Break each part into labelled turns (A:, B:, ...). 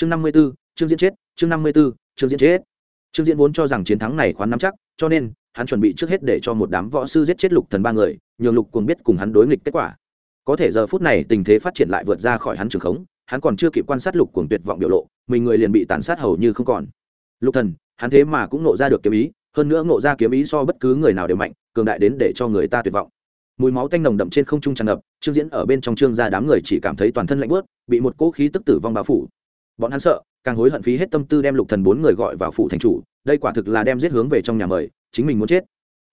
A: chương năm mươi b ố chương diễn chết, chương năm mươi b ố chương diễn chết. Trương diễn vốn cho rằng chiến thắng này khoán nắm chắc, cho nên, hắn chuẩn bị trước hết để cho một đám võ sư giết chết lục thần ba người, nhường lục cuồng biết cùng hắn đối nghịch kết quả. Có thể giờ phút này tình thế phát triển lại vượt ra khỏi hắn trường khống, hắn còn chưa kịp quan sát lục cuồng tuyệt vọng biểu lộ, mình người liền bị tàn sát hầu như không còn. Lục thần, hắn thế mà cũng nộ ra được kiếm ý, hơn nữa nộ ra kiếm ý so bất cứ người nào đều mạnh, cường đại đến để cho người ta tuyệt vọng. Mùi máu tanh nồng đậm trên không trung tràn ngập, trương diễn ở bên trong trương gia đám người chỉ cảm thấy toàn thân lạnh bớt bị một cỗ khí tức tử vong bao phủ bọn hắn sợ, càng hối hận phí hết tâm tư đem lục thần bốn người gọi vào phủ thành chủ, đây quả thực là đem giết hướng về trong nhà mời, chính mình muốn chết.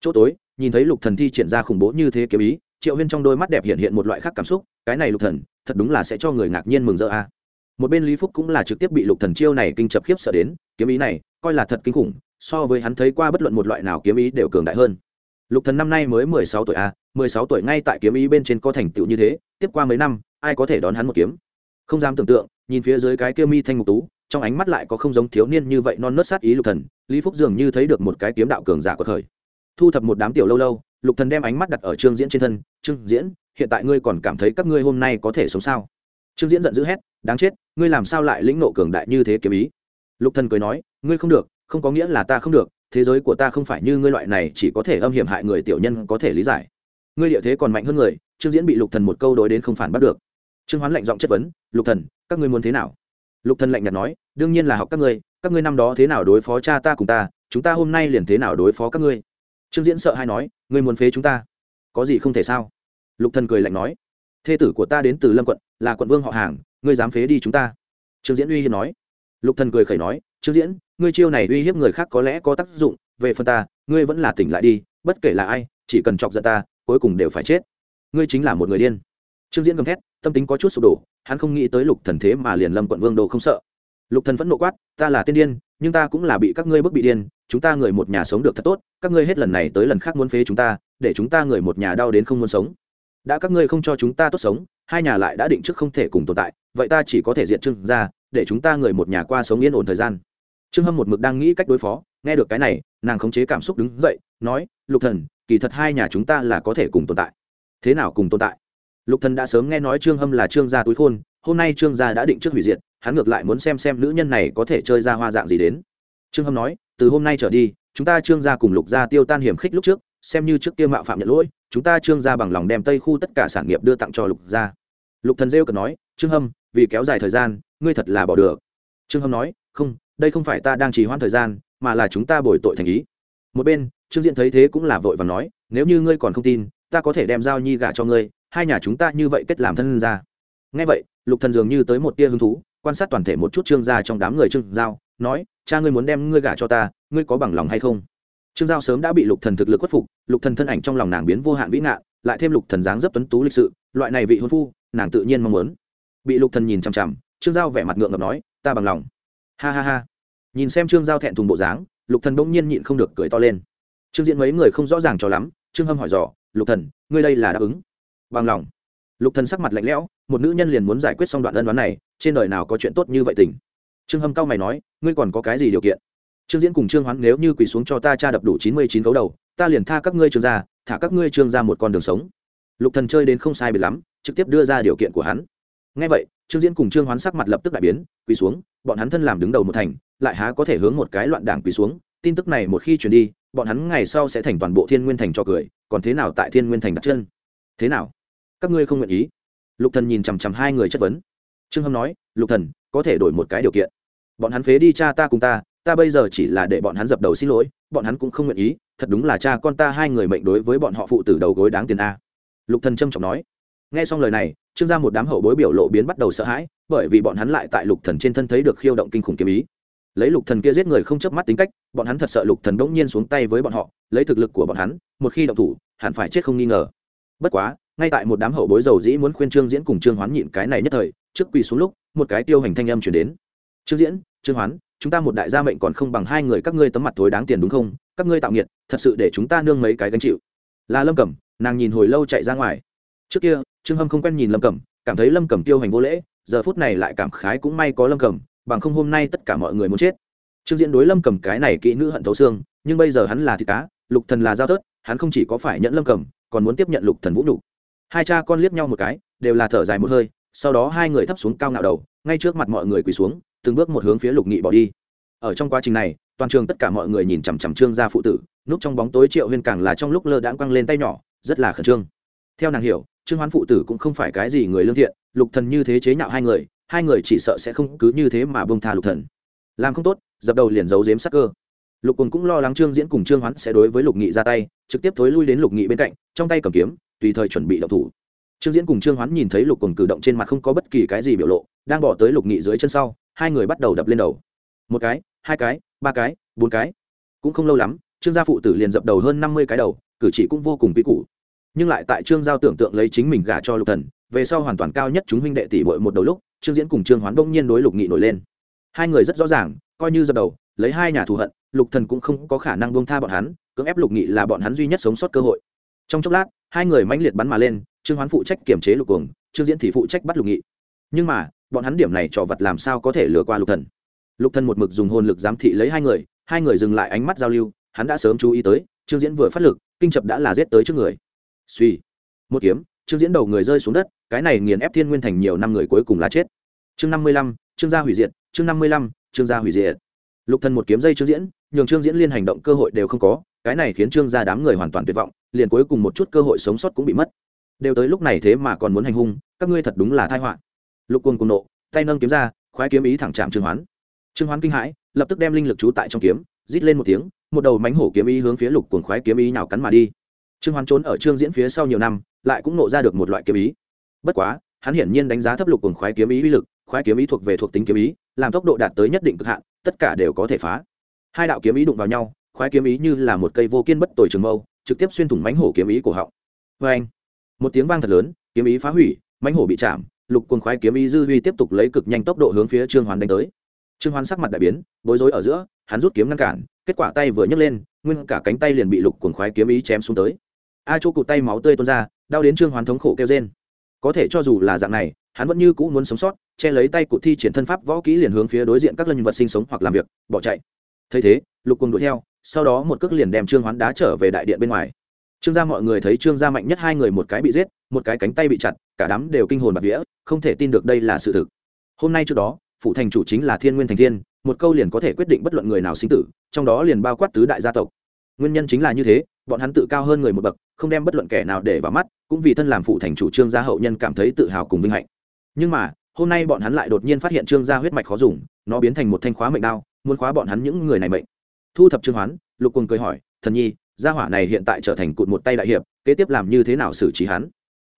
A: Chỗ tối, nhìn thấy lục thần thi triển ra khủng bố như thế kiếm ý, triệu huyên trong đôi mắt đẹp hiện hiện một loại khác cảm xúc, cái này lục thần, thật đúng là sẽ cho người ngạc nhiên mừng rỡ a. Một bên lý phúc cũng là trực tiếp bị lục thần chiêu này kinh chập khiếp sợ đến, kiếm ý này, coi là thật kinh khủng, so với hắn thấy qua bất luận một loại nào kiếm ý đều cường đại hơn. Lục thần năm nay mới mười sáu tuổi a, mười sáu tuổi ngay tại kiếm ý bên trên có thành tựu như thế, tiếp qua mấy năm, ai có thể đón hắn một kiếm? Không dám tưởng tượng nhìn phía dưới cái kia mi thanh ngục tú, trong ánh mắt lại có không giống thiếu niên như vậy non nớt sát ý lục thần, lý phúc dường như thấy được một cái kiếm đạo cường giả của thời. Thu thập một đám tiểu lâu lâu, lục thần đem ánh mắt đặt ở trương diễn trên thân, trương diễn, hiện tại ngươi còn cảm thấy các ngươi hôm nay có thể sống sao? Trương diễn giận dữ hét, đáng chết, ngươi làm sao lại lĩnh nộ cường đại như thế kiếm ý? Lục thần cười nói, ngươi không được, không có nghĩa là ta không được, thế giới của ta không phải như ngươi loại này chỉ có thể âm hiểm hại người tiểu nhân có thể lý giải. Ngươi địa thế còn mạnh hơn người, trương diễn bị lục thần một câu đối đến không phản bắt được trương hoán lạnh giọng chất vấn, lục thần, các ngươi muốn thế nào? Lục thần lạnh nhạt nói, đương nhiên là học các ngươi các ngươi năm đó thế nào đối phó cha ta cùng ta, chúng ta hôm nay liền thế nào đối phó các ngươi? Trương diễn sợ hay nói, ngươi muốn phế chúng ta? Có gì không thể sao? Lục thần cười lạnh nói, thê tử của ta đến từ lâm quận, là quận vương họ hàng, ngươi dám phế đi chúng ta? Trương diễn uy hiếp nói. Lục thần cười khẩy nói, trương diễn, ngươi chiêu này uy hiếp người khác có lẽ có tác dụng, về phần ta, ngươi vẫn là tỉnh lại đi, bất kể là ai, chỉ cần chọc giận ta, cuối cùng đều phải chết. Ngươi chính là một người điên. Trương diễn gầm thét tâm tính có chút sụp đổ, hắn không nghĩ tới lục thần thế mà liền lâm quận vương đồ không sợ. Lục thần vẫn nộ quát, ta là tiên điên, nhưng ta cũng là bị các ngươi bức bị điên, chúng ta người một nhà sống được thật tốt, các ngươi hết lần này tới lần khác muốn phế chúng ta, để chúng ta người một nhà đau đến không muốn sống. Đã các ngươi không cho chúng ta tốt sống, hai nhà lại đã định trước không thể cùng tồn tại, vậy ta chỉ có thể diện trưng ra để chúng ta người một nhà qua sống yên ổn thời gian. Trương hâm một mực đang nghĩ cách đối phó, nghe được cái này, nàng khống chế cảm xúc đứng dậy, nói, lục thần, kỳ thật hai nhà chúng ta là có thể cùng tồn tại. Thế nào cùng tồn tại? Lục thần đã sớm nghe nói trương hâm là trương gia túi khôn, hôm nay trương gia đã định trước hủy diệt, hắn ngược lại muốn xem xem nữ nhân này có thể chơi ra hoa dạng gì đến. Trương hâm nói, từ hôm nay trở đi, chúng ta trương gia cùng lục gia tiêu tan hiểm khích lúc trước, xem như trước kia mạo phạm nhận lỗi, chúng ta trương gia bằng lòng đem tây khu tất cả sản nghiệp đưa tặng cho lục gia. Lục thần rêu cần nói, trương hâm, vì kéo dài thời gian, ngươi thật là bỏ được. Trương hâm nói, không, đây không phải ta đang trì hoãn thời gian, mà là chúng ta bồi tội thành ý. Một bên, trương diện thấy thế cũng là vội và nói, nếu như ngươi còn không tin, ta có thể đem giao nhi gả cho ngươi hai nhà chúng ta như vậy kết làm thân ra. Ngay vậy, lục thần dường như tới một tia hứng thú, quan sát toàn thể một chút trương gia trong đám người trương giao, nói, cha ngươi muốn đem ngươi gả cho ta, ngươi có bằng lòng hay không? Trương giao sớm đã bị lục thần thực lực khuất phục, lục thần thân ảnh trong lòng nàng biến vô hạn vĩ ngạn lại thêm lục thần dáng dấp tuấn tú lịch sự, loại này vị hôn phu, nàng tự nhiên mong muốn. Bị lục thần nhìn chằm chằm, trương giao vẻ mặt ngượng ngập nói, ta bằng lòng. Ha ha ha. Nhìn xem trương giao thẹn thùng bộ dáng, lục thần bỗng nhiên nhịn không được cười to lên. Trương diễn mấy người không rõ ràng cho lắm, trương hâm hỏi dò, lục thần, ngươi đây là đáp ứng? Bằng lòng. Lục thần sắc mặt lạnh lẽo, một nữ nhân liền muốn giải quyết xong đoạn ân đoán này, trên đời nào có chuyện tốt như vậy tình? Trương hâm cao mày nói, ngươi còn có cái gì điều kiện? Trương diễn cùng trương hoán nếu như quỳ xuống cho ta cha đập đủ chín mươi chín cấu đầu, ta liền tha các ngươi trương gia, thả các ngươi trương ra một con đường sống. Lục thần chơi đến không sai biệt lắm, trực tiếp đưa ra điều kiện của hắn. Ngay vậy, trương diễn cùng trương hoán sắc mặt lập tức đại biến, quỳ xuống, bọn hắn thân làm đứng đầu một thành, lại há có thể hướng một cái loạn đảng quỳ xuống, tin tức này một khi truyền đi, bọn hắn ngày sau sẽ thành toàn bộ thiên nguyên thành cho cười, còn thế nào tại thiên nguyên thành đặt chân? Thế nào? Các ngươi không nguyện ý. Lục thần nhìn chằm chằm hai người chất vấn. Trương hâm nói, lục thần, có thể đổi một cái điều kiện. Bọn hắn phế đi cha ta cùng ta ta bây giờ chỉ là để bọn hắn dập đầu xin lỗi, bọn hắn cũng không nguyện ý. Thật đúng là cha con ta hai người mệnh đối với bọn họ phụ tử đầu gối đáng tiền a. Lục thần trâm trọng nói. Nghe xong lời này, trương gia một đám hậu bối biểu lộ biến bắt đầu sợ hãi, bởi vì bọn hắn lại tại lục thần trên thân thấy được khiêu động kinh khủng kiếm ý. Lấy lục thần kia giết người không chớp mắt tính cách, bọn hắn thật sợ lục thần đống nhiên xuống tay với bọn họ, lấy thực lực của bọn hắn, một khi động thủ, hẳn phải chết không nghi ngờ. Bất quá ngay tại một đám hậu bối dầu dĩ muốn khuyên trương diễn cùng trương hoán nhịn cái này nhất thời, trước quỳ xuống lúc, một cái tiêu hành thanh âm chuyển đến. Trương diễn, trương hoán, chúng ta một đại gia mệnh còn không bằng hai người các ngươi tấm mặt thối đáng tiền đúng không? Các ngươi tạo nghiệt, thật sự để chúng ta nương mấy cái gánh chịu. Là lâm cẩm, nàng nhìn hồi lâu chạy ra ngoài. Trước kia, trương hâm không quen nhìn lâm cẩm, cảm thấy lâm cẩm tiêu hành vô lễ, giờ phút này lại cảm khái cũng may có lâm cẩm, bằng không hôm nay tất cả mọi người muốn chết. Trương diễn đối lâm cẩm cái này kỹ nữ hận thấu xương, nhưng bây giờ hắn là thịt cá, lục thần là giao tớt hắn không chỉ có phải nhận lâm cẩm, còn muốn tiếp nhận lục thần vũ nhục hai cha con liếc nhau một cái, đều là thở dài một hơi, sau đó hai người thấp xuống cao ngạo đầu, ngay trước mặt mọi người quỳ xuống, từng bước một hướng phía lục nghị bỏ đi. Ở trong quá trình này, toàn trường tất cả mọi người nhìn chằm chằm trương gia phụ tử núp trong bóng tối triệu huyên càng là trong lúc lơ đãng quăng lên tay nhỏ, rất là khẩn trương. Theo nàng hiểu, trương hoán phụ tử cũng không phải cái gì người lương thiện, lục thần như thế chế nhạo hai người hai người chỉ sợ sẽ không cứ như thế mà bông tha lục thần. Làm không tốt, dập đầu liền giấu giếm sắc cơ. Lục quân cũng lo lắng trương diễn cùng trương hoán sẽ đối với lục nghị ra tay, trực tiếp thối lui đến lục nghị bên cạnh, trong tay cầm kiếm tùy thời chuẩn bị động thủ. Trương diễn cùng trương hoán nhìn thấy lục cùng cử động trên mặt không có bất kỳ cái gì biểu lộ, đang bỏ tới lục nghị dưới chân sau, hai người bắt đầu đập lên đầu. Một cái, hai cái, ba cái, bốn cái. Cũng không lâu lắm, trương gia phụ tử liền dập đầu hơn năm mươi cái đầu, cử chỉ cũng vô cùng quy củ. Nhưng lại tại trương giao tưởng tượng lấy chính mình gả cho lục thần, về sau hoàn toàn cao nhất chúng huynh đệ tỷ bội một đầu lúc, trương diễn cùng trương hoán đông nhiên đối lục nghị nổi lên. Hai người rất rõ ràng, coi như dập đầu, lấy hai nhà thù hận, lục thần cũng không có khả năng buông tha bọn hắn, cưỡng ép lục nghị là bọn hắn duy nhất sống sót cơ hội. Trong chốc lát hai người mãnh liệt bắn mà lên, trương hoán phụ trách kiểm chế lục cuồng, trương diễn thì phụ trách bắt lục nghị. Nhưng mà, bọn hắn điểm này trò vật làm sao có thể lừa qua lục thần? Lục thần một mực dùng hồn lực giám thị lấy hai người hai người dừng lại ánh mắt giao lưu, hắn đã sớm chú ý tới, trương diễn vừa phát lực, kinh chập đã là giết tới trước người. Suy một kiếm, trương diễn đầu người rơi xuống đất, cái này nghiền ép thiên nguyên thành nhiều năm người cuối cùng là chết. Chương năm mươi lăm, trương gia hủy diệt, chương năm mươi lăm, trương gia hủy diệt. Lục thần một kiếm dây trương diễn, nhường trương diễn liên hành động cơ hội đều không có cái này khiến trương gia đám người hoàn toàn tuyệt vọng, liền cuối cùng một chút cơ hội sống sót cũng bị mất. Đều tới lúc này thế mà còn muốn hành hung, các ngươi thật đúng là tai họa. Lục quân cùng nộ, tay nâng kiếm ra, khoái kiếm ý thẳng chạm trương hoán. Trương hoán kinh hãi, lập tức đem linh lực trú tại trong kiếm, rít lên một tiếng, một đầu mánh hổ kiếm ý hướng phía lục cuồng khoái kiếm ý nào cắn mà đi. Trương hoán trốn ở trương diễn phía sau nhiều năm, lại cũng nộ ra được một loại kiếm ý. Bất quá, hắn hiển nhiên đánh giá thấp lục cuồng khoái kiếm ý uy lực, khoái kiếm ý thuộc về thuộc tính kiếm ý, làm tốc độ đạt tới nhất định cực hạn, tất cả đều có thể phá. Hai đạo kiếm ý đụng vào nhau khoái kiếm ý như là một cây vô kiên bất tồi trường mâu, trực tiếp xuyên thủng mánh hổ kiếm ý của họng. Vê anh, một tiếng vang thật lớn, kiếm ý phá hủy mánh hổ bị chạm, lục cuồng khoái kiếm ý dư huy tiếp tục lấy cực nhanh tốc độ hướng phía trương hoàn đánh tới. Trương hoàn sắc mặt đại biến, bối rối ở giữa, hắn rút kiếm ngăn cản, kết quả tay vừa nhấc lên, nguyên cả cánh tay liền bị lục cuồng khoái kiếm ý chém xuống tới. A chỗ cụt tay máu tươi tuôn ra, đau đến trương hoàn thống khổ kêu trên có thể cho dù là dạng này, hắn vẫn như cũ muốn sống sót, che lấy tay cụ thi triển thân pháp võ kỹ liền hướng phía đối diện các lân vật sinh sống hoặc làm việc, bỏ chạy. Thấy thế, lục quân đuổi theo sau đó một cước liền đem trương hoán đá trở về đại điện bên ngoài. Trương gia mọi người thấy trương gia mạnh nhất hai người một cái bị giết, một cái cánh tay bị chặt, cả đám đều kinh hồn bạt vía, không thể tin được đây là sự thực. Hôm nay trước đó phụ thành chủ chính là thiên nguyên thành thiên, một câu liền có thể quyết định bất luận người nào sinh tử, trong đó liền bao quát tứ đại gia tộc. Nguyên nhân chính là như thế, bọn hắn tự cao hơn người một bậc, không đem bất luận kẻ nào để vào mắt, cũng vì thân làm phụ thành chủ trương gia hậu nhân cảm thấy tự hào cùng vinh hạnh. Nhưng mà, hôm nay bọn hắn lại đột nhiên phát hiện trương gia huyết mạch khó dùng, nó biến thành một thanh khóa mệnh đao, muốn khóa bọn hắn những người này mệnh thu thập trương hoán, lục quân cười hỏi, thần nhi, gia hỏa này hiện tại trở thành cụt một tay đại hiệp, kế tiếp làm như thế nào xử trí hắn?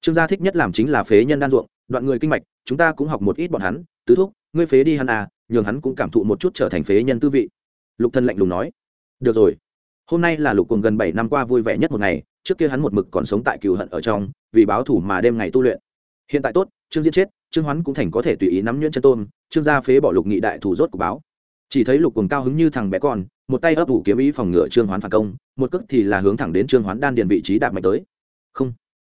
A: Trương gia thích nhất làm chính là phế nhân đan ruộng, đoạn người kinh mạch, chúng ta cũng học một ít bọn hắn, tứ thúc, ngươi phế đi hắn à nhường hắn cũng cảm thụ một chút trở thành phế nhân tư vị. Lục thân lạnh lùng nói, được rồi, hôm nay là lục cùng gần bảy năm qua vui vẻ nhất một ngày, trước kia hắn một mực còn sống tại cừu hận ở trong, vì báo thủ mà đêm ngày tu luyện. Hiện tại tốt, trương diễn chết, trương hoán cũng thành có thể tùy ý nắm nhuyễn chân tôn trương gia phế bỏ lục nghị đại thủ rốt của báo chỉ thấy lục cùng cao hứng như thằng bé con, một tay ấp ủ kiếm ý phòng ngựa trương hoán phản công, một cước thì là hướng thẳng đến trương hoán đan điền vị trí đạp mạnh tới. Không.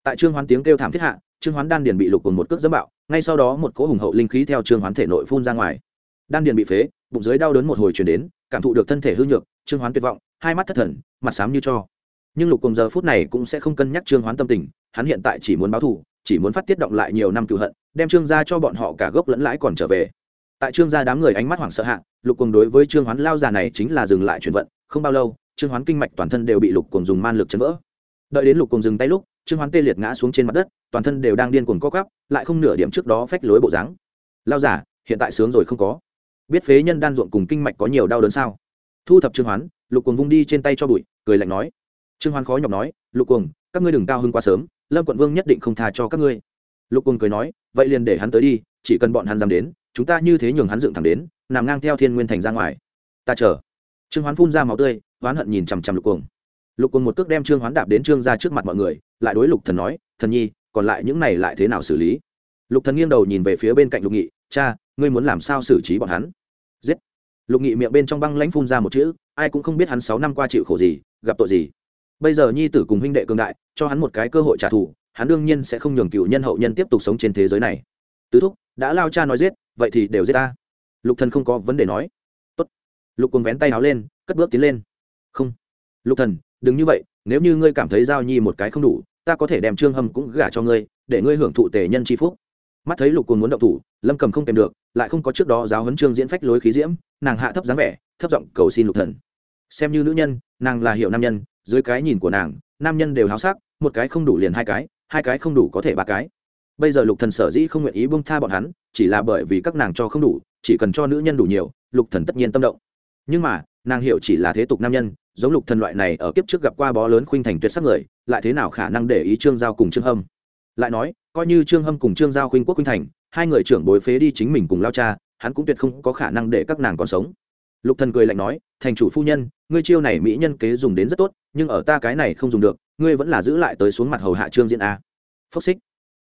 A: Tại trương hoán tiếng kêu thảm thiết hạ, trương hoán đan điền bị lục cùng một cước dẫm bạo, ngay sau đó một cỗ hùng hậu linh khí theo trương hoán thể nội phun ra ngoài. Đan điền bị phế, bụng dưới đau đớn một hồi chuyển đến, cảm thụ được thân thể hư nhược, trương hoán tuyệt vọng, hai mắt thất thần, mặt xám như cho. Nhưng lục cùng giờ phút này cũng sẽ không cân nhắc trương hoán tâm tình, hắn hiện tại chỉ muốn báo thù, chỉ muốn phát tiết động lại nhiều năm cựu hận, đem trương gia cho bọn họ cả gốc lẫn lãi còn trở về tại trương gia đám người ánh mắt hoảng sợ hạ, lục cùng đối với trương hoán lao già này chính là dừng lại chuyển vận, không bao lâu, trương hoán kinh mạch toàn thân đều bị lục cùng dùng man lực chấn vỡ. Đợi đến lục cùng dừng tay lúc, trương hoán tê liệt ngã xuống trên mặt đất, toàn thân đều đang điên cuồng co cắp lại không nửa điểm trước đó phách lối bộ dáng. Lao giả hiện tại sướng rồi không có. Biết phế nhân đan ruộng cùng kinh mạch có nhiều đau đớn sao? Thu thập trương hoán, lục cùng vung đi trên tay cho bụi, cười lạnh nói. Trương hoán khó nhọc nói, lục cùng các ngươi đừng cao hơn quá sớm, lâm quận vương nhất định không tha cho các ngươi. Lục cùng cười nói, vậy liền để hắn tới đi, chỉ cần bọn hắn dám đến chúng ta như thế nhường hắn dựng thẳng đến, nằm ngang theo thiên nguyên thành ra ngoài. Ta chờ. Trương hoán phun ra máu tươi hoán hận nhìn chằm chằm lục cuồng. Lục cuồng một cước đem trương hoán đạp đến trương ra trước mặt mọi người, lại đối lục thần nói, thần nhi, còn lại những này lại thế nào xử lý? Lục thần nghiêng đầu nhìn về phía bên cạnh lục nghị, cha, ngươi muốn làm sao xử trí bọn hắn? Giết. Lục nghị miệng bên trong băng lãnh phun ra một chữ, ai cũng không biết hắn sáu năm qua chịu khổ gì, gặp tội gì. Bây giờ nhi tử cùng huynh đệ cường đại, cho hắn một cái cơ hội trả thù, hắn đương nhiên sẽ không nhường cựu nhân hậu nhân tiếp tục sống trên thế giới này. Tứ thúc, đã lao cha nói giết vậy thì đều giết ta. Lục thần không có vấn đề nói. Tốt. lục cuồng vén tay áo lên, cất bước tiến lên. Không. Lục thần, đừng như vậy, nếu như ngươi cảm thấy giao nhi một cái không đủ, ta có thể đem trương hâm cũng gả cho ngươi, để ngươi hưởng thụ tề nhân chi phúc. Mắt thấy lục cuồng muốn động thủ, lâm cầm không kèm được, lại không có trước đó giáo huấn trương diễn phách lối khí diễm, nàng hạ thấp dáng vẻ, thấp giọng cầu xin lục thần. Xem như nữ nhân, nàng là hiệu nam nhân, dưới cái nhìn của nàng, nam nhân đều háo sắc, một cái không đủ liền hai cái hai cái không đủ có thể ba cái bây giờ lục thần sở dĩ không nguyện ý buông tha bọn hắn, chỉ là bởi vì các nàng cho không đủ, chỉ cần cho nữ nhân đủ nhiều, lục thần tất nhiên tâm động. Nhưng mà, nàng hiểu chỉ là thế tục nam nhân, giống lục thần loại này ở kiếp trước gặp qua bó lớn khuynh thành tuyệt sắc người, lại thế nào khả năng để ý trương giao cùng trương hâm? Lại nói, coi như trương hâm cùng trương giao khuynh quốc khuynh thành, hai người trưởng bối phế đi chính mình cùng lao cha, hắn cũng tuyệt không có khả năng để các nàng còn sống. Lục thần cười lạnh nói, thành chủ phu nhân, ngươi chiêu này mỹ nhân kế dùng đến rất tốt, nhưng ở ta cái này không dùng được, ngươi vẫn là giữ lại tới xuống mặt hầu hạ trương diễn a. Phốc xích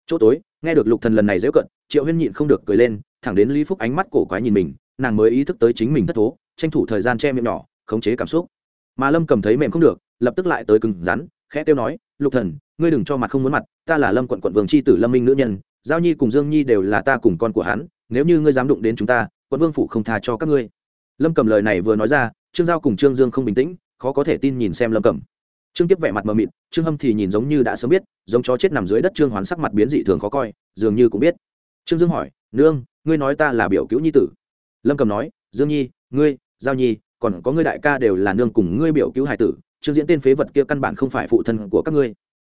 A: chỗ tối, nghe được lục thần lần này dễ cận, triệu huyên nhịn không được cười lên, thẳng đến lý phúc ánh mắt cổ quái nhìn mình, nàng mới ý thức tới chính mình thất thố, tranh thủ thời gian che miệng nhỏ, khống chế cảm xúc. Mà lâm cầm thấy mềm không được, lập tức lại tới cứng rắn, khẽ tiêu nói, lục thần, ngươi đừng cho mặt không muốn mặt, ta là lâm quận quận vương c h i tử lâm minh nữ nhân, giao nhi cùng dương nhi đều là ta cùng con của hắn, nếu như ngươi dám đụng đến chúng ta, quận vương phủ không tha cho các ngươi. Lâm cầm lời này vừa nói ra, trương giao cùng trương dương không bình tĩnh, khó có thể tin nhìn xem lâm cầm trương tiếp vẻ mặt mờ mịt, trương hâm thì nhìn giống như đã sớm biết, giống chó chết nằm dưới đất trương hoán sắc mặt biến dị thường khó coi, dường như cũng biết. Trương dương hỏi, nương, ngươi nói ta là biểu cứu nhi tử? Lâm cầm nói, dương nhi, ngươi, giao nhi, còn có ngươi đại ca đều là nương cùng ngươi biểu cứu hải tử, trương diễn tên phế vật kia căn bản không phải phụ thân của các ngươi.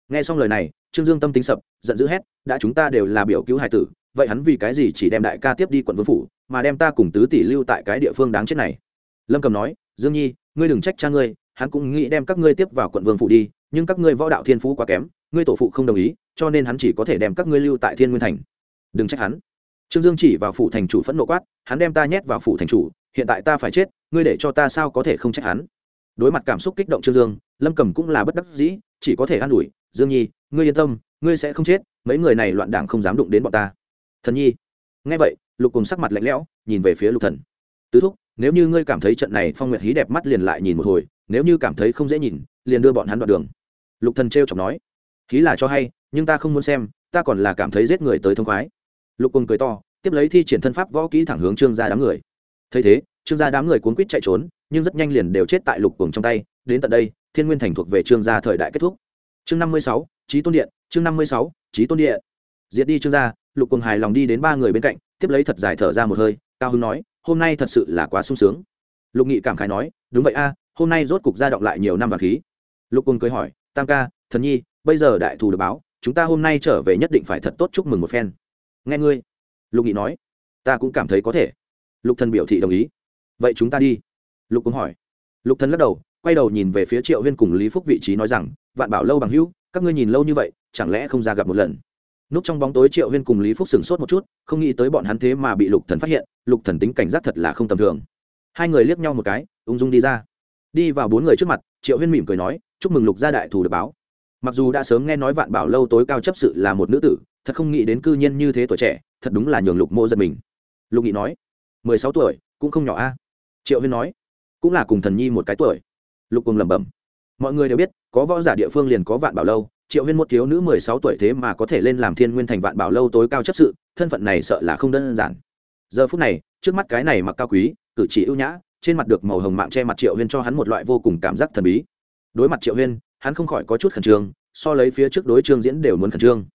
A: Nghe xong lời này, trương dương tâm tính sập, giận dữ hét, đã chúng ta đều là biểu cứu hải tử, vậy hắn vì cái gì chỉ đem đại ca tiếp đi quận vương phủ, mà đem ta cùng tứ tỷ lưu tại cái địa phương đáng chết này? Lâm cầm nói, dương nhi, ngươi đừng trách cha ngươi hắn cũng nghĩ đem các ngươi tiếp vào quận vương phủ đi, nhưng các ngươi võ đạo thiên phú quá kém, ngươi tổ phụ không đồng ý, cho nên hắn chỉ có thể đem các ngươi lưu tại thiên nguyên thành. Đừng trách hắn. Trương dương chỉ vào phủ thành chủ phẫn nộ quát, hắn đem ta nhét vào phủ thành chủ, hiện tại ta phải chết, ngươi để cho ta sao có thể không trách hắn? Đối mặt cảm xúc kích động trương dương, lâm cầm cũng là bất đắc dĩ, chỉ có thể an ủi, dương nhi, ngươi yên tâm, ngươi sẽ không chết, mấy người này loạn đảng không dám đụng đến bọn ta. Thần nhi. Nghe vậy, lục cùng sắc mặt lạnh lẽo, nhìn về phía lục thần. Tứ thúc, nếu như ngươi cảm thấy trận này phong nguyệt hí đẹp mắt liền lại nhìn một hồi nếu như cảm thấy không dễ nhìn, liền đưa bọn hắn đoạn đường. Lục thần trêu chọc nói. Khí là cho hay, nhưng ta không muốn xem, ta còn là cảm thấy giết người tới thông khoái. Lục cùng cười to, tiếp lấy thi triển thân pháp võ kỹ thẳng hướng trương gia đám người. Thấy thế, trương gia đám người cuốn quýt chạy trốn, nhưng rất nhanh liền đều chết tại lục cùng trong tay. Đến tận đây, thiên nguyên thành thuộc về trương gia thời đại kết thúc. Chương năm mươi sáu trí tôn điện, chương năm mươi sáu trí tôn điện. Diệt đi trương gia, lục cùng hài lòng đi đến ba người bên cạnh, tiếp lấy thật dài thở ra một hơi, cao hưng nói, hôm nay thật sự là quá sung sướng. Lục nghị cảm khái nói, đúng vậy a hôm nay rốt cục ra động lại nhiều năm vàng khí. Lục cùng cười hỏi, tam ca, thần nhi, bây giờ đại thù được báo, chúng ta hôm nay trở về nhất định phải thật tốt chúc mừng một phen. Nghe ngươi, lục nghị nói, ta cũng cảm thấy có thể. Lục thần biểu thị đồng ý. Vậy chúng ta đi. Lục cùng hỏi. Lục thần lắc đầu, quay đầu nhìn về phía triệu huyên cùng lý phúc vị trí nói rằng, vạn bảo lâu bằng hữu, các ngươi nhìn lâu như vậy, chẳng lẽ không ra gặp một lần? Núp trong bóng tối triệu huyên cùng lý phúc sửng sốt một chút, không nghĩ tới bọn hắn thế mà bị lục thần phát hiện, lục thần tính cảnh giác thật là không tầm thường. Hai người liếc nhau một cái, ung dung đi ra đi vào bốn người trước mặt, triệu huyên mỉm cười nói, chúc mừng lục gia đại thù được báo. Mặc dù đã sớm nghe nói vạn bảo lâu tối cao chấp sự là một nữ tử, thật không nghĩ đến cư nhiên như thế tuổi trẻ, thật đúng là nhường lục mô giật mình. Lục nghị nói, mười sáu tuổi, cũng không nhỏ a. Triệu huyên nói, cũng là cùng thần nhi một cái tuổi. Lục cùng lẩm bẩm, mọi người đều biết, có võ giả địa phương liền có vạn bảo lâu, triệu huyên một thiếu nữ mười sáu tuổi thế mà có thể lên làm thiên nguyên thành vạn bảo lâu tối cao chấp sự, thân phận này sợ là không đơn giản. Giờ phút này, trước mắt cái này mặc cao quý, cử chỉ ưu nhã trên mặt được màu hồng mạng che mặt triệu huyên cho hắn một loại vô cùng cảm giác thần bí. Đối mặt triệu huyên, hắn không khỏi có chút khẩn trương, so lấy phía trước đối trương diễn đều muốn khẩn trương.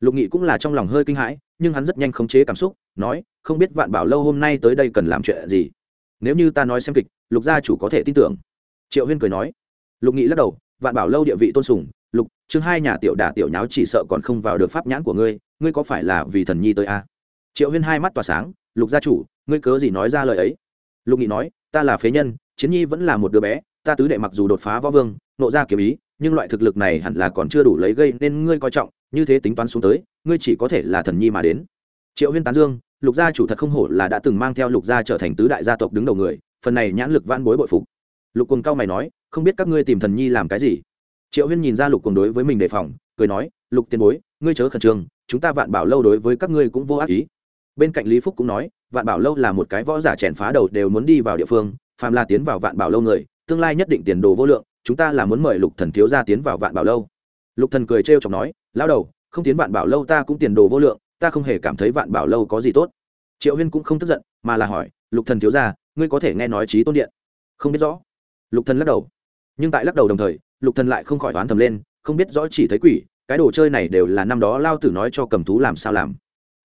A: Lục nghị cũng là trong lòng hơi kinh hãi, nhưng hắn rất nhanh khống chế cảm xúc, nói, không biết vạn bảo lâu hôm nay tới đây cần làm chuyện gì? Nếu như ta nói xem kịch, lục gia chủ có thể tin tưởng. Triệu huyên cười nói. Lục nghị lắc đầu, vạn bảo lâu địa vị tôn sùng, lục, chương hai nhà tiểu đả tiểu nháo chỉ sợ còn không vào được pháp nhãn của ngươi ngươi có phải là vì thần nhi tới a à? triệu huyên hai mắt tỏa sáng, lục gia chủ, ngươi cớ gì nói ra lời ấy? Lục nghị nói ta là phế nhân, chiến nhi vẫn là một đứa bé, ta tứ đệ mặc dù đột phá võ vương, nộ ra kiếm ý, nhưng loại thực lực này hẳn là còn chưa đủ lấy gây nên ngươi coi trọng, như thế tính toán xuống tới, ngươi chỉ có thể là thần nhi mà đến. Triệu huyên tán dương, lục gia chủ thật không hổ là đã từng mang theo lục gia trở thành tứ đại gia tộc đứng đầu người, phần này nhãn lực van bối bội phục. Lục quần cao mày nói, không biết các ngươi tìm thần nhi làm cái gì? Triệu huyên nhìn ra lục quần đối với mình đề phòng, cười nói, lục tiền bối, ngươi chớ khẩn trương, chúng ta vạn bảo lâu đối với các ngươi cũng vô ác ý bên cạnh lý phúc cũng nói, vạn bảo lâu là một cái võ giả chèn phá đầu đều muốn đi vào địa phương, phàm là tiến vào vạn bảo lâu người, tương lai nhất định tiền đồ vô lượng, chúng ta là muốn mời lục thần thiếu gia tiến vào vạn bảo lâu. Lục thần cười trêu chọc nói, lão đầu, không tiến vạn bảo lâu ta cũng tiền đồ vô lượng, ta không hề cảm thấy vạn bảo lâu có gì tốt. Triệu huyên cũng không tức giận, mà là hỏi, lục thần thiếu gia, ngươi có thể nghe nói trí tôn điện? Không biết rõ. Lục thần lắc đầu. Nhưng tại lắc đầu đồng thời, lục thần lại không khỏi đoán thầm lên, không biết rõ chỉ thấy quỷ, cái đồ chơi này đều là năm đó lao tử nói cho cầm thú làm sao làm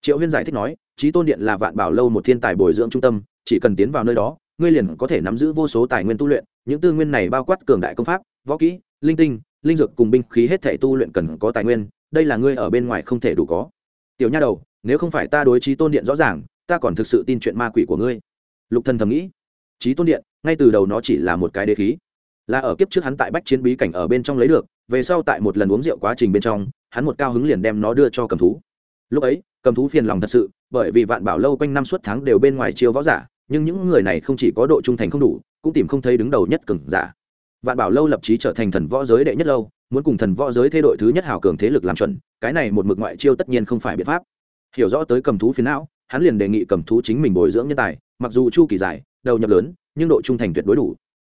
A: triệu huyên giải thích nói trí tôn điện là vạn bảo lâu một thiên tài bồi dưỡng trung tâm, chỉ cần tiến vào nơi đó, ngươi liền có thể nắm giữ vô số tài nguyên tu luyện, những tư nguyên này bao quát cường đại công pháp, võ kỹ, linh tinh, linh dược cùng binh khí hết thể tu luyện cần có tài nguyên, đây là ngươi ở bên ngoài không thể đủ có. Tiểu nha đầu, nếu không phải ta đối trí tôn điện rõ ràng, ta còn thực sự tin chuyện ma quỷ của ngươi. Lục thần thầm nghĩ. Trí tôn điện, ngay từ đầu nó chỉ là một cái đế khí, là ở kiếp trước hắn tại bách chiến bí cảnh ở bên trong lấy được, về sau tại một lần uống rượu quá trình bên trong, hắn một cao hứng liền đem nó đưa cho cầm thú lúc ấy cầm thú phiền lòng thật sự bởi vì vạn bảo lâu quanh năm suốt tháng đều bên ngoài chiêu võ giả nhưng những người này không chỉ có độ trung thành không đủ cũng tìm không thấy đứng đầu nhất cường giả. Vạn bảo lâu lập chí trở thành thần võ giới đệ nhất lâu muốn cùng thần võ giới thay đổi thứ nhất hào cường thế lực làm chuẩn cái này một mực ngoại chiêu tất nhiên không phải biện pháp. Hiểu rõ tới cầm thú phiến não hắn liền đề nghị cầm thú chính mình bồi dưỡng nhân tài mặc dù chu kỳ dài đầu nhập lớn nhưng độ trung thành tuyệt đối đủ.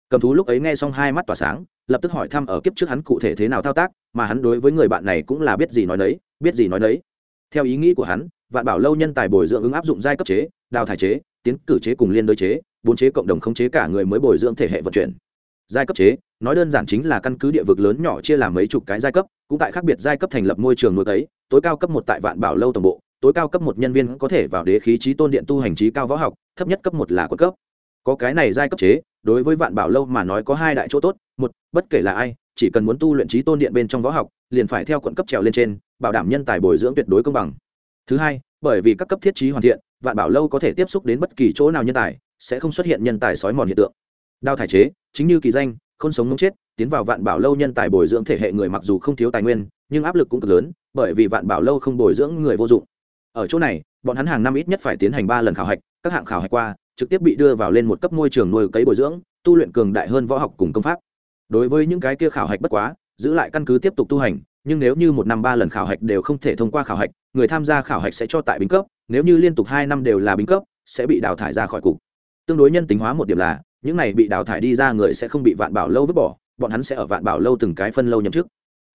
A: Cầm thú lúc ấy nghe xong hai mắt tỏa sáng lập tức hỏi thăm ở kiếp trước hắn cụ thể thế nào thao tác mà hắn đối với người bạn này cũng là biết gì nói đấy, biết gì nói đấy theo ý nghĩ của hắn, vạn bảo lâu nhân tài bồi dưỡng ứng áp dụng giai cấp chế, đào thải chế, tiến cử chế cùng liên đối chế, bốn chế cộng đồng khống chế cả người mới bồi dưỡng thể hệ vận chuyển. Giai cấp chế, nói đơn giản chính là căn cứ địa vực lớn nhỏ chia làm mấy chục cái giai cấp, cũng tại khác biệt giai cấp thành lập môi trường nuôi cấy, tối cao cấp một tại vạn bảo lâu tổng bộ, tối cao cấp một nhân viên có thể vào đế khí trí tôn điện tu hành trí cao võ học, thấp nhất cấp một là quận cấp. Có cái này giai cấp chế, đối với vạn bảo lâu mà nói có hai đại chỗ tốt, một, bất kể là ai chỉ cần muốn tu luyện trí tôn điện bên trong võ học, liền phải theo quận cấp trèo lên trên, bảo đảm nhân tài bồi dưỡng tuyệt đối công bằng. Thứ hai, bởi vì các cấp thiết trí hoàn thiện, vạn bảo lâu có thể tiếp xúc đến bất kỳ chỗ nào nhân tài, sẽ không xuất hiện nhân tài sói mòn hiện tượng. Đao thải chế, chính như kỳ danh không sống mống chết, tiến vào vạn bảo lâu nhân tài bồi dưỡng thể hệ người mặc dù không thiếu tài nguyên, nhưng áp lực cũng cực lớn, bởi vì vạn bảo lâu không bồi dưỡng người vô dụng. Ở chỗ này, bọn hắn hàng năm ít nhất phải tiến hành ba lần khảo hạch, các hạng khảo hạch qua, trực tiếp bị đưa vào lên một cấp môi trường nuôi cấy bồi dưỡng, tu luyện cường đại hơn võ học cùng công pháp đối với những cái kia khảo hạch bất quá, giữ lại căn cứ tiếp tục tu hành, nhưng nếu như một năm ba lần khảo hạch đều không thể thông qua khảo hạch, người tham gia khảo hạch sẽ cho tại bính cấp, nếu như liên tục hai năm đều là bính cấp, sẽ bị đào thải ra khỏi cục. Tương đối nhân tính hóa một điểm là, những này bị đào thải đi ra người sẽ không bị vạn bảo lâu vứt bỏ, bọn hắn sẽ ở vạn bảo lâu từng cái phân lâu nhậm chức.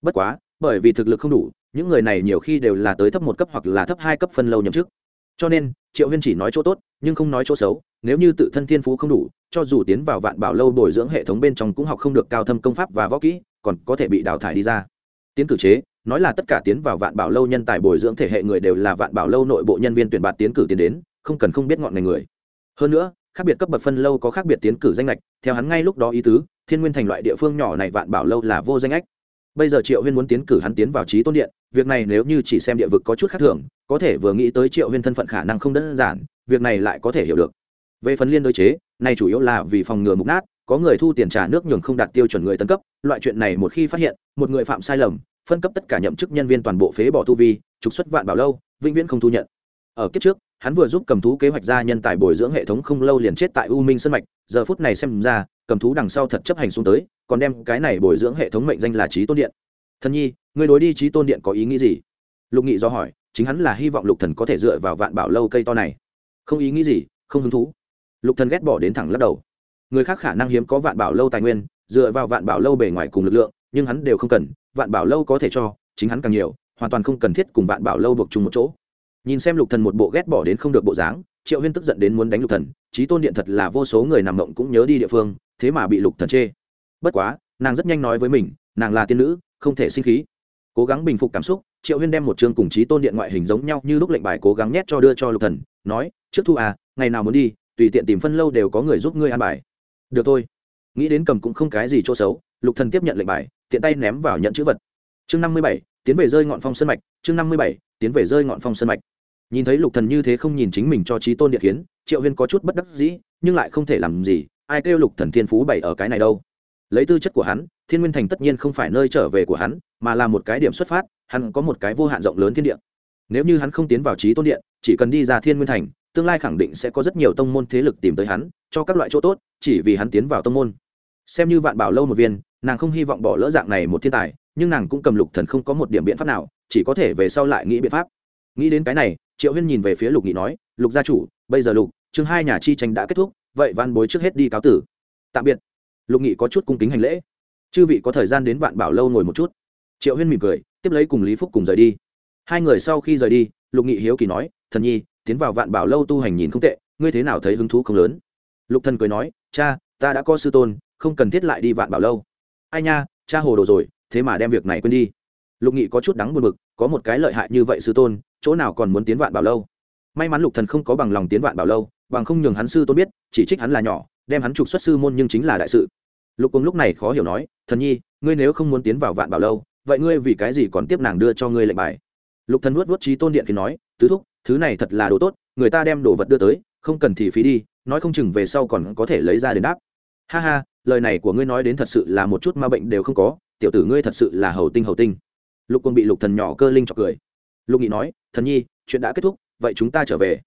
A: Bất quá, bởi vì thực lực không đủ, những người này nhiều khi đều là tới thấp một cấp hoặc là thấp hai cấp phân lâu nhậm chức. Cho nên, triệu huyên chỉ nói chỗ tốt, nhưng không nói chỗ xấu, nếu như tự thân thiên phú không đủ cho dù tiến vào vạn bảo lâu bồi dưỡng hệ thống bên trong cũng học không được cao thâm công pháp và võ kỹ, còn có thể bị đào thải đi ra. Tiến cử chế, nói là tất cả tiến vào vạn bảo lâu nhân tài bồi dưỡng thể hệ người đều là vạn bảo lâu nội bộ nhân viên tuyển bạt tiến cử tiến đến, không cần không biết ngọn ngành người. Hơn nữa, khác biệt cấp bậc phân lâu có khác biệt tiến cử danh lệch theo hắn ngay lúc đó ý tứ, thiên nguyên thành loại địa phương nhỏ này vạn bảo lâu là vô danh ách bây giờ triệu huyên muốn tiến cử hắn tiến vào trí tôn điện, việc này nếu như chỉ xem địa vực có chút khác thường, có thể vừa nghĩ tới triệu huyên thân phận khả năng không đơn giản, việc này lại có thể hiểu được. Về phần liên đối chế này chủ yếu là vì phòng ngừa mục nát, có người thu tiền trả nước nhường không đạt tiêu chuẩn người tân cấp, loại chuyện này một khi phát hiện, một người phạm sai lầm, phân cấp tất cả nhậm chức nhân viên toàn bộ phế bỏ tu vi, trục xuất vạn bảo lâu, vĩnh viễn không thu nhận. Ở kiếp trước, hắn vừa giúp cầm thú kế hoạch ra nhân tài bồi dưỡng hệ thống không lâu liền chết tại u minh sân mạch, giờ phút này xem ra, cầm thú đằng sau thật chấp hành xuống tới, còn đem cái này bồi dưỡng hệ thống mệnh danh là trí tôn điện. Thân nhi, người đối đi trí tôn điện có ý nghĩ gì? Lục nghị do hỏi, chính hắn là hy vọng lục thần có thể dựa vào vạn bảo lâu cây to này. Không ý nghĩ gì, không hứng thú lục thần ghét bỏ đến thẳng lắc đầu. Người khác khả năng hiếm có vạn bảo lâu tài nguyên, dựa vào vạn bảo lâu bề ngoài cùng lực lượng, nhưng hắn đều không cần, vạn bảo lâu có thể cho, chính hắn càng nhiều, hoàn toàn không cần thiết cùng vạn bảo lâu buộc chung một chỗ. Nhìn xem lục thần một bộ ghét bỏ đến không được bộ dáng, triệu huyên tức giận đến muốn đánh lục thần trí tôn điện thật là vô số người nằm mộng cũng nhớ đi địa phương, thế mà bị lục thần chê. Bất quá, nàng rất nhanh nói với mình, nàng là tiên nữ, không thể sinh khí. Cố gắng bình phục cảm xúc, triệu huyên đem một chương cùng trí tôn điện ngoại hình giống nhau như lúc lệnh bài cố gắng nhét cho đưa cho lục thần, nói, trước thu à ngày nào muốn đi tùy tiện tìm phân lâu đều có người giúp ngươi an bài. Được thôi. Nghĩ đến cầm cũng không cái gì chỗ xấu, lục thần tiếp nhận lệnh bài, tiện tay ném vào nhận chữ vật. Chương năm mươi bảy, tiến về rơi ngọn phong sân mạch, chương năm mươi bảy, tiến về rơi ngọn phong sân mạch. Nhìn thấy lục thần như thế không nhìn chính mình cho trí tôn điện kiến, triệu huyên có chút bất đắc dĩ, nhưng lại không thể làm gì, ai kêu lục thần thiên phú bảy ở cái này đâu? Lấy tư chất của hắn, thiên nguyên thành tất nhiên không phải nơi trở về của hắn, mà là một cái điểm xuất phát, hắn có một cái vô hạn rộng lớn thiên địa. Nếu như hắn không tiến vào trí tôn điện, chỉ cần đi ra thiên nguyên thành tương lai khẳng định sẽ có rất nhiều tông môn thế lực tìm tới hắn, cho các loại chỗ tốt, chỉ vì hắn tiến vào tông môn. Xem như vạn bảo lâu một viên, nàng không hy vọng bỏ lỡ dạng này một thiên tài, nhưng nàng cũng cầm lục thần không có một điểm biện pháp nào, chỉ có thể về sau lại nghĩ biện pháp. Nghĩ đến cái này, triệu huyên nhìn về phía lục nghị nói, lục gia chủ, bây giờ lục, chương hai nhà chi tranh đã kết thúc, vậy văn bối trước hết đi cáo tử. Tạm biệt. Lục nghị có chút cung kính hành lễ. Chư vị có thời gian đến vạn bảo lâu ngồi một chút. Triệu huyên mỉm cười, tiếp lấy cùng lý phúc cùng rời đi. Hai người sau khi rời đi, lục nghị hiếu kỳ nói, thần nhi tiến vào vạn bảo lâu tu hành nhìn không tệ, ngươi thế nào thấy hứng thú không lớn? Lục thần cười nói, cha, ta đã có sư tôn, không cần thiết lại đi vạn bảo lâu. Ai nha, cha hồ đồ rồi, thế mà đem việc này quên đi. Lục nghị có chút đắng buồn bực, có một cái lợi hại như vậy sư tôn, chỗ nào còn muốn tiến vạn bảo lâu? May mắn lục thần không có bằng lòng tiến vạn bảo lâu, bằng không nhường hắn sư tôn biết, chỉ trích hắn là nhỏ, đem hắn trục xuất sư môn nhưng chính là đại sự. Lục cùng lúc này khó hiểu nói, thần nhi, ngươi nếu không muốn tiến vào vạn bảo lâu, vậy ngươi vì cái gì còn tiếp nàng đưa cho ngươi lệnh bài? Lục thần vuốt vuốt trí tôn điện khi nói, tứ thúc thứ này thật là đồ tốt, người ta đem đồ vật đưa tới, không cần thì phí đi, nói không chừng về sau còn có thể lấy ra đền đáp. Ha ha, lời này của ngươi nói đến thật sự là một chút ma bệnh đều không có, tiểu tử ngươi thật sự là hầu tinh hầu tinh. Lục quân bị lục thần nhỏ cơ linh chọc cười. Lục nghị nói, thần nhi, chuyện đã kết thúc, vậy chúng ta trở về.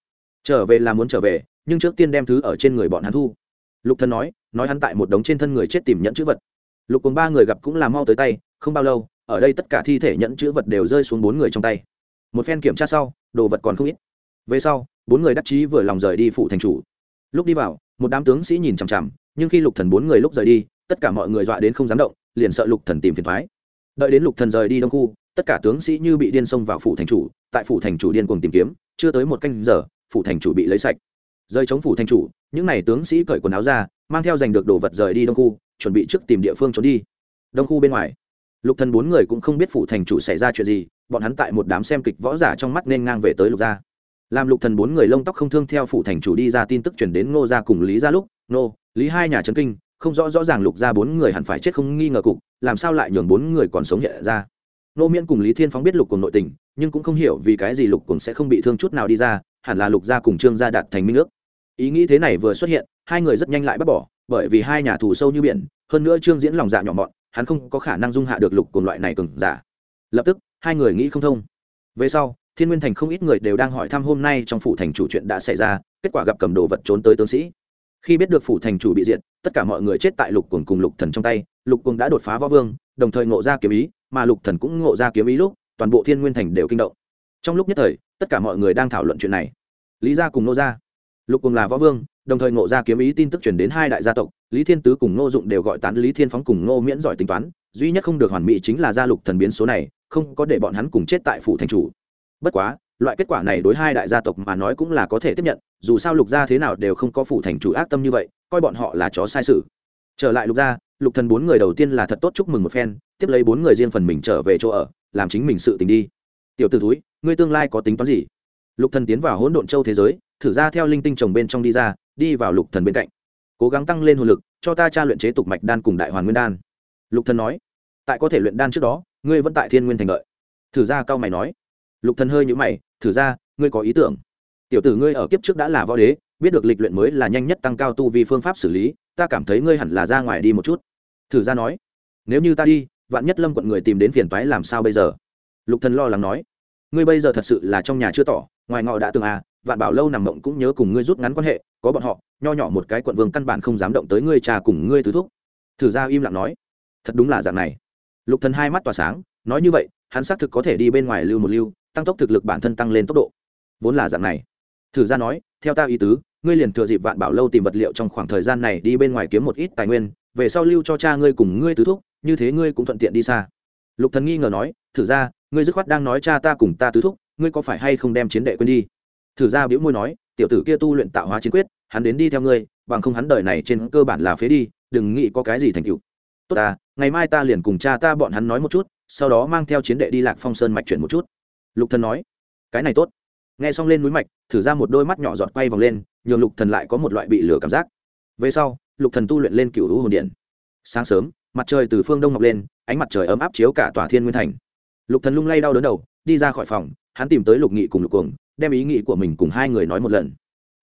A: Trở về là muốn trở về, nhưng trước tiên đem thứ ở trên người bọn hắn thu. Lục thần nói nói hắn tại một đống trên thân người chết tìm nhẫn chữ vật. Lục quân ba người gặp cũng là mau tới tay, không bao lâu, ở đây tất cả thi thể nhẫn chữ vật đều rơi xuống bốn người trong tay. Một phen kiểm tra sau đồ vật còn không ít. Về sau, bốn người đắc chí vừa lòng rời đi phụ thành chủ. Lúc đi vào, một đám tướng sĩ nhìn chằm chằm, nhưng khi lục thần bốn người lúc rời đi, tất cả mọi người dọa đến không dám động, liền sợ lục thần tìm phiền thoái đợi đến lục thần rời đi đông khu, tất cả tướng sĩ như bị điên xông vào phủ thành chủ, tại phủ thành chủ điên cuồng tìm kiếm, chưa tới một canh giờ, phủ thành chủ bị lấy sạch. Rơi chống phủ thành chủ, những n à y tướng sĩ cởi quần áo ra, mang theo giành được đồ vật rời đi đông khu, chuẩn bị trước tìm địa phương trốn đi. Đông khu bên ngoài, lục thần bốn người cũng không biết phủ thành chủ xảy ra chuyện gì bọn hắn tại một đám xem kịch võ giả trong mắt nên ngang về tới lục gia. Làm lục thần bốn người lông tóc không thương theo phủ thành chủ đi ra tin tức chuyển đến ngô gia cùng lý gia lúc nô lý hai nhà trấn kinh, không rõ rõ ràng lục gia bốn người hẳn phải chết không nghi ngờ cục, làm sao lại nhường bốn người còn sống hiện ra. Nô miễn cùng lý thiên phóng biết lục cùng nội tình, nhưng cũng không hiểu vì cái gì lục cùng sẽ không bị thương chút nào đi ra, hẳn là lục gia cùng trương gia đạt thành minh ước. Ý nghĩ thế này vừa xuất hiện, hai người rất nhanh lại bác bỏ, bởi vì hai nhà thù sâu như biển, hơn nữa trương diễn lòng dạ nhỏ mọn, hắn không có khả năng dung hạ được lục cùng loại này cường giả. Lập tức hai người nghĩ không thông. Về sau, thiên nguyên thành không ít người đều đang hỏi thăm hôm nay trong phủ thành chủ chuyện đã xảy ra, kết quả gặp cầm đồ vật trốn tới tướng sĩ. Khi biết được phủ thành chủ bị diệt, tất cả mọi người chết tại lục cuồng cùng lục thần trong tay, lục cuồng đã đột phá võ vương, đồng thời ngộ ra kiếm ý, mà lục thần cũng ngộ ra kiếm ý lúc, toàn bộ thiên nguyên thành đều kinh động. Trong lúc nhất thời, tất cả mọi người đang thảo luận chuyện này. Lý gia cùng nô gia. Lục cuồng là võ vương, đồng thời ngộ ra kiếm ý tin tức chuyển đến hai đại gia tộc, lý thiên tứ cùng ngô dụng đều gọi tán lý thiên phóng cùng ngô miễn giỏi tính toán duy nhất không được hoàn mỹ chính là gia lục thần biến số này, không có để bọn hắn cùng chết tại phủ thành chủ. Bất quá, loại kết quả này đối hai đại gia tộc mà nói cũng là có thể tiếp nhận, dù sao lục gia thế nào đều không có phủ thành chủ ác tâm như vậy, coi bọn họ là chó sai sự. Trở lại lục gia, lục thần bốn người đầu tiên là thật tốt chúc mừng một phen, tiếp lấy bốn người riêng phần mình trở về chỗ ở, làm chính mình sự tình đi. Tiểu t ử túi ngươi tương lai có tính toán gì? Lục thần tiến vào hỗn độn châu thế giới, thử ra theo linh tinh trồng bên trong đi ra, đi vào lục thần bên cạnh. Cố gắng tăng lên hồn lực, cho ta tra luyện chế tục mạch đan cùng đại hoàn nguyên đan lục thần nói, tại có thể luyện đan trước đó, ngươi vẫn tại thiên nguyên thành lợi thử ra cao mày nói. Lục thần hơi nhũ mày, thử ra ngươi có ý tưởng. Tiểu tử ngươi ở kiếp trước đã là võ đế, biết được lịch luyện mới là nhanh nhất tăng cao tu vi phương pháp xử lý, ta cảm thấy ngươi hẳn là ra ngoài đi một chút. Thử ra nói, nếu như ta đi, vạn nhất lâm quận người tìm đến phiền toái làm sao bây giờ? Lục thần lo lắng nói, ngươi bây giờ thật sự là trong nhà chưa tỏ, ngoài ngọ đã từng à vạn bảo lâu nằm mộng cũng nhớ cùng ngươi rút ngắn quan hệ, có bọn họ, nho nhỏ một cái quận vương căn bản không dám động tới ngươi trà cùng ngươi tứ thúc. Thử ra im lặng nói thật đúng là dạng này. Lục thần hai mắt tỏa sáng, nói như vậy, hắn xác thực có thể đi bên ngoài lưu một lưu, tăng tốc thực lực bản thân tăng lên tốc độ. Vốn là dạng này. Thử ra nói, theo ta ý tứ, ngươi liền thừa dịp vạn bảo lâu tìm vật liệu trong khoảng thời gian này đi bên ngoài kiếm một ít tài nguyên, về sau lưu cho cha ngươi cùng ngươi tứ thúc, như thế ngươi cũng thuận tiện đi xa. Lục thần nghi ngờ nói, thử ra, ngươi dứt khoát đang nói cha ta cùng ta tứ thúc, ngươi có phải hay không đem chiến đệ quên đi? Thử ra biểu môi nói, tiểu tử kia tu luyện tạo hóa chiến quyết, hắn đến đi theo ngươi, bằng không hắn đời này trên cơ bản là phế đi, đừng nghĩ có cái gì thành tựu. Tốt ta ngày mai ta liền cùng cha ta bọn hắn nói một chút, sau đó mang theo chiến đệ đi lạc phong sơn mạch chuyển một chút. Lục thần nói. Cái này tốt. Nghe xong lên núi mạch, thử ra một đôi mắt nhỏ giọt quay vòng lên, nhường lục thần lại có một loại bị lửa cảm giác. Về sau, lục thần tu luyện lên cựu hữu hồn điện. Sáng sớm, mặt trời từ phương đông mọc lên, ánh mặt trời ấm áp chiếu cả tòa thiên nguyên thành. Lục thần lung lay đau đớn đầu, đi ra khỏi phòng, hắn tìm tới lục nghị cùng lục cuồng, đem ý nghĩ của mình cùng hai người nói một lần.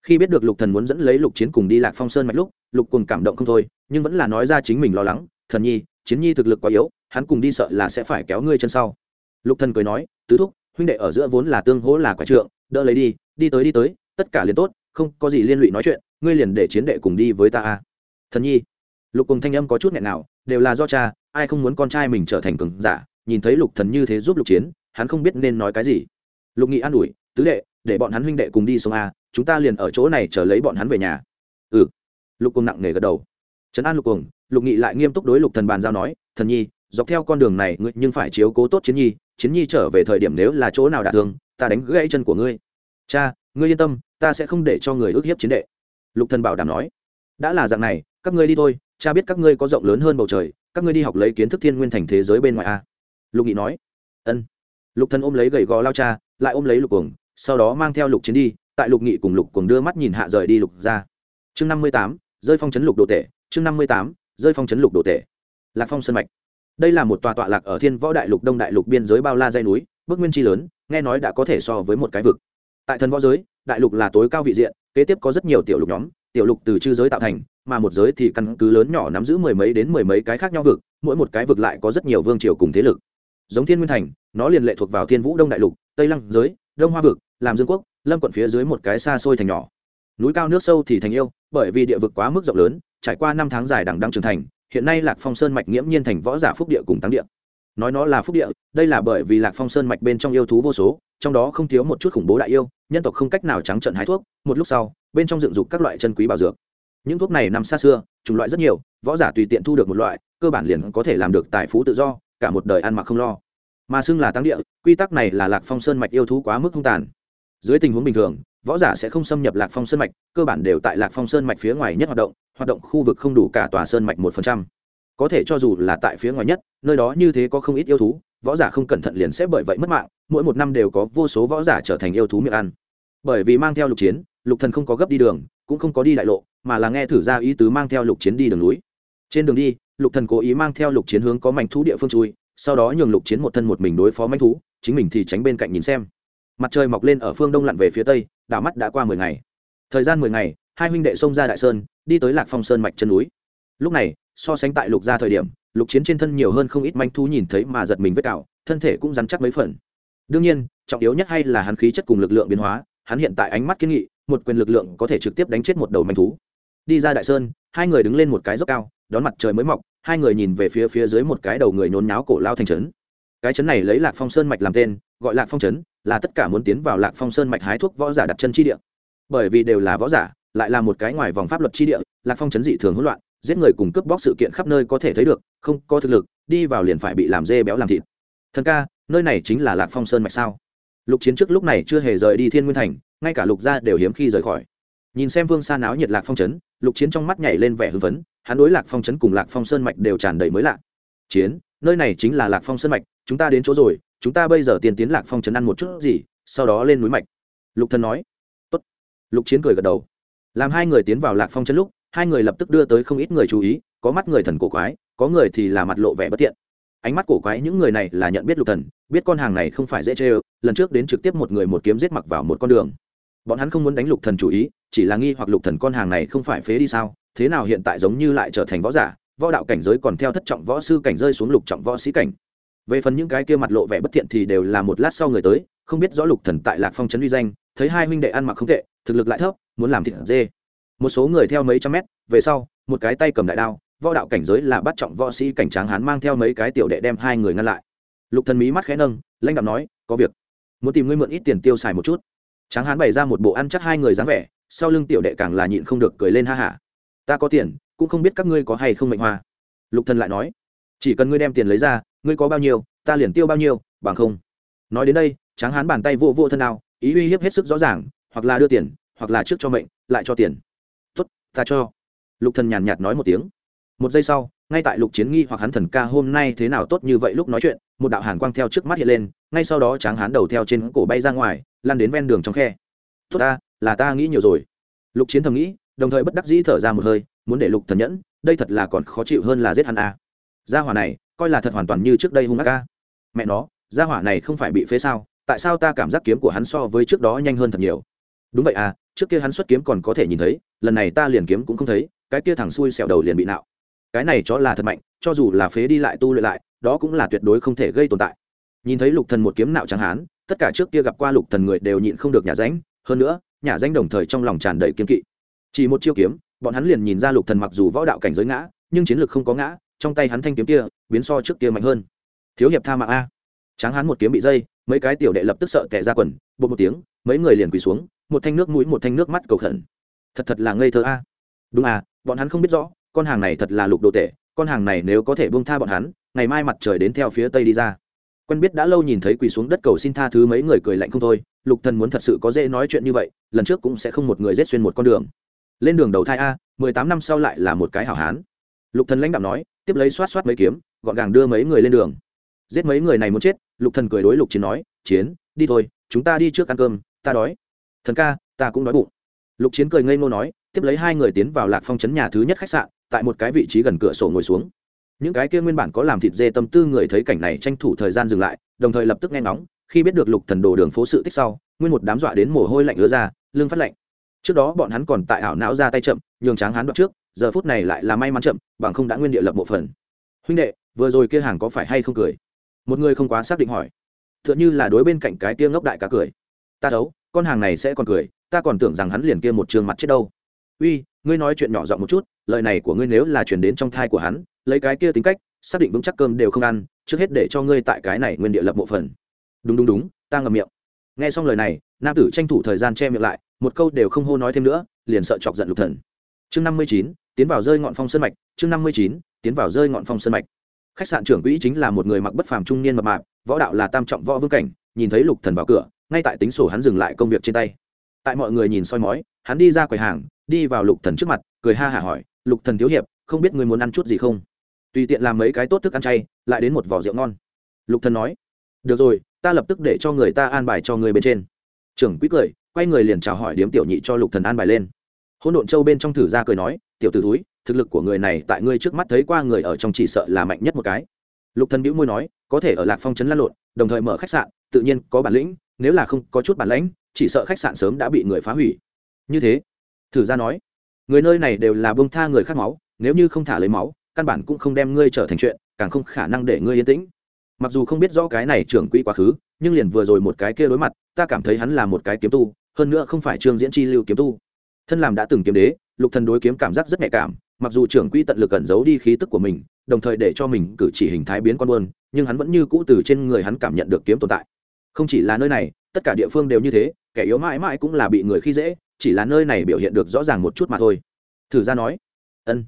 A: Khi biết được lục thần muốn dẫn lấy lục chiến cùng đi lạc phong sơn mạch lúc, lục cuồng cảm động không thôi, nhưng vẫn là nói ra chính mình lo lắng, thần nhi chiến nhi thực lực quá yếu, hắn cùng đi sợ là sẽ phải kéo ngươi chân sau. Lục thần cười nói, tứ thúc, huynh đệ ở giữa vốn là tương hỗ là quả trượng, đỡ lấy đi đi tới đi tới, tất cả liền tốt, không có gì liên lụy nói chuyện, ngươi liền để chiến đệ cùng đi với ta a. Thần nhi, lục cùng thanh âm có chút nghẹn nào, đều là do cha, ai không muốn con trai mình trở thành cường giả, nhìn thấy lục thần như thế giúp lục chiến, hắn không biết nên nói cái gì. Lục nghị an ủi, tứ đệ, để bọn hắn huynh đệ cùng đi sông a, chúng ta liền ở chỗ này chờ lấy bọn hắn về nhà. Ừ. Lục cùng nặng nề gật đầu trấn an lục cùng lục nghị lại nghiêm túc đối lục thần bàn giao nói, thần nhi, dọc theo con đường này, ngươi nhưng phải chiếu cố tốt chiến nhi chiến nhi trở về thời điểm nếu là chỗ nào đả thương, ta đánh gãy chân của ngươi. Cha, ngươi yên tâm, ta sẽ không để cho người ước hiếp chiến đệ. Lục thần bảo đảm nói. Đã là dạng này, các ngươi đi thôi, cha biết các ngươi có rộng lớn hơn bầu trời, các ngươi đi học lấy kiến thức thiên nguyên thành thế giới bên ngoài a. Lục nghị nói. Ân. Lục thần ôm lấy gầy gò lao cha, lại ôm lấy lục cuồng, sau đó mang theo lục chiến đi, tại lục nghị cùng lục cuồng đưa mắt nhìn hạ rời đi lục ra. Chương năm mươi tám, rơi phong chấn lục đồ tể chương năm mươi tám, rơi phong chấn lục đồ tể. Lạc phong sơn mạch. Đây là một tòa tọa lạc ở thiên võ đại lục đông đại lục biên giới bao la dây núi, bước nguyên chi lớn, nghe nói đã có thể so với một cái vực. Tại thần võ giới, đại lục là tối cao vị diện, kế tiếp có rất nhiều tiểu lục nhóm, tiểu lục từ chư giới tạo thành, mà một giới thì căn cứ lớn nhỏ nắm giữ mười mấy đến mười mấy cái khác nhau vực, mỗi một cái vực lại có rất nhiều vương triều cùng thế lực. Giống thiên nguyên thành, nó liền lệ thuộc vào thiên vũ đông đại lục, tây lăng giới, đông hoa vực làm dương quốc, lâm quận phía dưới một cái xa xôi thành nhỏ núi cao nước sâu thì thành yêu, bởi vì địa vực quá mức rộng lớn, trải qua năm tháng dài đằng đăng trưởng thành, hiện nay lạc phong sơn mạch nghiễm nhiên thành võ giả phúc địa cùng tăng địa. Nói nó là phúc địa, đây là bởi vì lạc phong sơn mạch bên trong yêu thú vô số, trong đó không thiếu một chút khủng bố đại yêu, nhân tộc không cách nào trắng trận hái thuốc, một lúc sau, bên trong dựng dục các loại chân quý bảo dược. Những thuốc này nằm xa xưa, chủng loại rất nhiều, võ giả tùy tiện thu được một loại, cơ bản liền có thể làm được tài phú tự do, cả một đời ăn mặc không lo. Mà xưng là tăng địa, quy tắc này là lạc phong sơn mạch yêu thú quá mức hung tàn. Dưới tình huống bình thường võ giả sẽ không xâm nhập lạc phong sơn mạch, cơ bản đều tại lạc phong sơn mạch phía ngoài nhất hoạt động hoạt động khu vực không đủ cả tòa sơn mạch một phần trăm. Có thể cho dù là tại phía ngoài nhất, nơi đó như thế có không ít yêu thú, võ giả không cẩn thận liền sẽ bởi vậy mất mạng, mỗi một năm đều có vô số võ giả trở thành yêu thú miệng ăn. Bởi vì mang theo lục chiến, lục thần không có gấp đi đường, cũng không có đi đại lộ, mà là nghe thử ra ý tứ mang theo lục chiến đi đường núi. Trên đường đi, lục thần cố ý mang theo lục chiến hướng có mảnh thú địa phương chui, sau đó nhường lục chiến một thân một mình đối phó manh thú, chính mình thì tránh bên cạnh nhìn xem mặt trời mọc lên ở phương đông lặn về phía tây, đảo mắt đã qua mười ngày. Thời gian mười ngày, hai huynh đệ xông ra đại sơn, đi tới lạc phong sơn mạch chân núi. Lúc này, so sánh tại lục gia thời điểm, lục chiến trên thân nhiều hơn không ít manh thú nhìn thấy mà giật mình vết cạo thân thể cũng rắn chắc mấy phần. Đương nhiên, trọng yếu nhất hay là hắn khí chất cùng lực lượng biến hóa, hắn hiện tại ánh mắt kiên nghị, một quyền lực lượng có thể trực tiếp đánh chết một đầu manh thú. Đi ra đại sơn, hai người đứng lên một cái dốc cao, đón mặt trời mới mọc, hai người nhìn về phía phía dưới một cái đầu người nhốn nháo cổ lao thành trấn. Cái trấn này lấy lạc phong sơn mạch làm tên, gọi lạc phong trấn là tất cả muốn tiến vào lạc phong sơn mạch hái thuốc võ giả đặt chân chi địa. Bởi vì đều là võ giả, lại là một cái ngoài vòng pháp luật chi địa, lạc phong chấn dị thường hỗn loạn, giết người cùng cướp bóc sự kiện khắp nơi có thể thấy được, không có thực lực, đi vào liền phải bị làm dê béo làm thịt. Thần ca, nơi này chính là lạc phong sơn mạch sao? Lục chiến trước lúc này chưa hề rời đi thiên nguyên thành, ngay cả lục gia đều hiếm khi rời khỏi. Nhìn xem vương sa náo nhiệt lạc phong trấn lục chiến trong mắt nhảy lên vẻ hưng phấn, hắn đối lạc phong trấn cùng lạc phong sơn mạch đều tràn đầy mới lạ. Chiến, nơi này chính là lạc phong sơn mạch, chúng ta đến chỗ rồi chúng ta bây giờ tiền tiến lạc phong trấn ăn một chút gì, sau đó lên núi mạch. Lục thần nói. Tốt. lục chiến cười gật đầu. Làm hai người tiến vào lạc phong trấn lúc, hai người lập tức đưa tới không ít người chú ý, có mắt người thần cổ quái, có người thì là mặt lộ vẻ bất tiện ánh mắt cổ quái những người này là nhận biết lục thần, biết con hàng này không phải dễ chơi, lần trước đến trực tiếp một người một kiếm giết mặc vào một con đường. Bọn hắn không muốn đánh lục thần chủ ý, chỉ là nghi hoặc lục thần con hàng này không phải phế đi sao, thế nào hiện tại giống như lại trở thành võ giả, võ đạo cảnh giới còn theo thất trọng võ sư cảnh rơi xuống lục trọng võ sĩ cảnh về phần những cái kia mặt lộ vẻ bất thiện thì đều là một lát sau người tới, không biết rõ lục thần tại lạc phong trấn uy danh, thấy hai huynh đệ ăn mặc không tệ, thực lực lại thấp, muốn làm thịt dê. Một số người theo mấy trăm mét, về sau, một cái tay cầm đại đao, võ đạo cảnh giới là bắt trọng võ sĩ cảnh tráng hán mang theo mấy cái tiểu đệ đem hai người ngăn lại. Lục thần mí mắt khẽ nâng, lãnh đạo nói, có việc. Muốn tìm ngươi mượn ít tiền tiêu xài một chút. Tráng hán bày ra một bộ ăn chắc hai người dáng vẻ, sau lưng tiểu đệ càng là nhịn không được cười lên ha hả. Ta có tiền, cũng không biết các ngươi có hay không mệnh hoa. Lục thần lại nói, chỉ cần ngươi đem tiền lấy ra ngươi có bao nhiêu, ta liền tiêu bao nhiêu, bằng không. Nói đến đây, tráng hán bàn tay vô vô thân nào ý uy hiếp hết sức rõ ràng, hoặc là đưa tiền, hoặc là trước cho mệnh, lại cho tiền. Tốt, ta cho. Lục thần nhàn nhạt nói một tiếng. Một giây sau, ngay tại lục chiến nghi hoặc hắn thần ca hôm nay thế nào tốt như vậy lúc nói chuyện, một đạo hàn quang theo trước mắt hiện lên, ngay sau đó tráng hán đầu theo trên cổ bay ra ngoài, lăn đến ven đường trong khe. Tốt ta, là ta nghĩ nhiều rồi. Lục chiến thầm nghĩ, đồng thời bất đắc dĩ thở ra một hơi, muốn để lục thần nhẫn, đây thật là còn khó chịu hơn là giết hắn a. À. gia hỏa này coi là thật hoàn toàn như trước đây hung ác ca mẹ nó, gia hỏa này không phải bị phế sao? Tại sao ta cảm giác kiếm của hắn so với trước đó nhanh hơn thật nhiều? Đúng vậy à trước kia hắn xuất kiếm còn có thể nhìn thấy, lần này ta liền kiếm cũng không thấy, cái kia thằng xui xẹo đầu liền bị nạo. Cái này chó là thật mạnh, cho dù là phế đi lại tu luyện lại, đó cũng là tuyệt đối không thể gây tồn tại. Nhìn thấy lục thần một kiếm nạo chẳng hán, tất cả trước kia gặp qua lục thần người đều nhịn không được nhà ránh, hơn nữa nhà ránh đồng thời trong lòng tràn đầy kiên kỵ. Chỉ một chiêu kiếm, bọn hắn liền nhìn ra lục thần mặc dù võ đạo cảnh giới ngã, nhưng chiến lược không có ngã trong tay hắn thanh kiếm kia, biến so trước kia mạnh hơn. Thiếu hiệp tha mạng a. Tráng hắn một kiếm bị dây, mấy cái tiểu đệ lập tức sợ tẻ ra quần bột một tiếng, mấy người liền quỳ xuống, một thanh nước mũi, một thanh nước mắt cầu khẩn. Thật thật là ngây thơ a. Đúng à bọn hắn không biết rõ, con hàng này thật là lục đồ tệ con hàng này nếu có thể buông tha bọn hắn, ngày mai mặt trời đến theo phía tây đi ra. Quen biết đã lâu nhìn thấy quỳ xuống đất cầu xin tha thứ mấy người cười lạnh không thôi, lục thần muốn thật sự có dễ nói chuyện như vậy, lần trước cũng sẽ không một người rết xuyên một con đường. Lên đường đầu thai a, mười tám năm sau lại là một cái hảo hán. Lục thần lãnh đạo nói tiếp lấy xoát xoát mấy kiếm, gọn gàng đưa mấy người lên đường. Giết mấy người này muốn chết, lục thần cười đối lục chiến nói, chiến, đi thôi, chúng ta đi trước ăn cơm, ta đói. Thần ca, ta cũng đói bụng. Lục chiến cười ngây ngô nói, tiếp lấy hai người tiến vào lạc phong trấn nhà thứ nhất khách sạn, tại một cái vị trí gần cửa sổ ngồi xuống. Những cái kia nguyên bản có làm thịt dê tâm tư người thấy cảnh này tranh thủ thời gian dừng lại, đồng thời lập tức nghe ngóng, khi biết được lục thần đồ đường phố sự tích sau, nguyên một đám dọa đến mồ hôi lạnh ứa ra lương phát lạnh. Trước đó bọn hắn còn tại ảo não ra tay chậm, nhường tráng hắn đoạt trước giờ phút này lại là may mắn chậm, bằng không đã nguyên địa lập bộ phần. Huynh đệ, vừa rồi kia hàng có phải hay không cười? Một người không quá xác định hỏi. Tựa như là đối bên cạnh cái kia ngốc đại cá cười. Ta đấu con hàng này sẽ còn cười, ta còn tưởng rằng hắn liền kia một trường mặt chết đâu. Uy, ngươi nói chuyện nhỏ giọng một chút, lời này của ngươi nếu là chuyển đến trong thai của hắn, lấy cái kia tính cách, xác định vững chắc cơm đều không ăn, trước hết để cho ngươi tại cái này nguyên địa lập bộ phần. Đúng đúng đúng, ta ngậm miệng. Nghe xong lời này, nam tử tranh thủ thời gian che miệng lại, một câu đều không hô nói thêm nữa, liền sợ chọc giận lục thần chương năm mươi chín, tiến vào rơi ngọn phong sơn mạch, chương năm mươi chín, tiến vào rơi ngọn phong sơn mạch. Khách sạn trưởng quỹ chính là một người mặc bất phàm trung niên mập mạp, võ đạo là tam trọng võ vương cảnh, nhìn thấy lục thần vào cửa, ngay tại tính sổ hắn dừng lại công việc trên tay. Tại mọi người nhìn soi mói, hắn đi ra quầy hàng, đi vào lục thần trước mặt, cười ha hả hỏi, lục thần thiếu hiệp, không biết người muốn ăn chút gì không? Tùy tiện làm mấy cái tốt thức ăn chay, lại đến một vỏ rượu ngon. Lục thần nói, được rồi, ta lập tức để cho người ta an bài cho người bên trên. Trưởng quỹ cười, quay người liền chào hỏi điếm tiểu nhị cho lục thần an bài lên hỗn độn châu bên trong thử ra cười nói, tiểu tử túi thực lực của người này tại ngươi trước mắt thấy qua người ở trong chỉ sợ là mạnh nhất một cái. Lục thần bĩu môi nói, có thể ở lạc phong trấn lăn lộn, đồng thời mở khách sạn, tự nhiên có bản lĩnh, nếu là không có chút bản lãnh, chỉ sợ khách sạn sớm đã bị người phá hủy. Như thế, thử ra nói, người nơi này đều là bông tha người khác máu, nếu như không thả lấy máu, căn bản cũng không đem ngươi trở thành chuyện, càng không khả năng để ngươi yên tĩnh. Mặc dù không biết rõ cái này trưởng quỹ quá khứ, nhưng liền vừa rồi một cái kia đối mặt, ta cảm thấy hắn là một cái kiếm tu, hơn nữa không phải trương diễn chi lưu kiếm tu thân làm đã từng kiếm đế, lục thần đối kiếm cảm giác rất nhạy cảm, mặc dù trưởng quỹ tận lực cẩn giấu đi khí tức của mình, đồng thời để cho mình cử chỉ hình thái biến con buôn, nhưng hắn vẫn như cũ từ trên người hắn cảm nhận được kiếm tồn tại. Không chỉ là nơi này, tất cả địa phương đều như thế, kẻ yếu mãi mãi cũng là bị người khi dễ, chỉ là nơi này biểu hiện được rõ ràng một chút mà thôi. Thử ra nói. Ân.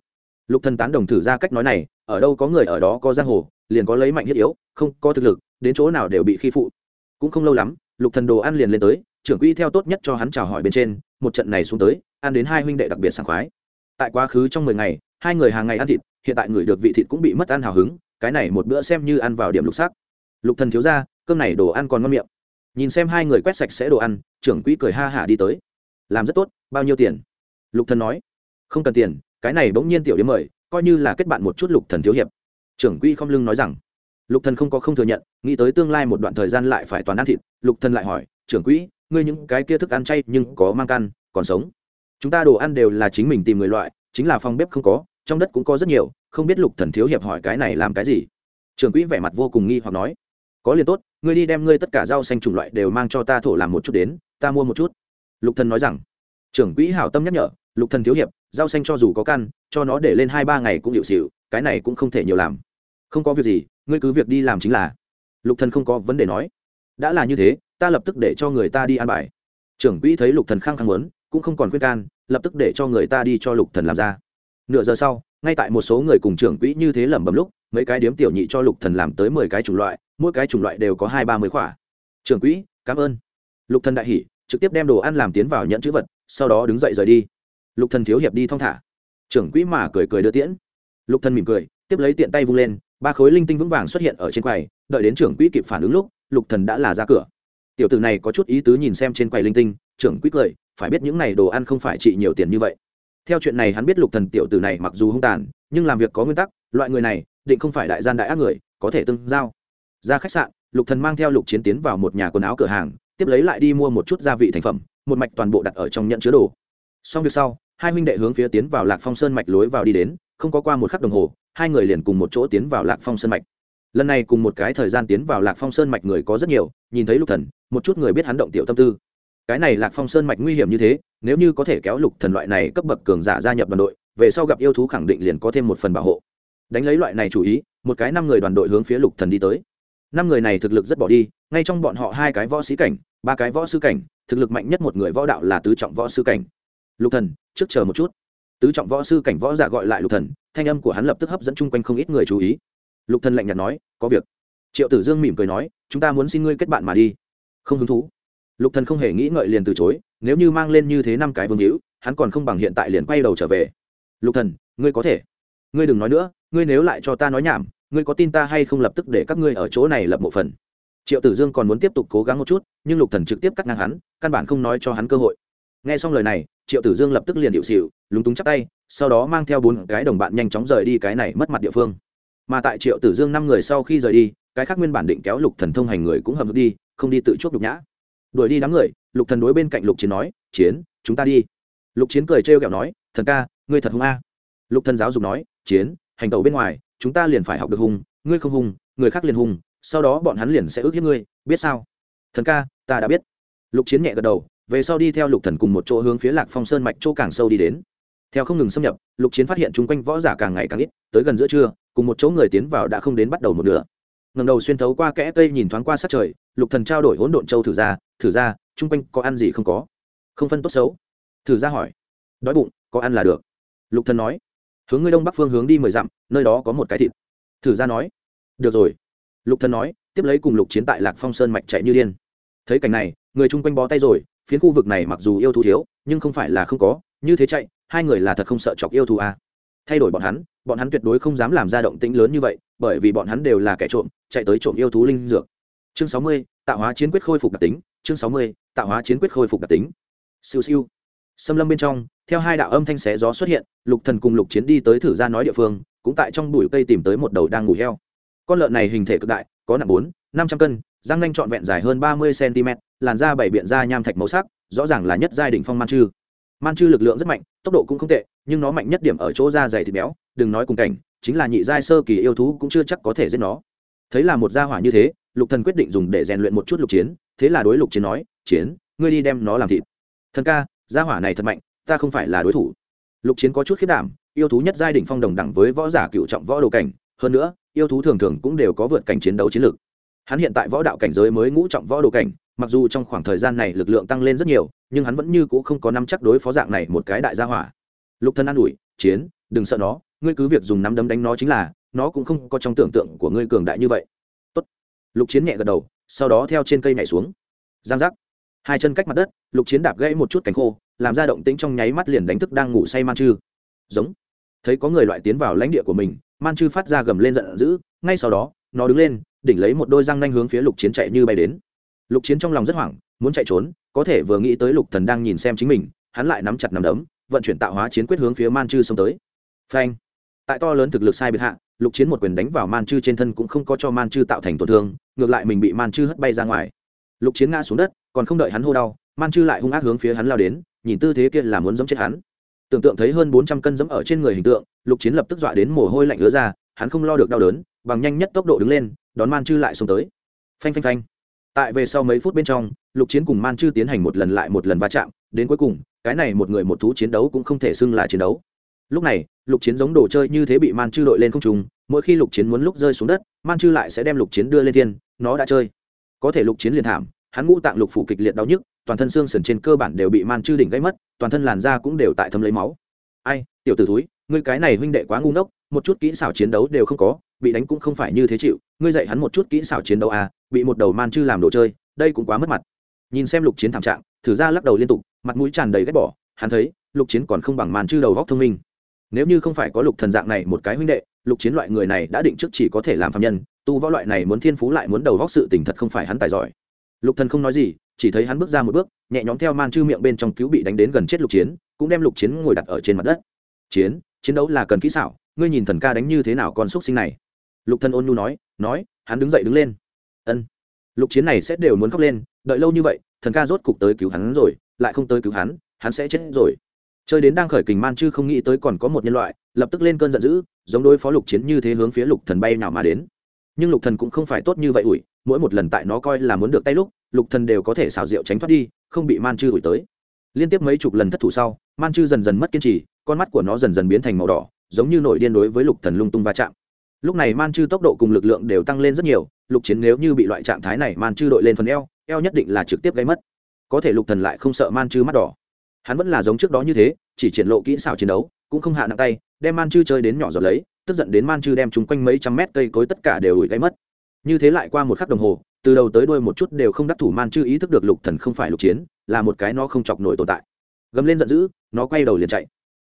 A: Lục thần tán đồng thử ra cách nói này, ở đâu có người ở đó có giang hồ, liền có lấy mạnh thiết yếu, không có thực lực, đến chỗ nào đều bị khi phụ. Cũng không lâu lắm, lục thần đồ ăn liền lên tới, trưởng quỹ theo tốt nhất cho hắn chào hỏi bên trên, một trận này xuống tới ăn đến hai huynh đệ đặc biệt sảng khoái. Tại quá khứ trong mười ngày, hai người hàng ngày ăn thịt, hiện tại người được vị thịt cũng bị mất ăn hào hứng, cái này một bữa xem như ăn vào điểm lục sắc. Lục thần thiếu ra cơm này đồ ăn còn ngon miệng. Nhìn xem hai người quét sạch sẽ đồ ăn, trưởng quỹ cười ha hả đi tới. Làm rất tốt, bao nhiêu tiền? Lục thần nói. Không cần tiền, cái này bỗng nhiên tiểu đến mời, coi như là kết bạn một chút lục thần thiếu hiệp. Trưởng quỹ không lưng nói rằng. Lục thần không có không thừa nhận, nghĩ tới tương lai một đoạn thời gian lại phải toàn ăn thịt, lục thần lại hỏi, trưởng quỹ, ngươi những cái kia thức ăn chay nhưng có mang căn, còn sống? Chúng ta đồ ăn đều là chính mình tìm người loại, chính là phòng bếp không có, trong đất cũng có rất nhiều, không biết lục thần thiếu hiệp hỏi cái này làm cái gì. Trưởng quỹ vẻ mặt vô cùng nghi hoặc nói, có liền tốt, ngươi đi đem ngươi tất cả rau xanh chủng loại đều mang cho ta thổ làm một chút đến, ta mua một chút. Lục thần nói rằng, trưởng quỹ hảo tâm nhắc nhở, lục thần thiếu hiệp, rau xanh cho dù có căn, cho nó để lên hai ba ngày cũng hiệu xịu cái này cũng không thể nhiều làm. Không có việc gì, ngươi cứ việc đi làm chính là. Lục thần không có vấn đề nói, đã là như thế, ta lập tức để cho người ta đi ăn bài. Trưởng quỹ thấy lục thần khăng khăng muốn cũng không còn khuyên can, lập tức để cho người ta đi cho lục thần làm ra. Nửa giờ sau, ngay tại một số người cùng trưởng quỹ như thế lẩm bẩm lúc, mấy cái điếm tiểu nhị cho lục thần làm tới mười cái chủng loại, mỗi cái chủng loại đều có hai ba mươi khỏa. Trưởng quỹ, cảm ơn. Lục thần đại hỉ, trực tiếp đem đồ ăn làm tiến vào nhận chữ vật, sau đó đứng dậy rời đi. Lục thần thiếu hiệp đi thong thả. Trưởng quỹ mà cười cười đưa tiễn. Lục thần mỉm cười, tiếp lấy tiện tay vung lên, ba khối linh tinh vững vàng xuất hiện ở trên quầy, đợi đến trưởng quỹ kịp phản ứng lúc, lục thần đã là ra cửa tiểu tử này có chút ý tứ nhìn xem trên quầy linh tinh, trưởng quýt cười, phải biết những này đồ ăn không phải trị nhiều tiền như vậy. Theo chuyện này hắn biết lục thần tiểu tử này mặc dù hung tàn, nhưng làm việc có nguyên tắc, loại người này, định không phải đại gian đại ác người, có thể tương giao. Ra khách sạn, lục thần mang theo lục chiến tiến vào một nhà quần áo cửa hàng, tiếp lấy lại đi mua một chút gia vị thành phẩm, một mạch toàn bộ đặt ở trong nhận chứa đồ. Xong việc sau, hai huynh đệ hướng phía tiến vào lạc phong sơn mạch lối vào đi đến, không có qua một khắc đồng hồ, hai người liền cùng một chỗ tiến vào lạc phong sơn mạch lần này cùng một cái thời gian tiến vào lạc phong sơn mạch người có rất nhiều, nhìn thấy lục thần, một chút người biết hắn động tiểu tâm tư. Cái này lạc phong sơn mạch nguy hiểm như thế, nếu như có thể kéo lục thần loại này cấp bậc cường giả gia nhập đoàn đội, về sau gặp yêu thú khẳng định liền có thêm một phần bảo hộ. Đánh lấy loại này chủ ý, một cái năm người đoàn đội hướng phía lục thần đi tới. Năm người này thực lực rất bỏ đi, ngay trong bọn họ hai cái võ sĩ cảnh, ba cái võ sư cảnh, thực lực mạnh nhất một người võ đạo là tứ trọng võ sư cảnh. Lục thần, trước chờ một chút. Tứ trọng võ sư cảnh võ giả gọi lại lục thần, thanh âm của hắn lập tức hấp dẫn chung quanh không ít người chú ý lục thần lạnh nhạt nói, có việc. Triệu tử dương mỉm cười nói, chúng ta muốn xin ngươi kết bạn mà đi. Không hứng thú. Lục thần không hề nghĩ ngợi liền từ chối, nếu như mang lên như thế năm cái vương hữu, hắn còn không bằng hiện tại liền quay đầu trở về. Lục thần, ngươi có thể. Ngươi đừng nói nữa, ngươi nếu lại cho ta nói nhảm, ngươi có tin ta hay không lập tức để các ngươi ở chỗ này lập một phần. Triệu tử dương còn muốn tiếp tục cố gắng một chút, nhưng lục thần trực tiếp cắt ngang hắn, căn bản không nói cho hắn cơ hội. Nghe xong lời này, triệu tử dương lập tức liền điệu xịu lúng túng chắp tay, sau đó mang theo bốn cái đồng bạn nhanh chóng rời đi cái này mất mặt địa phương mà tại triệu tử dương năm người sau khi rời đi, cái khác nguyên bản định kéo lục thần thông hành người cũng hầm đi, không đi tự chuốc nhục nhã. Đuổi đi đám người, lục thần đối bên cạnh lục chiến nói, chiến, chúng ta đi. Lục chiến cười trêu ghẹo nói, thần ca, ngươi thật hung a. Lục thần giáo dục nói, chiến, hành tẩu bên ngoài, chúng ta liền phải học được hung, ngươi không hung, người khác liền hung, sau đó bọn hắn liền sẽ ước hiếp ngươi, biết sao? Thần ca, ta đã biết. Lục chiến nhẹ gật đầu, về sau đi theo lục thần cùng một chỗ hướng phía lạc phong sơn mạch chỗ càng sâu đi đến. Theo không ngừng xâm nhập, lục chiến phát hiện chung quanh võ giả càng ngày càng ít, tới gần giữa trưa cùng một chỗ người tiến vào đã không đến bắt đầu một nửa. Ngầm đầu xuyên thấu qua kẽ cây nhìn thoáng qua sát trời, lục thần trao đổi hỗn độn châu thử ra thử ra, chung quanh có ăn gì không có? Không phân tốt xấu. Thử ra hỏi. Đói bụng, có ăn là được. Lục thần nói. Hướng ngươi đông bắc phương hướng đi mười dặm, nơi đó có một cái thịt. Thử ra nói. Được rồi. Lục thần nói, tiếp lấy cùng lục chiến tại lạc phong sơn mạch chạy như điên. Thấy cảnh này, người chung quanh bó tay rồi, phiến khu vực này mặc dù yêu thú thiếu, nhưng không phải là không có, như thế chạy, hai người là thật không sợ chọc yêu thú à. thay đổi bọn hắn bọn hắn tuyệt đối không dám làm ra động tĩnh lớn như vậy, bởi vì bọn hắn đều là kẻ trộm, chạy tới trộm yêu thú linh dược. Chương sáu mươi, tạo hóa chiến quyết khôi phục đặc tính, chương sáu mươi, tạo hóa chiến quyết khôi phục đặc tính. Siêu siêu. Xâm lâm bên trong, theo hai đạo âm thanh xé gió xuất hiện, lục thần cùng lục chiến đi tới thử ra nói địa phương, cũng tại trong bụi cây tìm tới một đầu đang ngủ heo. Con lợn này hình thể cực đại, có nặng bốn, năm trăm cân, răng nanh trọn vẹn dài hơn ba mươi cm làn da bảy biện da nham thạch màu sắc, rõ ràng là nhất giai đỉnh phong man chư. Man chư lực lượng rất mạnh, tốc độ cũng không tệ, nhưng nó mạnh nhất điểm ở chỗ da dày thịt béo đừng nói cùng cảnh, chính là nhị giai sơ kỳ yêu thú cũng chưa chắc có thể giết nó. Thấy là một gia hỏa như thế, lục thần quyết định dùng để rèn luyện một chút lục chiến, thế là đối lục chiến nói, chiến, ngươi đi đem nó làm thịt. Thần ca, gia hỏa này thật mạnh, ta không phải là đối thủ. Lục chiến có chút khiết đảm, yêu thú nhất giai đỉnh phong đồng đẳng với võ giả cựu trọng võ đồ cảnh, hơn nữa, yêu thú thường thường cũng đều có vượt cảnh chiến đấu chiến lược. Hắn hiện tại võ đạo cảnh giới mới ngũ trọng võ đồ cảnh, mặc dù trong khoảng thời gian này lực lượng tăng lên rất nhiều, nhưng hắn vẫn như c ũ không có năm chắc đối phó dạng này một cái đại gia hỏa. Lục thân an ủi, chiến, đừng sợ nó ngươi cứ việc dùng nắm đấm đánh nó chính là, nó cũng không có trong tưởng tượng của ngươi cường đại như vậy. Tốt. lục chiến nhẹ gật đầu, sau đó theo trên cây nhảy xuống. Giang giác. Hai chân cách mặt đất, lục chiến đạp gãy một chút cánh khô, làm ra động tĩnh trong nháy mắt liền đánh thức đang ngủ say man chư. Giống. Thấy có người loại tiến vào lãnh địa của mình, man chư phát ra gầm lên giận dữ, ngay sau đó, nó đứng lên, đỉnh lấy một đôi răng nanh hướng phía lục chiến chạy như bay đến. Lục chiến trong lòng rất hoảng, muốn chạy trốn, có thể vừa nghĩ tới lục thần đang nhìn xem chính mình, hắn lại nắm chặt nắm đấm, vận chuyển tạo hóa chiến quyết hướng phía man chư xông tới. Phanh tại to lớn thực lực sai biệt hạ, lục chiến một quyền đánh vào man chư trên thân cũng không có cho man chư tạo thành tổn thương, ngược lại mình bị man chư hất bay ra ngoài. Lục chiến ngã xuống đất, còn không đợi hắn hô đau, man chư lại hung ác hướng phía hắn lao đến, nhìn tư thế kia là muốn giống chết hắn. Tưởng tượng thấy hơn bốn trăm cân dẫm ở trên người hình tượng, lục chiến lập tức dọa đến mồ hôi lạnh ứa ra, hắn không lo được đau đớn, bằng nhanh nhất tốc độ đứng lên, đón man chư lại xuống tới. Phanh phanh phanh. Tại về sau mấy phút bên trong, lục chiến cùng man chư tiến hành một lần lại một lần va chạm, đến cuối cùng, cái này một người một thú chiến đấu cũng không thể xưng là chiến đấu lúc này, lục chiến giống đồ chơi như thế bị man chư đội lên không trùng mỗi khi lục chiến muốn lúc rơi xuống đất, man chư lại sẽ đem lục chiến đưa lên thiên, nó đã chơi. Có thể lục chiến liền thảm, hắn ngũ tạng lục phủ kịch liệt đau nhức, toàn thân xương sườn trên cơ bản đều bị man chư đỉnh gãy mất, toàn thân làn da cũng đều tại thâm lấy máu. Ai, tiểu t ử túi ngươi cái này huynh đệ quá ngu ngốc, một chút kỹ xảo chiến đấu đều không có, bị đánh cũng không phải như thế chịu, ngươi dạy hắn một chút kỹ xảo chiến đấu à bị một đầu man chư làm đồ chơi, đây cũng quá mất mặt. Nhìn xem lục chiến thảm trạng, thử ra lắc đầu liên tục, mặt mũi tràn đầy ghét bỏ, hắn thấy, lục chiến còn không bằng man chư đầu góc thông minh nếu như không phải có lục thần dạng này một cái huynh đệ, lục chiến loại người này đã định trước chỉ có thể làm phạm nhân, tu võ loại này muốn thiên phú lại muốn đầu góc sự tình thật không phải hắn tài giỏi. Lục thần không nói gì, chỉ thấy hắn bước ra một bước, nhẹ nhõm theo man chư miệng bên trong cứu bị đánh đến gần chết lục chiến, cũng đem lục chiến ngồi đặt ở trên mặt đất. Chiến chiến đấu là cần kỹ xảo, ngươi nhìn thần ca đánh như thế nào con xúc sinh này? Lục thần ôn nhu nói nói, hắn đứng dậy đứng lên. Ân. Lục chiến này sẽ đều muốn khóc lên, đợi lâu như vậy, thần ca rốt cục tới cứu hắn rồi, lại không tới cứu hắn hắn sẽ chết rồi chơi đến đang khởi kình man chư không nghĩ tới còn có một nhân loại, lập tức lên cơn giận dữ, giống đối phó lục chiến như thế hướng phía lục thần bay nào mà đến. Nhưng lục thần cũng không phải tốt như vậy ủi, mỗi một lần tại nó coi là muốn được tay lúc, lục thần đều có thể xào rượu tránh thoát đi, không bị man chư ủi tới. Liên tiếp mấy chục lần thất thủ sau, man chư dần dần mất kiên trì, con mắt của nó dần dần biến thành màu đỏ, giống như nổi điên đối với lục thần lung tung va chạm. Lúc này man chư tốc độ cùng lực lượng đều tăng lên rất nhiều, lục chiến nếu như bị loại trạng thái này man chư đội lên phần eo eo nhất định là trực tiếp gây mất. Có thể lục thần lại không sợ man chư mắt đỏ hắn vẫn là giống trước đó như thế, chỉ triển lộ kỹ xảo chiến đấu, cũng không hạ nặng tay, đem man chư chơi đến nhỏ giọt lấy, tức giận đến man chư đem chúng quanh mấy trăm mét cây cối tất cả đều ủi gây mất. Như thế lại qua một khắc đồng hồ, từ đầu tới đuôi một chút đều không đắc thủ man chư ý thức được lục thần không phải lục chiến, là một cái nó không chọc nổi tồn tại. Gầm lên giận dữ, nó quay đầu liền chạy.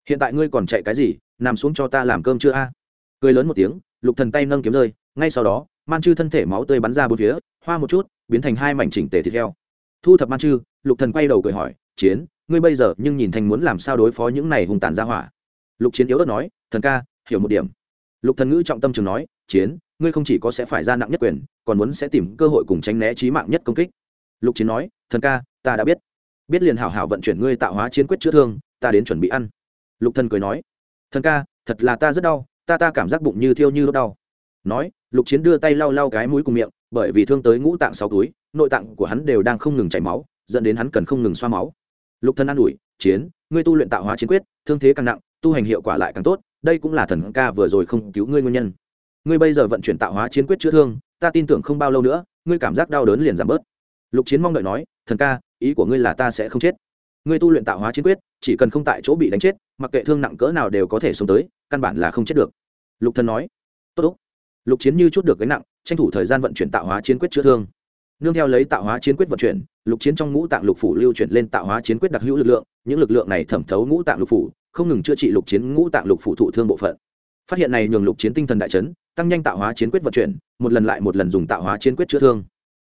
A: Hiện tại ngươi còn chạy cái gì? Nằm xuống cho ta làm cơm chưa a. Cười lớn một tiếng, lục thần tay nâng kiếm rơi, ngay sau đó, man chư thân thể máu tươi bắn ra bốn phía, hoa một chút, biến thành hai mảnh chỉnh tề thịt heo. Thu thập man chư, lục thần quay đầu cười hỏi, chiến ngươi bây giờ nhưng nhìn thành muốn làm sao đối phó những này hung tàn ra hỏa. Lục chiến yếu ớt nói, thần ca, hiểu một điểm. Lục thần ngữ trọng tâm trường nói, chiến, ngươi không chỉ có sẽ phải ra nặng nhất quyền, còn muốn sẽ tìm cơ hội cùng tránh né trí mạng nhất công kích. Lục chiến nói, thần ca, ta đã biết. Biết liền hảo hảo vận chuyển ngươi tạo hóa chiến quyết chữa thương, ta đến chuẩn bị ăn. Lục thần cười nói, thần ca, thật là ta rất đau, ta ta cảm giác bụng như thiêu như đốt đau. Nói, lục chiến đưa tay lau lau cái mũi cùng miệng, bởi vì thương tới ngũ tạng sáu túi, nội tạng của hắn đều đang không ngừng chảy máu, dẫn đến hắn cần không ngừng xoa máu lục thần an ủi, chiến, ngươi tu luyện tạo hóa chiến quyết, thương thế càng nặng, tu hành hiệu quả lại càng tốt, đây cũng là thần ca vừa rồi không cứu ngươi nguyên nhân. Ngươi bây giờ vận chuyển tạo hóa chiến quyết chữa thương, ta tin tưởng không bao lâu nữa, ngươi cảm giác đau đớn liền giảm bớt. Lục chiến mong đợi nói, thần ca, ý của ngươi là ta sẽ không chết. Ngươi tu luyện tạo hóa chiến quyết, chỉ cần không tại chỗ bị đánh chết, mặc kệ thương nặng cỡ nào đều có thể sống tới, căn bản là không chết được. Lục thần nói. Tốt. Úc lục chiến như chút được gánh nặng, tranh thủ thời gian vận chuyển tạo hóa chiến quyết chữa thương nương theo lấy tạo hóa chiến quyết vận chuyển, lục chiến trong ngũ tạng lục phủ lưu chuyển lên tạo hóa chiến quyết đặc hữu lực lượng, những lực lượng này thẩm thấu ngũ tạng lục phủ, không ngừng chữa trị lục chiến ngũ tạng lục phủ thụ thương bộ phận. Phát hiện này nhường lục chiến tinh thần đại chấn, tăng nhanh tạo hóa chiến quyết vận chuyển, một lần lại một lần dùng tạo hóa chiến quyết chữa thương.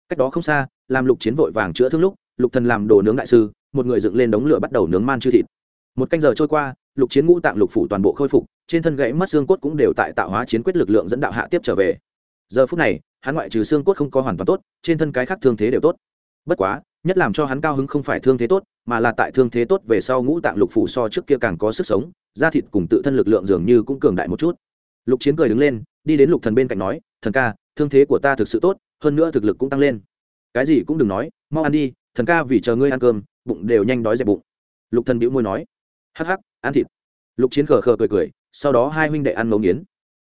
A: Cách đó không xa, làm lục chiến vội vàng chữa thương lúc, lục thần làm đồ nướng đại sư, một người dựng lên đống lửa bắt đầu nướng man chư thịt. Một canh giờ trôi qua, lục chiến ngũ tạng lục phủ toàn bộ khôi phục, trên thân gãy mất xương cốt cũng đều tại tạo hóa chiến quyết lực lượng dẫn đạo hạ tiếp trở về giờ phút này hắn ngoại trừ xương cốt không có hoàn toàn tốt trên thân cái khác thương thế đều tốt. Bất quá nhất làm cho hắn cao hứng không phải thương thế tốt mà là tại thương thế tốt về sau ngũ tạng lục phủ so trước kia càng có sức sống da thịt cùng tự thân lực lượng dường như cũng cường đại một chút. Lục chiến cười đứng lên đi đến lục thần bên cạnh nói thần ca thương thế của ta thực sự tốt hơn nữa thực lực cũng tăng lên. Cái gì cũng đừng nói mau ăn đi thần ca vì chờ ngươi ăn cơm bụng đều nhanh đói dẹp bụng. Lục thần bĩu môi nói. Hắc hắc ăn thịt. Lục chiến khờ khờ cười cười sau đó hai huynh đệ ăn ngấu nghiến.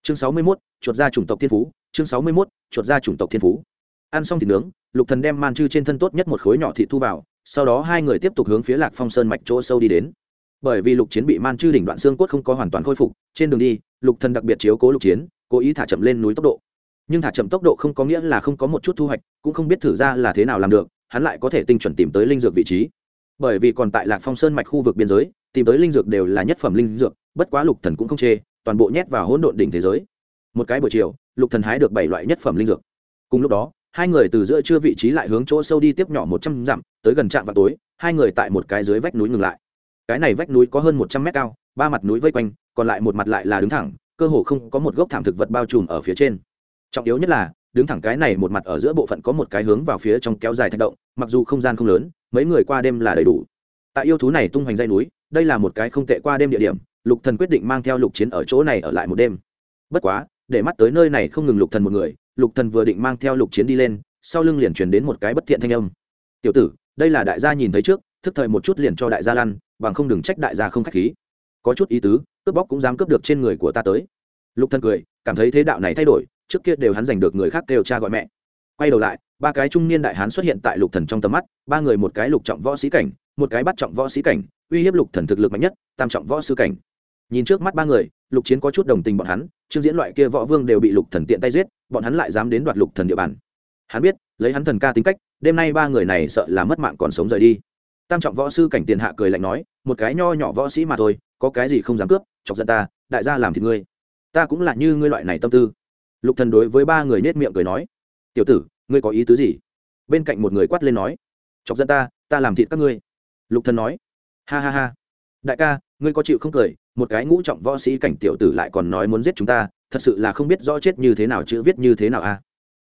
A: Chương sáu mươi 61, chuột ra chủng tộc thiên phú chương sáu mươi 61, chuột ra chủng tộc thiên phú. Ăn xong thịt nướng lục thần đem man chư trên thân tốt nhất một khối nhỏ thịt thu vào sau đó hai người tiếp tục hướng phía lạc phong sơn mạch chỗ sâu đi đến. Bởi vì lục chiến bị man chư đỉnh đoạn xương cốt không có hoàn toàn khôi phục trên đường đi lục thần đặc biệt chiếu cố lục chiến cố ý thả chậm lên núi tốc độ. Nhưng thả chậm tốc độ không có nghĩa là không có một chút thu hoạch cũng không biết thử ra là thế nào làm được hắn lại có thể tinh chuẩn tìm tới linh dược vị trí. Bởi vì còn tại lạc phong sơn mạch khu vực biên giới tìm tới linh dược đều là nhất phẩm linh dược bất quá lục thần cũng không chê toàn bộ nhét vào hỗn độn đỉnh thế giới. Một cái buổi chiều lục thần hái được bảy loại nhất phẩm linh dược. Cùng lúc đó, hai người từ giữa trưa vị trí lại hướng chỗ sâu đi tiếp nhỏ một trăm dặm, tới gần trạm vào tối, hai người tại một cái dưới vách núi ngừng lại. Cái này vách núi có hơn một trăm mét cao, ba mặt núi vây quanh, còn lại một mặt lại là đứng thẳng, cơ hồ không có một gốc thảm thực vật bao trùm ở phía trên. Trọng yếu nhất là, đứng thẳng cái này một mặt ở giữa bộ phận có một cái hướng vào phía trong kéo dài thạch động, mặc dù không gian không lớn, mấy người qua đêm là đầy đủ. Tại yêu thú này tung hoành dây núi, đây là một cái không tệ qua đêm địa điểm, lục thần quyết định mang theo lục chiến ở chỗ này ở lại một đêm. Bất quá để mắt tới nơi này không ngừng lục thần một người, lục thần vừa định mang theo lục chiến đi lên, sau lưng liền truyền đến một cái bất thiện thanh âm. Tiểu tử, đây là đại gia nhìn thấy trước, thức thời một chút liền cho đại gia lăn, bằng không đừng trách đại gia không khách khí. Có chút ý tứ, cướp bóc cũng dám cướp được trên người của ta tới. Lục thần cười, cảm thấy thế đạo này thay đổi, trước kia đều hắn giành được người khác đều cha gọi mẹ. Quay đầu lại, ba cái trung niên đại hán xuất hiện tại lục thần trong tầm mắt, ba người một cái lục trọng võ sĩ cảnh, một cái bắt trọng võ sĩ cảnh, uy hiếp lục thần thực lực mạnh nhất, tam trọng võ sư cảnh. Nhìn trước mắt ba người, lục chiến có chút đồng tình bọn hắn trương diễn loại kia võ vương đều bị lục thần tiện tay giết, bọn hắn lại dám đến đoạt lục thần địa bàn. Hắn biết, lấy hắn thần ca tính cách, đêm nay ba người này sợ là mất mạng còn sống rời đi. Tam trọng võ sư cảnh tiền hạ cười lạnh nói, một cái nho nhỏ võ sĩ mà thôi, có cái gì không dám cướp, chọc giận ta, đại gia làm thì ngươi. Ta cũng là như ngươi loại này tâm tư. Lục thần đối với ba người nết miệng cười nói, tiểu tử, ngươi có ý tứ gì? Bên cạnh một người quát lên nói, chọc giận ta ta làm thịt các ngươi. Lục thần nói, ha ha ha. Đại ca, ngươi có chịu không cười một cái ngũ trọng võ sĩ cảnh tiểu tử lại còn nói muốn giết chúng ta, thật sự là không biết rõ chết như thế nào chữ viết như thế nào a.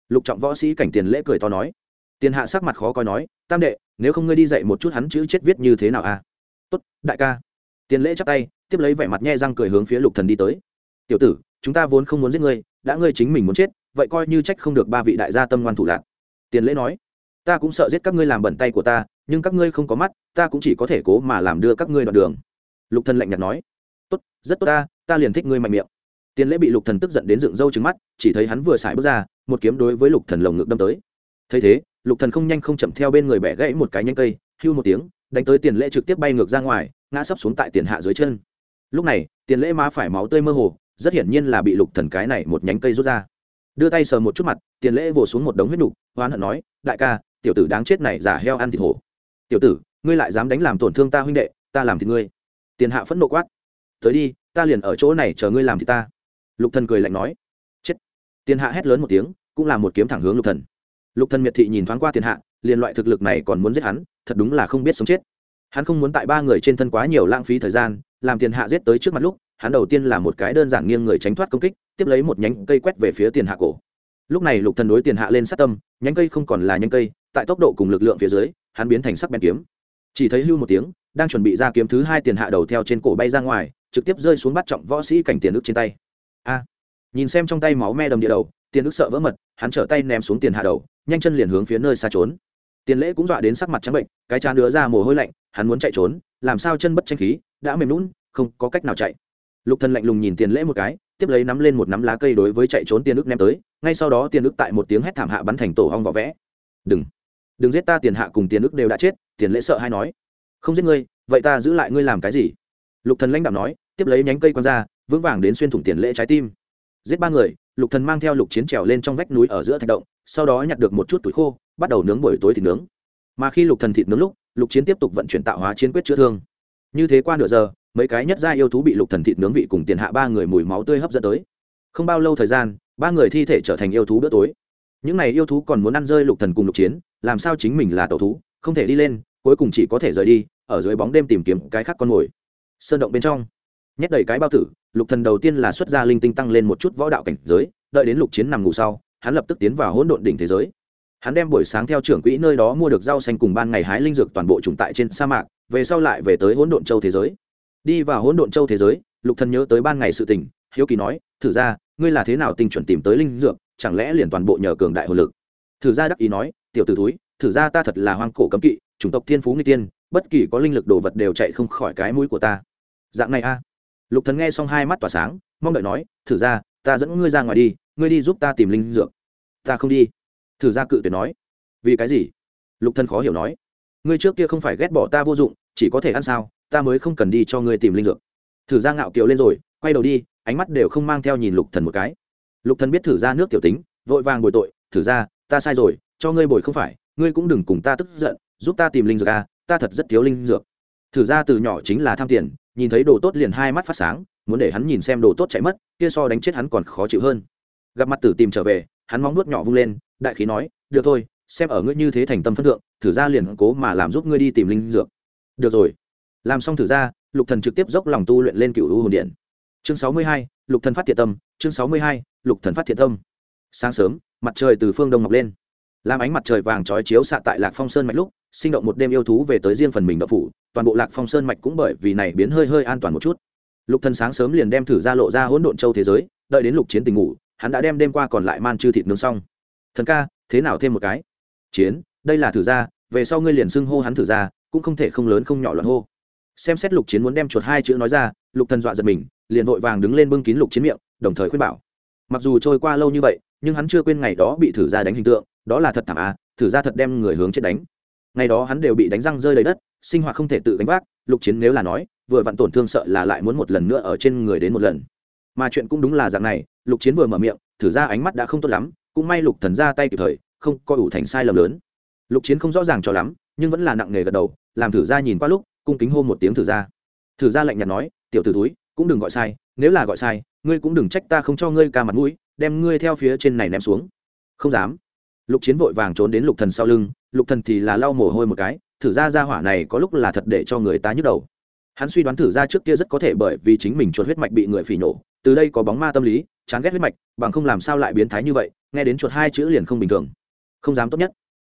A: Lục trọng võ sĩ cảnh tiền lễ cười to nói. Tiền hạ sắc mặt khó coi nói, tam đệ, nếu không ngươi đi dạy một chút hắn chữ chết viết như thế nào a? Tốt, đại ca. Tiền lễ chắp tay, tiếp lấy vẻ mặt nhe răng cười hướng phía lục thần đi tới. Tiểu tử, chúng ta vốn không muốn giết ngươi, đã ngươi chính mình muốn chết, vậy coi như trách không được ba vị đại gia tâm ngoan thủ lạc. Tiền lễ nói, ta cũng sợ giết các ngươi làm bẩn tay của ta, nhưng các ngươi không có mắt, ta cũng chỉ có thể cố mà làm đưa các ngươi đoạn đường. Lục thần lạnh nhạt nói tốt, rất tốt ta ta liền thích ngươi mạnh miệng. Tiền lễ bị lục thần tức giận đến dựng râu trứng mắt, chỉ thấy hắn vừa xài bước ra, một kiếm đối với lục thần lồng ngực đâm tới. Thấy thế, lục thần không nhanh không chậm theo bên người bẻ gãy một cái nhánh cây, hưu một tiếng, đánh tới tiền lễ trực tiếp bay ngược ra ngoài, ngã sấp xuống tại tiền hạ dưới chân. Lúc này, tiền lễ má phải máu tươi mơ hồ, rất hiển nhiên là bị lục thần cái này một nhánh cây rút ra. Đưa tay sờ một chút mặt, tiền lễ vồ xuống một đống huyết nục hoán hận nói, đại ca, tiểu tử đáng chết này giả heo ăn thịt hổ. Tiểu tử, ngươi lại dám đánh làm tổn thương ta huynh đệ, ta làm thịt ngươi. Tiền hạ phẫn nộ quát tới đi, ta liền ở chỗ này chờ ngươi làm thì ta. Lục thần cười lạnh nói. Chết. Tiền hạ hét lớn một tiếng, cũng là một kiếm thẳng hướng lục thần. Lục thần miệt thị nhìn thoáng qua tiền hạ, liền loại thực lực này còn muốn giết hắn, thật đúng là không biết sống chết. Hắn không muốn tại ba người trên thân quá nhiều lãng phí thời gian, làm tiền hạ giết tới trước mặt lúc, hắn đầu tiên là một cái đơn giản nghiêng người tránh thoát công kích, tiếp lấy một nhánh cây quét về phía tiền hạ cổ. Lúc này lục thần đối tiền hạ lên sát tâm, nhánh cây không còn là nhánh cây, tại tốc độ cùng lực lượng phía dưới, hắn biến thành sắc bén kiếm. Chỉ thấy hưu một tiếng, đang chuẩn bị ra kiếm thứ hai tiền hạ đầu theo trên cổ bay ra ngoài trực tiếp rơi xuống bắt trọng võ sĩ cảnh tiền ức trên tay. A, nhìn xem trong tay máu me đầm địa đầu, tiền ức sợ vỡ mật, hắn trở tay ném xuống tiền hạ đầu, nhanh chân liền hướng phía nơi xa trốn. Tiền lễ cũng dọa đến sắc mặt trắng bệnh, cái chán đứa ra mồ hôi lạnh, hắn muốn chạy trốn, làm sao chân bất tranh khí, đã mềm lún không có cách nào chạy. Lục thần lạnh lùng nhìn tiền lễ một cái, tiếp lấy nắm lên một nắm lá cây đối với chạy trốn tiền ức ném tới, ngay sau đó tiền ức tại một tiếng hét thảm hạ bắn thành tổ hong vỏ vẽ. Đừng đừng giết ta, tiền hạ cùng tiền ức đều đã chết, tiền lễ sợ hay nói. Không giết ngươi, vậy ta giữ lại ngươi làm cái gì? Lục thần lãnh đạo nói, tiếp lấy nhánh cây quăng ra, vững vàng đến xuyên thủng tiền lễ trái tim. Giết ba người, lục thần mang theo lục chiến trèo lên trong vách núi ở giữa thạch động, sau đó nhặt được một chút tuổi khô, bắt đầu nướng buổi tối thịt nướng. Mà khi lục thần thịt nướng lúc, lục chiến tiếp tục vận chuyển tạo hóa chiến quyết chữa thương. Như thế qua nửa giờ, mấy cái nhất gia yêu thú bị lục thần thịt nướng vị cùng tiền hạ ba người mùi máu tươi hấp dẫn tới. Không bao lâu thời gian, ba người thi thể trở thành yêu thú bữa tối. Những này yêu thú còn muốn ăn rơi lục thần cùng lục chiến, làm sao chính mình là tẩu thú, không thể đi lên, cuối cùng chỉ có thể rời đi, ở dưới bóng đêm tìm kiếm cái khác con mồi sơn động bên trong. Nhét đầy cái bao tử, lục thần đầu tiên là xuất ra linh tinh tăng lên một chút võ đạo cảnh giới, đợi đến lục chiến nằm ngủ sau, hắn lập tức tiến vào hỗn độn đỉnh thế giới. Hắn đem buổi sáng theo trưởng quỹ nơi đó mua được rau xanh cùng ban ngày hái linh dược toàn bộ trùng tại trên sa mạc, về sau lại về tới hỗn độn châu thế giới. Đi vào hỗn độn châu thế giới, lục thần nhớ tới ban ngày sự tình, hiếu kỳ nói, thử ra, ngươi là thế nào tinh chuẩn tìm tới linh dược, chẳng lẽ liền toàn bộ nhờ cường đại hồn lực? Thử ra đắc ý nói, tiểu tử túi thử ra ta thật là hoang cổ cấm kỵ, chủng tộc thiên phú nguy tiên bất kỳ có linh lực đồ vật đều chạy không khỏi cái mũi của ta. Dạng này a. Lục thần nghe xong hai mắt tỏa sáng, mong đợi nói, thử ra, ta dẫn ngươi ra ngoài đi, ngươi đi giúp ta tìm linh dược. Ta không đi. Thử ra cự tuyệt nói. Vì cái gì? Lục thần khó hiểu nói. Ngươi trước kia không phải ghét bỏ ta vô dụng, chỉ có thể ăn sao, ta mới không cần đi cho ngươi tìm linh dược. Thử ra ngạo kiều lên rồi, quay đầu đi, ánh mắt đều không mang theo nhìn lục thần một cái. Lục thần biết thử ra nước tiểu tính, vội vàng bồi tội, thử ra, ta sai rồi, cho ngươi bồi không phải, ngươi cũng đừng cùng ta tức giận, giúp ta tìm linh dược a ta thật rất thiếu linh dược. Thử ra từ nhỏ chính là tham tiền, nhìn thấy đồ tốt liền hai mắt phát sáng, muốn để hắn nhìn xem đồ tốt chạy mất, kia so đánh chết hắn còn khó chịu hơn. Gặp mặt tử tìm trở về, hắn móng nuốt nhỏ vung lên, đại khí nói, được thôi, xem ở ngươi như thế thành tâm phân thượng, thử ra liền cố mà làm giúp ngươi đi tìm linh dược. Được rồi. Làm xong thử ra, lục thần trực tiếp dốc lòng tu luyện lên cựu hồn điện. Chương sáu mươi hai, lục thần phát thiện tâm, chương sáu mươi hai, lục thần phát thiện tâm. Sáng sớm, mặt trời từ phương đông mọc lên làm ánh mặt trời vàng trói chiếu xạ tại lạc phong sơn mạch lúc, sinh động một đêm yêu thú về tới riêng phần mình đậu phủ, toàn bộ lạc phong sơn mạch cũng bởi vì này biến hơi hơi an toàn một chút. Lục thần sáng sớm liền đem thử ra lộ ra hỗn độn châu thế giới, đợi đến lục chiến tình ngủ, hắn đã đem đêm qua còn lại man chư thịt nướng xong. Thần ca, thế nào thêm một cái? Chiến, đây là thử ra, về sau ngươi liền xưng hô hắn thử ra, cũng không thể không lớn không nhỏ loạn hô. Xem xét lục chiến muốn đem chuột hai chữ nói ra, lục thần dọa giật mình, liền vội vàng đứng lên bưng kín lục chiến miệng, đồng thời khuyên bảo. Mặc dù trôi qua lâu như vậy, nhưng hắn chưa quên ngày đó bị thử ra đánh hình tượng đó là thật thảm à thử ra thật đem người hướng chết đánh. Ngày đó hắn đều bị đánh răng rơi đầy đất, sinh hoạt không thể tự gánh vác, lục chiến nếu là nói, vừa vặn tổn thương sợ là lại muốn một lần nữa ở trên người đến một lần. Mà chuyện cũng đúng là dạng này, lục chiến vừa mở miệng, thử ra ánh mắt đã không tốt lắm, cũng may lục thần ra tay kịp thời, không coi ủ thành sai lầm lớn. Lục chiến không rõ ràng cho lắm, nhưng vẫn là nặng nề gật đầu, làm thử ra nhìn qua lúc, cung kính hô một tiếng thử ra. Thử ra lạnh nhạt nói, tiểu tử túi cũng đừng gọi sai, nếu là gọi sai, ngươi cũng đừng trách ta không cho ngươi ca mặt mũi, đem ngươi theo phía trên này ném xuống. Không dám lục chiến vội vàng trốn đến lục thần sau lưng, lục thần thì là lau mồ hôi một cái, thử ra ra hỏa này có lúc là thật để cho người ta nhức đầu. Hắn suy đoán thử ra trước kia rất có thể bởi vì chính mình chuột huyết mạch bị người phỉ nổ, từ đây có bóng ma tâm lý, chán ghét huyết mạch, bằng không làm sao lại biến thái như vậy, nghe đến chuột hai chữ liền không bình thường. Không dám tốt nhất.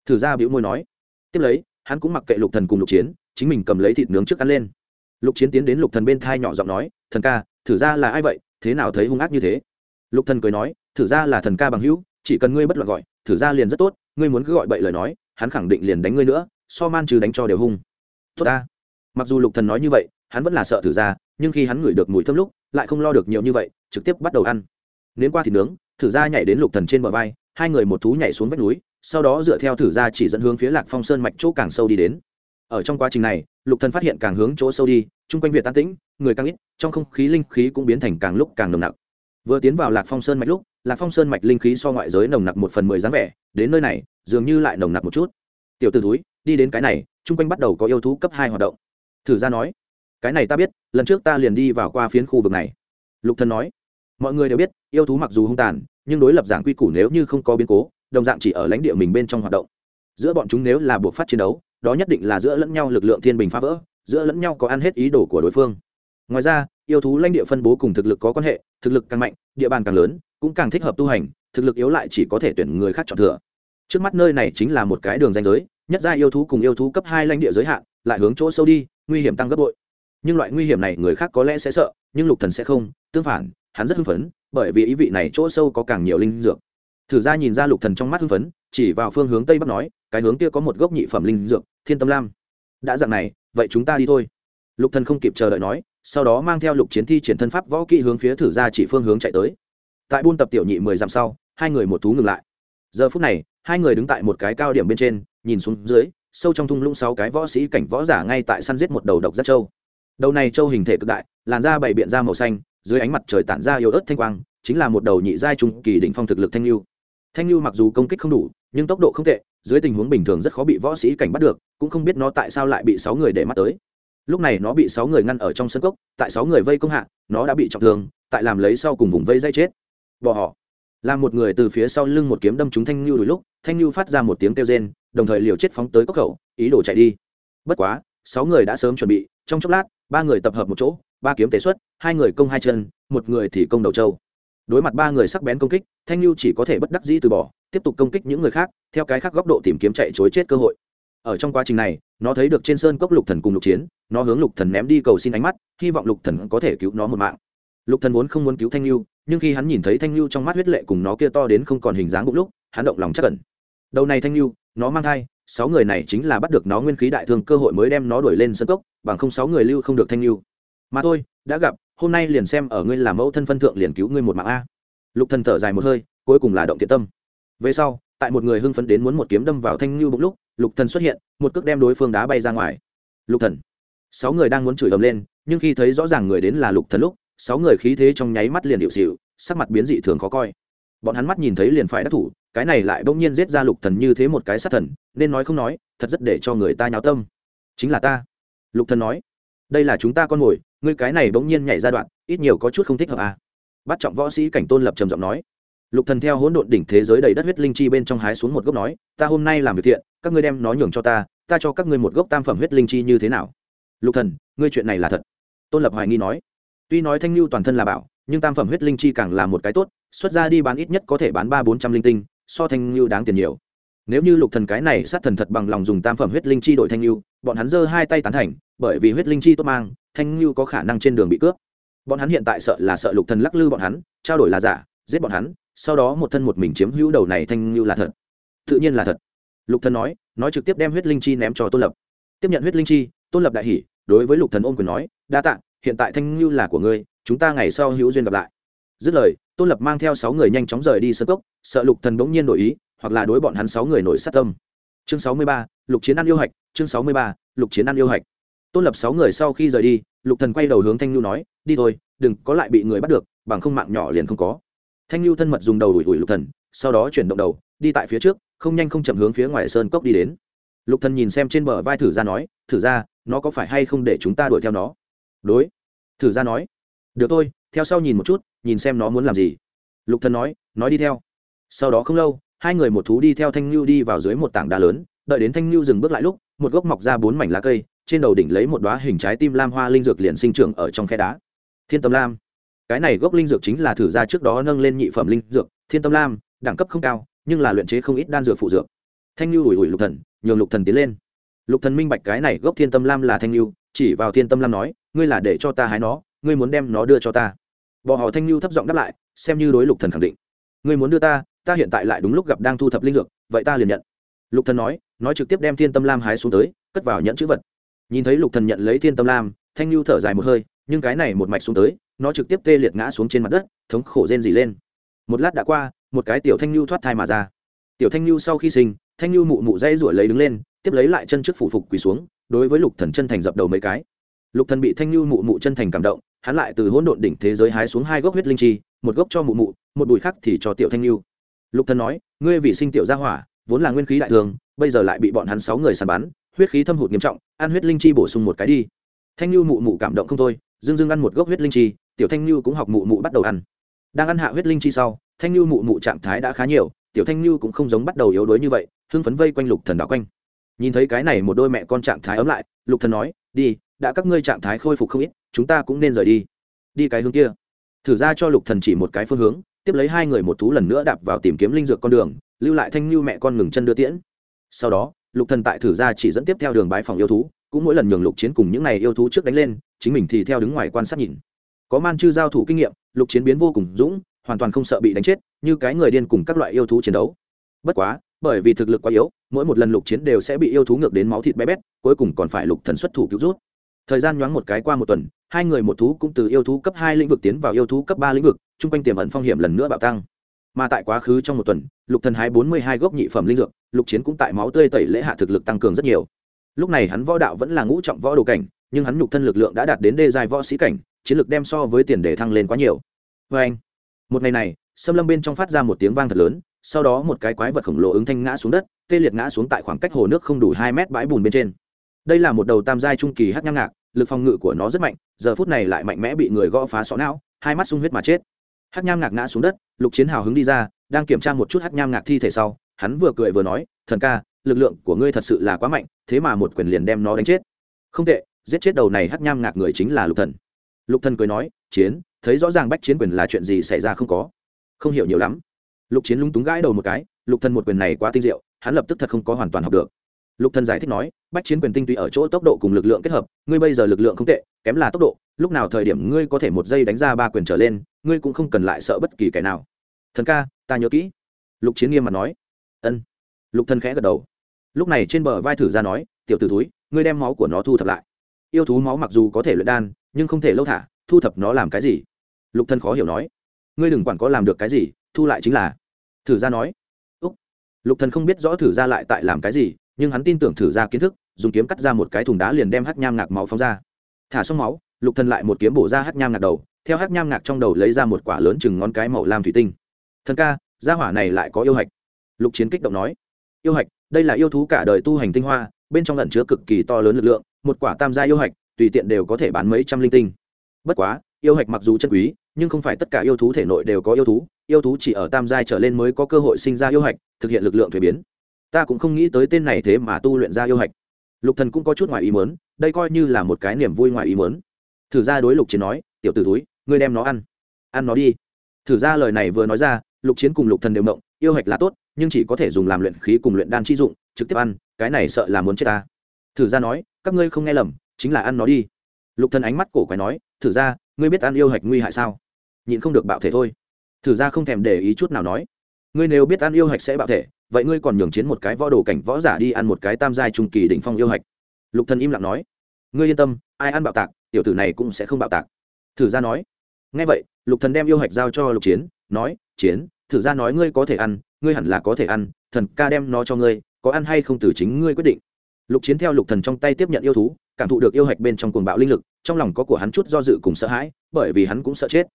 A: Thử ra bĩu môi nói. Tiếp lấy, hắn cũng mặc kệ lục thần cùng lục chiến, chính mình cầm lấy thịt nướng trước ăn lên. Lục chiến tiến đến lục thần bên thai nhỏ giọng nói, thần ca, thử ra là ai vậy? Thế nào thấy hung ác như thế? Lục thần cười nói, thử ra là thần ca bằng hữu, chỉ cần ngươi bất luận gọi thử ra liền rất tốt, ngươi muốn cứ gọi bậy lời nói, hắn khẳng định liền đánh ngươi nữa, so man trừ đánh cho đều hung. Tốt ta. Mặc dù lục thần nói như vậy, hắn vẫn là sợ thử ra, nhưng khi hắn ngửi được mùi thơm lúc, lại không lo được nhiều như vậy, trực tiếp bắt đầu ăn. Nếm qua thịt nướng, thử ra nhảy đến lục thần trên bờ vai, hai người một thú nhảy xuống vách núi, sau đó dựa theo thử ra chỉ dẫn hướng phía lạc phong sơn mạch chỗ càng sâu đi đến. Ở trong quá trình này, lục thần phát hiện càng hướng chỗ sâu đi, chung quanh việt tan tĩnh, người càng ít, trong không khí linh khí cũng biến thành càng lúc càng nồng nặc. Vừa tiến vào lạc phong sơn mạch lúc lạc phong sơn mạch linh khí so ngoại giới nồng nặc một phần mười dáng vẻ, đến nơi này, dường như lại nồng nặc một chút. Tiểu t ử túi đi đến cái này, chung quanh bắt đầu có yêu thú cấp hai hoạt động. Thử ra nói, cái này ta biết, lần trước ta liền đi vào qua phiến khu vực này. Lục thần nói, mọi người đều biết, yêu thú mặc dù hung tàn, nhưng đối lập giảng quy củ nếu như không có biến cố, đồng dạng chỉ ở lãnh địa mình bên trong hoạt động. Giữa bọn chúng nếu là buộc phát chiến đấu, đó nhất định là giữa lẫn nhau lực lượng thiên bình phá vỡ, giữa lẫn nhau có ăn hết ý đồ của đối phương. Ngoài ra, yêu thú lãnh địa phân bố cùng thực lực có quan hệ, thực lực càng mạnh, địa bàn càng lớn cũng càng thích hợp tu hành, thực lực yếu lại chỉ có thể tuyển người khác chọn thừa. Trước mắt nơi này chính là một cái đường danh giới, nhất gia yêu thú cùng yêu thú cấp hai lãnh địa giới hạn, lại hướng chỗ sâu đi, nguy hiểm tăng gấp bội. Nhưng loại nguy hiểm này người khác có lẽ sẽ sợ, nhưng lục thần sẽ không, tương phản, hắn rất hưng phấn, bởi vì ý vị này chỗ sâu có càng nhiều linh dược. Thử ra nhìn ra lục thần trong mắt hưng phấn, chỉ vào phương hướng tây bắc nói, cái hướng kia có một gốc nhị phẩm linh dược, thiên tâm lam. Đã dạng này, vậy chúng ta đi thôi. Lục thần không kịp chờ đợi nói, sau đó mang theo lục chiến thi triển thân pháp võ kỹ hướng phía thử ra chỉ phương hướng chạy tới tại buôn tập tiểu nhị mười dặm sau, hai người một thú ngừng lại. Giờ phút này, hai người đứng tại một cái cao điểm bên trên, nhìn xuống dưới, sâu trong thung lũng sáu cái võ sĩ cảnh võ giả ngay tại săn giết một đầu độc giác châu. Đầu này châu hình thể cực đại, làn da bày biện da màu xanh, dưới ánh mặt trời tản ra yếu ớt thanh quang, chính là một đầu nhị giai trung kỳ đỉnh phong thực lực thanh lưu thanh lưu mặc dù công kích không đủ, nhưng tốc độ không tệ, dưới tình huống bình thường rất khó bị võ sĩ cảnh bắt được, cũng không biết nó tại sao lại bị sáu người để mắt tới. Lúc này nó bị sáu người ngăn ở trong sân cốc, tại sáu người vây công hạ, nó đã bị trọng thương, tại làm lấy sau cùng vùng vây dây chết bỏ họ. Làm một người từ phía sau lưng một kiếm đâm trúng thanh lưu đôi lúc, thanh lưu phát ra một tiếng kêu rên, đồng thời liều chết phóng tới cốc khẩu, ý đồ chạy đi. Bất quá, sáu người đã sớm chuẩn bị, trong chốc lát, ba người tập hợp một chỗ, ba kiếm tế xuất, hai người công hai chân, một người thì công đầu trâu. Đối mặt ba người sắc bén công kích, thanh lưu chỉ có thể bất đắc dĩ từ bỏ, tiếp tục công kích những người khác, theo cái khác góc độ tìm kiếm chạy chối chết cơ hội. Ở trong quá trình này, nó thấy được trên sơn cốc lục thần cùng lục chiến, nó hướng lục thần ném đi cầu xin ánh mắt, hy vọng lục thần có thể cứu nó một mạng lục thần vốn không muốn cứu thanh lưu, nhưng khi hắn nhìn thấy thanh lưu trong mắt huyết lệ cùng nó kia to đến không còn hình dáng bụng lúc, hắn động lòng chắc cẩn đầu này thanh lưu, nó mang thai, sáu người này chính là bắt được nó nguyên khí đại thương cơ hội mới đem nó đuổi lên sân cốc, bằng không sáu người lưu không được thanh lưu. Mà thôi, đã gặp, hôm nay liền xem ở ngươi làm mẫu thân phân thượng liền cứu ngươi một mạng a. Lục thần thở dài một hơi, cuối cùng là động thiện tâm. Về sau, tại một người hưng phấn đến muốn một kiếm đâm vào thanh lưu bụng lúc, lục thần xuất hiện, một cước đem đối phương đá bay ra ngoài. Lục thần. Sáu người đang muốn chửi ầm lên, nhưng khi thấy rõ ràng người đến là lục thần lúc sáu người khí thế trong nháy mắt liền điệu xịu, sắc mặt biến dị thường khó coi. Bọn hắn mắt nhìn thấy liền phải đắc thủ, cái này lại bỗng nhiên giết ra lục thần như thế một cái sát thần, nên nói không nói, thật rất để cho người ta nháo tâm. Chính là ta. Lục thần nói, đây là chúng ta con mồi, ngươi cái này bỗng nhiên nhảy ra đoạn, ít nhiều có chút không thích hợp à. Bắt trọng võ sĩ cảnh tôn lập trầm giọng nói. Lục thần theo hỗn độn đỉnh thế giới đầy đất huyết linh chi bên trong hái xuống một gốc nói, ta hôm nay làm việc thiện, các ngươi đem nó nhường cho ta ta cho các ngươi một gốc tam phẩm huyết linh chi như thế nào. Lục thần, ngươi chuyện này là thật. Tôn lập hoài nghi nói tuy nói thanh lưu toàn thân là bảo, nhưng tam phẩm huyết linh chi càng là một cái tốt, xuất ra đi bán ít nhất có thể bán ba bốn trăm linh tinh, so thanh lưu đáng tiền nhiều. Nếu như lục thần cái này sát thần thật bằng lòng dùng tam phẩm huyết linh chi đổi thanh lưu bọn hắn giơ hai tay tán thành, bởi vì huyết linh chi tốt mang, thanh lưu có khả năng trên đường bị cướp. Bọn hắn hiện tại sợ là sợ lục thần lắc lư bọn hắn, trao đổi là giả, giết bọn hắn, sau đó một thân một mình chiếm hữu đầu này thanh lưu là thật. Tự nhiên là thật. Lục thần nói nói trực tiếp đem huyết linh chi ném cho tôn lập. Tiếp nhận huyết linh chi, tôn lập đại hỉ, đối với lục thần ôm quyền nói, đa tạ hiện tại thanh lưu là của ngươi, chúng ta ngày sau hữu duyên gặp lại. Dứt lời, tôn lập mang theo sáu người nhanh chóng rời đi sơ cốc, sợ lục thần bỗng nhiên đổi ý, hoặc là đối bọn hắn sáu người nổi sát tâm. Chương sáu mươi ba, lục chiến ăn yêu hạch, chương sáu mươi ba, lục chiến ăn yêu hạch. Tôn lập sáu người sau khi rời đi, lục thần quay đầu hướng thanh nhu nói, đi thôi, đừng có lại bị người bắt được, bằng không mạng nhỏ liền không có. Thanh nhu thân mật dùng đầu đuổi đuổi lục thần, sau đó chuyển động đầu, đi tại phía trước, không nhanh không chậm hướng phía ngoài sơn cốc đi đến. Lục thần nhìn xem trên bờ vai thử ra nói, thử ra nó có phải hay không để chúng ta đuổi theo nó? Đối. Thử ra nói. Được thôi, theo sau nhìn một chút, nhìn xem nó muốn làm gì. Lục thần nói nói đi theo. Sau đó không lâu, hai người một thú đi theo thanh lưu đi vào dưới một tảng đá lớn, đợi đến thanh lưu dừng bước lại lúc, một gốc mọc ra bốn mảnh lá cây, trên đầu đỉnh lấy một đóa hình trái tim lam hoa linh dược liền sinh trưởng ở trong khe đá. Thiên tâm lam. Cái này gốc linh dược chính là thử ra trước đó nâng lên nhị phẩm linh dược, thiên tâm lam, đẳng cấp không cao, nhưng là luyện chế không ít đan dược phụ dược. Thanh lưu ủi ủi lục thần, nhường lục thần tiến lên. Lục thần minh bạch cái này gốc thiên tâm lam là thanh lưu chỉ vào thiên tâm lam nói, ngươi là để cho ta hái nó, ngươi muốn đem nó đưa cho ta. Bọ họ thanh lưu thấp giọng đáp lại, xem như đối lục thần khẳng định. Ngươi muốn đưa ta ta hiện tại lại đúng lúc gặp đang thu thập linh dược, vậy ta liền nhận. Lục thần nói nói trực tiếp đem thiên tâm lam hái xuống tới, cất vào nhận chữ vật. Nhìn thấy lục thần nhận lấy thiên tâm lam, thanh lưu thở dài một hơi, nhưng cái này một mạch xuống tới, nó trực tiếp tê liệt ngã xuống trên mặt đất, thống khổ rên rỉ lên. Một lát đã qua, một cái tiểu thanh lưu thoát thai mà ra. Tiểu thanh lưu sau khi sinh, thanh lưu mụ mụ dây ruổi lấy đứng lên, tiếp lấy lại chân trước phủ phục quỳ xuống đối với lục thần chân thành dập đầu mấy cái. Lục thần bị thanh lưu mụ mụ chân thành cảm động, hắn lại từ hỗn độn đỉnh thế giới hái xuống hai gốc huyết linh chi, một gốc cho mụ mụ, một bụi khác thì cho tiểu thanh lưu lục thần nói, ngươi vì sinh tiểu gia hỏa, vốn là nguyên khí đại thường, bây giờ lại bị bọn hắn sáu người sàn bắn, huyết khí thâm hụt nghiêm trọng, ăn huyết linh chi bổ sung một cái đi. Thanh lưu mụ mụ cảm động không thôi dưng dưng ăn một gốc huyết linh chi, tiểu thanh lưu cũng học mụ mụ bắt đầu ăn. Đang ăn hạ huyết linh chi sau, thanh lưu mụ mụ trạng thái đã khá nhiều, tiểu thanh lưu cũng không giống bắt đầu yếu đuối như vậy, hưng phấn vây quanh lục thần đảo quanh nhìn thấy cái này một đôi mẹ con trạng thái ấm lại, lục thần nói, đi, đã các ngươi trạng thái khôi phục không ít, chúng ta cũng nên rời đi. Đi cái hướng kia. Thử ra cho lục thần chỉ một cái phương hướng, tiếp lấy hai người một thú lần nữa đạp vào tìm kiếm linh dược con đường, lưu lại thanh lưu mẹ con ngừng chân đưa tiễn. Sau đó, lục thần tại thử ra chỉ dẫn tiếp theo đường bái phòng yêu thú, cũng mỗi lần nhường lục chiến cùng những này yêu thú trước đánh lên, chính mình thì theo đứng ngoài quan sát nhìn. Có man chư giao thủ kinh nghiệm, lục chiến biến vô cùng dũng, hoàn toàn không sợ bị đánh chết, như cái người điên cùng các loại yêu thú chiến đấu. Bất quá, bởi vì thực lực quá yếu mỗi một lần lục chiến đều sẽ bị yêu thú ngược đến máu thịt bé bét, cuối cùng còn phải lục thần xuất thủ cứu rút. Thời gian nhoáng một cái qua một tuần, hai người một thú cũng từ yêu thú cấp hai lĩnh vực tiến vào yêu thú cấp ba lĩnh vực, chung quanh tiềm ẩn phong hiểm lần nữa bạo tăng. Mà tại quá khứ trong một tuần, lục thần hái bốn mươi hai gốc nhị phẩm linh dược, lục chiến cũng tại máu tươi tẩy lễ hạ thực lực tăng cường rất nhiều. Lúc này hắn võ đạo vẫn là ngũ trọng võ đồ cảnh, nhưng hắn nhục thân lực lượng đã đạt đến đê dài võ sĩ cảnh, chiến lực đem so với tiền đề thăng lên quá nhiều. Vê anh một ngày này xâm lâm bên trong phát ra một tiếng vang thật lớn sau đó một cái quái vật khổng lồ ứng thanh ngã xuống đất, tê liệt ngã xuống tại khoảng cách hồ nước không đủ hai mét bãi bùn bên trên. Đây là một đầu tam giai trung kỳ hát nham ngạc, lực phòng ngự của nó rất mạnh, giờ phút này lại mạnh mẽ bị người gõ phá sọ não, hai mắt sung huyết mà chết. Hát nham ngạc ngã xuống đất, lục chiến hào hứng đi ra, đang kiểm tra một chút hát nham ngạc thi thể sau, hắn vừa cười vừa nói, thần ca, lực lượng của ngươi thật sự là quá mạnh, thế mà một quyền liền đem nó đánh chết. Không tệ, giết chết đầu này hát nham ngạc người chính là lục thần. Lục thần cười nói, chiến, thấy rõ ràng bách chiến quyền là chuyện gì xảy ra không có. Không hiểu nhiều lắm lục chiến lúng túng gãi đầu một cái, lục thần một quyền này quá tinh diệu, hắn lập tức thật không có hoàn toàn học được. Lục thần giải thích nói, bách chiến quyền tinh túy ở chỗ tốc độ cùng lực lượng kết hợp, ngươi bây giờ lực lượng không tệ, kém là tốc độ, lúc nào thời điểm ngươi có thể một giây đánh ra ba quyền trở lên, ngươi cũng không cần lại sợ bất kỳ kẻ nào. Thần ca, ta nhớ kỹ. Lục chiến nghiêm mặt nói. Ân. Lục thần khẽ gật đầu. Lúc này trên bờ vai thử ra nói, tiểu tử túi ngươi đem máu của nó thu thập lại. Yêu thú máu mặc dù có thể luyện đan, nhưng không thể lâu thả, thu thập nó làm cái gì? Lục Thân khó hiểu nói. Ngươi đừng quản có làm được cái gì, thu lại chính là thử ra nói. Úc. Lục thần không biết rõ thử ra lại tại làm cái gì, nhưng hắn tin tưởng thử ra kiến thức, dùng kiếm cắt ra một cái thùng đá liền đem hắc nham ngạc máu phóng ra. Thả xong máu, lục thần lại một kiếm bổ ra hắc nham ngạc đầu, theo hắc nham ngạc trong đầu lấy ra một quả lớn chừng ngón cái màu lam thủy tinh. Thần ca, gia hỏa này lại có yêu hạch. Lục chiến kích động nói. Yêu hạch, đây là yêu thú cả đời tu hành tinh hoa, bên trong lẩn chứa cực kỳ to lớn lực lượng, một quả tam gia yêu hạch, tùy tiện đều có thể bán mấy trăm linh tinh. Bất quá, yêu hạch mặc dù chân quý nhưng không phải tất cả yêu thú thể nội đều có yêu thú yêu thú chỉ ở tam giai trở lên mới có cơ hội sinh ra yêu hạch thực hiện lực lượng thuế biến. Ta cũng không nghĩ tới tên này thế mà tu luyện ra yêu hạch. Lục thần cũng có chút ngoài ý muốn, đây coi như là một cái niềm vui ngoài ý muốn. thử ra đối lục chiến nói tiểu tử túi ngươi đem nó ăn. Ăn nó đi. Thử ra lời này vừa nói ra lục chiến cùng lục thần đều động, yêu hạch là tốt nhưng chỉ có thể dùng làm luyện khí cùng luyện đan chi dụng trực tiếp ăn cái này sợ là muốn chết ta. Thử ra nói các ngươi không nghe lầm chính là ăn nó đi. Lục thần ánh mắt cổ quái nói thử ra ngươi biết ăn yêu hạch nguy hại sao? Nhịn không được bạo thể thôi. Thử ra không thèm để ý chút nào nói. Ngươi nếu biết ăn yêu hạch sẽ bạo thể, vậy ngươi còn nhường chiến một cái võ đồ cảnh võ giả đi ăn một cái tam giai trung kỳ đỉnh phong yêu hạch. Lục thần im lặng nói. Ngươi yên tâm, ai ăn bạo tạc, tiểu tử này cũng sẽ không bạo tạc. Thử ra nói. Nghe vậy, lục thần đem yêu hạch giao cho lục chiến, nói, chiến, thử ra nói ngươi có thể ăn, ngươi hẳn là có thể ăn, thần ca đem nó cho ngươi, có ăn hay không từ chính ngươi quyết định. Lục chiến theo lục thần trong tay tiếp nhận yêu thú cảm thụ được yêu hạch bên trong cuồng bạo linh lực, trong lòng có của hắn chút do dự cùng sợ hãi, bởi vì hắn cũng sợ chết.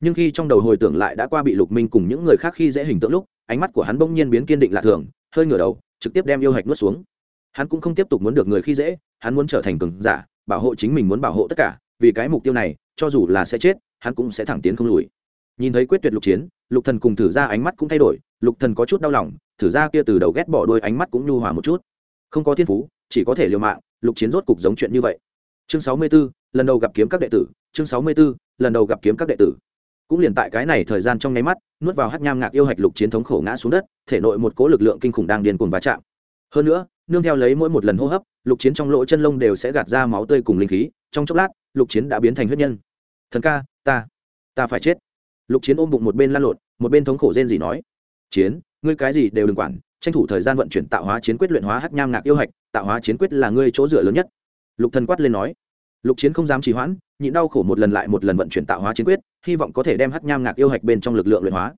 A: Nhưng khi trong đầu hồi tưởng lại đã qua bị lục minh cùng những người khác khi dễ hình tượng lúc, ánh mắt của hắn bỗng nhiên biến kiên định lạ thường, hơi ngửa đầu, trực tiếp đem yêu hạch nuốt xuống. Hắn cũng không tiếp tục muốn được người khi dễ, hắn muốn trở thành cường giả, bảo hộ chính mình muốn bảo hộ tất cả, vì cái mục tiêu này, cho dù là sẽ chết, hắn cũng sẽ thẳng tiến không lùi. Nhìn thấy quyết tuyệt lục chiến, lục thần cùng thử ra ánh mắt cũng thay đổi, lục thần có chút đau lòng, thử ra kia từ đầu ghét bỏ đôi ánh mắt cũng nhu hòa một chút. Không có thiên phú, chỉ có thể liều mạng lục chiến rốt cục giống chuyện như vậy. Chương sáu mươi 64, lần đầu gặp kiếm các đệ tử chương sáu mươi 64, lần đầu gặp kiếm các đệ tử. Cũng liền tại cái này thời gian trong nháy mắt nuốt vào hát nham ngạc yêu hạch lục chiến thống khổ ngã xuống đất thể nội một cố lực lượng kinh khủng đang điên cuồng va chạm. Hơn nữa nương theo lấy mỗi một lần hô hấp lục chiến trong lỗ chân lông đều sẽ gạt ra máu tươi cùng linh khí trong chốc lát lục chiến đã biến thành huyết nhân. Thần ca ta ta phải chết. Lục chiến ôm bụng một bên lăn lộn một bên thống khổ rên gì nói chiến ngươi cái gì đều đừng quản tranh thủ thời gian vận chuyển tạo hóa chiến quyết luyện hóa hắc nham ngạc yêu hạch, tạo hóa chiến quyết là ngươi chỗ dựa lớn nhất. Lục thần quát lên nói. Lục chiến không dám trì hoãn, nhịn đau khổ một lần lại một lần vận chuyển tạo hóa chiến quyết, hy vọng có thể đem hắc nham ngạc yêu hạch bên trong lực lượng luyện hóa.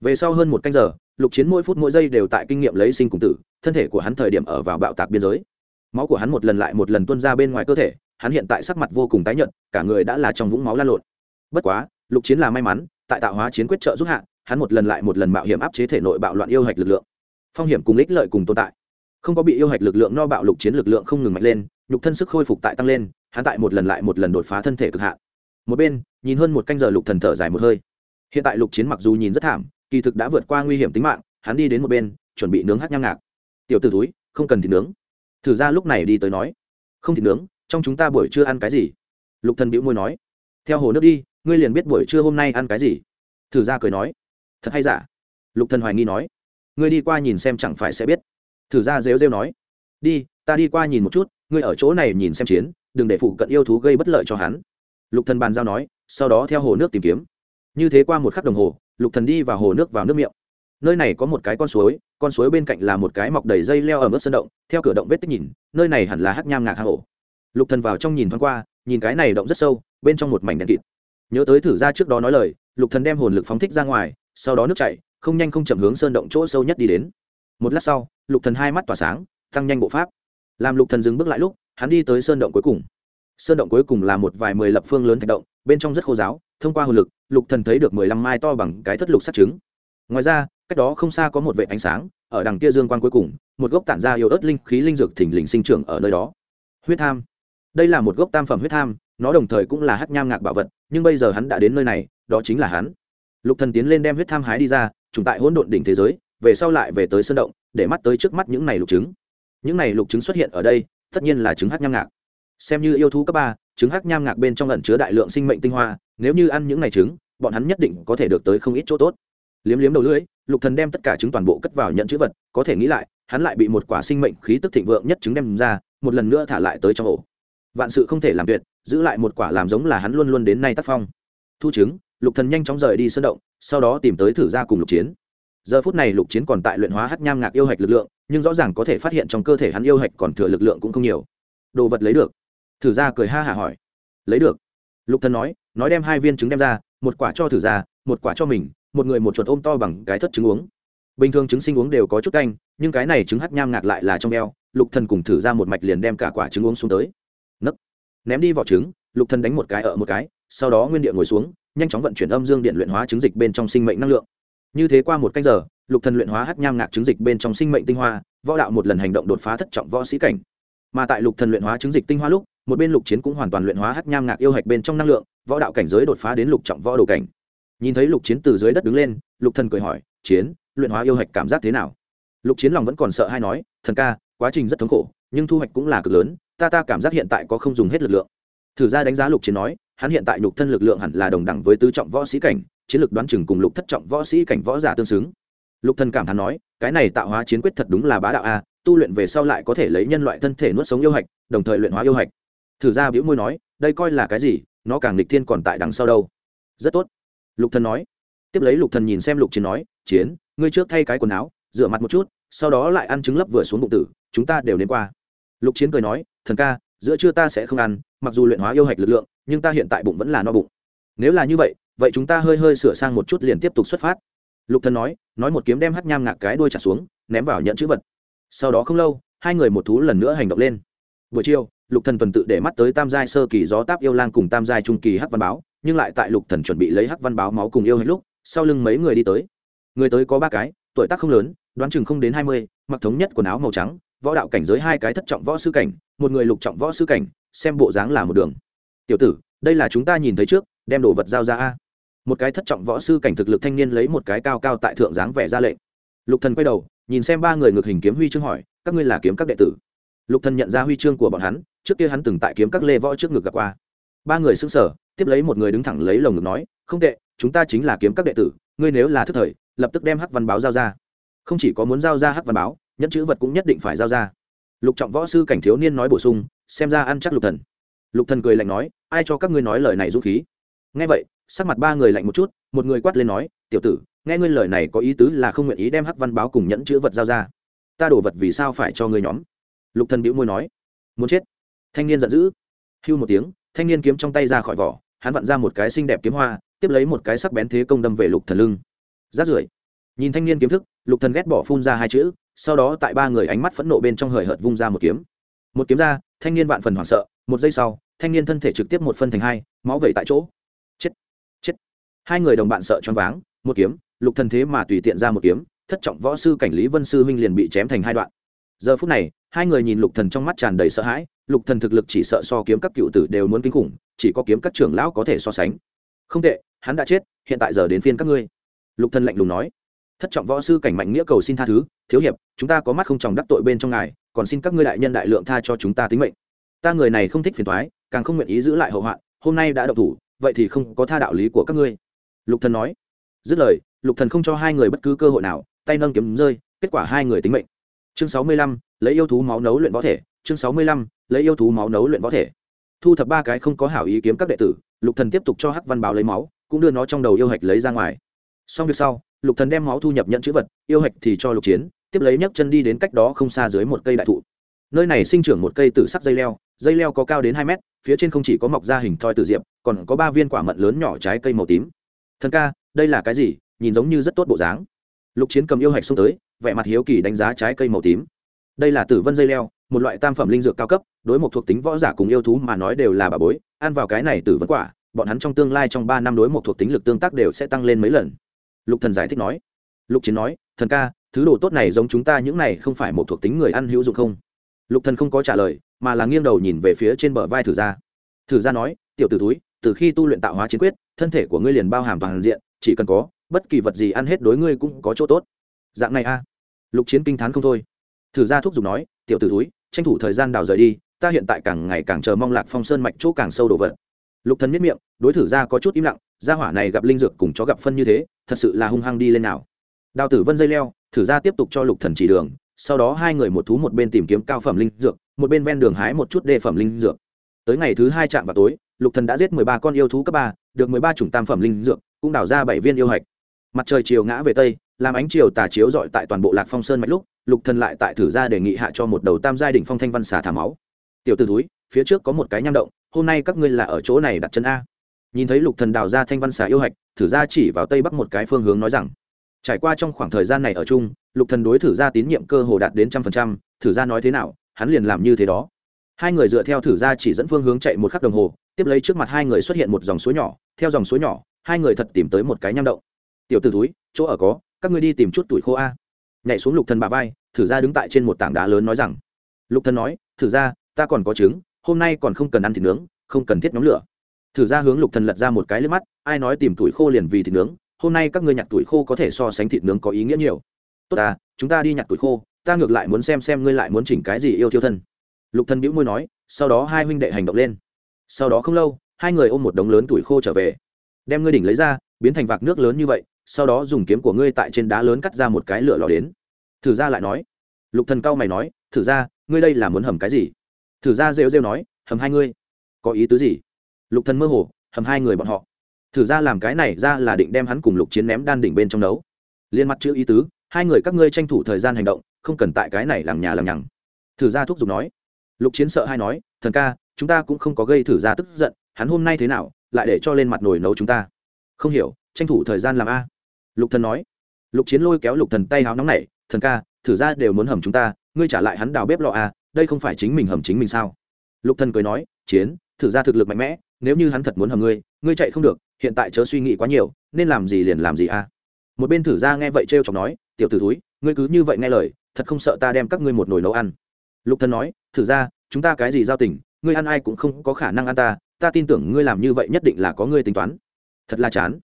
A: Về sau hơn một canh giờ, lục chiến mỗi phút mỗi giây đều tại kinh nghiệm lấy sinh cùng tử, thân thể của hắn thời điểm ở vào bạo tạc biên giới. Máu của hắn một lần lại một lần tuôn ra bên ngoài cơ thể, hắn hiện tại sắc mặt vô cùng tái nhợt, cả người đã là trong vũng máu lan lộn. Bất quá, lục chiến là may mắn, tại tạo hóa chiến quyết trợ giúp hạ, hắn một lần lại một lần mạo hiểm áp chế thể nội bạo loạn yêu hạch lực lượng phong hiểm cùng ích lợi cùng tồn tại. Không có bị yêu hạch lực lượng no bạo lục chiến lực lượng không ngừng mạnh lên, nhục thân sức khôi phục tại tăng lên, hắn tại một lần lại một lần đột phá thân thể cực hạn. Một bên, nhìn hơn một canh giờ lục thần thở dài một hơi. Hiện tại lục chiến mặc dù nhìn rất thảm, kỳ thực đã vượt qua nguy hiểm tính mạng, hắn đi đến một bên, chuẩn bị nướng hát nham ngạc. Tiểu t ử túi không cần thịt nướng. Thử ra lúc này đi tới nói. Không thịt nướng, trong chúng ta buổi trưa ăn cái gì? Lục thần bĩu môi nói. Theo hồ nước đi, ngươi liền biết buổi trưa hôm nay ăn cái gì. Thử ra cười nói. Thật hay giả? Lục thần hoài nghi nói ngươi đi qua nhìn xem chẳng phải sẽ biết. Thử ra rêu rêu nói. Đi, ta đi qua nhìn một chút, ngươi ở chỗ này nhìn xem chiến, đừng để phụ cận yêu thú gây bất lợi cho hắn. Lục thần bàn giao nói, sau đó theo hồ nước tìm kiếm. Như thế qua một khắc đồng hồ, lục thần đi vào hồ nước vào nước miệng. Nơi này có một cái con suối con suối bên cạnh là một cái mọc đầy dây leo ở mức sân động, theo cửa động vết tích nhìn, nơi này hẳn là hắc nham ngạc hạ hổ. Lục thần vào trong nhìn thoáng qua, nhìn cái này động rất sâu, bên trong một mảnh đen kịt. Nhớ tới thử ra trước đó nói lời, lục thần đem hồn lực phóng thích ra ngoài, sau đó nước chảy không nhanh không chậm hướng sơn động chỗ sâu nhất đi đến. Một lát sau, lục thần hai mắt tỏa sáng, tăng nhanh bộ pháp. Làm lục thần dừng bước lại lúc, hắn đi tới sơn động cuối cùng. Sơn động cuối cùng là một vài mười lập phương lớn thạch động, bên trong rất khô giáo, thông qua hồn lực, lục thần thấy được mười lăm mai to bằng cái thất lục sắt trứng. Ngoài ra, cách đó không xa có một vệ ánh sáng, ở đằng kia dương quan cuối cùng, một gốc tản ra yếu ớt linh khí linh dược thỉnh lình sinh trưởng ở nơi đó. Huyết tham. Đây là một gốc tam phẩm huyết tham, nó đồng thời cũng là hắc nham ngạc bảo vật, nhưng bây giờ hắn đã đến nơi này, đó chính là hắn. Lục thần tiến lên đem huyết tham hái đi ra trùng tại hỗn độn đỉnh thế giới, về sau lại về tới sơn động, để mắt tới trước mắt những này lục trứng những này lục trứng xuất hiện ở đây, tất nhiên là trứng hắc nham ngạc. Xem như yêu thú cấp ba trứng hắc nham ngạc bên trong lẩn chứa đại lượng sinh mệnh tinh hoa, nếu như ăn những này trứng, bọn hắn nhất định có thể được tới không ít chỗ tốt. Liếm liếm đầu lưỡi, lục thần đem tất cả trứng toàn bộ cất vào nhận chữ vật, có thể nghĩ lại, hắn lại bị một quả sinh mệnh khí tức thịnh vượng nhất trứng đem ra, một lần nữa thả lại tới trong ổ. Vạn sự không thể làm tuyệt, giữ lại một quả làm giống là hắn luôn luôn đến nay tác phong. Thu trứng lục thần nhanh chóng rời đi sơn động, sau đó tìm tới thử ra cùng lục chiến. Giờ phút này lục chiến còn tại luyện hóa hắc nham ngạc yêu hạch lực lượng, nhưng rõ ràng có thể phát hiện trong cơ thể hắn yêu hạch còn thừa lực lượng cũng không nhiều. Đồ vật lấy được. Thử ra cười ha hả hỏi. Lấy được. Lục thần nói nói đem hai viên trứng đem ra, một quả cho thử ra một quả cho mình, một người một chuột ôm to bằng cái thất trứng uống. Bình thường trứng sinh uống đều có chút canh, nhưng cái này trứng hắc nham ngạc lại là trong eo, lục thần cùng thử ra một mạch liền đem cả quả trứng uống xuống tới. Nấc. Ném đi vỏ trứng, lục thần đánh một cái ở một cái, sau đó nguyên địa ngồi xuống nhanh chóng vận chuyển âm dương điện luyện hóa chứng dịch bên trong sinh mệnh năng lượng. Như thế qua một canh giờ, lục thần luyện hóa hắc nham ngạc chứng dịch bên trong sinh mệnh tinh hoa, võ đạo một lần hành động đột phá thất trọng võ sĩ cảnh. Mà tại lục thần luyện hóa chứng dịch tinh hoa lúc, một bên lục chiến cũng hoàn toàn luyện hóa hắc nham ngạc yêu hạch bên trong năng lượng, võ đạo cảnh giới đột phá đến lục trọng võ đồ cảnh. Nhìn thấy lục chiến từ dưới đất đứng lên, lục thần cười hỏi, chiến, luyện hóa yêu hạch cảm giác thế nào? Lục chiến lòng vẫn còn sợ hay nói, thần ca, quá trình rất thống khổ, nhưng thu hoạch cũng là cực lớn, ta ta cảm giác hiện tại có không dùng hết lực lượng thử ra đánh giá lục chiến nói, hắn hiện tại nhục thân lực lượng hẳn là đồng đẳng với tứ trọng võ sĩ cảnh, chiến lược đoán chừng cùng lục thất trọng võ sĩ cảnh võ giả tương xứng. Lục thần cảm thán nói, cái này tạo hóa chiến quyết thật đúng là bá đạo a, tu luyện về sau lại có thể lấy nhân loại thân thể nuốt sống yêu hạch, đồng thời luyện hóa yêu hạch. Thử ra biểu môi nói, đây coi là cái gì, nó càng lịch thiên còn tại đằng sau đâu. Rất tốt. Lục thần nói. Tiếp lấy lục thần nhìn xem lục chiến nói, chiến, ngươi trước thay cái quần áo, rửa mặt một chút, sau đó lại ăn trứng lấp vừa xuống bụng tử, chúng ta đều đến qua. Lục chiến cười nói, thần ca giữa trưa ta sẽ không ăn, mặc dù luyện hóa yêu hạch lực lượng, nhưng ta hiện tại bụng vẫn là no bụng. Nếu là như vậy vậy chúng ta hơi hơi sửa sang một chút liền tiếp tục xuất phát. Lục thần nói nói một kiếm đem hắc nham ngạc cái đuôi chặt xuống, ném vào nhận chữ vật. Sau đó không lâu, hai người một thú lần nữa hành động lên. Buổi chiều, lục thần tuần tự để mắt tới tam giai sơ kỳ gió táp yêu lang cùng tam giai trung kỳ hắc văn báo, nhưng lại tại lục thần chuẩn bị lấy hắc văn báo máu cùng yêu hết lúc, sau lưng mấy người đi tới. Người tới có ba cái, tuổi tác không lớn, đoán chừng không đến hai mươi, mặc thống nhất quần áo màu trắng, võ đạo cảnh giới hai cái thất trọng võ sư cảnh một người lục trọng võ sư cảnh, xem bộ dáng là một đường. Tiểu tử, đây là chúng ta nhìn thấy trước, đem đồ vật giao ra a. Một cái thất trọng võ sư cảnh thực lực thanh niên lấy một cái cao cao tại thượng dáng vẻ ra lệnh. Lục thần quay đầu, nhìn xem ba người ngược hình kiếm huy chương hỏi, các ngươi là kiếm các đệ tử? Lục thần nhận ra huy chương của bọn hắn, trước kia hắn từng tại kiếm các lê võ trước ngực gặp qua. Ba người sững sờ, tiếp lấy một người đứng thẳng lấy lồng ngực nói, không tệ, chúng ta chính là kiếm các đệ tử, ngươi nếu là thức thời, lập tức đem hắc văn báo giao ra. Không chỉ có muốn giao ra hắc văn báo, nhẫn chữ vật cũng nhất định phải giao ra lục trọng võ sư cảnh thiếu niên nói bổ sung, xem ra ăn chắc lục thần. Lục thần cười lạnh nói, ai cho các ngươi nói lời này dũng khí? Nghe vậy, sắc mặt ba người lạnh một chút, một người quát lên nói, tiểu tử, nghe ngươi lời này có ý tứ là không nguyện ý đem hắc văn báo cùng nhẫn chữ vật giao ra. Ta đổ vật vì sao phải cho ngươi nhóm? Lục thần bĩu môi nói, muốn chết. Thanh niên giận dữ, hưu một tiếng, thanh niên kiếm trong tay ra khỏi vỏ, hắn vặn ra một cái xinh đẹp kiếm hoa, tiếp lấy một cái sắc bén thế công đâm về lục thần lưng. Rát rưởi, nhìn thanh niên kiếm thức, lục thần ghét bỏ phun ra hai chữ sau đó tại ba người ánh mắt phẫn nộ bên trong hời hợt vung ra một kiếm. Một kiếm ra, thanh niên vạn phần hoảng sợ, một giây sau, thanh niên thân thể trực tiếp một phân thành hai, máu vẩy tại chỗ. Chết chết. Hai người đồng bạn sợ choáng váng, một kiếm, lục thần thế mà tùy tiện ra một kiếm, thất trọng võ sư cảnh lý vân sư huynh liền bị chém thành hai đoạn. Giờ phút này, hai người nhìn lục thần trong mắt tràn đầy sợ hãi, lục thần thực lực chỉ sợ so kiếm các cựu tử đều muốn kinh khủng, chỉ có kiếm các trưởng lão có thể so sánh. Không tệ, hắn đã chết, hiện tại giờ đến phiên các ngươi. Lục thần lạnh lùng nói thất trọng võ sư cảnh mạnh nghĩa cầu xin tha thứ, thiếu hiệp, chúng ta có mắt không tròng đắc tội bên trong ngài, còn xin các ngươi đại nhân đại lượng tha cho chúng ta tính mệnh. Ta người này không thích phiền thoái càng không nguyện ý giữ lại hậu hoạn, hôm nay đã động thủ, vậy thì không có tha đạo lý của các ngươi. Lục thần nói. Dứt lời, lục thần không cho hai người bất cứ cơ hội nào, tay nâng kiếm rơi, kết quả hai người tính mệnh. Chương sáu mươi lăm, lấy yêu thú máu nấu luyện võ thể. Chương sáu mươi lăm, lấy yêu thú máu nấu luyện võ thể. Thu thập ba cái không có hảo ý kiếm các đệ tử, lục thần tiếp tục cho hắc văn báo lấy máu, cũng đưa nó trong đầu yêu hạch lấy ra ngoài. Xong việc sau lục thần đem máu thu nhập nhận chữ vật, yêu hạch thì cho lục chiến, tiếp lấy nhấc chân đi đến cách đó không xa dưới một cây đại thụ. Nơi này sinh trưởng một cây tử sắc dây leo dây leo có cao đến hai mét, phía trên không chỉ có mọc ra hình thoi tử diệp, còn có ba viên quả mận lớn nhỏ trái cây màu tím. Thần ca, đây là cái gì? Nhìn giống như rất tốt bộ dáng. Lục chiến cầm yêu hạch xông tới, vẻ mặt hiếu kỳ đánh giá trái cây màu tím. Đây là tử vân dây leo, một loại tam phẩm linh dược cao cấp, đối một thuộc tính võ giả cùng yêu thú mà nói đều là bà bối, ăn vào cái này tử vân quả, bọn hắn trong tương lai trong ba năm đối một thuộc tính lực tương tác đều sẽ tăng lên mấy lần lục thần giải thích nói. Lục chiến nói, thần ca, thứ đồ tốt này giống chúng ta những này không phải một thuộc tính người ăn hữu dụng không? Lục thần không có trả lời, mà là nghiêng đầu nhìn về phía trên bờ vai thử gia. Thử gia nói, tiểu tử túi từ khi tu luyện tạo hóa chiến quyết, thân thể của ngươi liền bao hàm toàn diện, chỉ cần có bất kỳ vật gì ăn hết đối ngươi cũng có chỗ tốt. Dạng này a. Lục chiến kinh thán không thôi. Thử gia thúc giục nói, tiểu tử túi tranh thủ thời gian đào rời đi, ta hiện tại càng ngày càng chờ mong lạc phong sơn mạch chỗ càng sâu đồ vật lục thần miết miệng, đối thử gia có chút im lặng, gia hỏa này gặp linh dược cùng chó gặp phân như thế, thật sự là hung hăng đi lên nào. Đào tử vân dây leo, thử gia tiếp tục cho lục thần chỉ đường, sau đó hai người một thú một bên tìm kiếm cao phẩm linh dược, một bên ven đường hái một chút đề phẩm linh dược. Tới ngày thứ hai chạm vào tối, lục thần đã giết mười ba con yêu thú cấp ba, được mười ba chủng tam phẩm linh dược, cũng đào ra bảy viên yêu hạch. Mặt trời chiều ngã về tây, làm ánh chiều tà chiếu dọi tại toàn bộ lạc phong sơn mạch lúc, lục thần lại tại thử ra đề nghị hạ cho một đầu tam giai đỉnh phong thanh văn xả thả máu. Tiểu t túi phía trước có một cái nham động hôm nay các ngươi là ở chỗ này đặt chân a. Nhìn thấy lục thần đào ra thanh văn xà yêu hạch, thử ra chỉ vào tây bắc một cái phương hướng nói rằng, trải qua trong khoảng thời gian này ở chung, lục thần đối thử ra tín nhiệm cơ hồ đạt đến trăm phần trăm, thử ra nói thế nào, hắn liền làm như thế đó. Hai người dựa theo thử ra chỉ dẫn phương hướng chạy một khắc đồng hồ, tiếp lấy trước mặt hai người xuất hiện một dòng suối nhỏ, theo dòng suối nhỏ, hai người thật tìm tới một cái nham động. Tiểu t túi chỗ ở có, các ngươi đi tìm chút tuổi khô a. Nhảy xuống lục thần bà vai, thử ra đứng tại trên một tảng đá lớn nói rằng. Lục thần nói, thử ra, ta còn có trứng hôm nay còn không cần ăn thịt nướng, không cần thiết nhóm lửa. Thử ra hướng lục thần lật ra một cái lên mắt, ai nói tìm tuổi khô liền vì thịt nướng, hôm nay các ngươi nhặt tuổi khô có thể so sánh thịt nướng có ý nghĩa nhiều. Tốt ta, chúng ta đi nhặt tuổi khô, ta ngược lại muốn xem xem ngươi lại muốn chỉnh cái gì yêu thiêu thân. Lục thần bĩu môi nói, sau đó hai huynh đệ hành động lên. Sau đó không lâu, hai người ôm một đống lớn tuổi khô trở về. Đem ngươi đỉnh lấy ra, biến thành vạc nước lớn như vậy, sau đó dùng kiếm của ngươi tại trên đá lớn cắt ra một cái lửa lò đến. Thử ra lại nói. Lục thần cao mày nói, thử ra, ngươi đây là muốn hầm cái gì? Thử ra rêu rêu nói, hầm hai ngươi. Có ý tứ gì? Lục thần mơ hồ, hầm hai người bọn họ. Thử ra làm cái này ra là định đem hắn cùng lục chiến ném đan đỉnh bên trong nấu liên mặt chữ ý tứ, hai người các ngươi tranh thủ thời gian hành động, không cần tại cái này làm nhà làm nhằng. Thử ra thúc giục nói. Lục chiến sợ hai nói, thần ca, chúng ta cũng không có gây thử ra tức giận, hắn hôm nay thế nào, lại để cho lên mặt nồi nấu chúng ta? Không hiểu, tranh thủ thời gian làm a. Lục thần nói. Lục chiến lôi kéo lục thần tay háo nóng nảy, thần ca, thử ra đều muốn hầm chúng ta, ngươi trả lại hắn đào bếp lò a đây không phải chính mình hầm chính mình sao? Lục thần cười nói, chiến, thử ra thực lực mạnh mẽ, nếu như hắn thật muốn hầm ngươi ngươi chạy không được, hiện tại chớ suy nghĩ quá nhiều, nên làm gì liền làm gì a. Một bên thử ra nghe vậy trêu chọc nói, tiểu tử túi ngươi cứ như vậy nghe lời, thật không sợ ta đem các ngươi một nồi nấu ăn. Lục thần nói, thử ra, chúng ta cái gì giao tình, ngươi ăn ai cũng không có khả năng ăn ta ta tin tưởng ngươi làm như vậy nhất định là có ngươi tính toán. Thật là chán.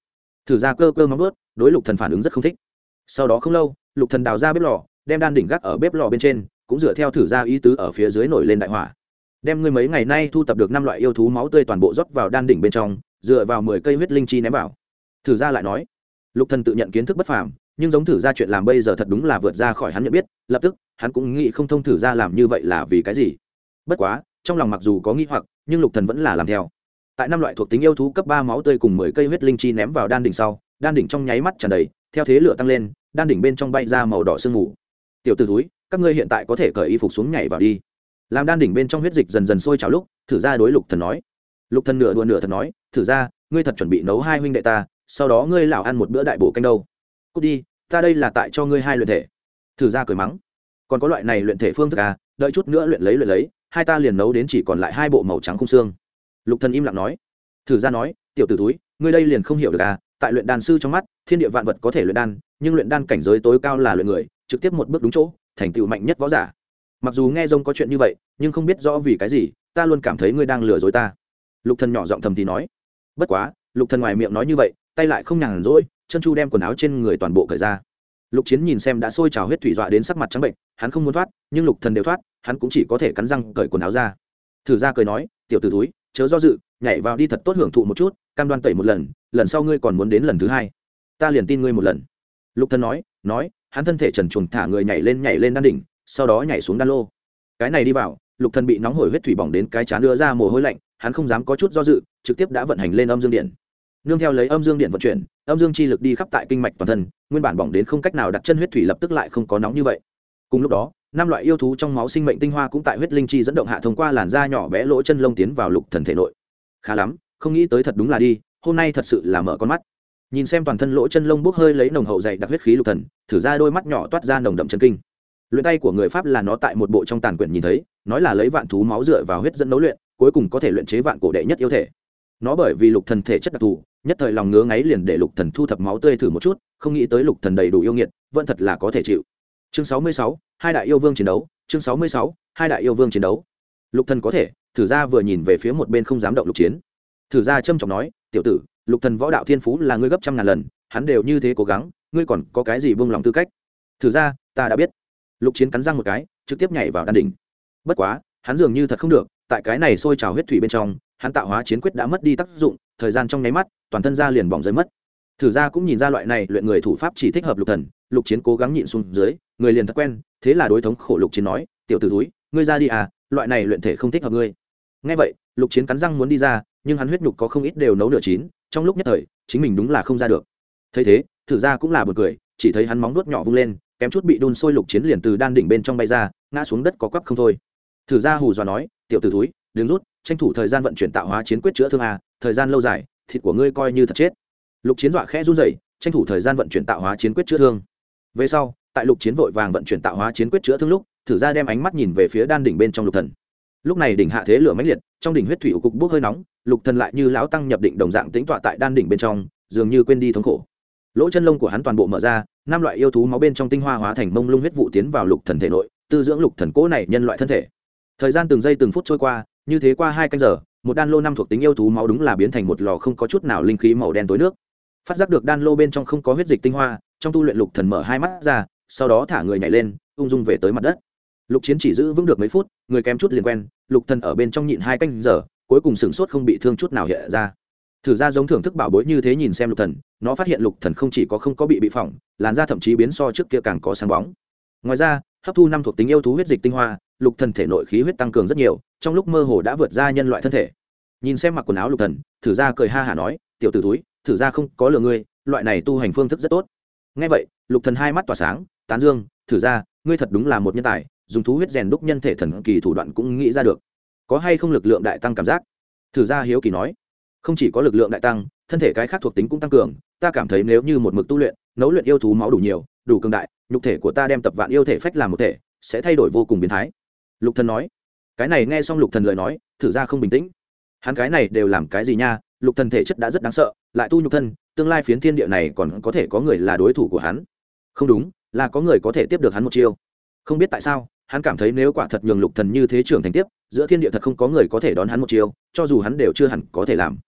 A: Thử ra cơ cơ móng ướt đối lục thần phản ứng rất không thích. Sau đó không lâu, lục thần đào ra bếp lò, đem đan đỉnh gác ở bếp lò bên trên cũng dựa theo thử ra ý tứ ở phía dưới nổi lên đại hỏa. Đem ngươi mấy ngày nay thu tập được năm loại yêu thú máu tươi toàn bộ rót vào đan đỉnh bên trong, dựa vào mười cây huyết linh chi ném vào. Thử ra lại nói, lục thần tự nhận kiến thức bất phàm, nhưng giống thử ra chuyện làm bây giờ thật đúng là vượt ra khỏi hắn nhận biết, lập tức, hắn cũng nghĩ không thông thử ra làm như vậy là vì cái gì. Bất quá, trong lòng mặc dù có nghi hoặc, nhưng lục thần vẫn là làm theo. Tại năm loại thuộc tính yêu thú cấp ba máu tươi cùng mười cây huyết linh chi ném vào đan đỉnh sau, đan đỉnh trong nháy mắt tràn đầy, theo thế lửa tăng lên, đan đỉnh bên trong bay ra màu đỏ sương mù. Tiểu t ử túi các ngươi hiện tại có thể cởi y phục xuống nhảy vào đi. Làm đan đỉnh bên trong huyết dịch dần dần sôi trào lúc, thử ra đối lục thần nói. Lục thần nửa đùa nửa thật nói, thử ra, ngươi thật chuẩn bị nấu hai huynh đệ ta, sau đó ngươi lão ăn một bữa đại bổ canh đâu. Cút đi, ta đây là tại cho ngươi hai luyện thể. Thử ra cười mắng. Còn có loại này luyện thể phương thức à đợi chút nữa luyện lấy luyện lấy, hai ta liền nấu đến chỉ còn lại hai bộ màu trắng khung xương. Lục thần im lặng nói. Thử ra nói, tiểu tử túi ngươi đây liền không hiểu được à tại luyện đan sư trong mắt, thiên địa vạn vật có thể luyện đan, nhưng luyện đan cảnh giới tối cao là luyện người, trực tiếp một bước đúng chỗ thành tựu mạnh nhất võ giả. Mặc dù nghe rông có chuyện như vậy, nhưng không biết rõ vì cái gì, ta luôn cảm thấy ngươi đang lừa dối ta. Lục thần nhỏ giọng thầm thì nói. Bất quá, lục thần ngoài miệng nói như vậy, tay lại không nhàn rỗi, chân chu đem quần áo trên người toàn bộ cởi ra. Lục chiến nhìn xem đã sôi trào huyết thủy dọa đến sắc mặt trắng bệnh, hắn không muốn thoát, nhưng lục thần đều thoát, hắn cũng chỉ có thể cắn răng cởi quần áo ra. Thử ra cười nói, tiểu tử túi chớ do dự, nhảy vào đi thật tốt hưởng thụ một chút, cam đoan tẩy một lần lần sau ngươi còn muốn đến lần thứ hai. Ta liền tin ngươi một lần. Lục thần nói nói hắn thân thể trần truồng thả người nhảy lên nhảy lên đan đỉnh, sau đó nhảy xuống đan lô. Cái này đi vào, lục thần bị nóng hổi huyết thủy bỏng đến cái chán đưa ra mồ hôi lạnh, hắn không dám có chút do dự, trực tiếp đã vận hành lên âm dương điện. Nương theo lấy âm dương điện vận chuyển, âm dương chi lực đi khắp tại kinh mạch toàn thân, nguyên bản bỏng đến không cách nào đặt chân huyết thủy lập tức lại không có nóng như vậy. Cùng lúc đó, năm loại yêu thú trong máu sinh mệnh tinh hoa cũng tại huyết linh chi dẫn động hạ thông qua làn da nhỏ bé lỗ chân lông tiến vào lục thần thể nội. Khá lắm, không nghĩ tới thật đúng là đi, hôm nay thật sự là mở con mắt nhìn xem toàn thân lỗ chân lông bốc hơi lấy nồng hậu dày đặc huyết khí lục thần thử ra đôi mắt nhỏ toát ra nồng đậm chân kinh. Luyện tay của người pháp là nó tại một bộ trong tàn quyển nhìn thấy nói là lấy vạn thú máu dựa vào huyết dẫn nấu luyện cuối cùng có thể luyện chế vạn cổ đệ nhất yêu thể. Nó bởi vì lục thần thể chất đặc thù nhất thời lòng ngứa ngáy liền để lục thần thu thập máu tươi thử một chút không nghĩ tới lục thần đầy đủ yêu nghiệt vẫn thật là có thể chịu. Chương sáu mươi sáu, hai đại yêu vương chiến đấu chương sáu mươi sáu, hai đại yêu vương chiến đấu. Lục thần có thể thử ra vừa nhìn về phía một bên không dám động lục chiến thử ra trâm trọng nói, tiểu tử, lục thần võ đạo thiên phú là ngươi gấp trăm ngàn lần, hắn đều như thế cố gắng, ngươi còn có cái gì buông lòng tư cách? Thử ra, ta đã biết. Lục chiến cắn răng một cái, trực tiếp nhảy vào đan đỉnh. Bất quá, hắn dường như thật không được, tại cái này sôi trào huyết thủy bên trong, hắn tạo hóa chiến quyết đã mất đi tác dụng, thời gian trong nháy mắt, toàn thân ra liền bỏng rơi mất. Thử ra cũng nhìn ra loại này luyện người thủ pháp chỉ thích hợp lục thần, lục chiến cố gắng nhịn xuống dưới, người liền thật quen, thế là đối thống khổ lục chiến nói, tiểu tử túi ngươi ra đi à loại này luyện thể không thích hợp ngươi. Nghe vậy, lục chiến cắn răng muốn đi ra nhưng hắn huyết nhục có không ít đều nấu nửa chín trong lúc nhất thời chính mình đúng là không ra được. Thấy thế thử ra cũng là bật cười chỉ thấy hắn móng nuốt nhỏ vung lên kém chút bị đun sôi lục chiến liền từ đan đỉnh bên trong bay ra ngã xuống đất có quắp không thôi. Thử ra hù dọa nói tiểu tử thúi, đứng rút tranh thủ thời gian vận chuyển tạo hóa chiến quyết chữa thương a thời gian lâu dài thịt của ngươi coi như thật chết. Lục chiến dọa khẽ run rẩy tranh thủ thời gian vận chuyển tạo hóa chiến quyết chữa thương. Về sau tại lục chiến vội vàng vận chuyển tạo hóa chiến quyết chữa thương lúc thử ra đem ánh mắt nhìn về phía đan đỉnh bên trong lục thần lúc này đỉnh hạ thế lửa mãnh liệt, trong đỉnh huyết thủy ủ cục bốc hơi nóng, lục thần lại như lão tăng nhập định đồng dạng tĩnh tọa tại đan đỉnh bên trong, dường như quên đi thống khổ. Lỗ chân lông của hắn toàn bộ mở ra, năm loại yêu thú máu bên trong tinh hoa hóa thành mông lung huyết vụ tiến vào lục thần thể nội, tư dưỡng lục thần cố này nhân loại thân thể. Thời gian từng giây từng phút trôi qua, như thế qua hai canh giờ, một đan lô năm thuộc tính yêu thú máu đúng là biến thành một lò không có chút nào linh khí màu đen tối nước. Phát giác được đan lô bên trong không có huyết dịch tinh hoa, trong tu luyện lục thần mở hai mắt ra, sau đó thả người nhảy lên, ung dung về tới mặt đất lục chiến chỉ giữ vững được mấy phút, người kém chút liền quen, lục thần ở bên trong nhịn hai canh giờ, cuối cùng sửng sốt không bị thương chút nào hiện ra. Thử ra giống thưởng thức bảo bối như thế nhìn xem lục thần, nó phát hiện lục thần không chỉ có không có bị bị phỏng, làn da thậm chí biến so trước kia càng có sáng bóng. Ngoài ra, hấp thu năm thuộc tính yêu thú huyết dịch tinh hoa, lục thần thể nội khí huyết tăng cường rất nhiều, trong lúc mơ hồ đã vượt ra nhân loại thân thể. Nhìn xem mặc quần áo lục thần, thử ra cười ha hả nói, tiểu tử túi thử ra không có lừa ngươi, loại này tu hành phương thức rất tốt. Nghe vậy, lục thần hai mắt tỏa sáng, tán dương, thử ra, ngươi thật đúng là một nhân tài dùng thú huyết rèn đúc nhân thể thần kỳ thủ đoạn cũng nghĩ ra được. Có hay không lực lượng đại tăng cảm giác? Thử ra hiếu kỳ nói. Không chỉ có lực lượng đại tăng, thân thể cái khác thuộc tính cũng tăng cường, ta cảm thấy nếu như một mực tu luyện, nấu luyện yêu thú máu đủ nhiều, đủ cường đại, nhục thể của ta đem tập vạn yêu thể phách làm một thể, sẽ thay đổi vô cùng biến thái. Lục thần nói. Cái này nghe xong lục thần lời nói, thử ra không bình tĩnh. Hắn cái này đều làm cái gì nha? Lục thần thể chất đã rất đáng sợ, lại tu nhục thân, tương lai phiến thiên địa này còn có thể có người là đối thủ của hắn. Không đúng, là có người có thể tiếp được hắn một chiêu. Không biết tại sao hắn cảm thấy nếu quả thật nhường lục thần như thế trưởng thành tiếp, giữa thiên địa thật không có người có thể đón hắn một chiêu, cho dù hắn đều chưa hẳn có thể làm.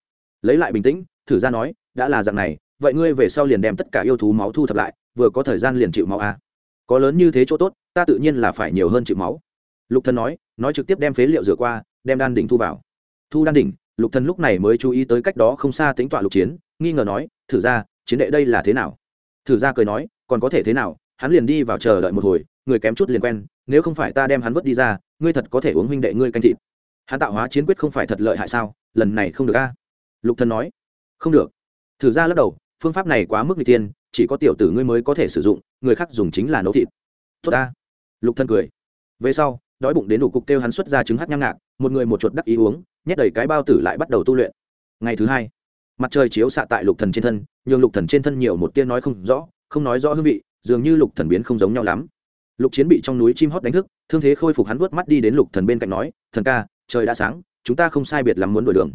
A: Lấy lại bình tĩnh, thử ra nói, đã là dạng này, vậy ngươi về sau liền đem tất cả yêu thú máu thu thập lại, vừa có thời gian liền chịu máu a à. có lớn như thế chỗ tốt, ta tự nhiên là phải nhiều hơn chịu máu. Lục thần nói nói trực tiếp đem phế liệu rửa qua, đem đan đỉnh thu vào. Thu đan đỉnh, lục thần lúc này mới chú ý tới cách đó không xa tính tọa lục chiến, nghi ngờ nói, thử ra, chiến đệ đây là thế nào? Thử ra cười nói, còn có thể thế nào? Hắn liền đi vào chờ đợi một hồi người kém chút liền quen, nếu không phải ta đem hắn vứt đi ra, ngươi thật có thể uống huynh đệ ngươi canh thịt. Hắn tạo hóa chiến quyết không phải thật lợi hại sao? Lần này không được a. Lục thần nói. Không được. Thử ra lắc đầu, phương pháp này quá mức n tiên chỉ có tiểu tử ngươi mới có thể sử dụng, người khác dùng chính là nấu thịt. Tốt ta. Lục thần cười. Về sau, đói bụng đến đủ cục kêu hắn xuất ra trứng hát nham ngạc, một người một chuột đắc ý uống, nhét đầy cái bao tử lại bắt đầu tu luyện. Ngày thứ hai, mặt trời chiếu xạ tại lục thần trên thân, nhường lục thần trên thân nhiều một tia nói không rõ, không nói rõ hương vị, dường như lục thần biến không giống nhau lắm lục chiến bị trong núi chim hót đánh thức, thương thế khôi phục hắn vớt mắt đi đến lục thần bên cạnh nói, thần ca, trời đã sáng, chúng ta không sai biệt lắm muốn đổi đường.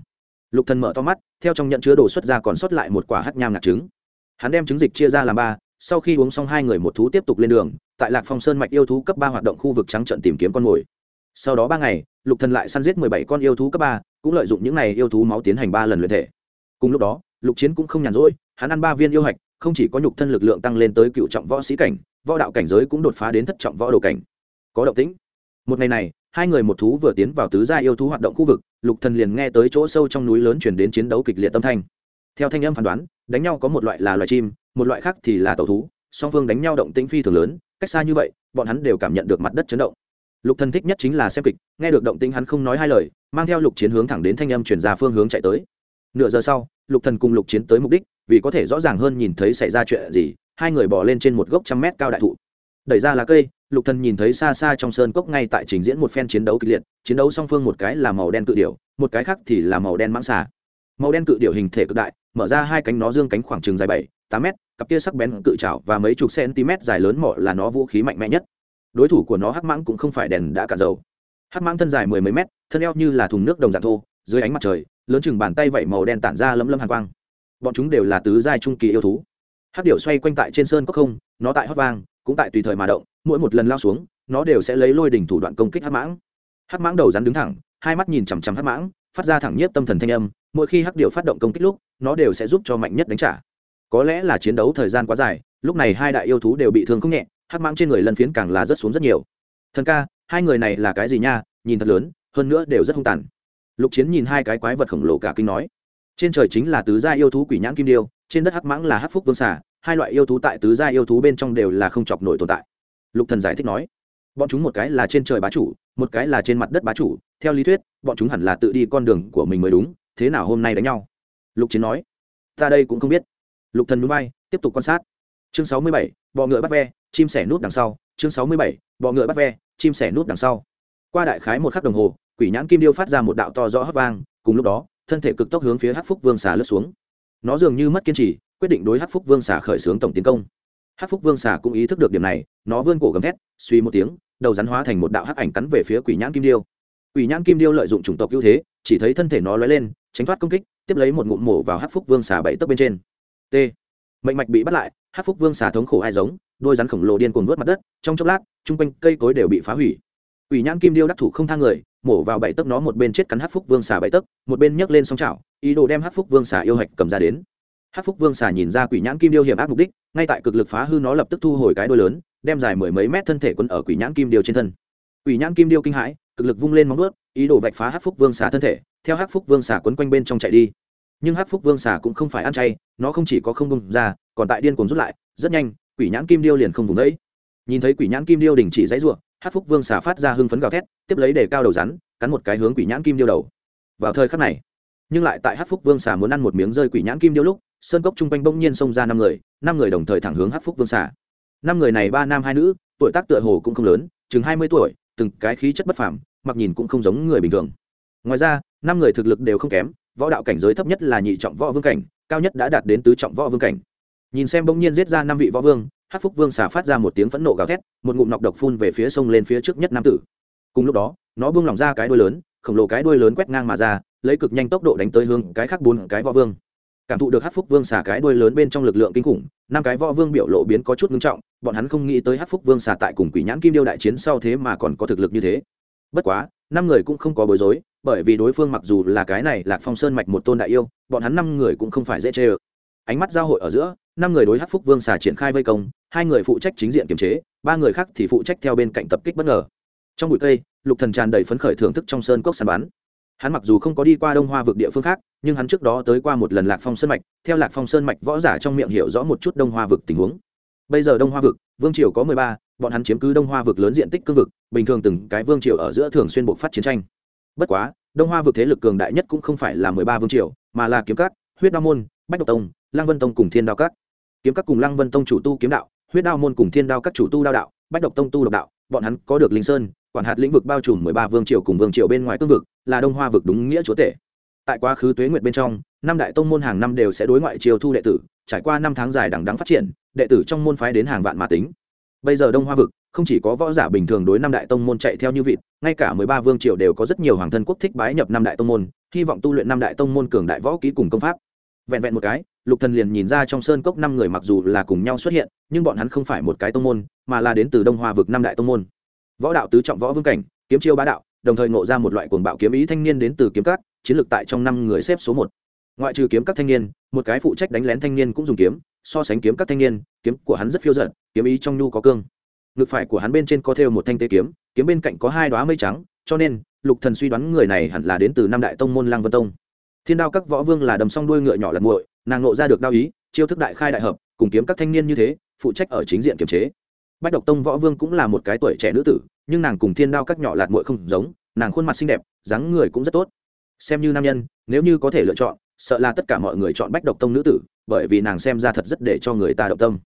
A: Lục thần mở to mắt, theo trong nhận chứa đồ xuất ra còn sót lại một quả hắc nham ngạc trứng. Hắn đem trứng dịch chia ra làm ba, sau khi uống xong hai người một thú tiếp tục lên đường, tại lạc phong sơn mạch yêu thú cấp ba hoạt động khu vực trắng trận tìm kiếm con mồi. Sau đó ba ngày, lục thần lại săn giết mười bảy con yêu thú cấp ba, cũng lợi dụng những này yêu thú máu tiến hành ba lần luyện thể. Cùng lúc đó, lục chiến cũng không nhàn rỗi, hắn ăn ba viên yêu hạch, không chỉ có nhục thân lực lượng tăng lên tới cựu trọng võ sĩ cảnh võ đạo cảnh giới cũng đột phá đến thất trọng võ đồ cảnh. Có động tĩnh. Một ngày này, hai người một thú vừa tiến vào tứ gia yêu thú hoạt động khu vực, lục thần liền nghe tới chỗ sâu trong núi lớn chuyển đến chiến đấu kịch liệt tâm thanh. Theo thanh âm phán đoán, đánh nhau có một loại là loài chim, một loại khác thì là tàu thú, song phương đánh nhau động tĩnh phi thường lớn, cách xa như vậy, bọn hắn đều cảm nhận được mặt đất chấn động. Lục thần thích nhất chính là xem kịch, nghe được động tĩnh hắn không nói hai lời, mang theo lục chiến hướng thẳng đến thanh âm chuyển ra phương hướng chạy tới. Nửa giờ sau, lục thần cùng lục chiến tới mục đích, vì có thể rõ ràng hơn nhìn thấy xảy ra chuyện gì hai người bỏ lên trên một gốc trăm mét cao đại thụ. Đẩy ra lá cây, lục thần nhìn thấy xa xa trong sơn cốc ngay tại trình diễn một phen chiến đấu kịch liệt, chiến đấu song phương một cái là màu đen cự điểu, một cái khác thì là màu đen mãng xà. Màu đen cự điểu hình thể cực đại, mở ra hai cánh nó dương cánh khoảng chừng dài bảy, tám mét, cặp kia sắc bén cự trảo và mấy chục cm dài lớn mỏ là nó vũ khí mạnh mẽ nhất. Đối thủ của nó hắc mãng cũng không phải đèn đã cạn dầu. Hắc mãng thân dài mười mấy mét, thân eo như là thùng nước đồng dạng thô, dưới ánh mặt trời, lớn chừng bàn tay vẩy màu đen tản ra lấm lấm hàn quang. Bọn chúng đều là tứ giai trung kỳ yêu thú. Hát điểu xoay quanh tại trên sơn cốc không, nó tại hót vang, cũng tại tùy thời mà động, mỗi một lần lao xuống, nó đều sẽ lấy lôi đỉnh thủ đoạn công kích Hát mãng. Hát mãng đầu rắn đứng thẳng, hai mắt nhìn chằm chằm Hát mãng, phát ra thẳng nhiếp tâm thần thanh âm, mỗi khi hắc điệu phát động công kích lúc, nó đều sẽ giúp cho mạnh nhất đánh trả. Có lẽ là chiến đấu thời gian quá dài, lúc này hai đại yêu thú đều bị thương không nhẹ hắc mãng trên người lân phiến càng là rất xuống rất nhiều. Thần ca, hai người này là cái gì nha? Nhìn thật lớn, hơn nữa đều rất hung tàn. Lục chiến nhìn hai cái quái vật khổng lồ cả kinh nói. Trên trời chính là tứ gia yêu thú quỷ nhãn kim điêu trên đất hắc mãng là hắc phúc vương xà hai loại yêu thú tại tứ gia yêu thú bên trong đều là không chọc nổi tồn tại. Lục thần giải thích nói bọn chúng một cái là trên trời bá chủ một cái là trên mặt đất bá chủ theo lý thuyết bọn chúng hẳn là tự đi con đường của mình mới đúng thế nào hôm nay đánh nhau? Lục chiến nói ta đây cũng không biết. Lục thần núi bay tiếp tục quan sát. Chương sáu mươi bảy, bọ ngựa bắt ve chim sẻ nút đằng sau. Chương sáu mươi bảy, bọ ngựa bắt ve chim sẻ nút đằng sau. Qua đại khái một khắc đồng hồ quỷ nhãn kim điêu phát ra một đạo to rõ hấp vang cùng lúc đó thân thể cực tốc hướng phía hắc phúc vương xà lướt xuống nó dường như mất kiên trì, quyết định đối hắc phúc vương xà khởi xướng tổng tiến công. Hắc phúc vương xà cũng ý thức được điểm này, nó vươn cổ gầm thét, suy một tiếng, đầu rắn hóa thành một đạo hắc ảnh cắn về phía quỷ nhãn kim điêu. Quỷ nhãn kim điêu lợi dụng chủng tộc ưu thế, chỉ thấy thân thể nó lói lên, tránh thoát công kích, tiếp lấy một ngụm mổ vào hắc phúc vương xà bảy tấc bên trên. T. Mệnh mạch bị bắt lại, hắc phúc vương xà thống khổ ai giống, đôi rắn khổng lồ điên cuồng vớt mặt đất, trong chốc lát, chung quanh cây cối đều bị phá hủy. Quỷ nhãn kim điêu đắc thủ không thang người mổ vào bảy tấc nó một bên chết cắn hắc phúc vương xà bảy tấc, một bên nhấc lên song chảo, ý đồ đem hắc phúc vương xà yêu hạch cầm ra đến. Hắc phúc vương xà nhìn ra quỷ nhãn kim điêu hiểm ác mục đích, ngay tại cực lực phá hư nó lập tức thu hồi cái đôi lớn, đem dài mười mấy mét thân thể quân ở quỷ nhãn kim điêu trên thân. Quỷ nhãn kim điêu kinh hãi, cực lực vung lên móng ướt ý đồ vạch phá hắc phúc vương xà thân thể, theo hắc phúc vương xà quấn quanh bên trong chạy đi. Nhưng hắc phúc vương xà cũng không phải ăn chay, nó không chỉ có không bông ra, còn tại điên cuồng rút lại, rất nhanh, quỷ nhãn kim điêu liền không vùng đấy nhìn thấy quỷ nhãn kim điêu đình chỉ dãy ruộng Hát phúc vương xà phát ra hưng phấn gào thét, tiếp lấy để cao đầu rắn, cắn một cái hướng quỷ nhãn kim điêu đầu. Vào thời khắc này, nhưng lại tại Hát phúc vương xà muốn ăn một miếng rơi quỷ nhãn kim điêu lúc, sơn cốc chung quanh bỗng nhiên xông ra năm người năm người đồng thời thẳng hướng Hát phúc vương xà. Năm người này ba nam hai nữ, tuổi tác tựa hồ cũng không lớn, chừng hai mươi tuổi, từng cái khí chất bất phàm, mặc nhìn cũng không giống người bình thường. Ngoài ra, năm người thực lực đều không kém, võ đạo cảnh giới thấp nhất là nhị trọng võ vương cảnh, cao nhất đã đạt đến tứ trọng võ vương cảnh. Nhìn xem bỗng nhiên giết ra năm vị võ vương hát phúc vương xả phát ra một tiếng phẫn nộ gào thét, một ngụm nọc độc phun về phía sông lên phía trước nhất nam tử. Cùng lúc đó, nó buông lỏng ra cái đuôi lớn, khổng lồ cái đuôi lớn quét ngang mà ra, lấy cực nhanh tốc độ đánh tới hướng cái khác bốn cái võ vương. Cảm thụ được hát phúc vương xả cái đuôi lớn bên trong lực lượng kinh khủng, năm cái võ vương biểu lộ biến có chút ngưng trọng, bọn hắn không nghĩ tới hát phúc vương xả tại cùng quỷ nhãn kim điêu đại chiến sau thế mà còn có thực lực như thế. Bất quá, năm người cũng không có bối rối, bởi vì đối phương mặc dù là cái này lạc phong sơn mạch một tôn đại yêu, bọn hắn năm người cũng không phải dễ chê ơ. Ánh mắt giao hội ở giữa, năm người đối hát phúc vương xà triển khai vây công hai người phụ trách chính diện kiềm chế ba người khác thì phụ trách theo bên cạnh tập kích bất ngờ. Trong bụi cây lục thần tràn đầy phấn khởi thưởng thức trong sơn cốc săn bắn. Hắn mặc dù không có đi qua đông hoa vực địa phương khác nhưng hắn trước đó tới qua một lần lạc phong sơn mạch theo lạc phong sơn mạch võ giả trong miệng hiểu rõ một chút đông hoa vực tình huống. Bây giờ đông hoa vực vương triều có mười ba bọn hắn chiếm cứ đông hoa vực lớn diện tích cương vực bình thường từng cái vương triều ở giữa thường xuyên buộc phát chiến tranh. Bất quá đông hoa vực thế lực cường đại nhất cũng không phải là mười ba vương triều mà là kiếm cát huyết đao môn bách độc tông lăng vân tông cùng thiên đao cát, kiếm cát cùng lăng vân tông chủ tu kiếm đạo huyết đao môn cùng thiên đao các chủ tu đao đạo, bách độc tông tu độc đạo, bọn hắn có được linh sơn, quản hạt lĩnh vực bao trùm mười ba vương triều cùng vương triều bên ngoài cương vực, là đông hoa vực đúng nghĩa chúa tể. Tại quá khứ tuế nguyệt bên trong, năm đại tông môn hàng năm đều sẽ đối ngoại triều thu đệ tử, trải qua năm tháng dài đằng đắng phát triển, đệ tử trong môn phái đến hàng vạn mà tính. Bây giờ đông hoa vực, không chỉ có võ giả bình thường đối năm đại tông môn chạy theo như vịt, ngay cả mười ba vương triều đều có rất nhiều hoàng thân quốc thích bái nhập năm đại tông môn, hy vọng tu luyện năm đại tông môn cường đại võ ký cùng công pháp. Vẹn vẹn một cái lục thần liền nhìn ra trong sơn cốc năm người mặc dù là cùng nhau xuất hiện, nhưng bọn hắn không phải một cái tông môn, mà là đến từ đông hoa vực năm đại tông môn. Võ đạo tứ trọng võ vương cảnh, kiếm chiêu bá đạo, đồng thời ngộ ra một loại cuồng bạo kiếm ý thanh niên đến từ kiếm cát chiến lược tại trong năm người xếp số một. Ngoại trừ kiếm các thanh niên, một cái phụ trách đánh lén thanh niên cũng dùng kiếm, so sánh kiếm các thanh niên, kiếm của hắn rất phiêu giận kiếm ý trong nhu có cương. Ngực phải của hắn bên trên có thêu một thanh tế kiếm kiếm bên cạnh có hai đóa mây trắng, cho nên, lục thần suy đoán người này hẳn là đến từ năm đại tông môn lang vân tông. Thiên đao các võ vương là đầm song đuôi ngựa nhỏ lật muội nàng nộ ra được đao ý, chiêu thức đại khai đại hợp, cùng kiếm các thanh niên như thế, phụ trách ở chính diện kiểm chế. Bách độc tông võ vương cũng là một cái tuổi trẻ nữ tử, nhưng nàng cùng thiên đao các nhỏ lạt muội không giống, nàng khuôn mặt xinh đẹp, dáng người cũng rất tốt. Xem như nam nhân, nếu như có thể lựa chọn, sợ là tất cả mọi người chọn bách độc tông nữ tử, bởi vì nàng xem ra thật rất để cho người ta động tâm.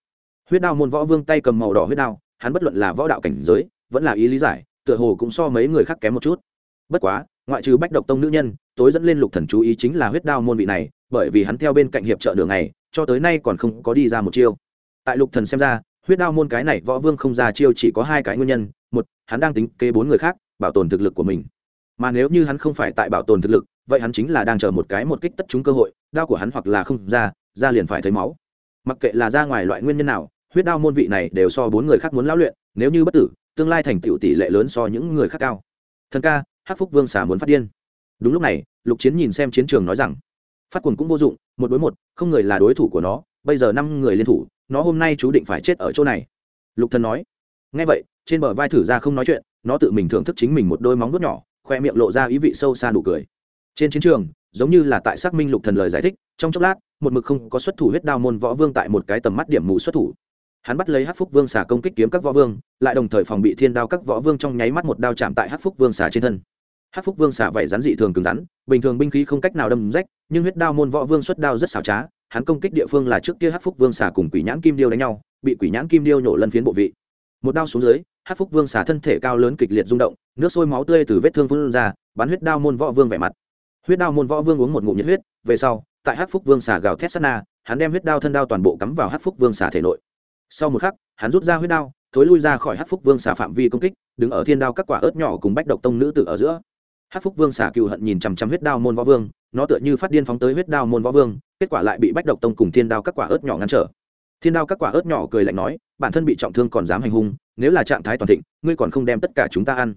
A: Huyết đao môn võ vương tay cầm màu đỏ huyết đao, hắn bất luận là võ đạo cảnh giới, vẫn là ý lý giải, tựa hồ cũng so mấy người khác kém một chút. Bất quá, ngoại trừ bách độc tông nữ nhân, tối dẫn lên lục thần chú ý chính là huyết đao môn vị này bởi vì hắn theo bên cạnh hiệp trợ đường này cho tới nay còn không có đi ra một chiêu. Tại lục thần xem ra, huyết đao môn cái này võ vương không ra chiêu chỉ có hai cái nguyên nhân. Một, hắn đang tính kế bốn người khác, bảo tồn thực lực của mình. Mà nếu như hắn không phải tại bảo tồn thực lực, vậy hắn chính là đang chờ một cái một kích tất trúng cơ hội, đao của hắn hoặc là không ra ra liền phải thấy máu. Mặc kệ là ra ngoài loại nguyên nhân nào, huyết đao môn vị này đều so bốn người khác muốn lão luyện, nếu như bất tử, tương lai thành tựu tỷ lệ lớn so những người khác cao. Thần ca, hắc phúc vương xả muốn phát điên. Đúng lúc này, lục chiến nhìn xem chiến trường nói rằng phát cuồng cũng vô dụng, một đối một, không người là đối thủ của nó, bây giờ năm người liên thủ, nó hôm nay chú định phải chết ở chỗ này. Lục thần nói. Nghe vậy, trên bờ vai thử ra không nói chuyện, nó tự mình thưởng thức chính mình một đôi móng vuốt nhỏ, khoe miệng lộ ra ý vị sâu xa nụ cười. Trên chiến trường, giống như là tại xác minh lục thần lời giải thích, trong chốc lát, một mực không có xuất thủ huyết đao môn võ vương tại một cái tầm mắt điểm mù xuất thủ. Hắn bắt lấy Hắc phúc vương xả công kích kiếm các võ vương, lại đồng thời phòng bị thiên đao các võ vương trong nháy mắt một đao chạm tại Hắc phúc vương xả trên thân hát phúc vương xả vậy rắn dị thường cứng rắn, bình thường binh khí không cách nào đâm rách, nhưng huyết đao môn võ vương xuất đao rất xảo trá, hắn công kích địa phương là trước kia hát phúc vương xả cùng quỷ nhãn kim điêu đánh nhau, bị quỷ nhãn kim điêu nhổ lân phiến bộ vị. Một đao xuống dưới, hát phúc vương xả thân thể cao lớn kịch liệt rung động, nước sôi máu tươi từ vết thương phun ra, bắn huyết đao môn võ vương vẻ mặt. Huyết đao môn võ vương uống một ngụm nhiệt huyết, về sau, tại hát phúc vương xả gào thét sát na, hắn đem huyết đao thân đao toàn bộ cắm vào hát phúc vương xả thể nội. Sau một khắc, hắn rút ra huyết đao, thối lui ra khỏi hát phúc vương xả phạm vi công kích, đứng ở thiên đao các quả ớt nhỏ cùng bách độc tông nữ tử ở giữa hát phúc vương xả cựu hận nhìn chằm chằm huyết đao môn võ vương, nó tựa như phát điên phóng tới huyết đao môn võ vương, kết quả lại bị bách độc tông cùng thiên đao các quả ớt nhỏ ngăn trở. Thiên đao các quả ớt nhỏ cười lạnh nói, bản thân bị trọng thương còn dám hành hung, nếu là trạng thái toàn thịnh, ngươi còn không đem tất cả chúng ta ăn.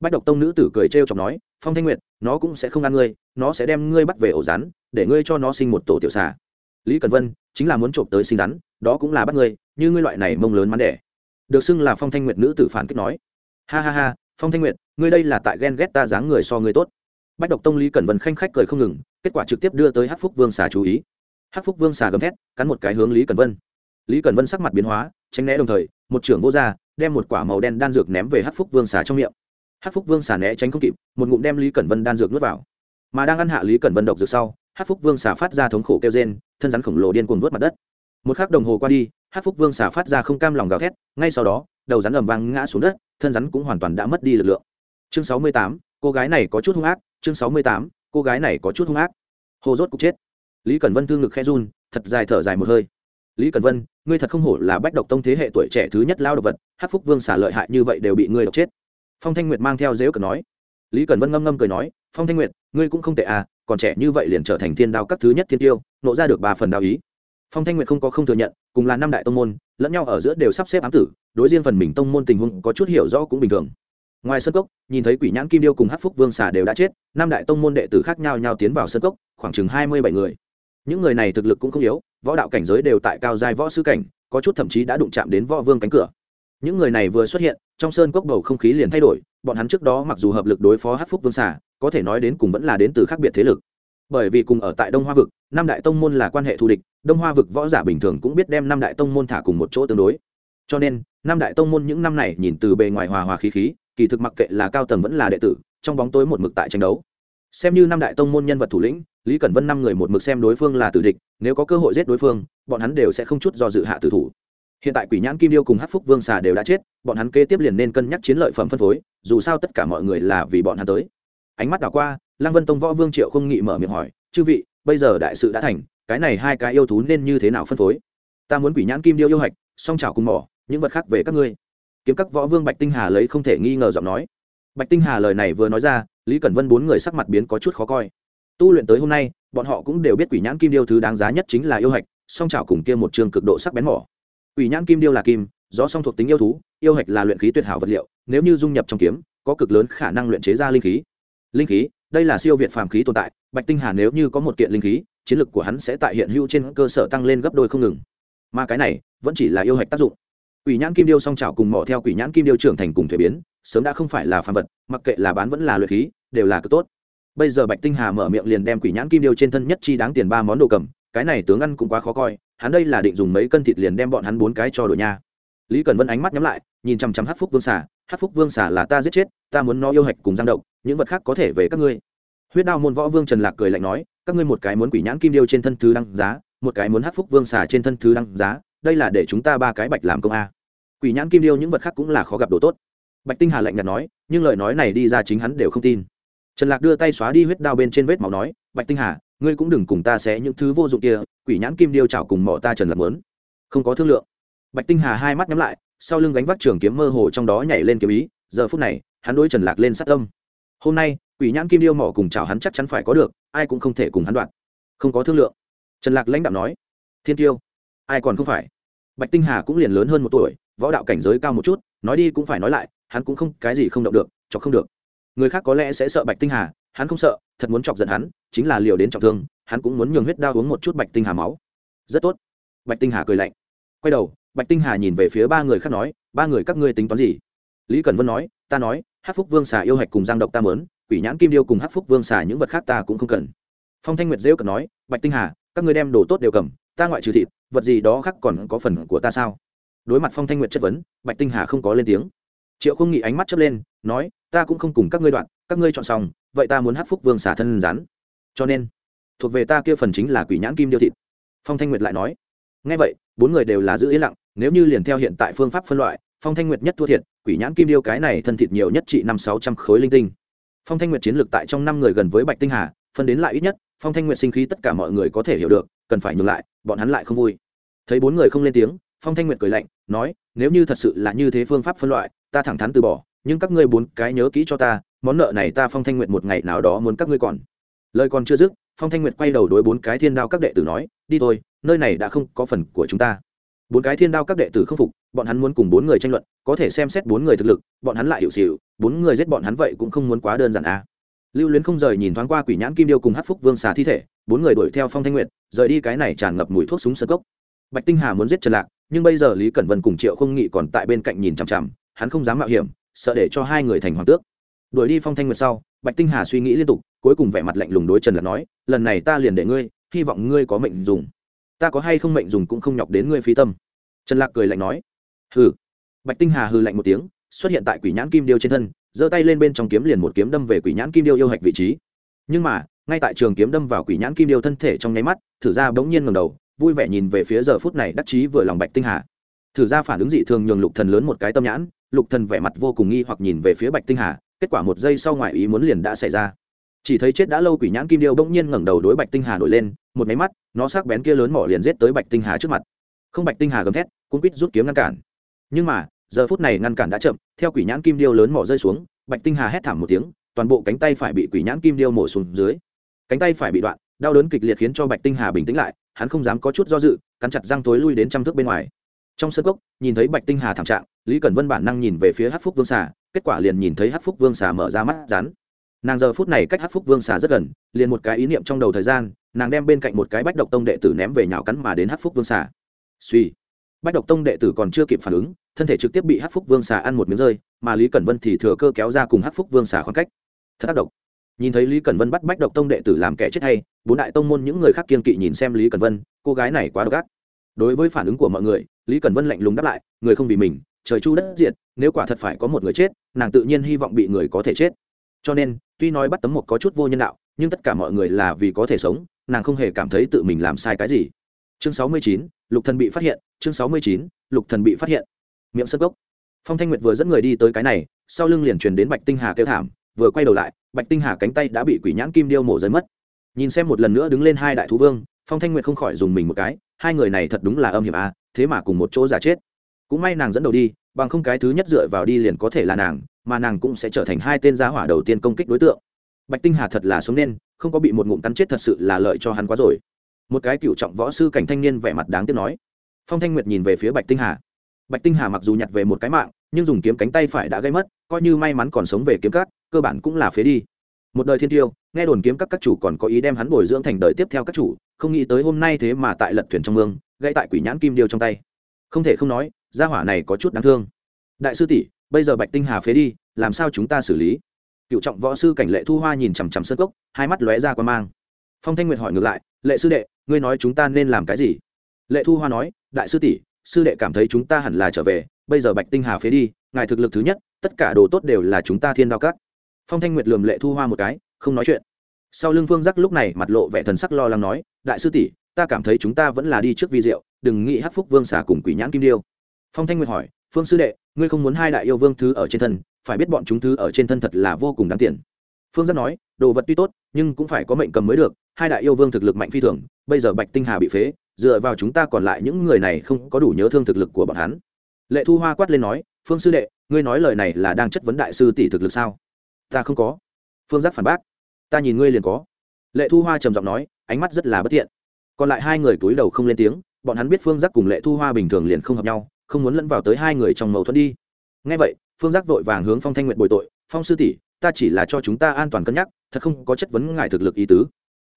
A: Bách độc tông nữ tử cười trêu chọc nói, phong thanh nguyệt, nó cũng sẽ không ăn ngươi, nó sẽ đem ngươi bắt về ổ rắn, để ngươi cho nó sinh một tổ tiểu xà. Lý cần vân, chính là muốn trộm tới sinh rắn, đó cũng là bắt ngươi, như ngươi loại này mông lớn mắn đẻ. Được xưng là phong thanh nguyệt nữ tử phản kích nói. Ha ha ha phong thanh nguyệt, ngươi đây là tại ghen ghét ta dáng người so ngươi tốt. Bách độc tông lý cẩn vân khanh khách cười không ngừng, kết quả trực tiếp đưa tới hát phúc vương xà chú ý. Hát phúc vương xà gầm thét, cắn một cái hướng lý cẩn vân. Lý cẩn vân sắc mặt biến hóa, tránh né đồng thời, một trưởng vô r đem một quả màu đen đan dược ném về hát phúc vương xà trong miệng. Hát phúc vương xà né tránh không kịp, một ngụm đem lý cẩn vân đan dược nuốt vào. Mà đang ăn hạ lý cẩn vân độc dược sau hát phúc vương xà phát ra thống khổ kêu rên, thân rắn khổng lồ điên cuồng vớt mặt đất. Một k h ắ c đồng hồ qua đi hát phúc vương xà phát ra không cam lòng gào thét, ngay sau đó, đầu rắn ầm vang ngã xuống đất thân rắn cũng hoàn toàn đã mất đi lực lượng. Chương sáu mươi tám, cô gái này có chút hung ác. Chương sáu mươi tám, cô gái này có chút hung ác. Hồ rốt cục chết. Lý cẩn vân thương ngực khe run, thật dài thở dài một hơi. Lý cẩn vân, ngươi thật không hổ là bách độc tông thế hệ tuổi trẻ thứ nhất lao độc vật hát phúc vương xả lợi hại như vậy đều bị ngươi độc chết. Phong thanh nguyệt mang theo dếu cần nói. Lý cẩn vân ngâm ngâm cười nói, phong thanh nguyệt, ngươi cũng không tệ à còn trẻ như vậy liền trở thành thiên đao các thứ nhất thiên tiêu, nộ ra được ba phần đao ý. Phong thanh nguyệt không có không thừa nhận, cùng là năm đại tông môn, lẫn nhau ở giữa đều sắp xếp ám tử đối riêng phần mình tông môn tình huống có chút hiểu rõ cũng bình thường. Ngoài sân cốc, nhìn thấy quỷ nhãn kim điêu cùng hát phúc vương xà đều đã chết, năm đại tông môn đệ tử khác nhau nhau tiến vào sân cốc, khoảng chừng hai mươi bảy người. Những người này thực lực cũng không yếu, võ đạo cảnh giới đều tại cao giai võ sư cảnh, có chút thậm chí đã đụng chạm đến võ vương cánh cửa. Những người này vừa xuất hiện, trong sơn cốc bầu không khí liền thay đổi, bọn hắn trước đó mặc dù hợp lực đối phó hát phúc vương xà, có thể nói đến cùng vẫn là đến từ khác biệt thế lực. Bởi vì cùng ở tại đông hoa vực, năm đại tông môn là quan hệ thù địch, đông hoa vực võ giả bình thường cũng biết đem năm đại tông môn thả cùng một chỗ tương đối. Cho nên năm đại tông môn những năm này nhìn từ bề ngoài hòa hòa khí khí, kỳ thực mặc kệ là cao tầng vẫn là đệ tử, trong bóng tối một mực tại tranh đấu. Xem như năm đại tông môn nhân vật thủ lĩnh, lý cẩn vân năm người một mực xem đối phương là tử địch, nếu có cơ hội giết đối phương, bọn hắn đều sẽ không chút do dự hạ tử thủ. Hiện tại quỷ nhãn kim điêu cùng hát phúc vương xà đều đã chết, bọn hắn kế tiếp liền nên cân nhắc chiến lợi phẩm phân phối, dù sao tất cả mọi người là vì bọn hắn tới. Ánh mắt đảo qua, lăng vân tông võ vương triệu không nghị mở miệng hỏi, chư vị, bây giờ đại sự đã thành, cái này hai cái yêu thú nên như thế nào phân phối? Ta muốn quỷ nhãn kim điêu yêu hạch, song trào cùng mỏ những vật khác về các ngươi. Kiếm các võ vương bạch tinh hà lấy không thể nghi ngờ giọng nói. Bạch tinh hà lời này vừa nói ra, lý cẩn vân bốn người sắc mặt biến có chút khó coi. Tu luyện tới hôm nay, bọn họ cũng đều biết quỷ nhãn kim điêu thứ đáng giá nhất chính là yêu hạch, song trào cùng kia một trường cực độ sắc bén mỏ. Quỷ nhãn kim điêu là kim do song thuộc tính yêu thú, yêu hạch là luyện khí tuyệt hảo vật liệu, nếu như dung nhập trong kiếm, có cực lớn khả năng luyện chế ra linh khí. Linh khí, đây là siêu việt phàm khí tồn tại, bạch tinh hà nếu như có một kiện linh khí, chiến lực của hắn sẽ tại hiện hữu trên cơ sở tăng lên gấp đôi không ngừng. Mà cái này, vẫn chỉ là yêu hạch tác dụng quỷ nhãn kim điêu song trào cùng mỏ theo quỷ nhãn kim điêu trưởng thành cùng thuế biến, sớm đã không phải là phàm vật, mặc kệ là bán vẫn là luyện khí, đều là cực tốt. Bây giờ bạch tinh hà mở miệng liền đem quỷ nhãn kim điêu trên thân nhất chi đáng tiền ba món đồ cầm, cái này tướng ăn cũng quá khó coi, hắn đây là định dùng mấy cân thịt liền đem bọn hắn bốn cái cho đội nha. Lý cần vân ánh mắt nhắm lại, nhìn chăm chăm hát phúc vương xả hát phúc vương xả là ta giết chết, ta muốn nó yêu hạch cùng giang động những vật khác có thể về các ngươi. Huyết đao môn võ vương trần lạc cười lạnh nói, các ngươi một cái muốn quỷ nhãn kim điêu trên thân thứ đăng giá, một cái muốn hát phúc vương xả trên thân thứ đăng giá đây là để chúng ta ba cái bạch làm công a. Quỷ nhãn kim điêu những vật khác cũng là khó gặp đồ tốt. Bạch tinh hà lạnh nhạt nói, nhưng lời nói này đi ra chính hắn đều không tin. Trần lạc đưa tay xóa đi huyết đao bên trên vết máu nói, bạch tinh hà, ngươi cũng đừng cùng ta xé những thứ vô dụng kia, quỷ nhãn kim điêu chảo cùng mỏ ta trần lạc mớn không có thương lượng. Bạch tinh hà hai mắt nhắm lại, sau lưng gánh vác trường kiếm mơ hồ trong đó nhảy lên kiếm ý, giờ phút này, hắn đối trần lạc lên sát tâm. Hôm nay, quỷ nhãn kim điêu mỏ cùng chảo hắn chắc chắn phải có được, ai cũng không thể cùng hắn đoạn. Không có thương lượng. Trần lạc lãnh đạo nói, thiên tiêu ai còn không phải. Bạch tinh hà cũng liền lớn hơn một tuổi, võ đạo cảnh giới cao một chút, nói đi cũng phải nói lại, hắn cũng không, cái gì không động được, chọc không được. Người khác có lẽ sẽ sợ bạch tinh hà, hắn không sợ, thật muốn chọc giận hắn, chính là liều đến trọng thương, hắn cũng muốn nhường huyết đao uống một chút bạch tinh hà máu. Rất tốt. Bạch tinh hà cười lạnh. Quay đầu, bạch tinh hà nhìn về phía ba người khác nói, ba người các ngươi tính toán gì? Lý cẩn vân nói, ta nói hát phúc vương xà yêu hạch cùng giang độc ta mớn, quỷ nhãn kim điêu cùng hát phúc vương xà những vật khác ta cũng không cần. Phong thanh nguyệt rêu cần nói, bạch tinh hà, các ngươi đem đồ tốt đều cầm, ta ngoại trừ thịt vật gì đó khác còn có phần của ta sao? Đối mặt phong thanh nguyệt chất vấn, bạch tinh hà không có lên tiếng. Triệu không nghĩ ánh mắt chớp lên, nói, ta cũng không cùng các ngươi đoạn, các ngươi chọn xong, vậy ta muốn hát phúc vương xả thân rắn. Cho nên, thuộc về ta kia phần chính là quỷ nhãn kim điêu thịt. Phong thanh nguyệt lại nói ngay vậy, bốn người đều là giữ yên lặng, nếu như liền theo hiện tại phương pháp phân loại, phong thanh nguyệt nhất thua thiệt, quỷ nhãn kim điêu cái này thân thịt nhiều nhất trị năm sáu trăm khối linh tinh. Phong thanh nguyệt chiến lược tại trong năm người gần với bạch tinh hà, phân đến lại ít nhất, phong thanh nguyệt sinh khí tất cả mọi người có thể hiểu được, cần phải nhường lại bọn hắn lại không vui. Thấy bốn người không lên tiếng, phong thanh nguyệt cười lạnh, nói, nếu như thật sự là như thế phương pháp phân loại, ta thẳng thắn từ bỏ, nhưng các ngươi bốn cái nhớ kỹ cho ta, món nợ này ta phong thanh nguyệt một ngày nào đó muốn các ngươi còn. Lời còn chưa dứt, phong thanh nguyệt quay đầu đối bốn cái thiên đao các đệ tử nói, đi thôi, nơi này đã không có phần của chúng ta. Bốn cái thiên đao các đệ tử không phục, bọn hắn muốn cùng bốn người tranh luận, có thể xem xét bốn người thực lực, bọn hắn lại hiểu xịu bốn người giết bọn hắn vậy cũng không muốn quá đơn giản à. lưu luyến không rời nhìn thoáng qua quỷ nhãn kim điêu cùng hát phúc vương xà thi thể bốn người đuổi theo phong thanh nguyệt, rời đi cái này tràn ngập mùi thuốc súng sơ cốc. Bạch tinh hà muốn giết trần lạc, nhưng bây giờ lý cẩn vân cùng triệu không nghị còn tại bên cạnh nhìn chằm chằm, hắn không dám mạo hiểm, sợ để cho hai người thành hoàng tước. Đuổi đi phong thanh nguyệt sau, bạch tinh hà suy nghĩ liên tục, cuối cùng vẻ mặt lạnh lùng đối trần lạc nói, lần này ta liền để ngươi, hy vọng ngươi có mệnh dùng. Ta có hay không mệnh dùng cũng không nhọc đến ngươi phi tâm. Trần lạc cười lạnh nói, hừ. Bạch tinh hà hừ lạnh một tiếng, xuất hiện tại quỷ nhãn kim điêu trên thân, giơ tay lên bên trong kiếm liền một kiếm đâm về quỷ nhãn kim điêu yêu hạch vị trí. Nhưng mà ngay tại trường kiếm đâm vào quỷ nhãn kim điêu thân thể trong nháy mắt, thử ra bỗng nhiên ngầm đầu, vui vẻ nhìn về phía giờ phút này đắc chí vừa lòng bạch tinh hà. Thử ra phản ứng dị thường nhường lục thần lớn một cái tâm nhãn, lục thần vẻ mặt vô cùng nghi hoặc nhìn về phía bạch tinh hà, kết quả một giây sau ngoại ý muốn liền đã xảy ra. Chỉ thấy chết đã lâu quỷ nhãn kim điêu bỗng nhiên ngẩng đầu đối bạch tinh hà nổi lên, một máy mắt, nó sắc bén kia lớn mỏ liền giết tới bạch tinh hà trước mặt. Không bạch tinh hà gầm thét cũng quýt rút kiếm ngăn cản. Nhưng mà, giờ phút này ngăn cản đã chậm, theo quỷ nhãn kim điêu lớn mỏ rơi xuống, bạch tinh hà hét thảm một tiếng, toàn bộ cánh tay phải bị quỷ nhãn kim điêu mổ xuống dưới cánh tay phải bị đoạn, đau đớn kịch liệt khiến cho bạch tinh hà bình tĩnh lại, hắn không dám có chút do dự, cắn chặt răng tối lui đến trăm thước bên ngoài. Trong sân cốc, nhìn thấy bạch tinh hà thảm trạng, lý cẩn vân bản năng nhìn về phía hát phúc vương xà, kết quả liền nhìn thấy hát phúc vương xà mở ra mắt rán nàng giờ phút này cách hát phúc vương xà rất gần, liền một cái ý niệm trong đầu thời gian, nàng đem bên cạnh một cái bách độc tông đệ tử ném về nhào cắn mà đến hát phúc vương xà. Suy bách độc tông đệ tử còn chưa kịp phản ứng, thân thể trực tiếp bị hát phúc vương xà ăn một miếng rơi, mà lý cẩn vân thì thừa cơ kéo ra cùng hát phúc vương xà khoảng cách. Thật tác động nhìn thấy lý cẩn vân bắt bách độc tông đệ tử làm kẻ chết hay, bốn đại tông môn những người khác kiên kỵ nhìn xem lý cẩn vân, cô gái này quá độc ác. Đối với phản ứng của mọi người, lý cẩn vân lạnh lùng đáp lại, người không vì mình, trời chu đất diệt, nếu quả thật phải có một người chết, nàng tự nhiên hy vọng bị người có thể chết. Cho nên, tuy nói bắt tấm một có chút vô nhân đạo, nhưng tất cả mọi người là vì có thể sống, nàng không hề cảm thấy tự mình làm sai cái gì. Chương sáu mươi chín, lục thần bị phát hiện, chương sáu mươi chín, lục thần bị phát hiện. Miệng sân gốc phong thanh nguyệt vừa dẫn người đi tới cái này, sau lưng liền truyền đến bạch tinh hà kêu thảm vừa quay đầu lại, bạch tinh hà cánh tay đã bị quỷ nhãn kim điêu mổ rơi mất. Nhìn xem một lần nữa đứng lên hai đại thú vương, phong thanh nguyệt không khỏi dùng mình một cái, hai người này thật đúng là âm hiểm a thế mà cùng một chỗ giả chết. Cũng may nàng dẫn đầu đi, bằng không cái thứ nhất dựa vào đi liền có thể là nàng, mà nàng cũng sẽ trở thành hai tên giá hỏa đầu tiên công kích đối tượng. Bạch tinh hà thật là sống nên, không có bị một ngụm cắn chết thật sự là lợi cho hắn quá rồi. Một cái cựu trọng võ sư cảnh thanh niên vẻ mặt đáng tiếc nói. Phong thanh nguyệt nhìn về phía bạch tinh hà. Bạch tinh hà mặc dù nhặt về một cái mạng, nhưng dùng kiếm cánh tay phải đã gây mất, coi như may mắn còn sống về kiếm cắt cơ bản cũng là phế đi. Một đời thiên tiêu, nghe đồn kiếm các các chủ còn có ý đem hắn bồi dưỡng thành đời tiếp theo các chủ, không nghĩ tới hôm nay thế mà tại lật thuyền trong mương gây tại quỷ nhãn kim điêu trong tay. Không thể không nói, gia hỏa này có chút đáng thương. Đại sư tỷ, bây giờ bạch tinh hà phế đi, làm sao chúng ta xử lý? Cựu trọng võ sư cảnh lệ thu hoa nhìn chằm chằm sơn cốc, hai mắt lóe ra qua mang. Phong thanh nguyệt hỏi ngược lại, lệ sư đệ, ngươi nói chúng ta nên làm cái gì? Lệ thu hoa nói, đại sư tỷ, sư đệ cảm thấy chúng ta hẳn là trở về, bây giờ bạch tinh hà phế đi, ngài thực lực thứ nhất, tất cả đồ tốt đều là chúng ta thiên đao cắt phong thanh nguyệt lườm lệ thu hoa một cái, không nói chuyện. Sau lưng phương giác lúc này mặt lộ vẻ thần sắc lo lắng nói, đại sư tỷ, ta cảm thấy chúng ta vẫn là đi trước vi diệu, đừng nghĩ hát phúc vương xả cùng quỷ nhãn kim điêu. Phong thanh nguyệt hỏi, phương sư đệ, ngươi không muốn hai đại yêu vương thứ ở trên thân, phải biết bọn chúng thứ ở trên thân thật là vô cùng đáng tiền. Phương giác nói, đồ vật tuy tốt, nhưng cũng phải có mệnh cầm mới được, hai đại yêu vương thực lực mạnh phi thường, bây giờ bạch tinh hà bị phế, dựa vào chúng ta còn lại những người này không có đủ nhớ thương thực lực của bọn hắn. Lệ thu hoa quát lên nói, phương sư đệ, ngươi nói lời này là đang chất vấn đại sư tỷ thực lực sao? Ta không có. Phương giác phản bác, ta nhìn ngươi liền có. Lệ thu hoa trầm giọng nói, ánh mắt rất là bất thiện. Còn lại hai người túi đầu không lên tiếng, bọn hắn biết phương giác cùng lệ thu hoa bình thường liền không hợp nhau, không muốn lẫn vào tới hai người trong mâu thuẫn đi. Ngay vậy, phương giác vội vàng hướng phong thanh nguyện bồi tội, phong sư tỷ, ta chỉ là cho chúng ta an toàn cân nhắc, thật không có chất vấn ngài thực lực ý tứ.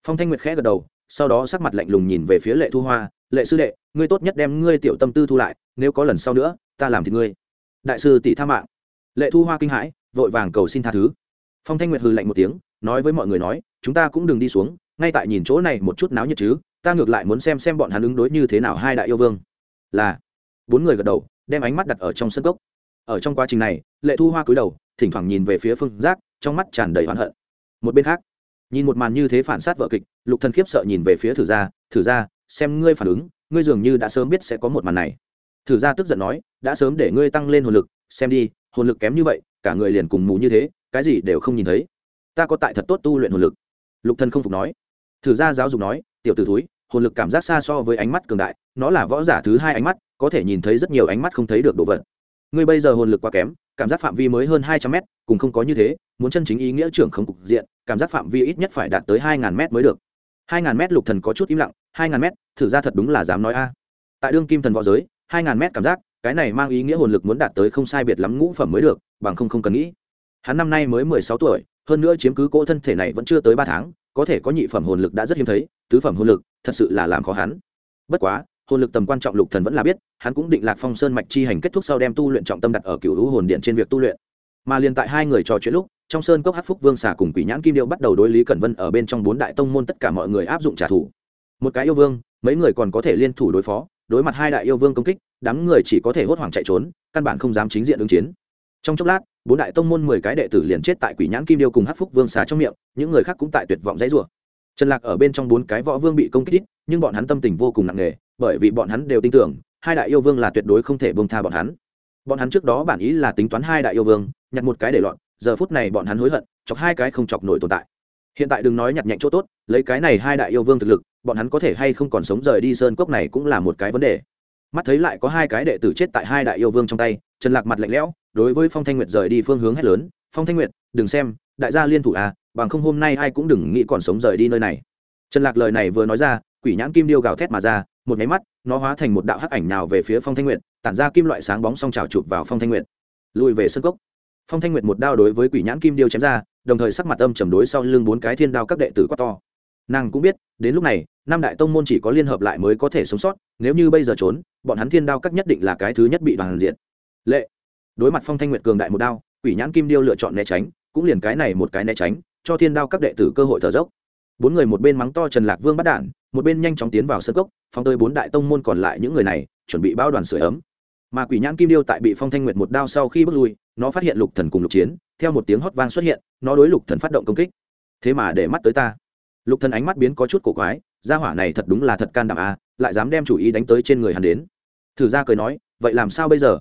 A: Phong thanh nguyệt khẽ gật đầu, sau đó sắc mặt lạnh lùng nhìn về phía lệ thu hoa, lệ sư đệ, ngươi tốt nhất đem ngươi tiểu tâm tư thu lại, nếu có lần sau nữa, ta làm thì ngươi. Đại sư tỷ tha mạng. Lệ thu hoa kinh hãi, vội vàng cầu xin tha thứ phong thanh nguyệt hừ lạnh một tiếng, nói với mọi người nói, chúng ta cũng đừng đi xuống, ngay tại nhìn chỗ này một chút náo nhiệt chứ, ta ngược lại muốn xem xem bọn hắn ứng đối như thế nào hai đại yêu vương. Là. Bốn người gật đầu, đem ánh mắt đặt ở trong sân cốc. ở trong quá trình này, lệ thu hoa cúi đầu, thỉnh thoảng nhìn về phía phương giác, trong mắt tràn đầy oán hận. Một bên khác, nhìn một màn như thế phản sát vợ kịch, lục thần khiếp sợ nhìn về phía thử gia thử gia, xem ngươi phản ứng, ngươi dường như đã sớm biết sẽ có một màn này. Thử gia tức giận nói, đã sớm để ngươi tăng lên hồn lực, xem đi, hồn lực kém như vậy, cả người liền cùng mù như thế cái gì đều không nhìn thấy. Ta có tại thật tốt tu luyện hồn lực. Lục thần không phục nói. Thử gia giáo dục nói, tiểu tử thúi, hồn lực cảm giác xa so với ánh mắt cường đại, nó là võ giả thứ hai ánh mắt, có thể nhìn thấy rất nhiều ánh mắt không thấy được đồ vật. Ngươi bây giờ hồn lực quá kém, cảm giác phạm vi mới hơn hai trăm mét, cùng không có như thế, muốn chân chính ý nghĩa trưởng không cục diện, cảm giác phạm vi ít nhất phải đạt tới hai ngàn mét mới được. Hai ngàn mét lục thần có chút im lặng, hai ngàn mét, thử ra thật đúng là dám nói a. Tại đương kim thần võ giới, hai ngàn mét cảm giác, cái này mang ý nghĩa hồn lực muốn đạt tới không sai biệt lắm ngũ phẩm mới được, bằng không không cần nghĩ hắn năm nay mới mười sáu tuổi, hơn nữa chiếm cứ cỗ thân thể này vẫn chưa tới ba tháng, có thể có nhị phẩm hồn lực đã rất hiếm thấy, tứ phẩm hồn lực, thật sự là làm khó hắn. Bất quá, hồn lực tầm quan trọng lục thần vẫn là biết, hắn cũng định lạc phong sơn mạch chi hành kết thúc sau đem tu luyện trọng tâm đặt ở cựu hữu hồn điện trên việc tu luyện. Mà liền tại hai người trò chuyện lúc, trong sơn cốc hát phúc vương xà cùng quỷ nhãn kim điệu bắt đầu đối lý cẩn vân ở bên trong bốn đại tông môn tất cả mọi người áp dụng trả thù. Một cái yêu vương, mấy người còn có thể liên thủ đối phó, đối mặt hai đại yêu vương công kích, đám người chỉ có thể hốt hoảng chạy trốn, căn bản không dám chính diện ứng chiến. Trong chốc lát bốn đại tông môn mười cái đệ tử liền chết tại quỷ nhãn kim điêu cùng hát phúc vương xá trong miệng, những người khác cũng tại tuyệt vọng dãy rủa. Trần lạc ở bên trong bốn cái võ vương bị công kích ít, nhưng bọn hắn tâm tình vô cùng nặng nề, bởi vì bọn hắn đều tin tưởng, hai đại yêu vương là tuyệt đối không thể bông tha bọn hắn. Bọn hắn trước đó bản ý là tính toán hai đại yêu vương, nhặt một cái để loạn giờ phút này bọn hắn hối hận, chọc hai cái không chọc nổi tồn tại. Hiện tại đừng nói nhặt nhạnh chỗ tốt, lấy cái này hai đại yêu vương thực lực, bọn hắn có thể hay không còn sống rời đi sơn cốc này cũng là một cái vấn đề. Mắt thấy lại có hai cái đệ tử chết tại hai đại yêu vương trong tay, trần lạc mặt lạnh lẽo đối với phong thanh nguyệt rời đi phương hướng hét lớn, phong thanh nguyệt, đừng xem, đại gia liên thủ à bằng không hôm nay ai cũng đừng nghĩ còn sống rời đi nơi này. Trần lạc lời này vừa nói ra, quỷ nhãn kim điêu gào thét mà ra, một máy mắt, nó hóa thành một đạo hắc ảnh nào về phía phong thanh nguyệt, tản ra kim loại sáng bóng song trào chụp vào phong thanh nguyệt. Lùi về sân cốc. Phong thanh nguyệt một đao đối với quỷ nhãn kim điêu chém ra, đồng thời sắc mặt âm chầm đối sau lưng bốn cái thiên đao các đệ tử quá to. Nàng cũng biết, đến lúc này, năm đại tông môn chỉ có liên hợp lại mới có thể sống sót, nếu như bây giờ trốn, bọn hắn thiên đao các nhất định là cái thứ nhất bị đoàn diện lệ đối mặt phong thanh nguyệt cường đại một đao, quỷ nhãn kim điêu lựa chọn né tránh, cũng liền cái này một cái né tránh, cho thiên đao các đệ tử cơ hội thở dốc. Bốn người một bên mắng to trần lạc vương bắt đản một bên nhanh chóng tiến vào sân cốc phong tới bốn đại tông môn còn lại những người này, chuẩn bị bao đoàn sửa ấm. Mà quỷ nhãn kim điêu tại bị phong thanh nguyệt một đao sau khi bước lui, nó phát hiện lục thần cùng lục chiến, theo một tiếng hót vang xuất hiện, nó đối lục thần phát động công kích. Thế mà để mắt tới ta. Lục thần ánh mắt biến có chút cổ quái, gia hỏa này thật đúng là thật can đảm a lại dám đem chủ ý đánh tới trên người hắn đến. Thử ra cười nói, vậy làm sao bây giờ?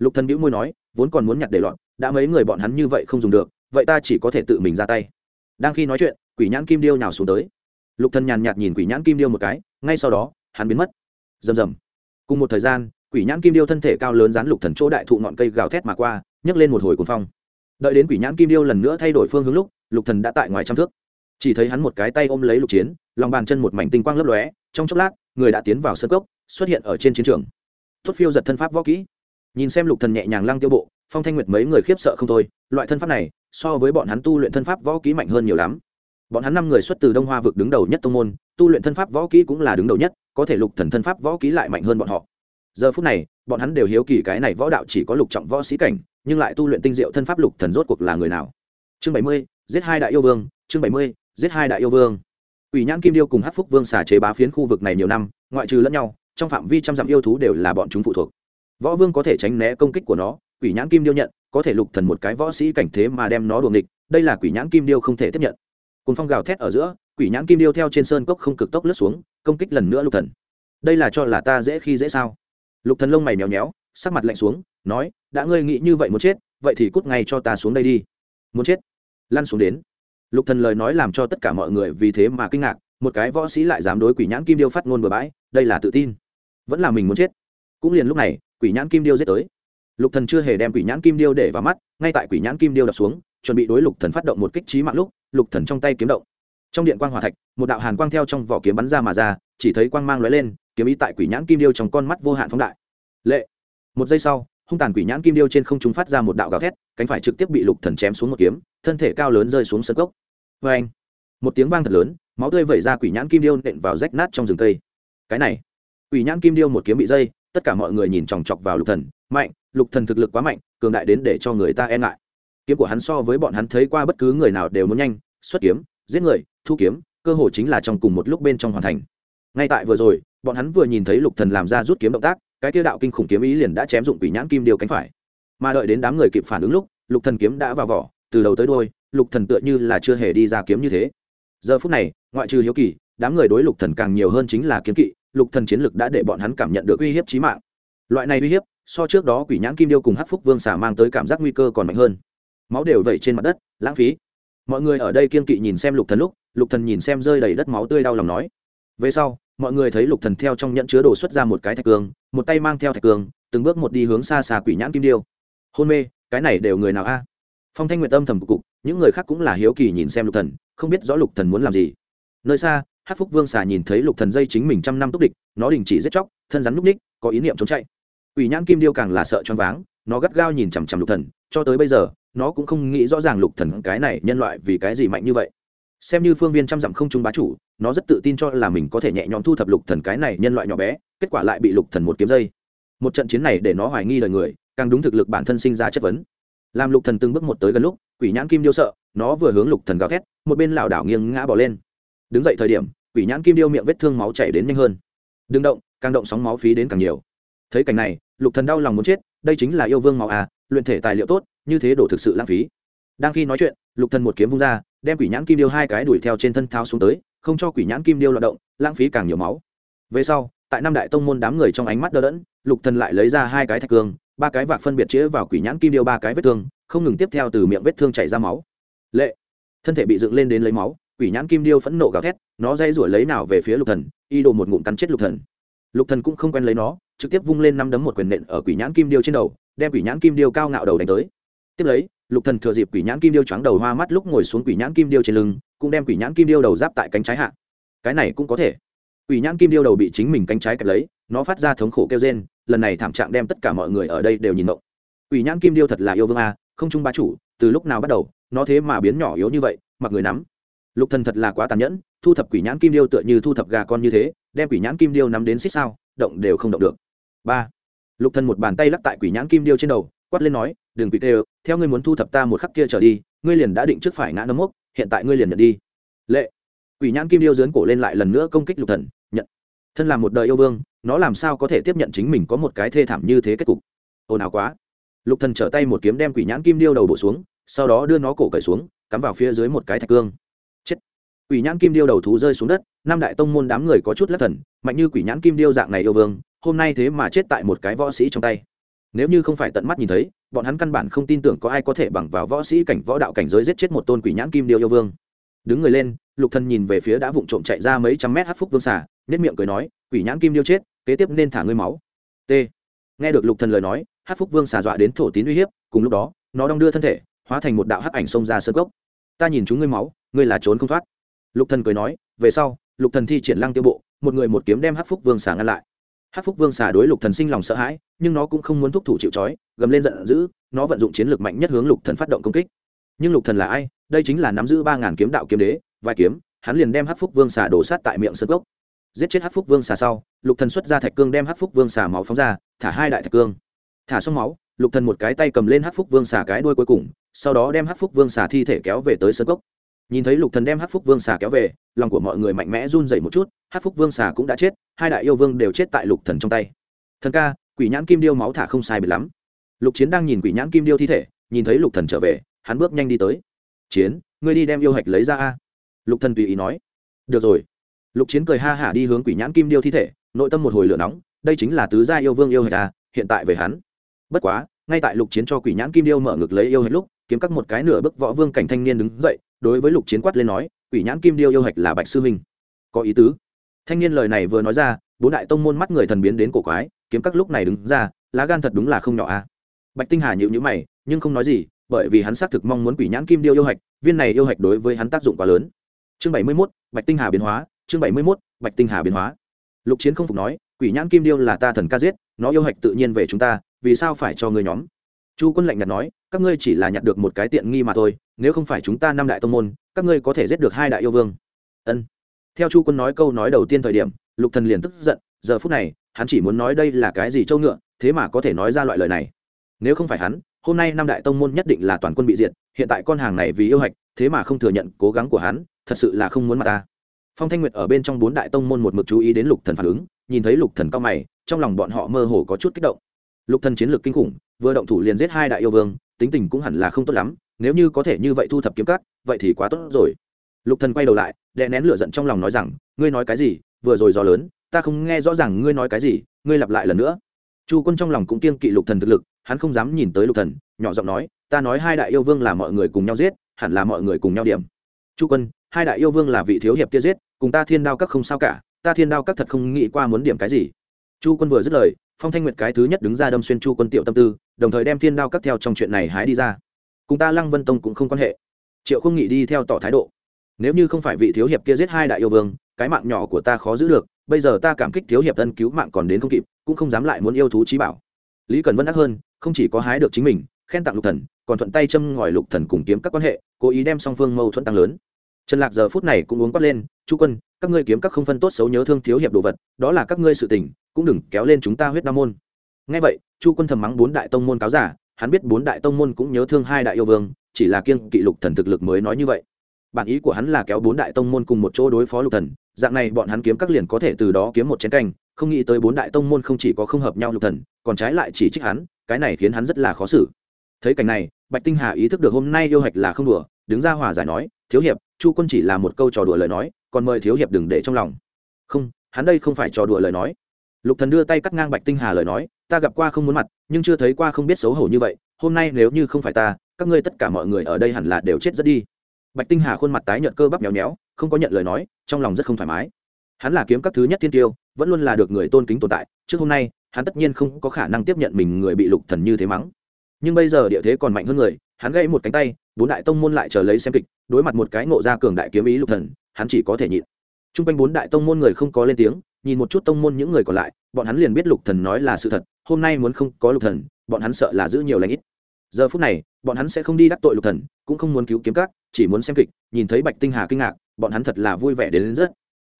A: Lục thần bĩu môi nói, vốn còn muốn nhặt để loạn đã mấy người bọn hắn như vậy không dùng được, vậy ta chỉ có thể tự mình ra tay. Đang khi nói chuyện, quỷ nhãn kim điêu nhào xuống tới. Lục thần nhàn nhạt nhìn quỷ nhãn kim điêu một cái, ngay sau đó, hắn biến mất. Rầm rầm. Cùng một thời gian, quỷ nhãn kim điêu thân thể cao lớn dán lục thần chỗ đại thụ ngọn cây gào thét mà qua, nhấc lên một hồi cuồng phong. Đợi đến quỷ nhãn kim điêu lần nữa thay đổi phương hướng lúc, lục thần đã tại ngoài trăm thước. Chỉ thấy hắn một cái tay ôm lấy lục chiến, lòng bàn chân một mảnh tinh quang lấp lóe, trong chốc lát, người đã tiến vào sân cốc, xuất hiện ở trên chiến trường. Thốt phiêu giật thân pháp võ kỹ nhìn xem lục thần nhẹ nhàng lăng tiêu bộ phong thanh nguyệt mấy người khiếp sợ không thôi loại thân pháp này so với bọn hắn tu luyện thân pháp võ kỹ mạnh hơn nhiều lắm. Bọn hắn năm người xuất từ đông hoa vực đứng đầu nhất tông môn tu luyện thân pháp võ kỹ cũng là đứng đầu nhất có thể lục thần thân pháp võ ký lại mạnh hơn bọn họ. Giờ phút này bọn hắn đều hiếu kỳ cái này võ đạo chỉ có lục trọng võ sĩ cảnh nhưng lại tu luyện tinh diệu thân pháp lục thần rốt cuộc là người nào? Chương bảy mươi giết hai đại yêu vương chương bảy mươi giết hai đại yêu vương. Quỷ nhãn kim điêu cùng Hắc Phúc Vương xả chế bá phiến khu vực này nhiều năm, ngoại trừ lẫn nhau, trong phạm vi trăm dặm yêu thú đều là bọn chúng phụ thuộc. Võ Vương có thể tránh né công kích của nó, Quỷ nhãn kim điêu nhận, có thể lục thần một cái võ sĩ cảnh thế mà đem nó đuồng địch đây là Quỷ nhãn kim điêu không thể tiếp nhận. Cùng phong gào thét ở giữa, Quỷ nhãn kim điêu theo trên sơn cốc không cực tốc lướt xuống, công kích lần nữa lục thần. Đây là cho là ta dễ khi dễ sao? Lục thần lông mày méo méo, sắc mặt lạnh xuống, nói, đã ngươi nghĩ như vậy muốn chết, vậy thì cút ngay cho ta xuống đây đi. Muốn chết? Lăn xuống đến. Lục thần lời nói làm cho tất cả mọi người vì thế mà kinh ngạc, một cái võ sĩ lại dám đối quỷ nhãn kim điêu phát ngôn bừa bãi đây là tự tin vẫn là mình muốn chết cũng liền lúc này quỷ nhãn kim điêu giết tới. Lục thần chưa hề đem quỷ nhãn kim điêu để vào mắt, ngay tại quỷ nhãn kim điêu đập xuống, chuẩn bị đối lục thần phát động một kích trí mạng lúc, lục thần trong tay kiếm động. Trong điện quang hỏa thạch, một đạo hàn quang theo trong vỏ kiếm bắn ra mà ra, chỉ thấy quang mang lóe lên, kiếm ý tại quỷ nhãn kim điêu trong con mắt vô hạn phóng đại. Lệ. Một giây sau, hung tàn quỷ nhãn kim điêu trên không trung phát ra một đạo gào thét, cánh phải trực tiếp bị lục thần chém xuống một kiếm, thân thể cao lớn rơi xuống sân cốc. Vê anh một tiếng vang thật lớn, máu tươi vẩy ra quỷ nhãn kim điêu nện vào rách nát trong rừng cây. Cái này, quỷ nhãn kim điêu một kiếm bị dây tất cả mọi người nhìn chòng chọc vào lục thần, mạnh, lục thần thực lực quá mạnh, cường đại đến để cho người ta e ngại. Kiếm của hắn so với bọn hắn thấy qua bất cứ người nào đều muốn nhanh, xuất kiếm, giết người, thu kiếm, cơ hồ chính là trong cùng một lúc bên trong hoàn thành. Ngay tại vừa rồi, bọn hắn vừa nhìn thấy lục thần làm ra rút kiếm động tác, cái kia đạo kinh khủng kiếm ý liền đã chém dụng quỷ nhãn kim điều cánh phải. Mà đợi đến đám người kịp phản ứng lúc, lục thần kiếm đã vào vỏ, từ đầu tới đuôi, lục thần tựa như là chưa hề đi ra kiếm như thế. Giờ phút này, ngoại trừ hiếu kỳ, đám người đối lục thần càng nhiều hơn chính là kiến kỵ lục thần chiến lực đã để bọn hắn cảm nhận được uy hiếp chí mạng. Loại này uy hiếp, so trước đó quỷ nhãn kim điêu cùng hắc phúc vương xả mang tới cảm giác nguy cơ còn mạnh hơn. Máu đều vẩy trên mặt đất, lãng phí. Mọi người ở đây kiên kỵ nhìn xem lục thần lúc, lục thần nhìn xem rơi đầy đất máu tươi đau lòng nói. Về sau, mọi người thấy lục thần theo trong nhận chứa đồ xuất ra một cái thạch cương, một tay mang theo thạch cương, từng bước một đi hướng xa xa quỷ nhãn kim điêu. Hôn mê, cái này đều người nào a? Phong thanh nguyệt âm thầm cục, những người khác cũng là hiếu kỳ nhìn xem lục thần, không biết rõ lục thần muốn làm gì. Nơi xa hát phúc vương xà nhìn thấy lục thần dây chính mình trăm năm túc địch, nó đình chỉ giết chóc, thân rắn núp ních, có ý niệm trốn chạy. Ủy nhãn kim điêu càng là sợ choáng váng, nó gắt gao nhìn chằm chằm lục thần, cho tới bây giờ, nó cũng không nghĩ rõ ràng lục thần cái này nhân loại vì cái gì mạnh như vậy. Xem như phương viên trăm dặm không trung bá chủ, nó rất tự tin cho là mình có thể nhẹ nhõm thu thập lục thần cái này nhân loại nhỏ bé, kết quả lại bị lục thần một kiếm dây. Một trận chiến này để nó hoài nghi lời người, càng đúng thực lực bản thân sinh ra chất vấn. Làm lục thần từng bước một tới gần lúc, quỷ nhãn kim điêu sợ, nó vừa hướng lục thần gào thét, một bên lảo đảo nghiêng ngã bỏ lên đứng dậy thời điểm, quỷ nhãn kim điêu miệng vết thương máu chảy đến nhanh hơn. Đừng động, càng động sóng máu phí đến càng nhiều. Thấy cảnh này, lục thần đau lòng muốn chết, đây chính là yêu vương máu à luyện thể tài liệu tốt, như thế đổ thực sự lãng phí. Đang khi nói chuyện, lục thần một kiếm vung ra, đem quỷ nhãn kim điêu hai cái đuổi theo trên thân tháo xuống tới, không cho quỷ nhãn kim điêu loạt động, lãng phí càng nhiều máu. Về sau, tại năm đại tông môn đám người trong ánh mắt đờ đẫn, lục thần lại lấy ra hai cái thạch cương, ba cái vạc phân biệt chĩa vào quỷ nhãn kim điêu ba cái vết thương, không ngừng tiếp theo từ miệng vết thương chảy ra máu. Lệ! Thân thể bị dựng lên đến lấy máu quỷ nhãn kim điêu phẫn nộ gào thét, nó dây rủi lấy nào về phía lục thần, y đồ một ngụm cắn chết lục thần. Lục thần cũng không quen lấy nó, trực tiếp vung lên năm đấm một quyền nện ở quỷ nhãn kim điêu trên đầu, đem quỷ nhãn kim điêu cao ngạo đầu đánh tới. Tiếp lấy, lục thần thừa dịp quỷ nhãn kim điêu choáng đầu hoa mắt lúc ngồi xuống quỷ nhãn kim điêu trên lưng, cũng đem quỷ nhãn kim điêu đầu giáp tại cánh trái hạ. Cái này cũng có thể. Quỷ nhãn kim điêu đầu bị chính mình cánh trái kẹp lấy, nó phát ra thống khổ kêu rên, lần này thảm trạng đem tất cả mọi người ở đây đều nhìn động quỷ nhãn kim điêu thật là yêu vương a, không trung ba chủ, từ lúc nào bắt đầu, nó thế mà biến nhỏ yếu như vậy, mặc người nắm lục thần thật là quá tàn nhẫn, thu thập quỷ nhãn kim điêu tựa như thu thập gà con như thế, đem quỷ nhãn kim điêu nắm đến xích sao, động đều không động được. Ba. Lục thần một bàn tay lắc tại quỷ nhãn kim điêu trên đầu, quát lên nói, đừng quỷ tê theo ngươi muốn thu thập ta một khắc kia trở đi, ngươi liền đã định trước phải ngã nấm mốc, hiện tại ngươi liền nhận đi. Lệ. Quỷ nhãn kim điêu dướn cổ lên lại lần nữa công kích lục thần, nhận. Thân là một đời yêu vương, nó làm sao có thể tiếp nhận chính mình có một cái thê thảm như thế kết cục? Ồn ào quá. Lục thần trở tay một kiếm đem quỷ nhãn kim điêu đầu bổ xuống, sau đó đưa nó cổ cởi xuống, cắm vào phía dưới một cái thạch cương quỷ nhãn kim điêu đầu thú rơi xuống đất, năm đại tông môn đám người có chút lắc thần, mạnh như quỷ nhãn kim điêu dạng này yêu vương, hôm nay thế mà chết tại một cái võ sĩ trong tay. Nếu như không phải tận mắt nhìn thấy, bọn hắn căn bản không tin tưởng có ai có thể bằng vào võ sĩ cảnh võ đạo cảnh giới giết chết một tôn quỷ nhãn kim điêu yêu vương. Đứng người lên, lục thần nhìn về phía đã vụng trộm chạy ra mấy trăm mét hát phúc vương xả nhất miệng cười nói, quỷ nhãn kim điêu chết, kế tiếp nên thả ngươi máu. T. Nghe được lục thần lời nói hát phúc vương xả dọa đến thổ tín uy hiếp, cùng lúc đó, nó đong đưa thân thể, hóa thành một đạo hắc ảnh xông ra sơn cốc. Ta nhìn chúng ngươi máu, ngươi là trốn không thoát lục thần cười nói, về sau, lục thần thi triển lăng tiêu bộ, một người một kiếm đem hắc phúc vương xà ngăn lại. Hắc phúc vương xà đối lục thần sinh lòng sợ hãi, nhưng nó cũng không muốn thúc thủ chịu trói, gầm lên giận dữ, nó vận dụng chiến lược mạnh nhất hướng lục thần phát động công kích. Nhưng lục thần là ai? Đây chính là nắm giữ ba ngàn kiếm đạo kiếm đế, vài kiếm, hắn liền đem hắc phúc vương xà đổ sát tại miệng sơn cốc. Giết chết Hắc phúc vương xà sau, lục thần xuất ra thạch cương đem Hắc phúc vương xà máu phóng ra, thả hai đại thạch cương. Thả xong máu, lục thần một cái tay cầm lên Hắc phúc vương xà cái đuôi cuối cùng, sau đó đem Hắc phúc vương xà thi thể kéo về tới sơn cốc nhìn thấy lục thần đem hắc phúc vương xà kéo về, lòng của mọi người mạnh mẽ run rẩy một chút, hắc phúc vương xà cũng đã chết, hai đại yêu vương đều chết tại lục thần trong tay. Thần ca, quỷ nhãn kim điêu máu thả không sai biệt lắm. Lục chiến đang nhìn quỷ nhãn kim điêu thi thể, nhìn thấy lục thần trở về, hắn bước nhanh đi tới. Chiến, ngươi đi đem yêu hạch lấy ra a. Lục thần tùy ý nói. Được rồi. Lục chiến cười ha hả đi hướng quỷ nhãn kim điêu thi thể, nội tâm một hồi lửa nóng, đây chính là tứ gia yêu vương yêu hạch a, hiện tại về hắn. Bất quá, ngay tại lục chiến cho quỷ nhãn kim điêu mở ngực lấy yêu hạch lúc, kiếm các một cái nửa bức võ vương cảnh thanh niên đứng dậy đối với lục chiến quát lên nói, quỷ nhãn kim điêu yêu hạch là bạch sư minh. Có ý tứ. Thanh niên lời này vừa nói ra, bốn đại tông môn mắt người thần biến đến cổ quái, kiếm các lúc này đứng ra, lá gan thật đúng là không nhỏ a. Bạch tinh hà nhịu nhữ mày, nhưng không nói gì, bởi vì hắn xác thực mong muốn quỷ nhãn kim điêu yêu hạch, viên này yêu hạch đối với hắn tác dụng quá lớn. Chương bảy mươi mốt, bạch tinh hà biến hóa, chương bảy mươi mốt, bạch tinh hà biến hóa. Lục chiến không phục nói, quỷ nhãn kim điêu là ta thần ca giết, nó yêu hạch tự nhiên về chúng ta, vì sao phải cho ngươi nhóm? Chu quân lạnh nhạt nói, các ngươi chỉ là nhặt được một cái tiện nghi mà thôi nếu không phải chúng ta năm đại tông môn, các ngươi có thể giết được hai đại yêu vương. Ân. Theo chu quân nói câu nói đầu tiên thời điểm, lục thần liền tức giận, giờ phút này, hắn chỉ muốn nói đây là cái gì châu ngựa, thế mà có thể nói ra loại lời này. Nếu không phải hắn, hôm nay năm đại tông môn nhất định là toàn quân bị diệt, hiện tại con hàng này vì yêu hạch, thế mà không thừa nhận cố gắng của hắn, thật sự là không muốn mặt ta. Phong thanh nguyệt ở bên trong bốn đại tông môn một mực chú ý đến lục thần phản ứng, nhìn thấy lục thần cao mày, trong lòng bọn họ mơ hồ có chút kích động. Lục thần chiến lược kinh khủng, vừa động thủ liền giết hai đại yêu vương, tính tình cũng hẳn là không tốt lắm nếu như có thể như vậy thu thập kiếm cắt vậy thì quá tốt rồi. Lục thần quay đầu lại, đè nén lửa giận trong lòng nói rằng, ngươi nói cái gì, vừa rồi gió lớn, ta không nghe rõ ràng ngươi nói cái gì, ngươi lặp lại lần nữa. Chu quân trong lòng cũng kiêng kỵ lục thần thực lực, hắn không dám nhìn tới lục thần, nhỏ giọng nói, ta nói hai đại yêu vương là mọi người cùng nhau giết, hẳn là mọi người cùng nhau điểm. Chu quân, hai đại yêu vương là vị thiếu hiệp kia giết, cùng ta thiên đao các không sao cả, ta thiên đao các thật không nghĩ qua muốn điểm cái gì. Chu quân vừa dứt lời, phong thanh nguyệt cái thứ nhất đứng ra đâm xuyên chu quân tiểu tâm tư, đồng thời đem thiên đao các theo trong chuyện này hái đi ra cùng ta lăng vân tông cũng không quan hệ. Triệu không nghĩ đi theo tỏ thái độ. Nếu như không phải vị thiếu hiệp kia giết hai đại yêu vương, cái mạng nhỏ của ta khó giữ được, bây giờ ta cảm kích thiếu hiệp thân cứu mạng còn đến không kịp, cũng không dám lại muốn yêu thú trí bảo. Lý cần vân ác hơn, không chỉ có hái được chính mình, khen tặng lục thần, còn thuận tay châm ngòi lục thần cùng kiếm các quan hệ, cố ý đem song phương mâu thuẫn tăng lớn. Trần lạc giờ phút này cũng uống quát lên, chu quân, các ngươi kiếm các không phân tốt xấu nhớ thương thiếu hiệp đồ vật, đó là các ngươi sự tình, cũng đừng kéo lên chúng ta huyết đa môn. Nghe vậy, chu quân thầm mắng bốn đại tông môn cáo giả hắn biết bốn đại tông môn cũng nhớ thương hai đại yêu vương, chỉ là kiêng kỵ lục thần thực lực mới nói như vậy. Bản ý của hắn là kéo bốn đại tông môn cùng một chỗ đối phó lục thần, dạng này bọn hắn kiếm các liền có thể từ đó kiếm một chén canh, không nghĩ tới bốn đại tông môn không chỉ có không hợp nhau lục thần, còn trái lại chỉ trích hắn, cái này khiến hắn rất là khó xử. Thấy cảnh này, bạch tinh hà ý thức được hôm nay yêu hạch là không đùa, đứng ra hòa giải nói, thiếu hiệp, chu quân chỉ là một câu trò đùa lời nói, còn mời thiếu hiệp đừng để trong lòng. Không, hắn đây không phải trò đùa lời nói. Lục thần đưa tay cắt ngang bạch tinh hà lời nói ta gặp qua không muốn mặt, nhưng chưa thấy qua không biết xấu hổ như vậy, hôm nay nếu như không phải ta, các ngươi tất cả mọi người ở đây hẳn là đều chết rất đi. Bạch tinh hà khuôn mặt tái nhợt cơ bắp nhéo nhéo không có nhận lời nói, trong lòng rất không thoải mái. Hắn là kiếm các thứ nhất thiên tiêu, vẫn luôn là được người tôn kính tồn tại, trước hôm nay, hắn tất nhiên không có khả năng tiếp nhận mình người bị lục thần như thế mắng. Nhưng bây giờ địa thế còn mạnh hơn người, hắn gãy một cánh tay, bốn đại tông môn lại chờ lấy xem kịch, đối mặt một cái ngộ ra cường đại kiếm ý lục thần, hắn chỉ có thể nhịn. Trung quanh bốn đại tông môn người không có lên tiếng nhìn một chút tông môn những người còn lại bọn hắn liền biết lục thần nói là sự thật hôm nay muốn không có lục thần bọn hắn sợ là giữ nhiều lãnh ít. Giờ phút này bọn hắn sẽ không đi đắc tội lục thần cũng không muốn cứu kiếm các chỉ muốn xem kịch nhìn thấy bạch tinh hà kinh ngạc bọn hắn thật là vui vẻ đến, đến rất.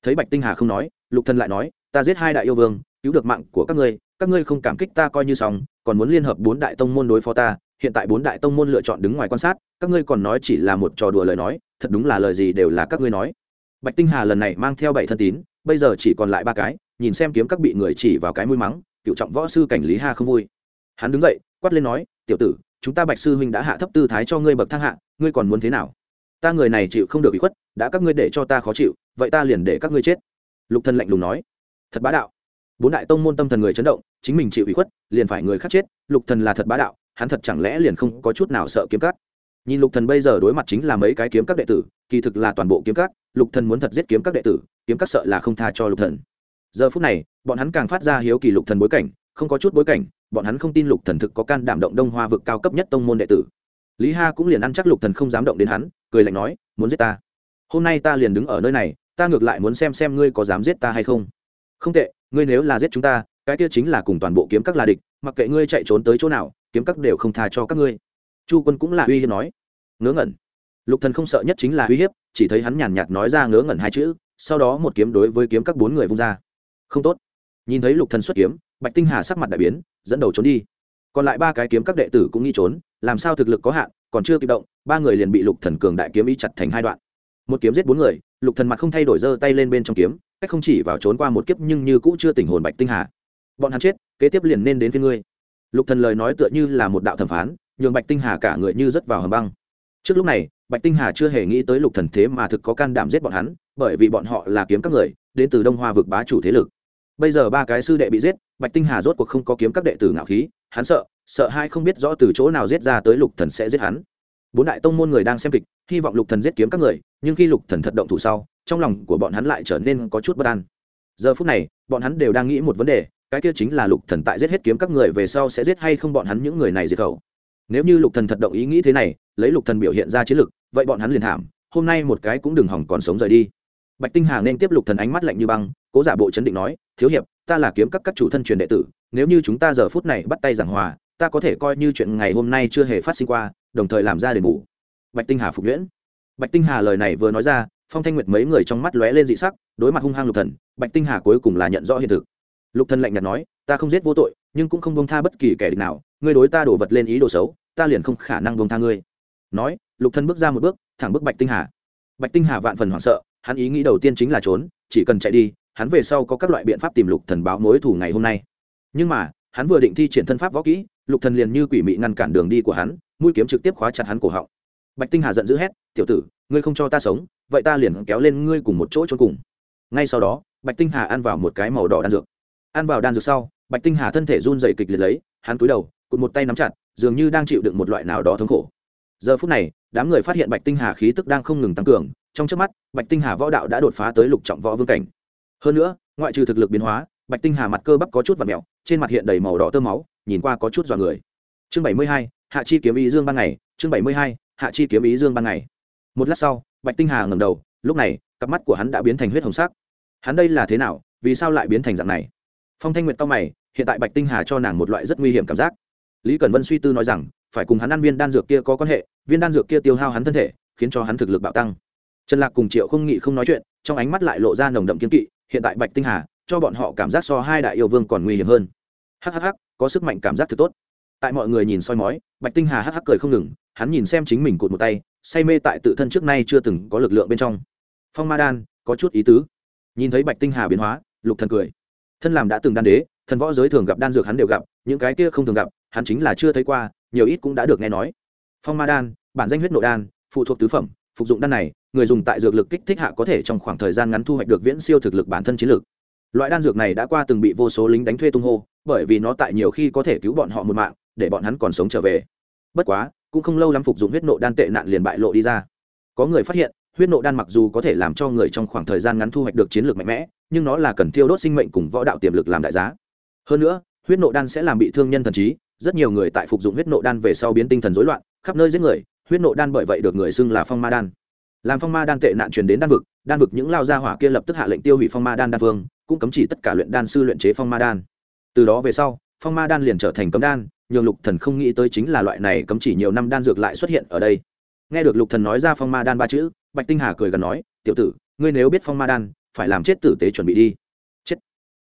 A: Thấy bạch tinh hà không nói lục thần lại nói ta giết hai đại yêu vương cứu được mạng của các ngươi các ngươi không cảm kích ta coi như xong còn muốn liên hợp bốn đại tông môn đối phó ta hiện tại bốn đại tông môn lựa chọn đứng ngoài quan sát các ngươi còn nói chỉ là một trò đùa lời nói thật đúng là lời gì đều là các ngươi nói bạch tinh hà lần này mang theo bảy thân tín, bây giờ chỉ còn lại ba cái, nhìn xem kiếm các bị người chỉ vào cái mũi mắng, cựu trọng võ sư cảnh lý Hà không vui. Hắn đứng dậy, quát lên nói, tiểu tử, chúng ta bạch sư huynh đã hạ thấp tư thái cho ngươi bậc thang hạ, ngươi còn muốn thế nào? Ta người này chịu không được bị khuất, đã các ngươi để cho ta khó chịu, vậy ta liền để các ngươi chết. Lục thần lạnh lùng nói, thật bá đạo. Bốn đại tông môn tâm thần người chấn động, chính mình chịu ủy khuất, liền phải người khác chết, lục thần là thật bá đạo, hắn thật chẳng lẽ liền không có chút nào sợ kiếm cắt nhìn lục thần bây giờ đối mặt chính là mấy cái kiếm các đệ tử, kỳ thực là toàn bộ kiếm các, lục thần muốn thật giết kiếm các đệ tử, kiếm các sợ là không tha cho lục thần. Giờ phút này, bọn hắn càng phát ra hiếu kỳ lục thần bối cảnh, không có chút bối cảnh, bọn hắn không tin lục thần thực có can đảm động đông hoa vực cao cấp nhất tông môn đệ tử. Lý ha cũng liền ăn chắc lục thần không dám động đến hắn, cười lạnh nói, muốn giết ta? Hôm nay ta liền đứng ở nơi này, ta ngược lại muốn xem xem ngươi có dám giết ta hay không. Không tệ, ngươi nếu là giết chúng ta, cái kia chính là cùng toàn bộ kiếm các là địch, mặc kệ ngươi chạy trốn tới chỗ nào, kiếm các đều không tha cho các ngươi. Chu quân cũng là uy hiếp nói ngớ ngẩn. Lục thần không sợ nhất chính là uy hiếp, chỉ thấy hắn nhàn nhạt nói ra ngớ ngẩn hai chữ, sau đó một kiếm đối với kiếm các bốn người vung ra. Không tốt. Nhìn thấy lục thần xuất kiếm, bạch tinh hà sắc mặt đại biến, dẫn đầu trốn đi. Còn lại ba cái kiếm các đệ tử cũng nghĩ trốn, làm sao thực lực có hạn, còn chưa kịp động, ba người liền bị lục thần cường đại kiếm ý chặt thành hai đoạn. Một kiếm giết bốn người, lục thần mặt không thay đổi giơ tay lên bên trong kiếm, cách không chỉ vào trốn qua một kiếp nhưng như cũ chưa tỉnh hồn bạch tinh hà. Bọn hắn chết, kế tiếp liền nên đến phía ngươi. Lục thần lời nói tựa như là một đạo thẩm phán, nhường bạch tinh hà cả người như rớt vào hầm băng trước lúc này, bạch tinh hà chưa hề nghĩ tới lục thần thế mà thực có can đảm giết bọn hắn, bởi vì bọn họ là kiếm các người, đến từ đông hoa vực bá chủ thế lực. Bây giờ ba cái sư đệ bị giết, bạch tinh hà rốt cuộc không có kiếm các đệ tử ngạo khí, hắn sợ sợ hai không biết rõ từ chỗ nào giết ra tới lục thần sẽ giết hắn. Bốn đại tông môn người đang xem kịch, hy vọng lục thần giết kiếm các người, nhưng khi lục thần thật động thủ sau, trong lòng của bọn hắn lại trở nên có chút bất an. Giờ phút này, bọn hắn đều đang nghĩ một vấn đề, cái kia chính là lục thần tại giết hết kiếm các người về sau sẽ giết hay không bọn hắn những người này diệt khẩu nếu như lục thần thật động ý nghĩ thế này, lấy lục thần biểu hiện ra chiến lực, vậy bọn hắn liền thảm, hôm nay một cái cũng đừng hỏng còn sống rời đi. Bạch tinh hà nên tiếp lục thần ánh mắt lạnh như băng, cố giả bộ chấn định nói, thiếu hiệp, ta là kiếm các các chủ thân truyền đệ tử, nếu như chúng ta giờ phút này bắt tay giảng hòa, ta có thể coi như chuyện ngày hôm nay chưa hề phát sinh qua, đồng thời làm ra đền bù. Bạch tinh hà phục nhuyễn. Bạch tinh hà lời này vừa nói ra, phong thanh nguyệt mấy người trong mắt lóe lên dị sắc, đối mặt hung hăng lục thần, bạch tinh hà cuối cùng là nhận rõ hiện thực. Lục thần lạnh nhạt nói, ta không giết vô tội, nhưng cũng không bông tha bất kỳ kẻ địch nào, ngươi đối ta đổ vật lên ý đồ xấu ta liền không khả năng buông tha ngươi. Nói, lục thần bước ra một bước, thẳng bước bạch tinh hà. Bạch tinh hà vạn phần hoảng sợ, hắn ý nghĩ đầu tiên chính là trốn, chỉ cần chạy đi, hắn về sau có các loại biện pháp tìm lục thần báo mối thủ ngày hôm nay. Nhưng mà, hắn vừa định thi triển thân pháp võ kỹ, lục thần liền như quỷ mị ngăn cản đường đi của hắn, mũi kiếm trực tiếp khóa chặt hắn cổ họng. Bạch tinh hà giận dữ hét, tiểu tử, ngươi không cho ta sống, vậy ta liền kéo lên ngươi cùng một chỗ trốn cùng. Ngay sau đó, bạch tinh hà ăn vào một cái màu đỏ đan dược. Ăn vào đan dược sau, bạch tinh hà thân thể run dày kịch liệt lấy, hắn cúi đầu, cụt một tay nắm chặt dường như đang chịu đựng một loại nào đó thống khổ. Giờ phút này, đám người phát hiện bạch tinh hà khí tức đang không ngừng tăng cường, trong trước mắt, bạch tinh hà võ đạo đã đột phá tới lục trọng võ vương cảnh. Hơn nữa, ngoại trừ thực lực biến hóa, bạch tinh hà mặt cơ bắp có chút và mẹo trên mặt hiện đầy màu đỏ tơ máu, nhìn qua có chút dọa người. Chương bảy mươi hai, hạ chi kiếm ý dương ban ngày, chương bảy mươi hai, hạ chi kiếm ý dương ban ngày. Một lát sau, bạch tinh hà ngẩng đầu, lúc này, cặp mắt của hắn đã biến thành huyết hồng sắc. Hắn đây là thế nào, vì sao lại biến thành dạng này? Phong thanh nguyệt to mày, hiện tại bạch tinh hà cho nàng một loại rất nguy hiểm cảm giác lý cẩn vân suy tư nói rằng, phải cùng hắn ăn viên đan dược kia có quan hệ, viên đan dược kia tiêu hao hắn thân thể, khiến cho hắn thực lực bạo tăng. Trần lạc cùng triệu không nghị không nói chuyện, trong ánh mắt lại lộ ra nồng đậm kiên kỵ, hiện tại bạch tinh hà, cho bọn họ cảm giác so hai đại yêu vương còn nguy hiểm hơn. Hhh có sức mạnh cảm giác thật tốt. Tại mọi người nhìn soi mói, bạch tinh hà hh cười không ngừng, hắn nhìn xem chính mình cụt một tay, say mê tại tự thân trước nay chưa từng có lực lượng bên trong. Phong ma đan, có chút ý tứ. Nhìn thấy bạch tinh hà biến hóa, lục thần cười. Thân làm đã từng đan đế, thần võ giới thường gặp đan dược hắn đều gặp, những cái kia không thường gặp hắn chính là chưa thấy qua, nhiều ít cũng đã được nghe nói. Phong ma đan, bản danh huyết nội đan, phụ thuộc tứ phẩm, phục dụng đan này, người dùng tại dược lực kích thích hạ có thể trong khoảng thời gian ngắn thu hoạch được viễn siêu thực lực bản thân chiến lược loại đan dược này đã qua từng bị vô số lính đánh thuê tung hô, bởi vì nó tại nhiều khi có thể cứu bọn họ một mạng, để bọn hắn còn sống trở về. Bất quá, cũng không lâu lắm phục dụng huyết nộ đan tệ nạn liền bại lộ đi ra. Có người phát hiện, huyết nộ đan mặc dù có thể làm cho người trong khoảng thời gian ngắn thu hoạch được chiến lược mạnh mẽ, nhưng nó là cần tiêu đốt sinh mệnh cùng võ đạo tiềm lực làm đại giá. Hơn nữa, huyết nộ đan sẽ làm bị thương nhân thần trí rất nhiều người tại phục dụng huyết nộ đan về sau biến tinh thần rối loạn, khắp nơi giết người, huyết nộ đan bởi vậy được người xưng là phong ma đan. Làm phong ma đan tệ nạn truyền đến đan vực đan vực những lao gia hỏa kia lập tức hạ lệnh tiêu hủy phong ma đan đan vương, cũng cấm chỉ tất cả luyện đan sư luyện chế phong ma đan. Từ đó về sau, phong ma đan liền trở thành cấm đan, nhường lục thần không nghĩ tới chính là loại này cấm chỉ nhiều năm đan dược lại xuất hiện ở đây. Nghe được lục thần nói ra phong ma đan ba chữ, bạch tinh hà cười gần nói, tiểu tử, ngươi nếu biết phong ma đan, phải làm chết tử tế chuẩn bị đi. Chết.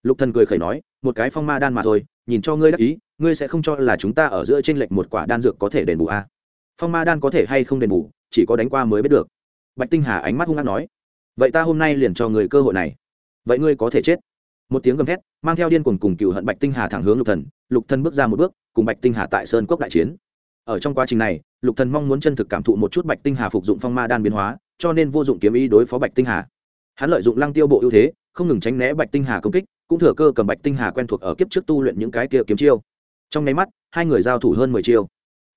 A: Lục thần cười khẩy nói, một cái phong ma đan mà thôi, nhìn cho ngươi đắc ý ngươi sẽ không cho là chúng ta ở giữa trên lệch một quả đan dược có thể đền bù a? À. phong ma đan có thể hay không đền bù, chỉ có đánh qua mới biết được. Bạch tinh hà ánh mắt hung hăng nói. Vậy ta hôm nay liền cho người cơ hội này. Vậy ngươi có thể chết. Một tiếng gầm thét, mang theo điên cuồng cùng cựu hận bạch tinh hà thẳng hướng lục thần. Lục thần bước ra một bước, cùng bạch tinh hà tại sơn cốc đại chiến. Ở trong quá trình này, lục thần mong muốn chân thực cảm thụ một chút bạch tinh hà phục dụng phong ma đan biến hóa, cho nên vô dụng kiếm ý đối phó bạch tinh hà. Hắn lợi dụng lăng tiêu bộ ưu thế, không ngừng tránh né bạch tinh hà công kích, cũng thừa cơ cầm bạch tinh hà quen thuộc ở kiếp trước tu luyện những cái kia kiếm chiêu trong nháy mắt, hai người giao thủ hơn mười chiêu.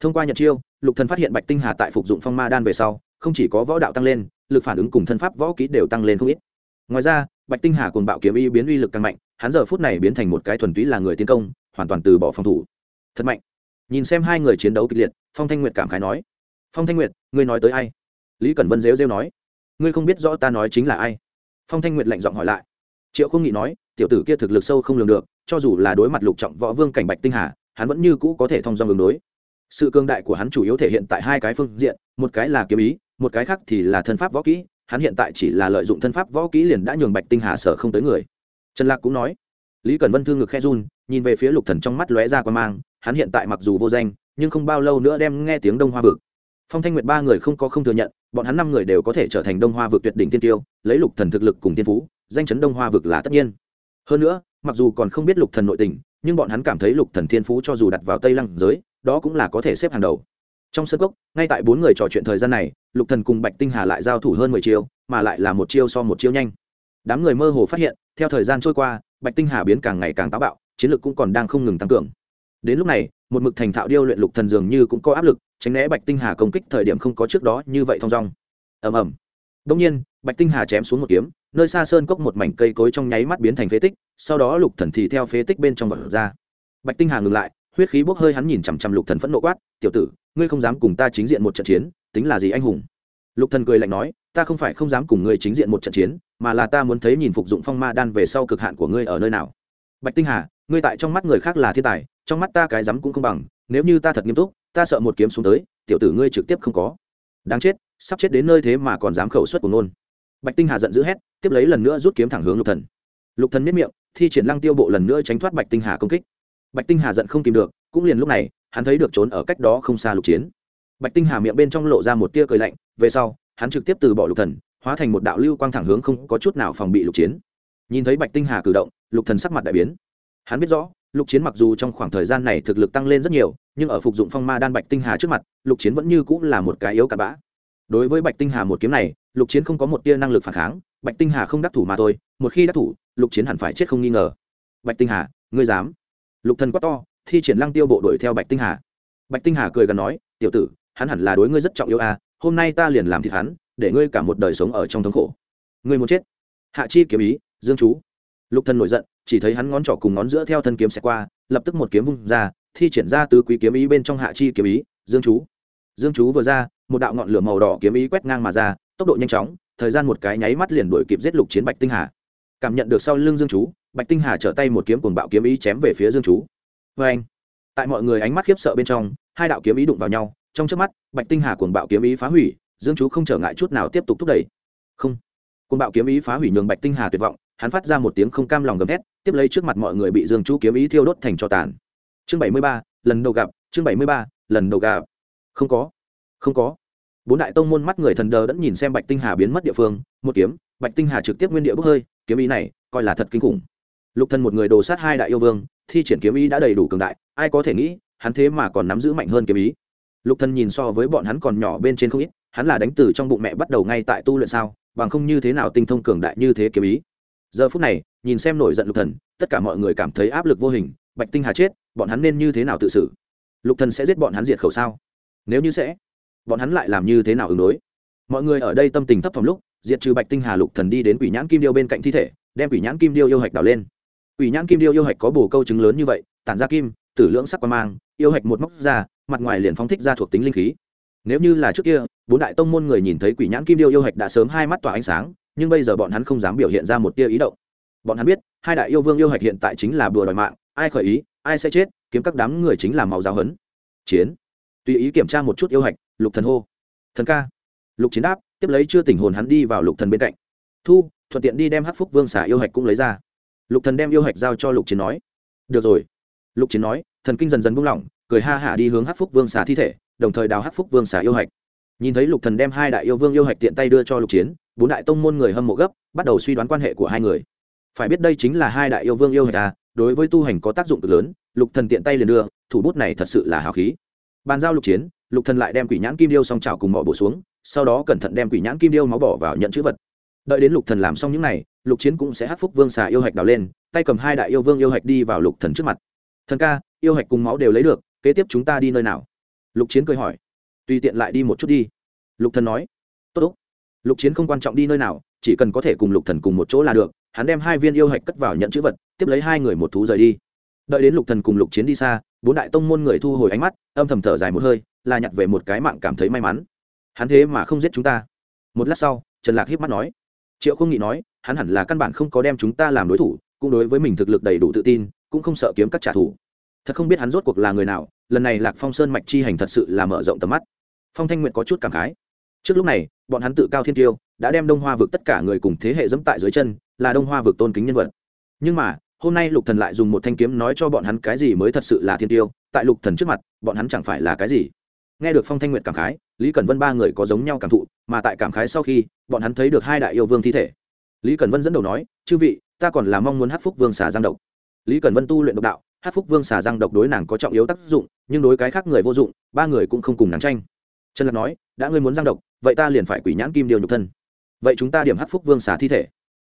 A: Thông qua nhận chiêu, lục thần phát hiện bạch tinh hà tại phục dụng phong ma đan về sau, không chỉ có võ đạo tăng lên, lực phản ứng cùng thân pháp võ kỹ đều tăng lên không ít. Ngoài ra, bạch tinh hà cùng bạo kiếm y biến uy lực càng mạnh, hắn giờ phút này biến thành một cái thuần túy là người tiến công, hoàn toàn từ bỏ phòng thủ. Thật mạnh. Nhìn xem hai người chiến đấu kịch liệt, phong thanh nguyệt cảm khái nói, phong thanh nguyệt, ngươi nói tới ai? Lý cẩn vân rêu rêu nói, ngươi không biết rõ ta nói chính là ai? Phong thanh nguyệt lạnh giọng hỏi lại, triệu không nghị nói tiểu tử kia thực lực sâu không lường được, cho dù là đối mặt lục trọng võ vương cảnh bạch tinh hà, hắn vẫn như cũ có thể thông dong đường đối. Sự cương đại của hắn chủ yếu thể hiện tại hai cái phương diện, một cái là kiếm ý, một cái khác thì là thân pháp võ kỹ, hắn hiện tại chỉ là lợi dụng thân pháp võ kỹ liền đã nhường bạch tinh hà sở không tới người. Trần lạc cũng nói, lý cẩn vân thương ngực khe run, nhìn về phía lục thần trong mắt lóe ra quan mang, hắn hiện tại mặc dù vô danh, nhưng không bao lâu nữa đem nghe tiếng đông hoa vực. Phong thanh nguyệt ba người không có không thừa nhận, bọn hắn năm người đều có thể trở thành đông hoa vực tuyệt đỉnh tiên tiêu, lấy lục thần thực lực cùng tiên phú, danh chấn đông hoa vực là tất nhiên hơn nữa, mặc dù còn không biết lục thần nội tình, nhưng bọn hắn cảm thấy lục thần thiên phú cho dù đặt vào tây lăng giới, đó cũng là có thể xếp hàng đầu. Trong sân cốc, ngay tại bốn người trò chuyện thời gian này, lục thần cùng bạch tinh hà lại giao thủ hơn mười chiêu, mà lại là một chiêu so một chiêu nhanh. Đám người mơ hồ phát hiện, theo thời gian trôi qua, bạch tinh hà biến càng ngày càng táo bạo, chiến lược cũng còn đang không ngừng tăng cường. Đến lúc này, một mực thành thạo điêu luyện lục thần dường như cũng có áp lực, tránh né bạch tinh hà công kích thời điểm không có trước đó như vậy thong dong. Ầm ầm. Đông nhiên bạch tinh hà chém xuống một kiếm, nơi xa sơn cốc một mảnh cây cối trong nháy mắt biến thành phế tích, sau đó lục thần thì theo phế tích bên trong vật ra. Bạch tinh hà ngừng lại, huyết khí bốc hơi hắn nhìn chằm chằm lục thần phẫn nộ quát, tiểu tử, ngươi không dám cùng ta chính diện một trận chiến, tính là gì anh hùng? Lục thần cười lạnh nói, ta không phải không dám cùng ngươi chính diện một trận chiến, mà là ta muốn thấy nhìn phục dụng phong ma đan về sau cực hạn của ngươi ở nơi nào. Bạch tinh hà, ngươi tại trong mắt người khác là thiên tài, trong mắt ta cái dám cũng không bằng, nếu như ta thật nghiêm túc, ta sợ một kiếm xuống tới, tiểu tử ngươi trực tiếp không có. Đáng chết, sắp chết đến nơi thế mà còn dám khẩu suất của nôn bạch tinh hà giận dữ hét, tiếp lấy lần nữa rút kiếm thẳng hướng lục thần. Lục thần miết miệng, thi triển lăng tiêu bộ lần nữa tránh thoát bạch tinh hà công kích. Bạch tinh hà giận không kìm được, cũng liền lúc này, hắn thấy được trốn ở cách đó không xa lục chiến. Bạch tinh hà miệng bên trong lộ ra một tia cười lạnh, về sau, hắn trực tiếp từ bỏ lục thần, hóa thành một đạo lưu quang thẳng hướng không có chút nào phòng bị lục chiến. Nhìn thấy bạch tinh hà cử động, lục thần sắc mặt đại biến. Hắn biết rõ, lục chiến mặc dù trong khoảng thời gian này thực lực tăng lên rất nhiều, nhưng ở phục dụng phong ma đan bạch tinh hà trước mặt, lục chiến vẫn như cũng là một cái yếu cặn bã đối với bạch tinh hà một kiếm này, lục chiến không có một tia năng lực phản kháng, bạch tinh hà không đắc thủ mà thôi, một khi đắc thủ, lục chiến hẳn phải chết không nghi ngờ. Bạch tinh hà, ngươi dám? Lục thần quát to, thi triển lăng tiêu bộ đuổi theo bạch tinh hà. Bạch tinh hà cười gần nói, tiểu tử, hắn hẳn là đối ngươi rất trọng yêu à hôm nay ta liền làm thịt hắn, để ngươi cả một đời sống ở trong thống khổ. Ngươi muốn chết? Hạ chi kiếm ý, dương chú. Lục thần nổi giận, chỉ thấy hắn ngón trỏ cùng ngón giữa theo thân kiếm xẹt qua, lập tức một kiếm vung ra, thi triển ra tứ quý kiếm ý bên trong hạ chi kiếm ý, dương chú. Dương chú vừa ra một đạo ngọn lửa màu đỏ kiếm ý quét ngang mà ra, tốc độ nhanh chóng, thời gian một cái nháy mắt liền đuổi kịp giết lục chiến bạch tinh hà. Cảm nhận được sau lưng dương chú, bạch tinh hà trở tay một kiếm cuồng bạo kiếm ý chém về phía dương chú. Vê anh tại mọi người ánh mắt khiếp sợ bên trong, hai đạo kiếm ý đụng vào nhau, trong trước mắt, bạch tinh hà cuồng bạo kiếm ý phá hủy, dương chú không trở ngại chút nào tiếp tục thúc đẩy. Không! Cuồng bạo kiếm ý phá hủy nhường bạch tinh hà tuyệt vọng, hắn phát ra một tiếng không cam lòng gầm thét, tiếp lấy trước mặt mọi người bị dương chú kiếm ý thiêu đốt thành cho tàn. Chương bảy mươi ba, lần đầu gặp, chương bảy mươi ba, lần đầu gặp. Không có không có. Bốn đại tông môn mắt người thần đờ đẫn nhìn xem bạch tinh hà biến mất địa phương, một kiếm, bạch tinh hà trực tiếp nguyên địa bốc hơi, kiếm ý này, coi là thật kinh khủng. Lục thần một người đồ sát hai đại yêu vương, thi triển kiếm ý đã đầy đủ cường đại, ai có thể nghĩ, hắn thế mà còn nắm giữ mạnh hơn kiếm ý. Lục thần nhìn so với bọn hắn còn nhỏ bên trên không ít, hắn là đánh từ trong bụng mẹ bắt đầu ngay tại tu luyện sao, bằng không như thế nào tinh thông cường đại như thế kiếm ý. Giờ phút này, nhìn xem nổi giận lục thần, tất cả mọi người cảm thấy áp lực vô hình, bạch tinh hà chết, bọn hắn nên như thế nào tự xử? Lục thần sẽ giết bọn hắn diệt khẩu sao? Nếu như sẽ bọn hắn lại làm như thế nào ứng đối? Mọi người ở đây tâm tình thấp thỏm lúc, diệt trừ bạch tinh hà lục thần đi đến quỷ nhãn kim điêu bên cạnh thi thể, đem quỷ nhãn kim điêu yêu hạch đào lên. Quỷ nhãn kim điêu yêu hạch có bồ câu chứng lớn như vậy, tản ra kim, tử lưỡng sắc qua mang, yêu hạch một móc ra, mặt ngoài liền phóng thích ra thuộc tính linh khí. Nếu như là trước kia, bốn đại tông môn người nhìn thấy quỷ nhãn kim điêu yêu hạch đã sớm hai mắt tỏa ánh sáng, nhưng bây giờ bọn hắn không dám biểu hiện ra một tia ý động. Bọn hắn biết, hai đại yêu vương yêu hạch hiện tại chính là bừa đòi mạng, ai khởi ý, ai sẽ chết, kiếm các đám người chính là màu giáo hấn chiến tùy ý kiểm tra một chút yêu hạch, lục thần hô. Thần ca. Lục chiến đáp, tiếp lấy chưa tỉnh hồn hắn đi vào lục thần bên cạnh. Thu, thuận tiện đi đem hát phúc vương xả yêu hạch cũng lấy ra. Lục thần đem yêu hạch giao cho lục chiến nói. Được rồi. Lục chiến nói, thần kinh dần dần buông lỏng, cười ha hả đi hướng hát phúc vương xả thi thể, đồng thời đào hát phúc vương xả yêu hạch. Nhìn thấy lục thần đem hai đại yêu vương yêu hạch tiện tay đưa cho lục chiến, bốn đại tông môn người hâm mộ gấp, bắt đầu suy đoán quan hệ của hai người. Phải biết đây chính là hai đại yêu vương yêu hạch à đối với tu hành có tác dụng cực lớn, lục thần tiện tay liền đưa, thủ bút này thật sự là hào khí bàn giao lục chiến, lục thần lại đem quỷ nhãn kim điêu xong chảo cùng mỏ bổ xuống, sau đó cẩn thận đem quỷ nhãn kim điêu máu bỏ vào nhận chữ vật. Đợi đến lục thần làm xong những này, lục chiến cũng sẽ hắc phúc vương xà yêu hạch đào lên, tay cầm hai đại yêu vương yêu hạch đi vào lục thần trước mặt. Thần ca, yêu hạch cùng máu đều lấy được, kế tiếp chúng ta đi nơi nào? Lục chiến cười hỏi. Tùy tiện lại đi một chút đi. Lục thần nói. Tốt úc lục chiến không quan trọng đi nơi nào, chỉ cần có thể cùng lục thần cùng một chỗ là được, hắn đem hai viên yêu hạch cất vào nhận chữ vật, tiếp lấy hai người một thú rời đi. Đợi đến lục thần cùng lục chiến đi xa bốn đại tông môn người thu hồi ánh mắt, âm thầm thở dài một hơi là nhặt về một cái mạng cảm thấy may mắn. Hắn thế mà không giết chúng ta. Một lát sau, trần lạc hiếp mắt nói. Triệu không nghĩ nói, hắn hẳn là căn bản không có đem chúng ta làm đối thủ, cũng đối với mình thực lực đầy đủ tự tin, cũng không sợ kiếm các trả thù. Thật không biết hắn rốt cuộc là người nào, lần này lạc phong sơn mạch chi hành thật sự là mở rộng tầm mắt. Phong thanh nguyện có chút cảm khái. Trước lúc này, bọn hắn tự cao thiên tiêu, đã đem đông hoa vực tất cả người cùng thế hệ dẫm tại dưới chân, là đông hoa vực tôn kính nhân vật. Nhưng mà hôm nay lục thần lại dùng một thanh kiếm nói cho bọn hắn cái gì mới thật sự là thiên tiêu, tại lục thần trước mặt, bọn hắn chẳng phải là cái gì. Nghe được phong thanh nguyệt cảm khái, lý cẩn vân ba người có giống nhau cảm thụ, mà tại cảm khái sau khi, bọn hắn thấy được hai đại yêu vương thi thể. Lý cẩn vân dẫn đầu nói, chư vị, ta còn là mong muốn hát phúc vương xà giang độc. Lý cẩn vân tu luyện độc đạo hát phúc vương xà giang độc đối nàng có trọng yếu tác dụng, nhưng đối cái khác người vô dụng, ba người cũng không cùng nàng tranh. Trần lạc nói, đã ngươi muốn giang độc, vậy ta liền phải quỷ nhãn kim điều nhục thân. Vậy chúng ta điểm hát phúc vương xà thi thể.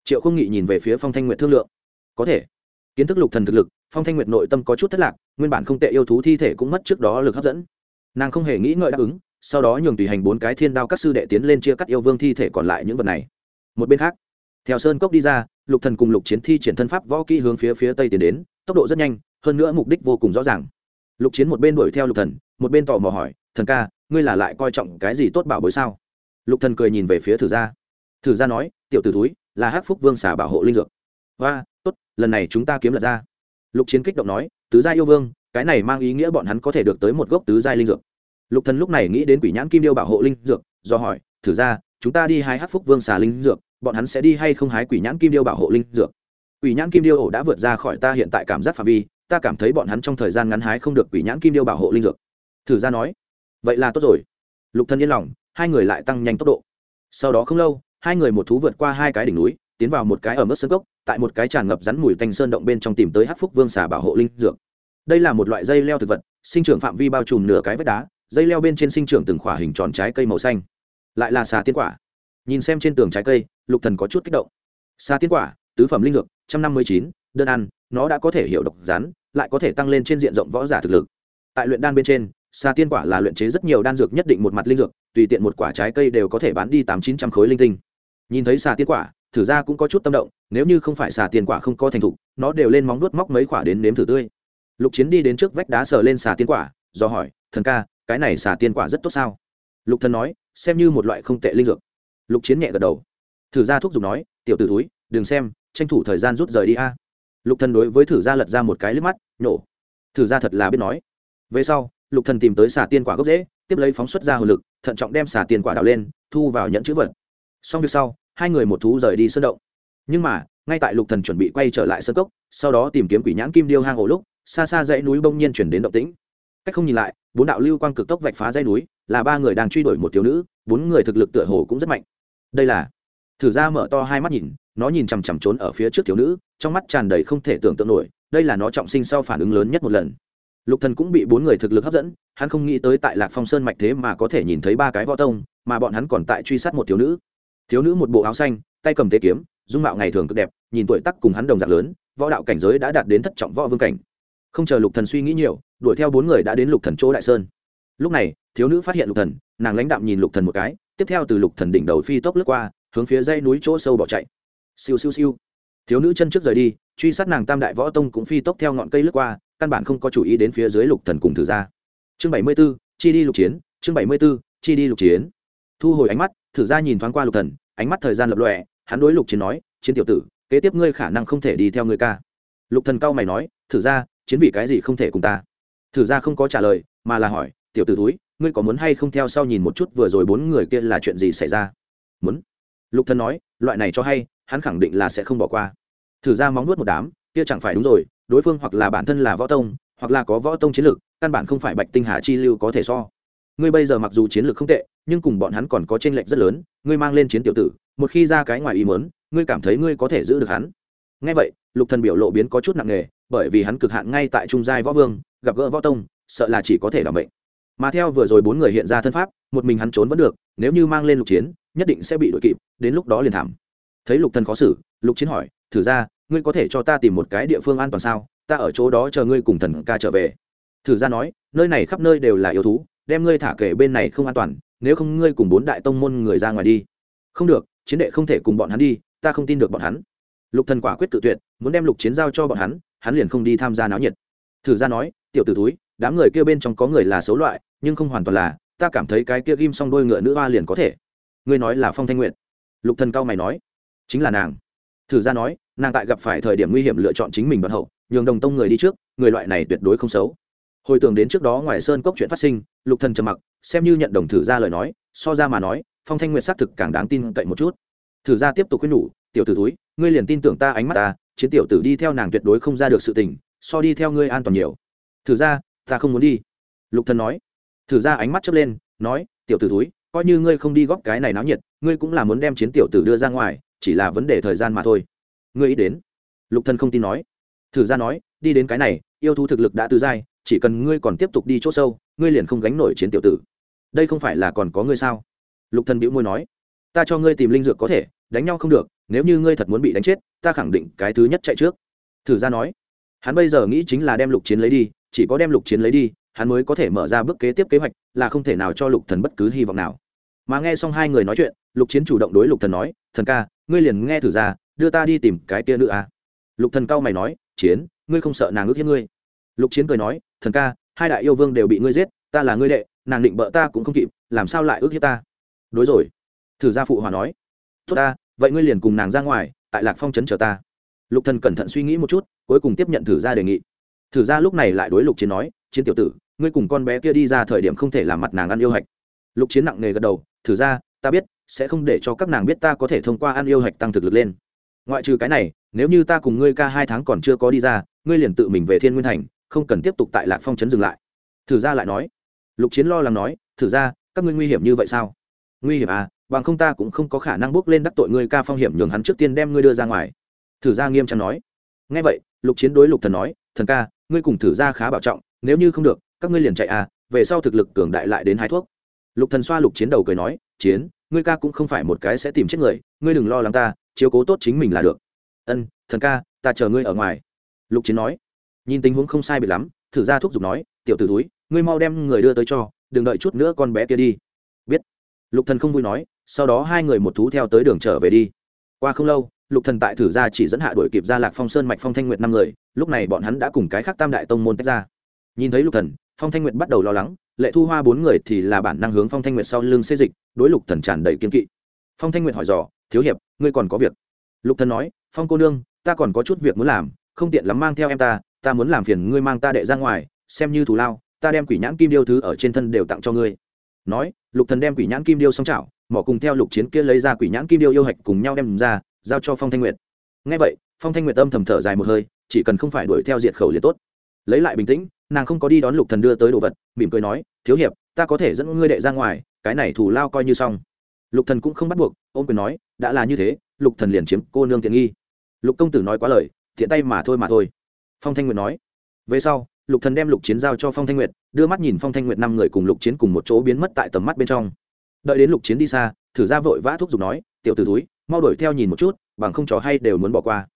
A: Triệu không nghị nhìn về phía phong thanh nguyệt thương lượng. Có thể kiến thức lục thần thực lực, phong thanh nguyệt nội tâm có chút thất lạc, nguyên bản không tệ yêu thú thi thể cũng mất trước đó lực hấp dẫn. Nàng không hề nghĩ ngợi đáp ứng, sau đó nhường tùy hành bốn cái thiên đao các sư đệ tiến lên chia cắt yêu vương thi thể còn lại những vật này. Một bên khác, theo sơn cốc đi ra, lục thần cùng lục chiến thi triển thân pháp võ kỹ hướng phía phía tây tiến đến, tốc độ rất nhanh, hơn nữa mục đích vô cùng rõ ràng. Lục chiến một bên đuổi theo lục thần, một bên tò mò hỏi, thần ca, ngươi là lại coi trọng cái gì tốt bảo bối sao? Lục thần cười nhìn về phía thử gia. Thử gia nói, tiểu tử túi là hắc phúc vương xả bảo hộ linh dược và tốt, lần này chúng ta kiếm lật ra. Lục chiến kích động nói, tứ gia yêu vương, cái này mang ý nghĩa bọn hắn có thể được tới một gốc tứ giai linh dược. Lục thần lúc này nghĩ đến quỷ nhãn kim điêu bảo hộ linh dược, do hỏi, thử ra, chúng ta đi hái hắc phúc vương xà linh dược, bọn hắn sẽ đi hay không hái quỷ nhãn kim điêu bảo hộ linh dược? Quỷ nhãn kim điêu ổ đã vượt ra khỏi ta hiện tại cảm giác phạm vi, ta cảm thấy bọn hắn trong thời gian ngắn hái không được quỷ nhãn kim điêu bảo hộ linh dược. Thử ra nói, vậy là tốt rồi. Lục thần yên lòng, hai người lại tăng nhanh tốc độ. Sau đó không lâu, hai người một thú vượt qua hai cái đỉnh núi, tiến vào một cái ở mức sơn cốc tại một cái tràn ngập rắn mùi tanh sơn động bên trong tìm tới hắc phúc vương xà bảo hộ linh dược. Đây là một loại dây leo thực vật, sinh trưởng phạm vi bao trùm nửa cái vách đá, dây leo bên trên sinh trưởng từng khỏa hình tròn trái cây màu xanh. Lại là xà tiên quả. Nhìn xem trên tường trái cây, lục thần có chút kích động. Xà tiên quả, tứ phẩm linh dược, trăm năm mươi chín, đơn ăn, nó đã có thể hiểu độc rắn, lại có thể tăng lên trên diện rộng võ giả thực lực. Tại luyện đan bên trên, xà tiên quả là luyện chế rất nhiều đan dược nhất định một mặt linh dược, tùy tiện một quả trái cây đều có thể bán đi tám chín trăm khối linh tinh. Nhìn thấy xà tiên quả thử ra cũng có chút tâm động, nếu như không phải xà tiền quả không có thành thục, nó đều lên móng nuốt móc mấy quả đến nếm thử tươi. Lục chiến đi đến trước vách đá sờ lên xà tiên quả, do hỏi, thần ca, cái này xà tiên quả rất tốt sao? Lục thần nói, xem như một loại không tệ linh dược. Lục chiến nhẹ gật đầu. Thử ra thúc giục nói, tiểu t ử túi đừng xem, tranh thủ thời gian rút rời đi a. Lục thần đối với thử ra lật ra một cái lướt mắt, nhổ. Thử ra thật là biết nói. Về sau, lục thần tìm tới xà tiên quả gốc dễ tiếp lấy phóng xuất ra hồ lực, thận trọng đem xà tiên quả đào lên, thu vào nhẫn chữ vật. Xong việc sau hai người một thú rời đi sơn động. Nhưng mà, ngay tại lục thần chuẩn bị quay trở lại sơn cốc, sau đó tìm kiếm quỷ nhãn kim điêu hang ổ lúc, xa xa dãy núi bông nhiên chuyển đến động tĩnh. Cách không nhìn lại, bốn đạo lưu quang cực tốc vạch phá dãy núi, là ba người đang truy đuổi một thiếu nữ, bốn người thực lực tựa hồ cũng rất mạnh. Đây là, thử ra mở to hai mắt nhìn, nó nhìn chằm chằm trốn ở phía trước thiếu nữ, trong mắt tràn đầy không thể tưởng tượng nổi, đây là nó trọng sinh sau phản ứng lớn nhất một lần. Lục thần cũng bị bốn người thực lực hấp dẫn, hắn không nghĩ tới tại lạc phong sơn mạch thế mà có thể nhìn thấy ba cái võ tông, mà bọn hắn còn tại truy sát một thiếu nữ thiếu nữ một bộ áo xanh tay cầm tế kiếm dung mạo ngày thường cực đẹp nhìn tuổi tác cùng hắn đồng dạng lớn võ đạo cảnh giới đã đạt đến thất trọng võ vương cảnh. Không chờ lục thần suy nghĩ nhiều đuổi theo bốn người đã đến lục thần chỗ đại sơn. Lúc này thiếu nữ phát hiện lục thần nàng lãnh đạm nhìn lục thần một cái tiếp theo từ lục thần đỉnh đầu phi tốc lướt qua hướng phía dãy núi chỗ sâu bỏ chạy. Siêu siêu siêu. Thiếu nữ chân trước rời đi truy sát nàng tam đại võ tông cũng phi tốc theo ngọn cây lướt qua căn bản không có chủ ý đến phía dưới lục thần cùng thử ra. Chương bảy mươi 74, chi đi lục chiến chương bảy mươi 74, chi đi lục chiến. Thu hồi ánh mắt thử ra nhìn thoáng qua lục thần, ánh mắt thời gian lập lòe, hắn đối lục chiến nói, chiến tiểu tử, kế tiếp ngươi khả năng không thể đi theo ngươi ca. Lục thần cao mày nói, thử ra, chiến vì cái gì không thể cùng ta? Thử ra không có trả lời, mà là hỏi, tiểu tử túi ngươi có muốn hay không theo sau nhìn một chút vừa rồi bốn người kia là chuyện gì xảy ra? Muốn. Lục thần nói, loại này cho hay, hắn khẳng định là sẽ không bỏ qua. Thử ra móng nuốt một đám, kia chẳng phải đúng rồi, đối phương hoặc là bản thân là võ tông, hoặc là có võ tông chiến lược, căn bản không phải bạch tinh hà chi lưu có thể so ngươi bây giờ mặc dù chiến lược không tệ, nhưng cùng bọn hắn còn có tranh lệch rất lớn, ngươi mang lên chiến tiểu tử, một khi ra cái ngoài ý muốn, ngươi cảm thấy ngươi có thể giữ được hắn. Ngay vậy, lục thần biểu lộ biến có chút nặng nề, bởi vì hắn cực hạn ngay tại trung giai võ vương, gặp gỡ võ tông, sợ là chỉ có thể đảm bệnh mà theo vừa rồi bốn người hiện ra thân pháp, một mình hắn trốn vẫn được, nếu như mang lên lục chiến, nhất định sẽ bị đội kịp, đến lúc đó liền thảm. Thấy lục thần khó xử, lục chiến hỏi, thử ra, ngươi có thể cho ta tìm một cái địa phương an toàn sao? Ta ở chỗ đó chờ ngươi cùng thần ca trở về. Thử ra nói, nơi này khắp nơi đều là yêu thú đem ngươi thả kể bên này không an toàn, nếu không ngươi cùng bốn đại tông môn người ra ngoài đi. Không được, chiến đệ không thể cùng bọn hắn đi, ta không tin được bọn hắn. Lục thần quả quyết tự tuyệt, muốn đem lục chiến giao cho bọn hắn hắn liền không đi tham gia náo nhiệt. Thử ra nói, tiểu tử túi đám người kia bên trong có người là xấu loại, nhưng không hoàn toàn là, ta cảm thấy cái kia ghim xong đôi ngựa nữ hoa liền có thể. Ngươi nói là phong thanh nguyện lục thần cao mày nói. Chính là nàng. Thử ra nói, nàng tại gặp phải thời điểm nguy hiểm lựa chọn chính mình đoạn hậu, nhường đồng tông người đi trước, người loại này tuyệt đối không xấu hồi tưởng đến trước đó ngoài sơn cốc chuyện phát sinh, lục thần trầm mặc, xem như nhận đồng thử ra lời nói, so ra mà nói, phong thanh nguyệt xác thực càng đáng tin cậy một chút. Thử ra tiếp tục khuyên nhủ, tiểu tử túi ngươi liền tin tưởng ta ánh mắt ta, chiến tiểu tử đi theo nàng tuyệt đối không ra được sự tình, so đi theo ngươi an toàn nhiều. Thử ra, ta không muốn đi. Lục thần nói. Thử ra ánh mắt chớp lên, nói, tiểu tử túi coi như ngươi không đi góp cái này náo nhiệt, ngươi cũng là muốn đem chiến tiểu tử đưa ra ngoài, chỉ là vấn đề thời gian mà thôi. Ngươi ý đến? Lục thần không tin nói. Thử ra nói, đi đến cái này, yêu thú thực lực đã từ dai chỉ cần ngươi còn tiếp tục đi chỗ sâu, ngươi liền không gánh nổi chiến tiểu tử. Đây không phải là còn có ngươi sao? Lục thần bĩu môi nói. Ta cho ngươi tìm linh dược có thể, đánh nhau không được, nếu như ngươi thật muốn bị đánh chết, ta khẳng định cái thứ nhất chạy trước. Thử ra nói. Hắn bây giờ nghĩ chính là đem lục chiến lấy đi, chỉ có đem lục chiến lấy đi, hắn mới có thể mở ra bước kế tiếp kế hoạch, là không thể nào cho lục thần bất cứ hy vọng nào. Mà nghe xong hai người nói chuyện, lục chiến chủ động đối lục thần nói, thần ca, ngươi liền nghe thử ra, đưa ta đi tìm cái kia nữ à. lục thần cao mày nói, chiến, ngươi không sợ nàng ước hiếp ngươi? Lục chiến cười nói thần ca, hai đại yêu vương đều bị ngươi giết, ta là ngươi đệ, nàng định bợ ta cũng không kịp, làm sao lại ước hiếp ta? Đối rồi. Thử gia phụ hòa nói. Tốt ta, vậy ngươi liền cùng nàng ra ngoài, tại lạc phong trấn chờ ta. Lục thần cẩn thận suy nghĩ một chút, cuối cùng tiếp nhận thử gia đề nghị. Thử gia lúc này lại đối lục chiến nói, chiến tiểu tử, ngươi cùng con bé kia đi ra thời điểm không thể làm mặt nàng ăn yêu hạch. Lục chiến nặng nề gật đầu, thử ra ta biết, sẽ không để cho các nàng biết ta có thể thông qua ăn yêu hạch tăng thực lực lên. Ngoại trừ cái này, nếu như ta cùng ngươi ca hai tháng còn chưa có đi ra, ngươi liền tự mình về thiên nguyên thành không cần tiếp tục tại lạc phong trấn dừng lại. Thử ra lại nói. Lục chiến lo lắng nói, thử ra, các ngươi nguy hiểm như vậy sao? Nguy hiểm à bằng không ta cũng không có khả năng bước lên đắc tội ngươi ca phong hiểm nhường hắn trước tiên đem ngươi đưa ra ngoài. Thử ra nghiêm trang nói. Ngay vậy, lục chiến đối lục thần nói, thần ca, ngươi cùng thử ra khá bảo trọng, nếu như không được, các ngươi liền chạy à về sau thực lực cường đại lại đến hái thuốc. Lục thần xoa lục chiến đầu cười nói, chiến, ngươi ca cũng không phải một cái sẽ tìm chết người, ngươi đừng lo lắng ta, chiếu cố tốt chính mình là được. Ân, thần ca, ta chờ ngươi ở ngoài. Lục chiến nói nhìn tình huống không sai biệt lắm, thử ra thuốc giục nói, tiểu tử túi ngươi mau đem người đưa tới cho, đừng đợi chút nữa con bé kia đi. Biết. Lục thần không vui nói, sau đó hai người một thú theo tới đường trở về đi. Qua không lâu, lục thần tại thử ra chỉ dẫn hạ đuổi kịp ra lạc phong sơn mạch phong thanh nguyệt năm người, lúc này bọn hắn đã cùng cái khác tam đại tông môn tách ra. Nhìn thấy lục thần, phong thanh nguyệt bắt đầu lo lắng, lệ thu hoa bốn người thì là bản năng hướng phong thanh nguyệt sau lưng xê dịch, đối lục thần tràn đầy kiên kỵ. Phong thanh nguyệt hỏi dò, thiếu hiệp, ngươi còn có việc? Lục thần nói, phong cô nương, ta còn có chút việc muốn làm, không tiện lắm mang theo em ta ta muốn làm phiền ngươi mang ta đệ ra ngoài, xem như thù lao, ta đem quỷ nhãn kim điêu thứ ở trên thân đều tặng cho ngươi. Nói, lục thần đem quỷ nhãn kim điêu xong chảo, mỏ cùng theo lục chiến kia lấy ra quỷ nhãn kim điêu yêu hạch cùng nhau đem ra, giao cho phong thanh nguyệt. Nghe vậy, phong thanh nguyệt âm thầm thở dài một hơi, chỉ cần không phải đuổi theo diệt khẩu liền tốt. Lấy lại bình tĩnh, nàng không có đi đón lục thần đưa tới đồ vật, mỉm cười nói, thiếu hiệp, ta có thể dẫn ngươi đệ ra ngoài, cái này thủ lao coi như xong. Lục thần cũng không bắt buộc, ôm quyền nói, đã là như thế, lục thần liền chiếm cô nương tiện nghi. Lục công tử nói quá lời thiện tay mà thôi mà thôi phong thanh nguyệt nói. Về sau, lục thần đem lục chiến giao cho phong thanh nguyệt, đưa mắt nhìn phong thanh nguyệt năm người cùng lục chiến cùng một chỗ biến mất tại tầm mắt bên trong. Đợi đến lục chiến đi xa, thử ra vội vã thúc giục nói, tiểu tử túi mau đuổi theo nhìn một chút, bằng không trò hay đều muốn bỏ qua.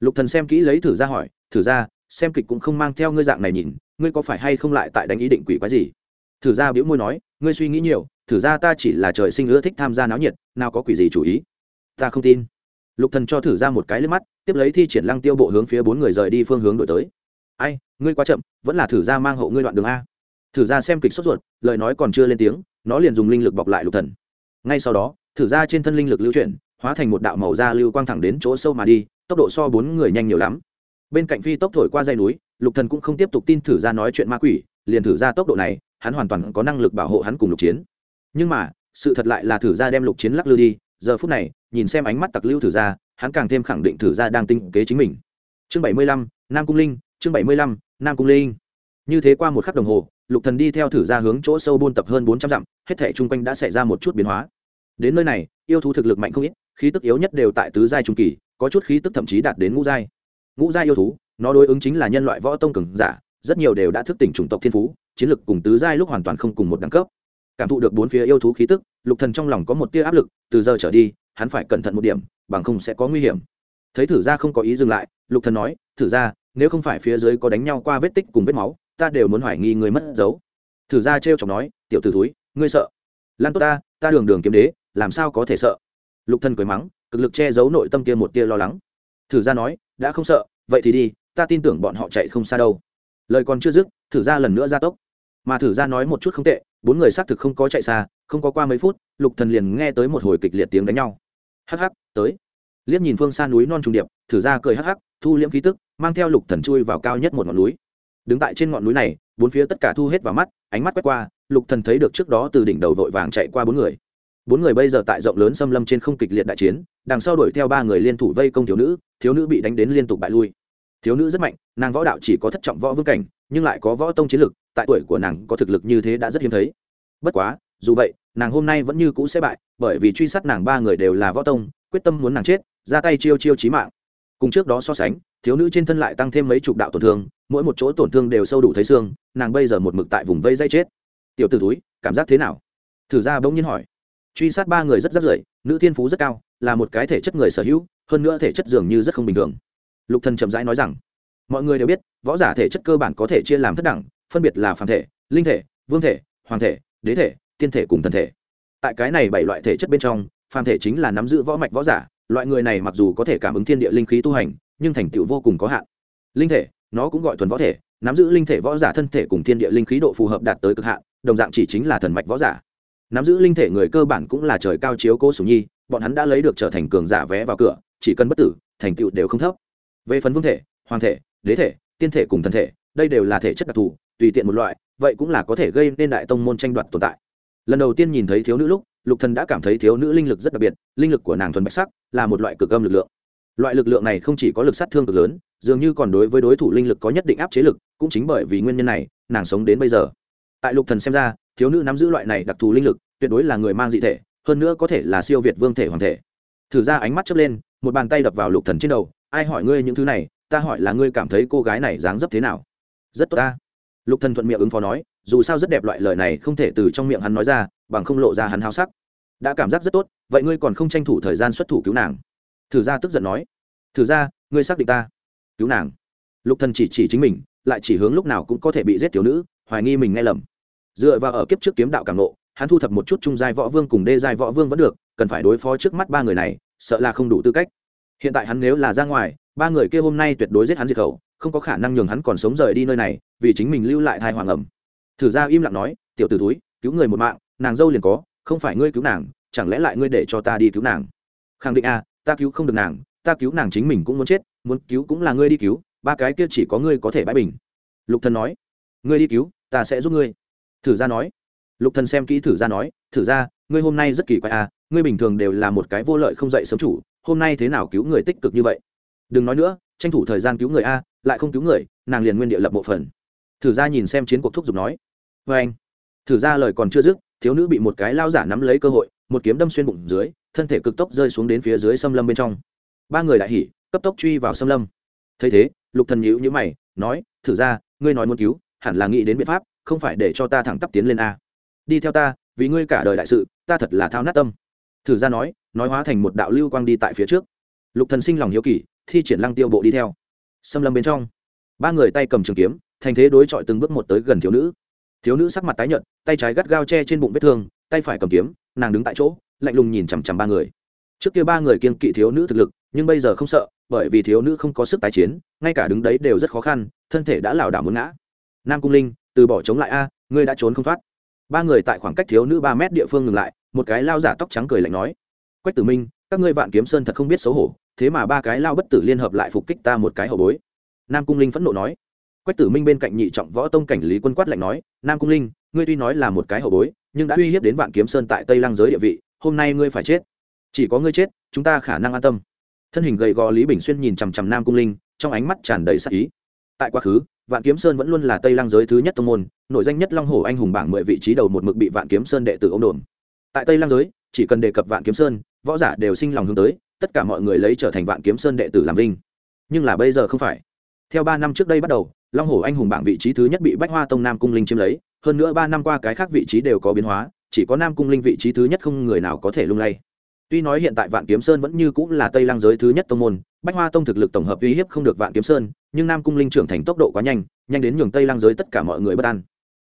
A: Lục thần xem kỹ lấy thử ra hỏi, thử ra, xem kịch cũng không mang theo ngươi dạng này nhìn, ngươi có phải hay không lại tại đánh ý định quỷ quái gì? Thử ra biễu môi nói, ngươi suy nghĩ nhiều, thử ra ta chỉ là trời sinh ưa thích tham gia náo nhiệt, nào có quỷ gì chủ ý. Ta không tin lục thần cho thử ra một cái lên mắt, tiếp lấy thi triển lăng tiêu bộ hướng phía bốn người rời đi phương hướng đổi tới. Ai, ngươi quá chậm, vẫn là thử ra mang hộ ngươi đoạn đường a. Thử ra xem kịch sốt ruột, lời nói còn chưa lên tiếng, nó liền dùng linh lực bọc lại lục thần. Ngay sau đó, thử ra trên thân linh lực lưu chuyển, hóa thành một đạo màu da lưu quang thẳng đến chỗ sâu mà đi, tốc độ so bốn người nhanh nhiều lắm. Bên cạnh phi tốc thổi qua dây núi, lục thần cũng không tiếp tục tin thử ra nói chuyện ma quỷ, liền thử ra tốc độ này, hắn hoàn toàn có năng lực bảo hộ hắn cùng lục chiến. Nhưng mà, sự thật lại là thử ra đem lục chiến lắc lư đi giờ phút này, nhìn xem ánh mắt tặc lưu thử ra, hắn càng thêm khẳng định thử ra đang tinh kế chính mình. Chương bảy mươi lăm, nam cung linh, chương bảy mươi lăm, nam cung linh. Như thế qua một khắc đồng hồ, lục thần đi theo thử ra hướng chỗ sâu buôn tập hơn bốn trăm dặm, hết thể chung quanh đã xảy ra một chút biến hóa. Đến nơi này, yêu thú thực lực mạnh không ít, khí tức yếu nhất đều tại tứ giai trung kỳ, có chút khí tức thậm chí đạt đến ngũ giai. Ngũ giai yêu thú, nó đối ứng chính là nhân loại võ tông cường giả, rất nhiều đều đã thức tỉnh chủng tộc thiên phú, chiến lực cùng tứ giai lúc hoàn toàn không cùng một đẳng cấp cảm thụ được bốn phía yêu thú khí tức, lục thần trong lòng có một tia áp lực, từ giờ trở đi, hắn phải cẩn thận một điểm, bằng không sẽ có nguy hiểm. Thấy thử ra không có ý dừng lại, lục thần nói, thử ra, nếu không phải phía dưới có đánh nhau qua vết tích cùng vết máu, ta đều muốn hoài nghi người mất dấu. Thử ra trêu chọc nói, tiểu tử thúi, ngươi sợ? Lan tốt ta ta đường đường kiếm đế, làm sao có thể sợ? Lục thần cười mắng, cực lực che giấu nội tâm kia một tia lo lắng. Thử ra nói, đã không sợ, vậy thì đi, ta tin tưởng bọn họ chạy không xa đâu. Lời còn chưa dứt, thử ra lần nữa ra tốc mà thử ra nói một chút không tệ, bốn người xác thực không có chạy xa, không có qua mấy phút, lục thần liền nghe tới một hồi kịch liệt tiếng đánh nhau. Hắc hắc, tới. Liếc nhìn phương xa núi non trùng điệp, thử ra cười hắc hắc, thu liễm khí tức, mang theo lục thần chui vào cao nhất một ngọn núi. Đứng tại trên ngọn núi này, bốn phía tất cả thu hết vào mắt, ánh mắt quét qua, lục thần thấy được trước đó từ đỉnh đầu vội vàng chạy qua bốn người. Bốn người bây giờ tại rộng lớn xâm lâm trên không kịch liệt đại chiến, đằng sau đuổi theo ba người liên thủ vây công thiếu nữ thiếu nữ bị đánh đến liên tục bại lui. Thiếu nữ rất mạnh, nàng võ đạo chỉ có thất trọng võ vương cảnh nhưng lại có võ tông chiến lực, tại tuổi của nàng có thực lực như thế đã rất hiếm thấy. Bất quá, dù vậy, nàng hôm nay vẫn như cũ sẽ bại, bởi vì truy sát nàng ba người đều là võ tông, quyết tâm muốn nàng chết, ra tay chiêu chiêu chí mạng. Cùng trước đó so sánh, thiếu nữ trên thân lại tăng thêm mấy chục đạo tổn thương, mỗi một chỗ tổn thương đều sâu đủ thấy xương, nàng bây giờ một mực tại vùng vây dây chết. Tiểu t ử túi cảm giác thế nào? Thử ra bỗng nhiên hỏi. Truy sát ba người rất rất rưỡi nữ thiên phú rất cao, là một cái thể chất người sở hữu, hơn nữa thể chất dường như rất không bình thường. Lục thần chậm rãi nói rằng mọi người đều biết, võ giả thể chất cơ bản có thể chia làm thất đẳng, phân biệt là phàm thể, linh thể, vương thể, hoàng thể, đế thể, tiên thể cùng thần thể. Tại cái này bảy loại thể chất bên trong, phàm thể chính là nắm giữ võ mạch võ giả, loại người này mặc dù có thể cảm ứng thiên địa linh khí tu hành, nhưng thành tựu vô cùng có hạn. Linh thể, nó cũng gọi thuần võ thể, nắm giữ linh thể võ giả thân thể cùng thiên địa linh khí độ phù hợp đạt tới cực hạn, đồng dạng chỉ chính là thần mạch võ giả. Nắm giữ linh thể người cơ bản cũng là trời cao chiếu cố sủng nhi, bọn hắn đã lấy được trở thành cường giả vé vào cửa, chỉ cần bất tử, thành tựu đều không thấp. Về phần vương thể, hoàng thể đế thể, tiên thể cùng thần thể, đây đều là thể chất đặc thù, tùy tiện một loại, vậy cũng là có thể gây nên đại tông môn tranh đoạt tồn tại. Lần đầu tiên nhìn thấy thiếu nữ lúc, lục thần đã cảm thấy thiếu nữ linh lực rất đặc biệt, linh lực của nàng thuần bạch sắc, là một loại cực âm lực lượng. Loại lực lượng này không chỉ có lực sát thương cực lớn, dường như còn đối với đối thủ linh lực có nhất định áp chế lực, cũng chính bởi vì nguyên nhân này, nàng sống đến bây giờ. Tại lục thần xem ra, thiếu nữ nắm giữ loại này đặc thù linh lực, tuyệt đối là người mang dị thể, hơn nữa có thể là siêu việt vương thể hoàng thể. Thử ra ánh mắt chớp lên, một bàn tay đập vào lục thần trên đầu, ai hỏi ngươi những thứ này ta hỏi là ngươi cảm thấy cô gái này dáng dấp thế nào? Rất tốt ta. Lục thần thuận miệng ứng phó nói, dù sao rất đẹp loại lời này không thể từ trong miệng hắn nói ra, bằng không lộ ra hắn háo sắc. Đã cảm giác rất tốt, vậy ngươi còn không tranh thủ thời gian xuất thủ cứu nàng? Thử ra tức giận nói. Thử ra ngươi xác định ta? Cứu nàng. Lục thần chỉ chỉ chính mình, lại chỉ hướng lúc nào cũng có thể bị giết tiểu nữ, hoài nghi mình nghe lầm. Dựa vào ở kiếp trước kiếm đạo càng nộ hắn thu thập một chút trung giai võ vương cùng đê giai võ vương vẫn được, cần phải đối phó trước mắt ba người này, sợ là không đủ tư cách. Hiện tại hắn nếu là ra ngoài ba người kia hôm nay tuyệt đối giết hắn diệt khẩu không có khả năng nhường hắn còn sống rời đi nơi này vì chính mình lưu lại thai hoàng ẩm. Thử ra im lặng nói tiểu t ử túi cứu người một mạng nàng dâu liền có không phải ngươi cứu nàng chẳng lẽ lại ngươi để cho ta đi cứu nàng? Khẳng định a à, ta cứu không được nàng ta cứu nàng chính mình cũng muốn chết muốn cứu cũng là ngươi đi cứu ba cái kia chỉ có ngươi có thể bãi bình. Lục thần nói ngươi đi cứu ta sẽ giúp ngươi. Thử ra nói lục thần xem kỹ thử ra nói thử ra ngươi hôm nay rất kỳ quái à ngươi bình thường đều là một cái vô lợi không dậy sớm chủ hôm nay thế nào cứu người tích cực như vậy? Đừng nói nữa, tranh thủ thời gian cứu người a, lại không cứu người, nàng liền nguyên địa lập bộ phần thử ra nhìn xem chiến cuộc thúc giục nói. Vê anh, thử ra lời còn chưa dứt, thiếu nữ bị một cái lao giả nắm lấy cơ hội, một kiếm đâm xuyên bụng dưới, thân thể cực tốc rơi xuống đến phía dưới xâm lâm bên trong. Ba người đại hỉ, cấp tốc truy vào xâm lâm. Thấy thế, lục thần nhíu nhíu mày, nói, thử ra, ngươi nói muốn cứu, hẳn là nghĩ đến biện pháp, không phải để cho ta thẳng tắp tiến lên a. Đi theo ta, vì ngươi cả đời đại sự, ta thật là thao nát tâm. Thử ra nói nói hóa thành một đạo lưu quang đi tại phía trước. Lục thần sinh lòng hiếu kỳ thi triển lăng tiêu bộ đi theo. Xâm lâm bên trong, ba người tay cầm trường kiếm, thành thế đối chọi từng bước một tới gần thiếu nữ. Thiếu nữ sắc mặt tái nhợt, tay trái gắt gao che trên bụng vết thương, tay phải cầm kiếm, nàng đứng tại chỗ, lạnh lùng nhìn chằm chằm ba người. Trước kia ba người kiên kỵ thiếu nữ thực lực, nhưng bây giờ không sợ, bởi vì thiếu nữ không có sức tái chiến, ngay cả đứng đấy đều rất khó khăn, thân thể đã lảo đảo muốn ngã. Nam cung linh, từ bỏ chống lại a, ngươi đã trốn không thoát. Ba người tại khoảng cách thiếu nữ ba mét địa phương ngừng lại, một cái lao giả tóc trắng cười lạnh nói. Quách tử minh, các ngươi vạn kiếm sơn thật không biết xấu hổ thế mà ba cái lao bất tử liên hợp lại phục kích ta một cái hậu bối. Nam cung linh phẫn nộ nói. Quách tử minh bên cạnh nhị trọng võ tông cảnh lý quân quát lạnh nói, nam cung linh, ngươi tuy nói là một cái hậu bối, nhưng đã uy hiếp đến vạn kiếm sơn tại tây lang giới địa vị, hôm nay ngươi phải chết. Chỉ có ngươi chết, chúng ta khả năng an tâm. Thân hình gầy gò lý bình xuyên nhìn chằm chằm nam cung linh, trong ánh mắt tràn đầy sắc ý. Tại quá khứ, vạn kiếm sơn vẫn luôn là tây lang giới thứ nhất tông môn nội danh nhất long hồ anh hùng bảng mười vị trí đầu một mực bị vạn kiếm sơn đệ tử ông đồn tại tây lang giới, chỉ cần đề cập vạn kiếm sơn, võ giả đều sinh lòng hướng tới tất cả mọi người lấy trở thành vạn kiếm sơn đệ tử làm vinh. Nhưng là bây giờ không phải. Theo ba năm trước đây bắt đầu, long hồ anh hùng bảng vị trí thứ nhất bị bách hoa tông nam cung linh chiếm lấy, hơn nữa ba năm qua cái khác vị trí đều có biến hóa, chỉ có nam cung linh vị trí thứ nhất không người nào có thể lung lay. Tuy nói hiện tại vạn kiếm sơn vẫn như cũng là tây lang giới thứ nhất tông môn, bách hoa tông thực lực tổng hợp uy hiếp không được vạn kiếm sơn, nhưng nam cung linh trưởng thành tốc độ quá nhanh nhanh đến nhường tây lang giới tất cả mọi người bất an.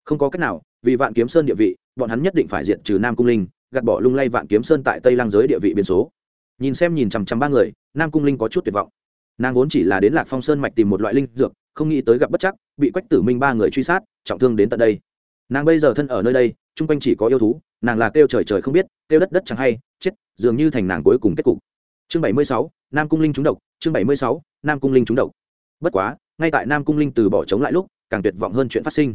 A: Không có cách nào, vì vạn kiếm sơn địa vị, bọn hắn nhất định phải diện trừ nam cung linh, gạt bỏ lung lay vạn kiếm sơn tại tây lang giới địa vị biến số nhìn xem nhìn chằm chằm ba người, nam cung linh có chút tuyệt vọng. Nàng vốn chỉ là đến lạc phong sơn mạch tìm một loại linh dược, không nghĩ tới gặp bất chắc, bị quách tử minh ba người truy sát, trọng thương đến tận đây. Nàng bây giờ thân ở nơi đây, chung quanh chỉ có yêu thú, nàng là kêu trời trời không biết, kêu đất đất chẳng hay, chết, dường như thành nàng cuối cùng kết cục. Chương bảy mươi sáu, nam cung linh trúng độc, chương bảy mươi sáu, nam cung linh trúng độc. Bất quá, ngay tại nam cung linh từ bỏ chống lại lúc, càng tuyệt vọng hơn chuyện phát sinh.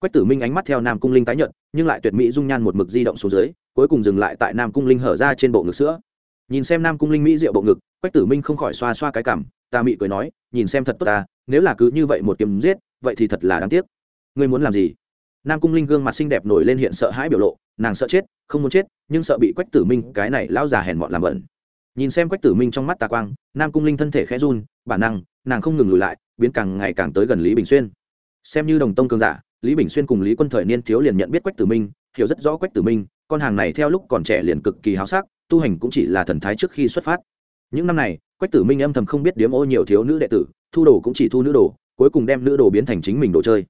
A: Quách tử minh ánh mắt theo nam cung linh tái nhận nhưng lại tuyệt mỹ dung nhan một mực di động xuống dưới, cuối cùng dừng lại tại nam cung linh hở ra trên bộ ngực sữa nhìn xem nam cung linh mỹ diệu bộ ngực, quách tử minh không khỏi xoa xoa cái cảm, ta mị cười nói, nhìn xem thật tốt ta, nếu là cứ như vậy một kiếm giết, vậy thì thật là đáng tiếc. Ngươi muốn làm gì? Nam cung linh gương mặt xinh đẹp nổi lên hiện sợ hãi biểu lộ, nàng sợ chết, không muốn chết, nhưng sợ bị quách tử minh, cái này lão già hèn mọn làm bẩn. Nhìn xem quách tử minh trong mắt tà quang, nam cung linh thân thể khẽ run, bản năng, nàng không ngừng lùi lại, biến càng ngày càng tới gần lý bình xuyên. Xem như đồng tông cường giả, lý bình xuyên cùng lý quân thời niên thiếu liền nhận biết quách tử minh, hiểu rất rõ quách tử minh, con hàng này theo lúc còn trẻ liền cực kỳ háo sắc tu hành cũng chỉ là thần thái trước khi xuất phát. Những năm này, quách tử minh âm thầm không biết điếm ô nhiều thiếu nữ đệ tử, thu đồ cũng chỉ thu nữ đồ, cuối cùng đem nữ đồ biến thành chính mình đồ chơi.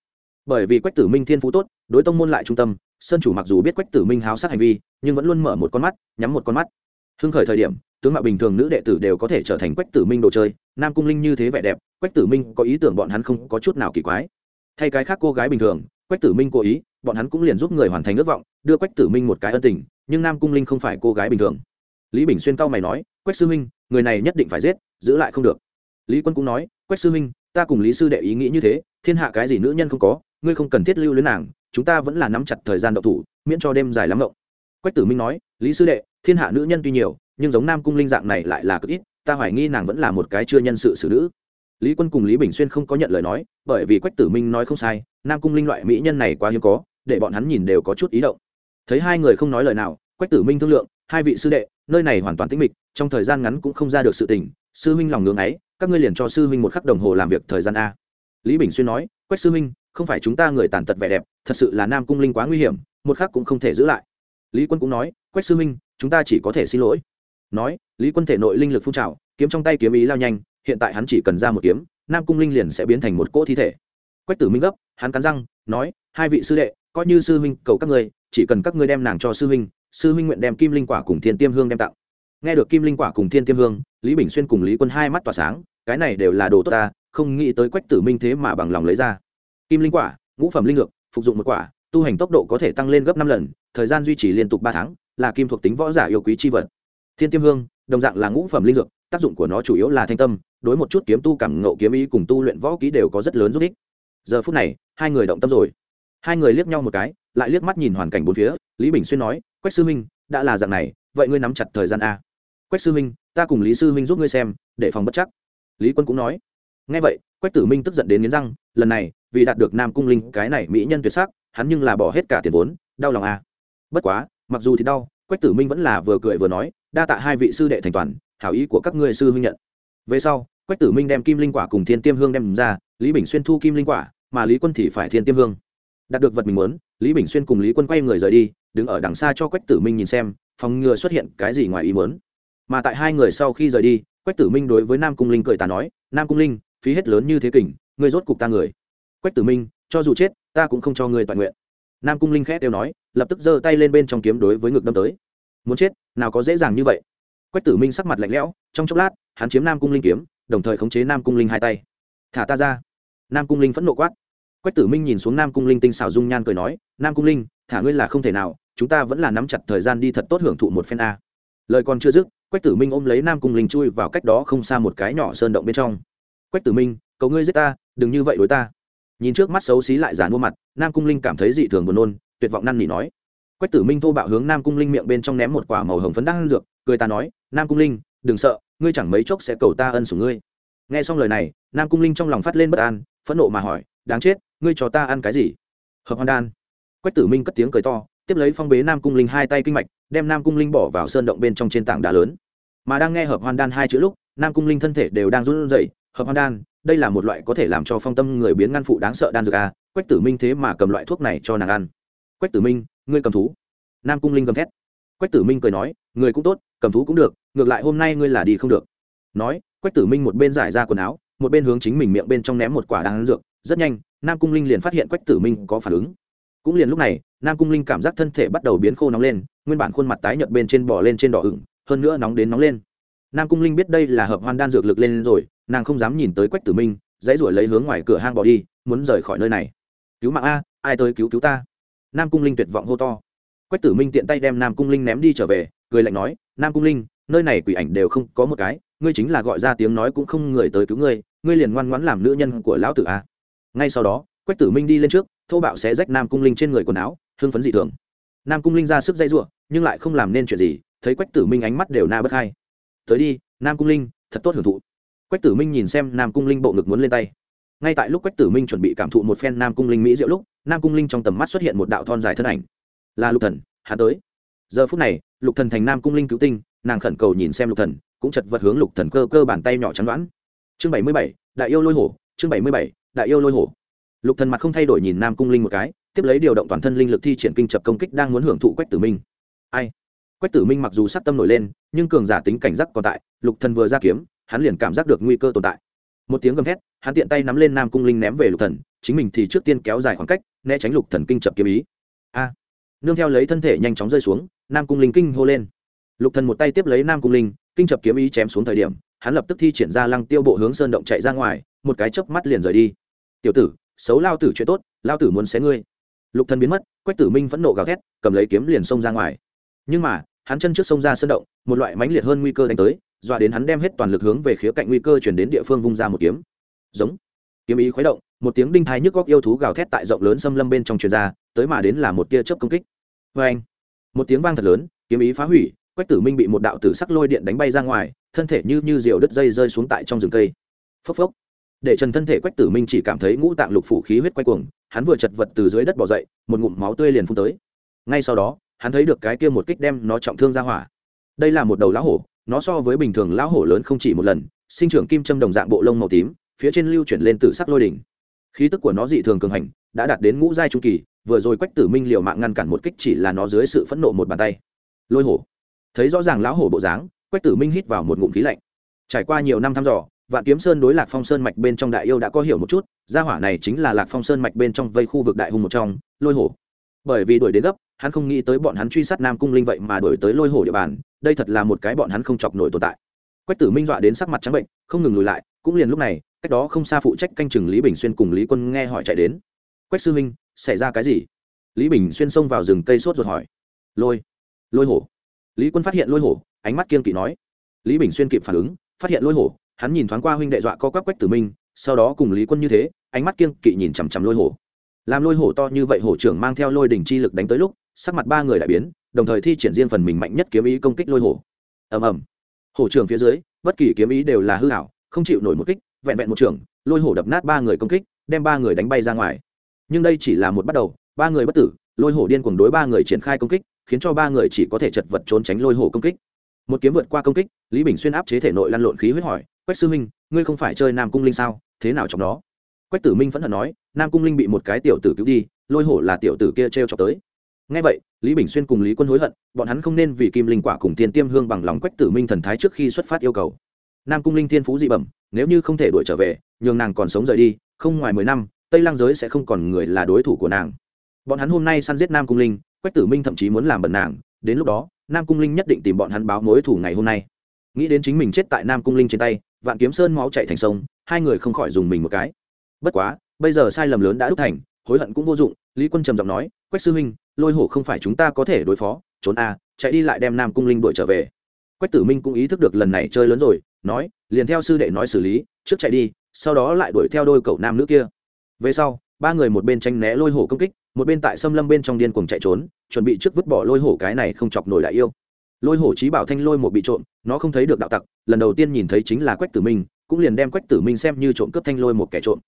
A: Bởi vì quách tử minh thiên phú tốt, đối tông môn lại trung tâm, sơn chủ mặc dù biết quách tử minh háo sắc hành vi, nhưng vẫn luôn mở một con mắt, nhắm một con mắt. Hưng khởi thời điểm, tướng mạo bình thường nữ đệ tử đều có thể trở thành quách tử minh đồ chơi, nam cung linh như thế vẻ đẹp, quách tử minh có ý tưởng bọn hắn không có chút nào kỳ quái. Thay cái khác cô gái bình thường, quách tử minh cố ý, bọn hắn cũng liền giúp người hoàn thành ước vọng, đưa quách tử minh một cái ân tình, nhưng nam cung linh không phải cô gái bình thường lý bình xuyên cao mày nói, quách sư minh người này nhất định phải giết, giữ lại không được. Lý quân cũng nói, quách sư minh ta cùng lý sư đệ ý nghĩ như thế, thiên hạ cái gì nữ nhân không có, ngươi không cần thiết lưu luyến nàng, chúng ta vẫn là nắm chặt thời gian đậu thủ, miễn cho đêm dài lắm ngộng quách tử minh nói, lý sư đệ, thiên hạ nữ nhân tuy nhiều, nhưng giống nam cung linh dạng này lại là cực ít, ta hoài nghi nàng vẫn là một cái chưa nhân sự xử nữ. Lý quân cùng lý bình xuyên không có nhận lời nói, bởi vì quách tử minh nói không sai, nam cung linh loại mỹ nhân này quá hiếm có, để bọn hắn nhìn đều có chút ý động. Thấy hai người không nói lời nào, quách tử minh thương lượng, hai vị sư đệ nơi này hoàn toàn tĩnh mịch, trong thời gian ngắn cũng không ra được sự tình, sư huynh lòng ngưỡng ấy, các ngươi liền cho sư huynh một khắc đồng hồ làm việc thời gian a. Lý bình xuyên nói, quách sư huynh, không phải chúng ta người tàn tật vẻ đẹp, thật sự là nam cung linh quá nguy hiểm, một khắc cũng không thể giữ lại. Lý quân cũng nói, quách sư huynh, chúng ta chỉ có thể xin lỗi. Nói, lý quân thể nội linh lực phun trào, kiếm trong tay kiếm ý lao nhanh, hiện tại hắn chỉ cần ra một kiếm, nam cung linh liền sẽ biến thành một cỗ thi thể. Quách tử minh gấp, hắn cắn răng, nói, hai vị sư đệ, coi như sư huynh cầu các ngươi, chỉ cần các ngươi đem nàng cho sư huynh sư huynh nguyện đem kim linh quả cùng thiên tiêm hương đem tặng. Nghe được kim linh quả cùng thiên tiêm hương, lý bình xuyên cùng lý quân hai mắt tỏa sáng, cái này đều là đồ tốt ta, không nghĩ tới quách tử minh thế mà bằng lòng lấy ra. Kim linh quả, ngũ phẩm linh dược, phục dụng một quả, tu hành tốc độ có thể tăng lên gấp năm lần, thời gian duy trì liên tục ba tháng, là kim thuộc tính võ giả yêu quý c h i vật. Thiên tiêm hương, đồng dạng là ngũ phẩm linh dược, tác dụng của nó chủ yếu là thanh tâm, đối một chút kiếm tu cảm ngộ kiếm ý cùng tu luyện võ ký đều có rất lớn giúp ích. Giờ phút này, hai người động tâm rồi. Hai người liếc nhau một cái, lại liếc mắt nhìn hoàn cảnh bốn phía, lý bình xuyên nói quách sư minh, đã là dạng này, vậy ngươi nắm chặt thời gian a. Quách sư minh, ta cùng lý sư minh giúp ngươi xem, để phòng bất chắc. Lý quân cũng nói. Ngay vậy, quách tử minh tức giận đến nghiến răng, lần này, vì đạt được nam cung linh, cái này mỹ nhân tuyệt sắc, hắn nhưng là bỏ hết cả tiền vốn, đau lòng a. Bất quá, mặc dù thì đau, quách tử minh vẫn là vừa cười vừa nói, đa tạ hai vị sư đệ thành toàn, hảo ý của các ngươi sư huynh nhận. Về sau, quách tử minh đem kim linh quả cùng thiên tiêm hương đem ra, lý bình xuyên thu kim linh quả, mà lý quân thì phải thiên tiêm hương. Đạt được vật mình muốn, lý bình xuyên cùng lý quân quay người rời đi đứng ở đằng xa cho quách tử minh nhìn xem, phòng ngừa xuất hiện cái gì ngoài ý muốn. Mà tại hai người sau khi rời đi, quách tử minh đối với nam cung linh cười ta nói, nam cung linh, phí hết lớn như thế kình, ngươi rốt cục ta người. Quách tử minh, cho dù chết, ta cũng không cho ngươi toàn nguyện. Nam cung linh khét đều nói, lập tức giơ tay lên bên trong kiếm đối với ngực đâm tới. Muốn chết, nào có dễ dàng như vậy. Quách tử minh sắc mặt lạnh lẽo, trong chốc lát, hắn chiếm nam cung linh kiếm, đồng thời khống chế nam cung linh hai tay. Thả ta ra. Nam cung linh phẫn nộ quát. Quách tử minh nhìn xuống nam cung linh tinh xảo dung nhan cười nói, nam cung linh thả ngươi là không thể nào, chúng ta vẫn là nắm chặt thời gian đi thật tốt hưởng thụ một phen a. Lời còn chưa dứt, quách tử minh ôm lấy nam cung linh chui vào cách đó không xa một cái nhỏ sơn động bên trong. Quách tử minh, cầu ngươi giết ta, đừng như vậy đối ta. Nhìn trước mắt xấu xí lại giàn mua mặt, nam cung linh cảm thấy dị thường buồn nôn, tuyệt vọng năn nỉ nói. Quách tử minh thô bạo hướng nam cung linh miệng bên trong ném một quả màu hồng phấn đang dược, cười ta nói, nam cung linh, đừng sợ, ngươi chẳng mấy chốc sẽ cầu ta ân sủng ngươi. Nghe xong lời này, nam cung linh trong lòng phát lên bất an, phẫn nộ mà hỏi, đáng chết, ngươi cho ta ăn cái gì? Hợp hoàn đan quách tử minh cất tiếng cười to, tiếp lấy phong bế nam cung linh hai tay kinh mạch, đem nam cung linh bỏ vào sơn động bên trong trên tảng đá lớn. Mà đang nghe hợp hoan đan hai chữ lúc, nam cung linh thân thể đều đang run rẩy. Hợp hoan đan, đây là một loại có thể làm cho phong tâm người biến ngăn phụ đáng sợ đan dược a quách tử minh thế mà cầm loại thuốc này cho nàng ăn. Quách tử minh, ngươi cầm thú. Nam cung linh gầm thét. Quách tử minh cười nói, người cũng tốt, cầm thú cũng được, ngược lại hôm nay ngươi là đi không được. Nói, quách tử minh một bên giải ra quần áo, một bên hướng chính mình miệng bên trong ném một quả đan dược. Rất nhanh, nam cung linh liền phát hiện quách tử minh có phản ứng cũng liền lúc này, nam cung linh cảm giác thân thể bắt đầu biến khô nóng lên, nguyên bản khuôn mặt tái nhợt bên trên bò lên trên đỏ ửng, hơn nữa nóng đến nóng lên. Nam cung linh biết đây là hợp hoan đan dược lực lên rồi, nàng không dám nhìn tới quách tử minh, dãy ruổi lấy hướng ngoài cửa hang bỏ đi, muốn rời khỏi nơi này. Cứu mạng a, ai tới cứu cứu ta? Nam cung linh tuyệt vọng hô to. Quách tử minh tiện tay đem nam cung linh ném đi trở về, cười lạnh nói, nam cung linh, nơi này quỷ ảnh đều không có một cái, ngươi chính là gọi ra tiếng nói cũng không người tới cứu ngươi ngươi liền ngoan ngoãn làm nữ nhân của lão tử a. Ngay sau đó quách tử minh đi lên trước, thô bạo sẽ rách nam cung linh trên người quần áo, hưng phấn dị thường. Nam cung linh ra sức dây giụa nhưng lại không làm nên chuyện gì, thấy quách tử minh ánh mắt đều na bất hai. Tới đi, nam cung linh, thật tốt hưởng thụ. Quách tử minh nhìn xem nam cung linh bộ ngực muốn lên tay. Ngay tại lúc quách tử minh chuẩn bị cảm thụ một phen nam cung linh mỹ diệu lúc, nam cung linh trong tầm mắt xuất hiện một đạo thon dài thân ảnh. Là lục thần, hắn tới. Giờ phút này, lục thần thành nam cung linh cứu tinh, nàng khẩn cầu nhìn xem lục thần, cũng chật vật hướng lục thần cơ cơ bàn tay nhỏ chắn đoán. Chương bảy mươi bảy, đại yêu lôi hổ, chương bảy mươi bảy, đại yêu lôi hổ lục thần mặt không thay đổi nhìn nam cung linh một cái, tiếp lấy điều động toàn thân linh lực thi triển kinh chập công kích đang muốn hưởng thụ quách tử minh. Ai? Quách tử minh mặc dù sát tâm nổi lên, nhưng cường giả tính cảnh giác còn tại, lục thần vừa ra kiếm, hắn liền cảm giác được nguy cơ tồn tại. Một tiếng gầm thét, hắn tiện tay nắm lên nam cung linh ném về lục thần, chính mình thì trước tiên kéo dài khoảng cách, né tránh lục thần kinh chập kiếm ý. A! Nương theo lấy thân thể nhanh chóng rơi xuống, nam cung linh kinh hô lên. Lục thần một tay tiếp lấy nam cung linh, kinh chập kiếm ý chém xuống thời điểm, hắn lập tức thi triển ra lăng tiêu bộ hướng sơn động chạy ra ngoài, một cái chớp mắt liền rời đi. Tiểu tử xấu lao tử chuyện tốt, lao tử muốn xé ngươi. Lục thần biến mất, quách tử minh phẫn nộ gào thét, cầm lấy kiếm liền xông ra ngoài. Nhưng mà, hắn chân trước xông ra sơn động, một loại mãnh liệt hơn nguy cơ đánh tới, dọa đến hắn đem hết toàn lực hướng về khía cạnh nguy cơ chuyển đến địa phương vung ra một kiếm. Giống. Kiếm ý khuấy động, một tiếng đinh thái nhức góc yêu thú gào thét tại rộng lớn xâm lâm bên trong truyền ra, tới mà đến là một tia chớp công kích. Vê anh, một tiếng vang thật lớn, kiếm ý phá hủy, quách tử minh bị một đạo tử sắc lôi điện đánh bay ra ngoài, thân thể như như diều đứt dây rơi xuống tại trong rừng cây. Phốc phốc để trần thân thể quách tử minh chỉ cảm thấy ngũ tạng lục phủ khí huyết quay cuồng, hắn vừa chật vật từ dưới đất bỏ dậy, một ngụm máu tươi liền phun tới. Ngay sau đó, hắn thấy được cái kia một kích đem nó trọng thương ra hỏa. Đây là một đầu lão hổ, nó so với bình thường lão hổ lớn không chỉ một lần, sinh trưởng kim châm đồng dạng bộ lông màu tím, phía trên lưu chuyển lên từ sắc lôi đỉnh. Khí tức của nó dị thường cường hành, đã đạt đến ngũ giai trung kỳ, vừa rồi quách tử minh liều mạng ngăn cản một kích chỉ là nó dưới sự phẫn nộ một bàn tay. Lôi hổ. Thấy rõ ràng lão hổ bộ dáng, quách tử minh hít vào một ngụm khí lạnh. Trải qua nhiều năm thăm dò vạn kiếm sơn đối lạc phong sơn mạch bên trong đại yêu đã có hiểu một chút, gia hỏa này chính là lạc phong sơn mạch bên trong vây khu vực đại hùng một trong, lôi hổ. Bởi vì đuổi đến gấp, hắn không nghĩ tới bọn hắn truy sát nam cung linh vậy mà đuổi tới lôi hổ địa bàn, đây thật là một cái bọn hắn không chọc nổi tồn tại. Quách tử minh dọa đến sắc mặt trắng bệnh, không ngừng lùi lại, cũng liền lúc này, cách đó không xa phụ trách canh chừng lý bình xuyên cùng lý quân nghe hỏi chạy đến. Quách sư huynh, xảy ra cái gì? Lý bình xuyên xông vào rừng cây sốt ruột hỏi. Lôi lôi hổ. Lý quân phát hiện lôi hổ, ánh mắt kiên kỵ nói. Lý bình xuyên kịp phản ứng, phát hiện lôi hổ hắn nhìn thoáng qua huynh đệ dọa co quắp quách tử minh, sau đó cùng lý quân như thế, ánh mắt kiên kỵ nhìn chằm chằm lôi hổ. Làm lôi hổ to như vậy hổ trưởng mang theo lôi đỉnh chi lực đánh tới lúc, sắc mặt ba người đại biến, đồng thời thi triển riêng phần mình mạnh nhất kiếm ý công kích lôi hổ. Ầm ầm. Hổ trưởng phía dưới, bất kỳ kiếm ý đều là hư hảo không chịu nổi một kích, vẹn vẹn một trưởng, lôi hổ đập nát ba người công kích, đem ba người đánh bay ra ngoài. Nhưng đây chỉ là một bắt đầu, ba người bất tử, lôi hổ điên cuồng đối ba người triển khai công kích, khiến cho ba người chỉ có thể chật vật trốn tránh lôi hổ công kích. Một kiếm vượt qua công kích, lý bình xuyên áp chế thể nội lăn lộn khí huyết hỏi quách sư minh ngươi không phải chơi nam cung linh sao? Thế nào trong đó? Quách tử minh phẫn hận nói, nam cung linh bị một cái tiểu tử cứu đi, lôi hổ là tiểu tử kia t r e o chọc tới. Ngay vậy, lý bình xuyên cùng lý quân hối hận, bọn hắn không nên vì kim linh quả cùng tiền tiêm hương bằng lòng quách tử minh thần thái trước khi xuất phát yêu cầu. Nam cung linh thiên phú dị bẩm, nếu như không thể đuổi trở về, nhường nàng còn sống rời đi, không ngoài mười năm, tây lang giới sẽ không còn người là đối thủ của nàng. Bọn hắn hôm nay săn giết nam cung linh, quách tử minh thậm chí muốn làm bẩn nàng, đến lúc đó, nam cung linh nhất định tìm bọn hắn báo mối thủ ngày hôm nay. Nghĩ đến chính mình chết tại nam cung linh trên tay vạn kiếm sơn máu chạy thành sông, hai người không khỏi dùng mình một cái. Bất quá, bây giờ sai lầm lớn đã đúc thành, hối hận cũng vô dụng, lý quân trầm giọng nói, quách sư huynh, lôi hổ không phải chúng ta có thể đối phó, trốn a, chạy đi lại đem nam cung linh đuổi trở về. Quách tử minh cũng ý thức được lần này chơi lớn rồi, nói, liền theo sư đệ nói xử lý, trước chạy đi, sau đó lại đuổi theo đôi cậu nam nữ kia. Về sau, ba người một bên tranh né lôi hổ công kích, một bên tại xâm lâm bên trong điên cuồng chạy trốn, chuẩn bị trước vứt bỏ lôi hổ cái này không chọc nổi đại yêu lôi hổ trí bảo thanh lôi một bị trộm, nó không thấy được đạo tặc, lần đầu tiên nhìn thấy chính là quách tử minh, cũng liền đem quách tử minh xem như trộm cướp thanh lôi một kẻ trộm.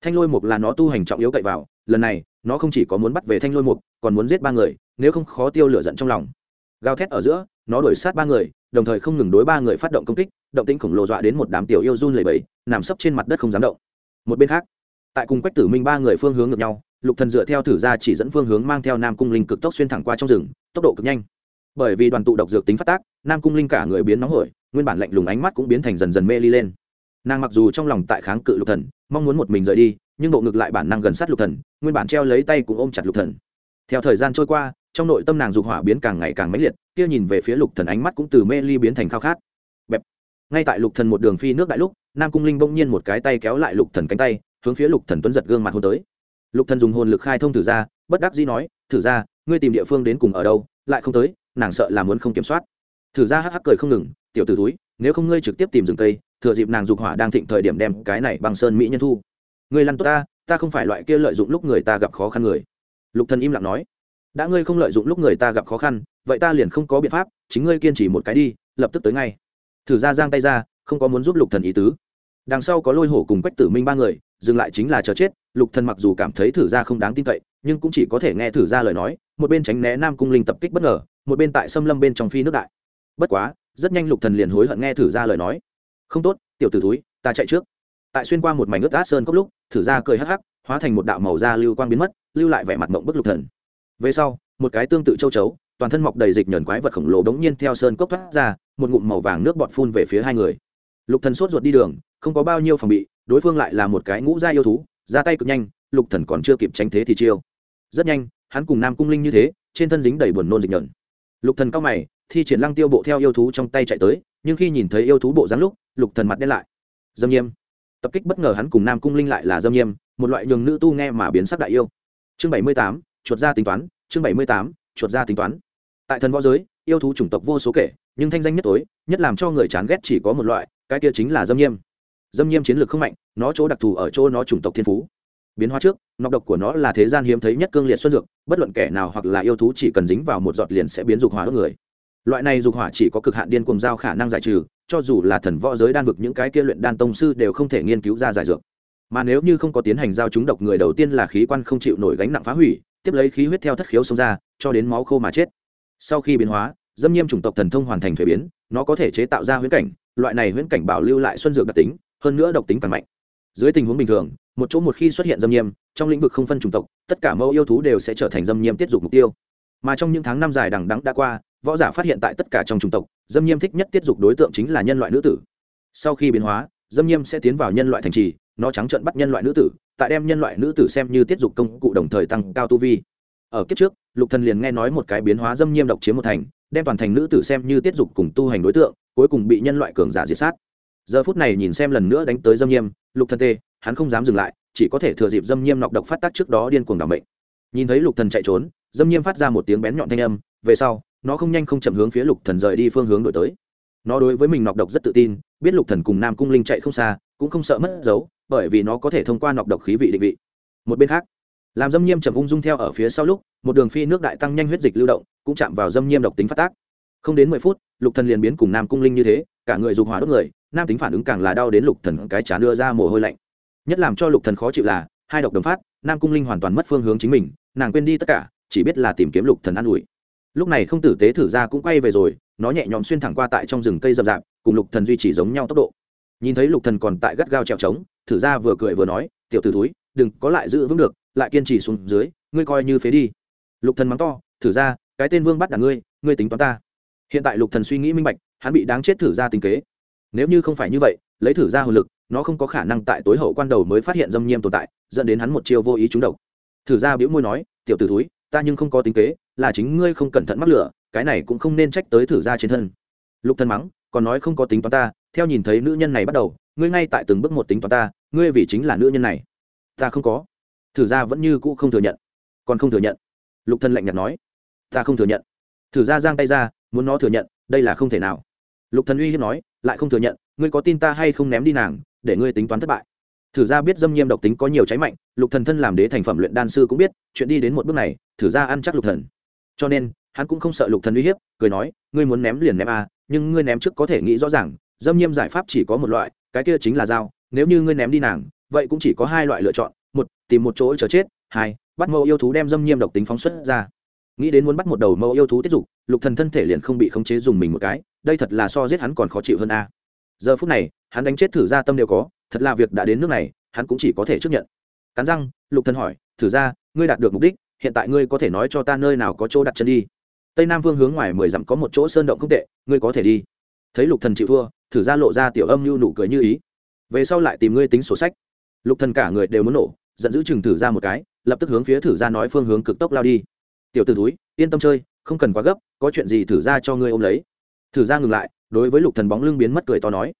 A: Thanh lôi một là nó tu hành trọng yếu cậy vào, lần này, nó không chỉ có muốn bắt về thanh lôi một, còn muốn giết ba người, nếu không khó tiêu lửa giận trong lòng. Gào thét ở giữa, nó đuổi sát ba người, đồng thời không ngừng đối ba người phát động công kích, động tĩnh khổng lồ dọa đến một đám tiểu yêu run lầy bẫy nằm sấp trên mặt đất không dám động. Một bên khác, tại cùng quách tử minh ba người phương hướng ngược nhau, lục thần dựa theo thử ra chỉ dẫn phương hướng mang theo nam cung linh cực tốc xuyên thẳng qua trong rừng, tốc độ cực nhanh bởi vì đoàn tụ độc dược tính phát tác, nam cung linh cả người biến nóng hổi, nguyên bản lạnh lùng ánh mắt cũng biến thành dần dần mê ly lên. Nàng mặc dù trong lòng tại kháng cự lục thần, mong muốn một mình rời đi, nhưng bộ ngực lại bản năng gần sát lục thần, nguyên bản treo lấy tay cũng ôm chặt lục thần. Theo thời gian trôi qua, trong nội tâm nàng dục hỏa biến càng ngày càng mãnh liệt, kia nhìn về phía lục thần ánh mắt cũng từ mê ly biến thành khao khát. Bẹp. Ngay tại lục thần một đường phi nước đại lúc, nam cung linh bỗng nhiên một cái tay kéo lại lục thần cánh tay, hướng phía lục thần tuấn giật gương mặt hôn tới. Lục thần dùng hồn lực khai thông thử ra, bất đắc dĩ nói, thử ra, ngươi tìm địa phương đến cùng ở đâu, lại không tới nàng sợ là muốn không kiểm soát. Thử ra hắc hắc cười không ngừng, tiểu tử túi nếu không ngươi trực tiếp tìm rừng cây, thừa dịp nàng dục hỏa đang thịnh thời điểm đem cái này bằng sơn mỹ nhân thu. Ngươi lăn tốt ta ta không phải loại kia lợi dụng lúc người ta gặp khó khăn người. Lục thần im lặng nói, đã ngươi không lợi dụng lúc người ta gặp khó khăn, vậy ta liền không có biện pháp, chính ngươi kiên trì một cái đi, lập tức tới ngay. Thử ra giang tay ra, không có muốn giúp lục thần ý tứ. Đằng sau có lôi hổ cùng quách tử minh ba người, dừng lại chính là chờ chết. Lục thần mặc dù cảm thấy thử ra không đáng tin cậy, nhưng cũng chỉ có thể nghe thử ra lời nói một bên tránh né nam cung linh tập kích bất ngờ, một bên tại xâm lâm bên trong phi nước đại. Bất quá, rất nhanh lục thần liền hối hận nghe thử ra lời nói. Không tốt, tiểu tử túi ta chạy trước. Tại xuyên qua một mảnh ướt át sơn cốc lúc, thử ra cười hắc hắc, hóa thành một đạo màu da lưu quang biến mất, lưu lại vẻ mặt mộng bức lục thần. Về sau, một cái tương tự châu chấu, toàn thân mọc đầy dịch nhờn quái vật khổng lồ đống nhiên theo sơn cốc thoát ra, một ngụm màu vàng nước bọt phun về phía hai người. Lục thần sốt ruột đi đường, không có bao nhiêu phòng bị, đối phương lại là một cái ngũ gia yêu thú, ra tay cực nhanh, lục thần còn chưa kịp tránh thế thì chiêu. Rất nhanh hắn cùng nam cung linh như thế, trên thân dính đầy buồn nôn dịch nhợn lục thần cao mày, thi triển lăng tiêu bộ theo yêu thú trong tay chạy tới, nhưng khi nhìn thấy yêu thú bộ dáng lúc, lục thần mặt đen lại. Dâm nhiêm tập kích bất ngờ hắn cùng nam cung linh lại là dâm nhiêm một loại nhường nữ tu nghe mà biến sắc đại yêu. Chương bảy mươi tám, chuột ra tính toán, chương bảy mươi tám, chuột ra tính toán. Tại thần võ giới, yêu thú chủng tộc vô số kể, nhưng thanh danh nhất tối, nhất làm cho người chán ghét chỉ có một loại, cái kia chính là dâm nhiêm dâm nhiêm chiến lược không mạnh, nó chỗ đặc thù ở chỗ nó chủng tộc thiên phú biến hóa trước, nọc độc của nó là thế gian hiếm thấy nhất cương liệt xuân dược, bất luận kẻ nào hoặc là yêu thú chỉ cần dính vào một giọt liền sẽ biến dục hỏa đốt người. Loại này dục hỏa chỉ có cực hạn điên cuồng giao khả năng giải trừ, cho dù là thần võ giới đan vực những cái kia luyện đan tông sư đều không thể nghiên cứu ra giải dược. Mà nếu như không có tiến hành giao chúng độc người đầu tiên là khí quan không chịu nổi gánh nặng phá hủy, tiếp lấy khí huyết theo thất khiếu xông ra, cho đến máu khô mà chết. Sau khi biến hóa, dâm nhiêm chủng tộc thần thông hoàn thành thuế biến, nó có thể chế tạo ra huyễn cảnh, loại này huyễn cảnh bảo lưu lại xuân dược đặc tính, hơn nữa độc tính càng mạnh. Dưới tình huống bình thường một chỗ một khi xuất hiện dâm nhiêm, trong lĩnh vực không phân chủng tộc, tất cả mẫu yêu thú đều sẽ trở thành dâm nhiêm tiết dục mục tiêu. Mà trong những tháng năm dài đằng đắng đã qua, võ giả phát hiện tại tất cả trong chủng tộc, dâm nhiêm thích nhất tiết dục đối tượng chính là nhân loại nữ tử. Sau khi biến hóa, dâm nhiêm sẽ tiến vào nhân loại thành trì, nó trắng trợn bắt nhân loại nữ tử, tại đem nhân loại nữ tử xem như tiết dục công cụ đồng thời tăng cao tu vi. Ở kiếp trước, lục thần liền nghe nói một cái biến hóa dâm nhiêm độc chiếm một thành, đem toàn thành nữ tử xem như tiết dục cùng tu hành đối tượng, cuối cùng bị nhân loại cường giả diệt sát. Giờ phút này nhìn xem lần nữa đánh tới dâm nhiêm, lục thần tê hắn không dám dừng lại, chỉ có thể thừa dịp dâm nhiêm nọc độc phát tác trước đó điên cuồng đảm bệnh nhìn thấy lục thần chạy trốn, dâm nhiêm phát ra một tiếng bén nhọn thanh âm, về sau, nó không nhanh không chậm hướng phía lục thần rời đi phương hướng đổi tới. Nó đối với mình nọc độc rất tự tin, biết lục thần cùng nam cung linh chạy không xa, cũng không sợ mất dấu, bởi vì nó có thể thông qua nọc độc khí vị định vị. Một bên khác, làm dâm nhiêm chậm ung dung theo ở phía sau lúc, một đường phi nước đại tăng nhanh huyết dịch lưu động, cũng chạm vào dâm nhiêm độc tính phát tác. Không đến mười phút, lục thần liền biến cùng nam cung linh như thế, cả người dục hỏa đốt người, nam tính phản ứng càng là đau đến lục thần cái chán đưa ra mồ hôi lạnh nhất làm cho lục thần khó chịu là, hai độc đồng phát, nam cung linh hoàn toàn mất phương hướng chính mình, nàng quên đi tất cả, chỉ biết là tìm kiếm lục thần an ủi. Lúc này không tử tế thử ra cũng quay về rồi, nó nhẹ nhõm xuyên thẳng qua tại trong rừng cây rậm rạp, cùng lục thần duy trì giống nhau tốc độ. Nhìn thấy lục thần còn tại gắt gao trèo trống, thử ra vừa cười vừa nói, tiểu tử thúi, đừng có lại giữ vững được, lại kiên trì xuống dưới, ngươi coi như phế đi. Lục thần mắng to, thử ra, cái tên vương bắt đả ngươi ngươi tính toán ta. Hiện tại lục thần suy nghĩ minh bạch, hắn bị đáng chết thử ra tình kế. Nếu như không phải như vậy, lấy thử ra hồn lực nó không có khả năng tại tối hậu quan đầu mới phát hiện dâm nhiêm tồn tại, dẫn đến hắn một chiêu vô ý trúng độc. Thử ra bĩu môi nói, tiểu tử túi ta nhưng không có tính kế, là chính ngươi không cẩn thận mắc lửa, cái này cũng không nên trách tới thử ra trên thân. Lục thân mắng, còn nói không có tính toán ta, theo nhìn thấy nữ nhân này bắt đầu, ngươi ngay tại từng bước một tính toán ta, ngươi vì chính là nữ nhân này. Ta không có. Thử ra vẫn như cũ không thừa nhận. Còn không thừa nhận? Lục thân lạnh nhạt nói. Ta không thừa nhận. Thử ra giang tay ra, muốn nó thừa nhận, đây là không thể nào. Lục thần uy hiếp nói, lại không thừa nhận, ngươi có tin ta hay không ném đi nàng để ngươi tính toán thất bại. Thử ra biết dâm nhiêm độc tính có nhiều cháy mạnh, lục thần thân làm đế thành phẩm luyện đan sư cũng biết, chuyện đi đến một bước này, thử ra ăn chắc lục thần. Cho nên, hắn cũng không sợ lục thần uy hiếp, cười nói, ngươi muốn ném liền ném a, nhưng ngươi ném trước có thể nghĩ rõ ràng, dâm nhiêm giải pháp chỉ có một loại, cái kia chính là dao, nếu như ngươi ném đi nàng, vậy cũng chỉ có hai loại lựa chọn, một, tìm một chỗ chờ chết, hai, bắt mẫu yêu thú đem dâm nhiêm độc tính phóng xuất ra. Nghĩ đến muốn bắt một đầu mẫu yêu thú tiết dục lục thần thân thể liền không bị khống chế dùng mình một cái, đây thật là so giết hắn còn khó chịu hơn a giờ phút này, hắn đánh chết thử ra tâm đều có, thật là việc đã đến nước này, hắn cũng chỉ có thể chấp nhận. Cắn răng, lục thần hỏi, thử ra ngươi đạt được mục đích, hiện tại ngươi có thể nói cho ta nơi nào có chỗ đặt chân đi? Tây nam vương hướng ngoài mười dặm có một chỗ sơn động không tệ, ngươi có thể đi. Thấy lục thần chịu thua, thử ra lộ ra tiểu âm nhu nụ cười như ý. Về sau lại tìm ngươi tính sổ sách. Lục thần cả người đều muốn nổ, giận dữ chừng thử ra một cái, lập tức hướng phía thử ra nói phương hướng cực tốc lao đi. Tiểu tử túi yên tâm chơi, không cần quá gấp, có chuyện gì thử ra cho ngươi ôm lấy. Thử ra ngừng lại đối với lục thần bóng lưng biến mất cười to nói,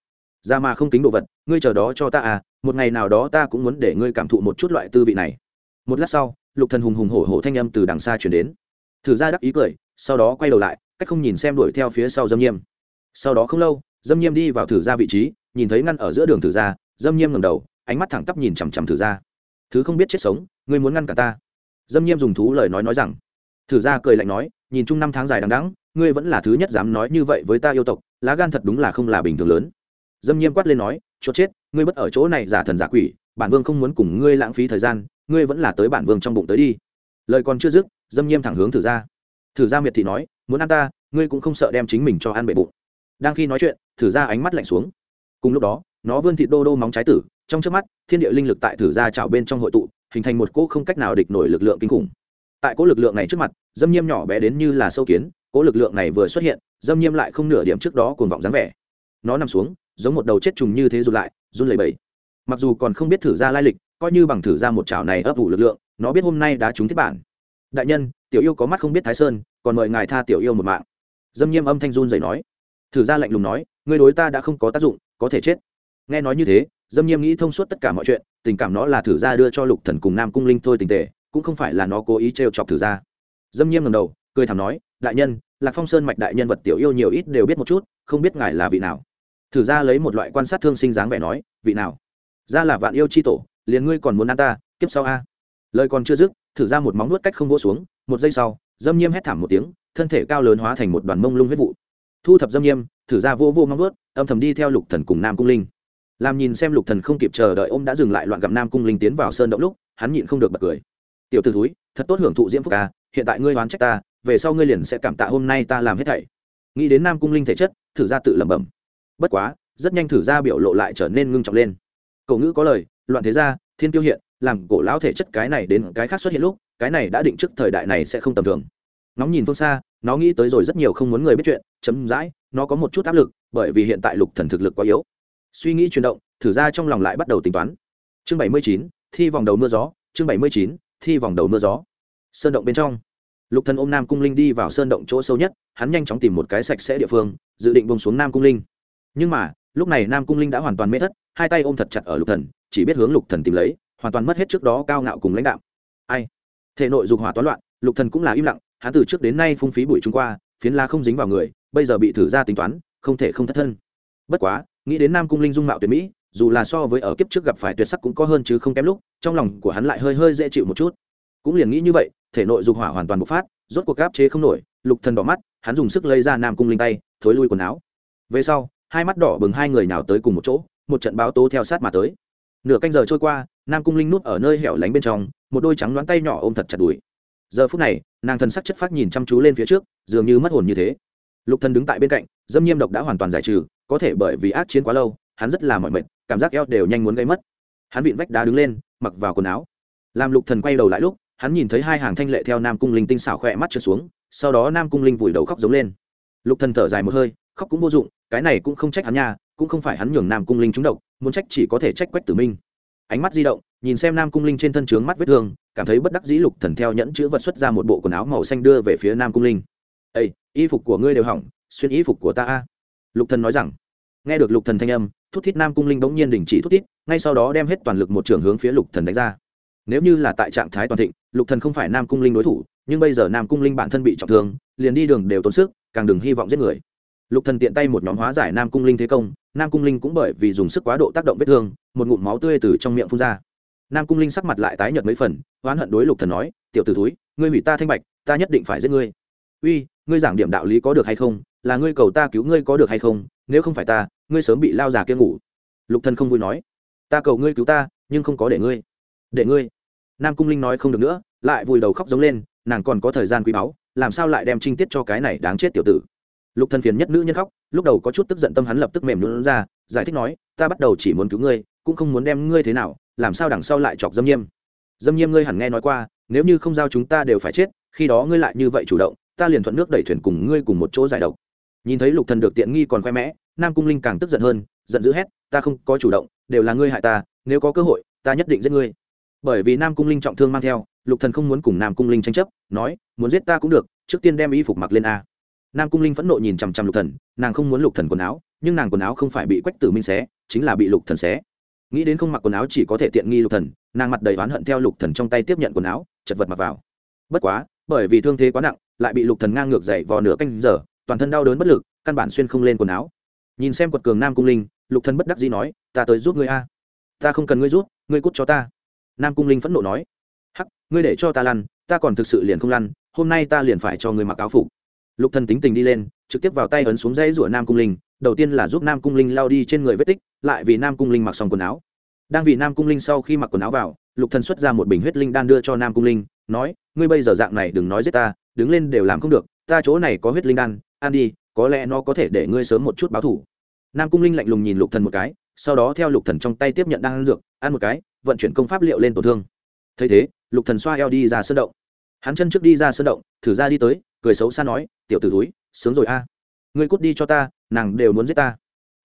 A: ra mà không kính đồ vật, ngươi chờ đó cho ta à một ngày nào đó ta cũng muốn để ngươi cảm thụ một chút loại tư vị này. Một lát sau, lục thần hùng hùng hổ hổ thanh âm từ đằng xa chuyển đến. Thử ra đắc ý cười, sau đó quay đầu lại, cách không nhìn xem đuổi theo phía sau dâm nhiêm sau đó không lâu, dâm nhiêm đi vào thử ra vị trí, nhìn thấy ngăn ở giữa đường thử ra, dâm nhiêm ngẩng đầu, ánh mắt thẳng tắp nhìn chằm chằm thử ra. Thứ không biết chết sống, ngươi muốn ngăn cả ta? Dâm nhiêm dùng thú lời nói nói rằng. Thử ra cười lạnh nói, nhìn chung năm tháng dài đằng đẵng, ngươi vẫn là thứ nhất dám nói như vậy với ta yêu tộc lá gan thật đúng là không là bình thường lớn. Dâm nhiêm quát lên nói chốt chết, ngươi bất ở chỗ này giả thần giả quỷ, bản vương không muốn cùng ngươi lãng phí thời gian, ngươi vẫn là tới bản vương trong bụng tới đi. Lời còn chưa dứt, dâm nhiêm thẳng hướng thử ra thử ra miệt thị nói, muốn ăn ta, ngươi cũng không sợ đem chính mình cho ăn bệ bụng. Đang khi nói chuyện, thử ra ánh mắt lạnh xuống. Cùng lúc đó, nó vươn thịt đô đô móng trái tử, trong trước mắt, thiên địa linh lực tại thử ra chảo bên trong hội tụ, hình thành một cỗ không cách nào địch nổi lực lượng kinh khủng. Tại cỗ lực lượng này trước mặt, dâm nhiêm nhỏ bé đến như là sâu kiến cỗ lực lượng này vừa xuất hiện dâm nhiêm lại không nửa điểm trước đó cuồng vọng dáng vẻ. Nó nằm xuống giống một đầu chết trùng như thế rụt lại run lẩy bẩy. Mặc dù còn không biết thử ra lai lịch coi như bằng thử ra một chảo này ấp ủ lực lượng nó biết hôm nay đã trúng thiết bản. Đại nhân tiểu yêu có mắt không biết thái sơn còn mời ngài tha tiểu yêu một mạng. Dâm nhiêm âm thanh run dậy nói. Thử ra lạnh lùng nói người đối ta đã không có tác dụng có thể chết. Nghe nói như thế dâm nhiêm nghĩ thông suốt tất cả mọi chuyện tình cảm nó là thử ra đưa cho lục thần cùng nam cung linh thôi tình tề, cũng không phải là nó cố ý trêu chọc thử ra. Dâm nhiêm ngầm đầu cười thảm nói, đại nhân, lạc phong sơn mạch đại nhân vật tiểu yêu nhiều ít đều biết một chút, không biết ngài là vị nào. Thử ra lấy một loại quan sát thương sinh dáng vẻ nói, vị nào? Ra là vạn yêu chi tổ, liền ngươi còn muốn ăn ta, kiếp sau a. Lời còn chưa dứt, thử ra một móng nuốt cách không vỗ xuống, một giây sau, dâm nhiêm hét thảm một tiếng, thân thể cao lớn hóa thành một đoàn mông lung huyết vụ. Thu thập dâm nhiêm, thử ra vô vô móng nuốt âm thầm đi theo lục thần cùng nam cung linh. Làm nhìn xem lục thần không kịp chờ đợi ôm đã dừng lại loạn gặp nam cung linh tiến vào sơn động lúc, hắn nhịn không được bật cười. Tiểu t ử thật tốt hưởng thụ diễm phúc ca hiện tại ngươi oán trách ta về sau ngươi liền sẽ cảm tạ hôm nay ta làm hết thảy. Nghĩ đến nam cung linh thể chất, thử ra tự lẩm bẩm. Bất quá, rất nhanh thử ra biểu lộ lại trở nên ngưng trọng lên. Cậu ngữ có lời, loạn thế gia, thiên tiêu hiện, làm cổ lão thể chất cái này đến cái khác xuất hiện lúc, cái này đã định trước thời đại này sẽ không tầm thường. Nóng nhìn phương xa, nó nghĩ tới rồi rất nhiều không muốn người biết chuyện, chấm dãi, nó có một chút áp lực, bởi vì hiện tại lục thần thực lực quá yếu. Suy nghĩ chuyển động, thử ra trong lòng lại bắt đầu tính toán. Chương bảy mươi chín, thi vòng đầu mưa gió, chương bảy mươi chín, thi vòng đầu mưa gió. Sơn động bên trong lục thần ôm nam cung linh đi vào sơn động chỗ sâu nhất, hắn nhanh chóng tìm một cái sạch sẽ địa phương, dự định bông xuống nam cung linh. Nhưng mà, lúc này nam cung linh đã hoàn toàn mê thất, hai tay ôm thật chặt ở lục thần, chỉ biết hướng lục thần tìm lấy, hoàn toàn mất hết trước đó cao ngạo cùng lãnh đạo. Ai? Thể nội dục hỏa toán loạn, lục thần cũng là im lặng, hắn từ trước đến nay phung phí bụi trung qua, phiến la không dính vào người, bây giờ bị thử ra tính toán, không thể không thất thân. Bất quá, nghĩ đến nam cung linh dung mạo tuyệt mỹ, dù là so với ở kiếp trước gặp phải tuyệt sắc cũng có hơn chứ không kém lúc, trong lòng của hắn lại hơi hơi dễ chịu một chút. Cũng liền nghĩ như vậy thể nội dục hỏa hoàn toàn bộc phát, rốt cuộc áp chế không nổi, lục thần đỏ mắt, hắn dùng sức lấy ra nam cung linh tay, thối lui quần áo. Về sau, hai mắt đỏ bừng hai người nào tới cùng một chỗ, một trận báo tố theo sát mà tới. Nửa canh giờ trôi qua, nam cung linh nút ở nơi hẻo lánh bên trong, một đôi trắng đoán tay nhỏ ôm thật chặt đùi. Giờ phút này, nàng thần sắc chất phát nhìn chăm chú lên phía trước, dường như mất hồn như thế. Lục thần đứng tại bên cạnh, dâm nhiêm độc đã hoàn toàn giải trừ, có thể bởi vì ác chiến quá lâu, hắn rất là mỏi mệt, cảm giác eo đều nhanh muốn gây mất. Hắn vịn vách đá đứng lên, mặc vào quần áo. Làm lục thần quay đầu lại lúc hắn nhìn thấy hai hàng thanh lệ theo nam cung linh tinh xảo khỏe mắt trượt xuống, sau đó nam cung linh vùi đầu khóc giống lên. Lục thần thở dài một hơi, khóc cũng vô dụng, cái này cũng không trách hắn nha, cũng không phải hắn nhường nam cung linh trúng độc, muốn trách chỉ có thể trách quách tử minh. Ánh mắt di động, nhìn xem nam cung linh trên thân trướng mắt vết thương, cảm thấy bất đắc dĩ lục thần theo nhẫn chữ vật xuất ra một bộ quần áo màu xanh đưa về phía nam cung linh. Ây y phục của ngươi đều hỏng, xuyên y phục của ta a. Lục thần nói rằng. Nghe được lục thần thanh âm, thút thít nam cung linh bỗng nhiên đình chỉ thút thít, ngay sau đó đem hết toàn lực một trường hướng phía lục thần đánh ra. Nếu như là tại trạng thái toàn thịnh lục thần không phải nam cung linh đối thủ, nhưng bây giờ nam cung linh bản thân bị trọng thương, liền đi đường đều tốn sức, càng đừng hy vọng giết người. Lục thần tiện tay một nhóm hóa giải nam cung linh thế công, nam cung linh cũng bởi vì dùng sức quá độ tác động vết thương, một ngụm máu tươi từ trong miệng phun ra. Nam cung linh sắc mặt lại tái nhợt mấy phần, oán hận đối lục thần nói, tiểu tử túi ngươi hủy ta thanh bạch, ta nhất định phải giết ngươi. Uy, ngươi giảng điểm đạo lý có được hay không? Là ngươi cầu ta cứu ngươi có được hay không? Nếu không phải ta, ngươi sớm bị lao già kia ngủ. Lục thần không vui nói, ta cầu ngươi cứu ta, nhưng không có để ngươi. Để ngươi? Nam cung linh nói không được nữa, lại vùi đầu khóc giống lên, nàng còn có thời gian quý báu, làm sao lại đem trinh tiết cho cái này đáng chết tiểu tử. Lục thần phiền nhất nữ nhân khóc, lúc đầu có chút tức giận tâm hắn lập tức mềm lún ra, giải thích nói, ta bắt đầu chỉ muốn cứu ngươi, cũng không muốn đem ngươi thế nào, làm sao đằng sau lại chọc dâm nhiêm? Dâm nhiêm ngươi hẳn nghe nói qua, nếu như không giao chúng ta đều phải chết, khi đó ngươi lại như vậy chủ động, ta liền thuận nước đẩy thuyền cùng ngươi cùng một chỗ giải độc. Nhìn thấy lục thần được tiện nghi còn khoe mẽ, nam cung linh càng tức giận hơn, giận dữ hét, ta không có chủ động, đều là ngươi hại ta, nếu có cơ hội, ta nhất định giết ngươi bởi vì nam cung linh trọng thương mang theo, lục thần không muốn cùng nam cung linh tranh chấp, nói, muốn giết ta cũng được, trước tiên đem y phục mặc lên a. Nam cung linh phẫn nộ nhìn chằm chằm lục thần, nàng không muốn lục thần quần áo, nhưng nàng quần áo không phải bị quách tử minh xé, chính là bị lục thần xé. Nghĩ đến không mặc quần áo chỉ có thể tiện nghi lục thần, nàng mặt đầy oán hận theo lục thần trong tay tiếp nhận quần áo, chật vật mặc vào. Bất quá, bởi vì thương thế quá nặng, lại bị lục thần ngang ngược dậy vò nửa canh giờ, toàn thân đau đớn bất lực, căn bản xuyên không lên quần áo. Nhìn xem quật cường nam cung linh, lục thần bất đắc dĩ nói, ta tới giúp ngươi a. Ta không cần ngươi giúp, ngươi cút cho ta nam cung linh phẫn nộ nói, hắc, ngươi để cho ta lăn, ta còn thực sự liền không lăn, hôm nay ta liền phải cho ngươi mặc áo phục. Lục thần tính tình đi lên, trực tiếp vào tay ấn xuống dây rủa nam cung linh, đầu tiên là giúp nam cung linh lao đi trên người vết tích, lại vì nam cung linh mặc xong quần áo. Đang vì nam cung linh sau khi mặc quần áo vào, lục thần xuất ra một bình huyết linh đan đưa cho nam cung linh, nói, ngươi bây giờ dạng này đừng nói giết ta, đứng lên đều làm không được, ta chỗ này có huyết linh đan, ăn đi, có lẽ nó có thể để ngươi sớm một chút báo thủ nam cung linh lạnh lùng nhìn lục thần một cái, sau đó theo lục thần trong tay tiếp nhận đan dược, ăn một cái vận chuyển công pháp liệu lên tổn thương. Thấy thế, lục thần xoa eo đi ra sơn động. Hắn chân trước đi ra sơn động, thử ra đi tới, cười xấu xa nói, tiểu tử túi sướng rồi a. Ngươi cút đi cho ta, nàng đều muốn giết ta.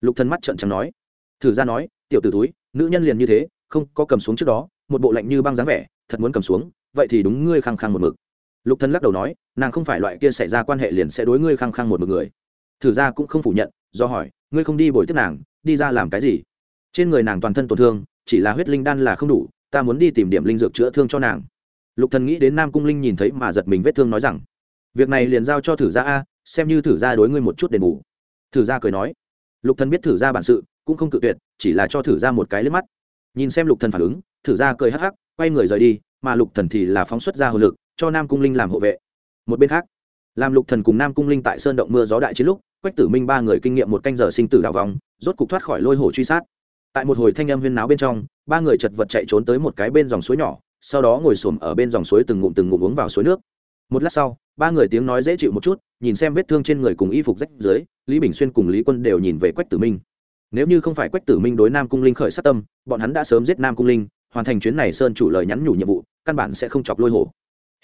A: Lục thần mắt trợn trắng nói. Thử ra nói, tiểu tử túi nữ nhân liền như thế, không có cầm xuống trước đó, một bộ lạnh như băng dáng vẻ, thật muốn cầm xuống, vậy thì đúng ngươi khăng khăng một mực. Lục thần lắc đầu nói, nàng không phải loại kia xảy ra quan hệ liền sẽ đối ngươi khăng khăng một mực người. Thử ra cũng không phủ nhận, do hỏi, ngươi không đi bồi tiếp nàng, đi ra làm cái gì? Trên người nàng toàn thân tổn thương chỉ là huyết linh đan là không đủ, ta muốn đi tìm điểm linh dược chữa thương cho nàng. Lục thần nghĩ đến nam cung linh nhìn thấy mà giật mình vết thương nói rằng, việc này liền giao cho thử gia a, xem như thử gia đối ngươi một chút đền bù. Thử gia cười nói, lục thần biết thử gia bản sự, cũng không cự tuyệt, chỉ là cho thử gia một cái liếc mắt. Nhìn xem lục thần phản ứng, thử gia cười hắc hắc, quay người rời đi, mà lục thần thì là phóng xuất ra hồn lực, cho nam cung linh làm hộ vệ. Một bên khác, làm lục thần cùng nam cung linh tại sơn động mưa gió đại chiến lúc, quách tử minh ba người kinh nghiệm một canh giờ sinh tử đảo vòng, rốt cục thoát khỏi lôi hổ truy sát tại một hồi thanh âm huyên náo bên trong, ba người chật vật chạy trốn tới một cái bên dòng suối nhỏ, sau đó ngồi xổm ở bên dòng suối từng ngụm từng ngụm uống vào suối nước. Một lát sau, ba người tiếng nói dễ chịu một chút, nhìn xem vết thương trên người cùng y phục rách dưới, lý bình xuyên cùng lý quân đều nhìn về quách tử minh. Nếu như không phải quách tử minh đối nam cung linh khởi sát tâm, bọn hắn đã sớm giết nam cung linh, hoàn thành chuyến này sơn chủ lời nhắn nhủ nhiệm vụ, căn bản sẽ không chọc lôi hổ.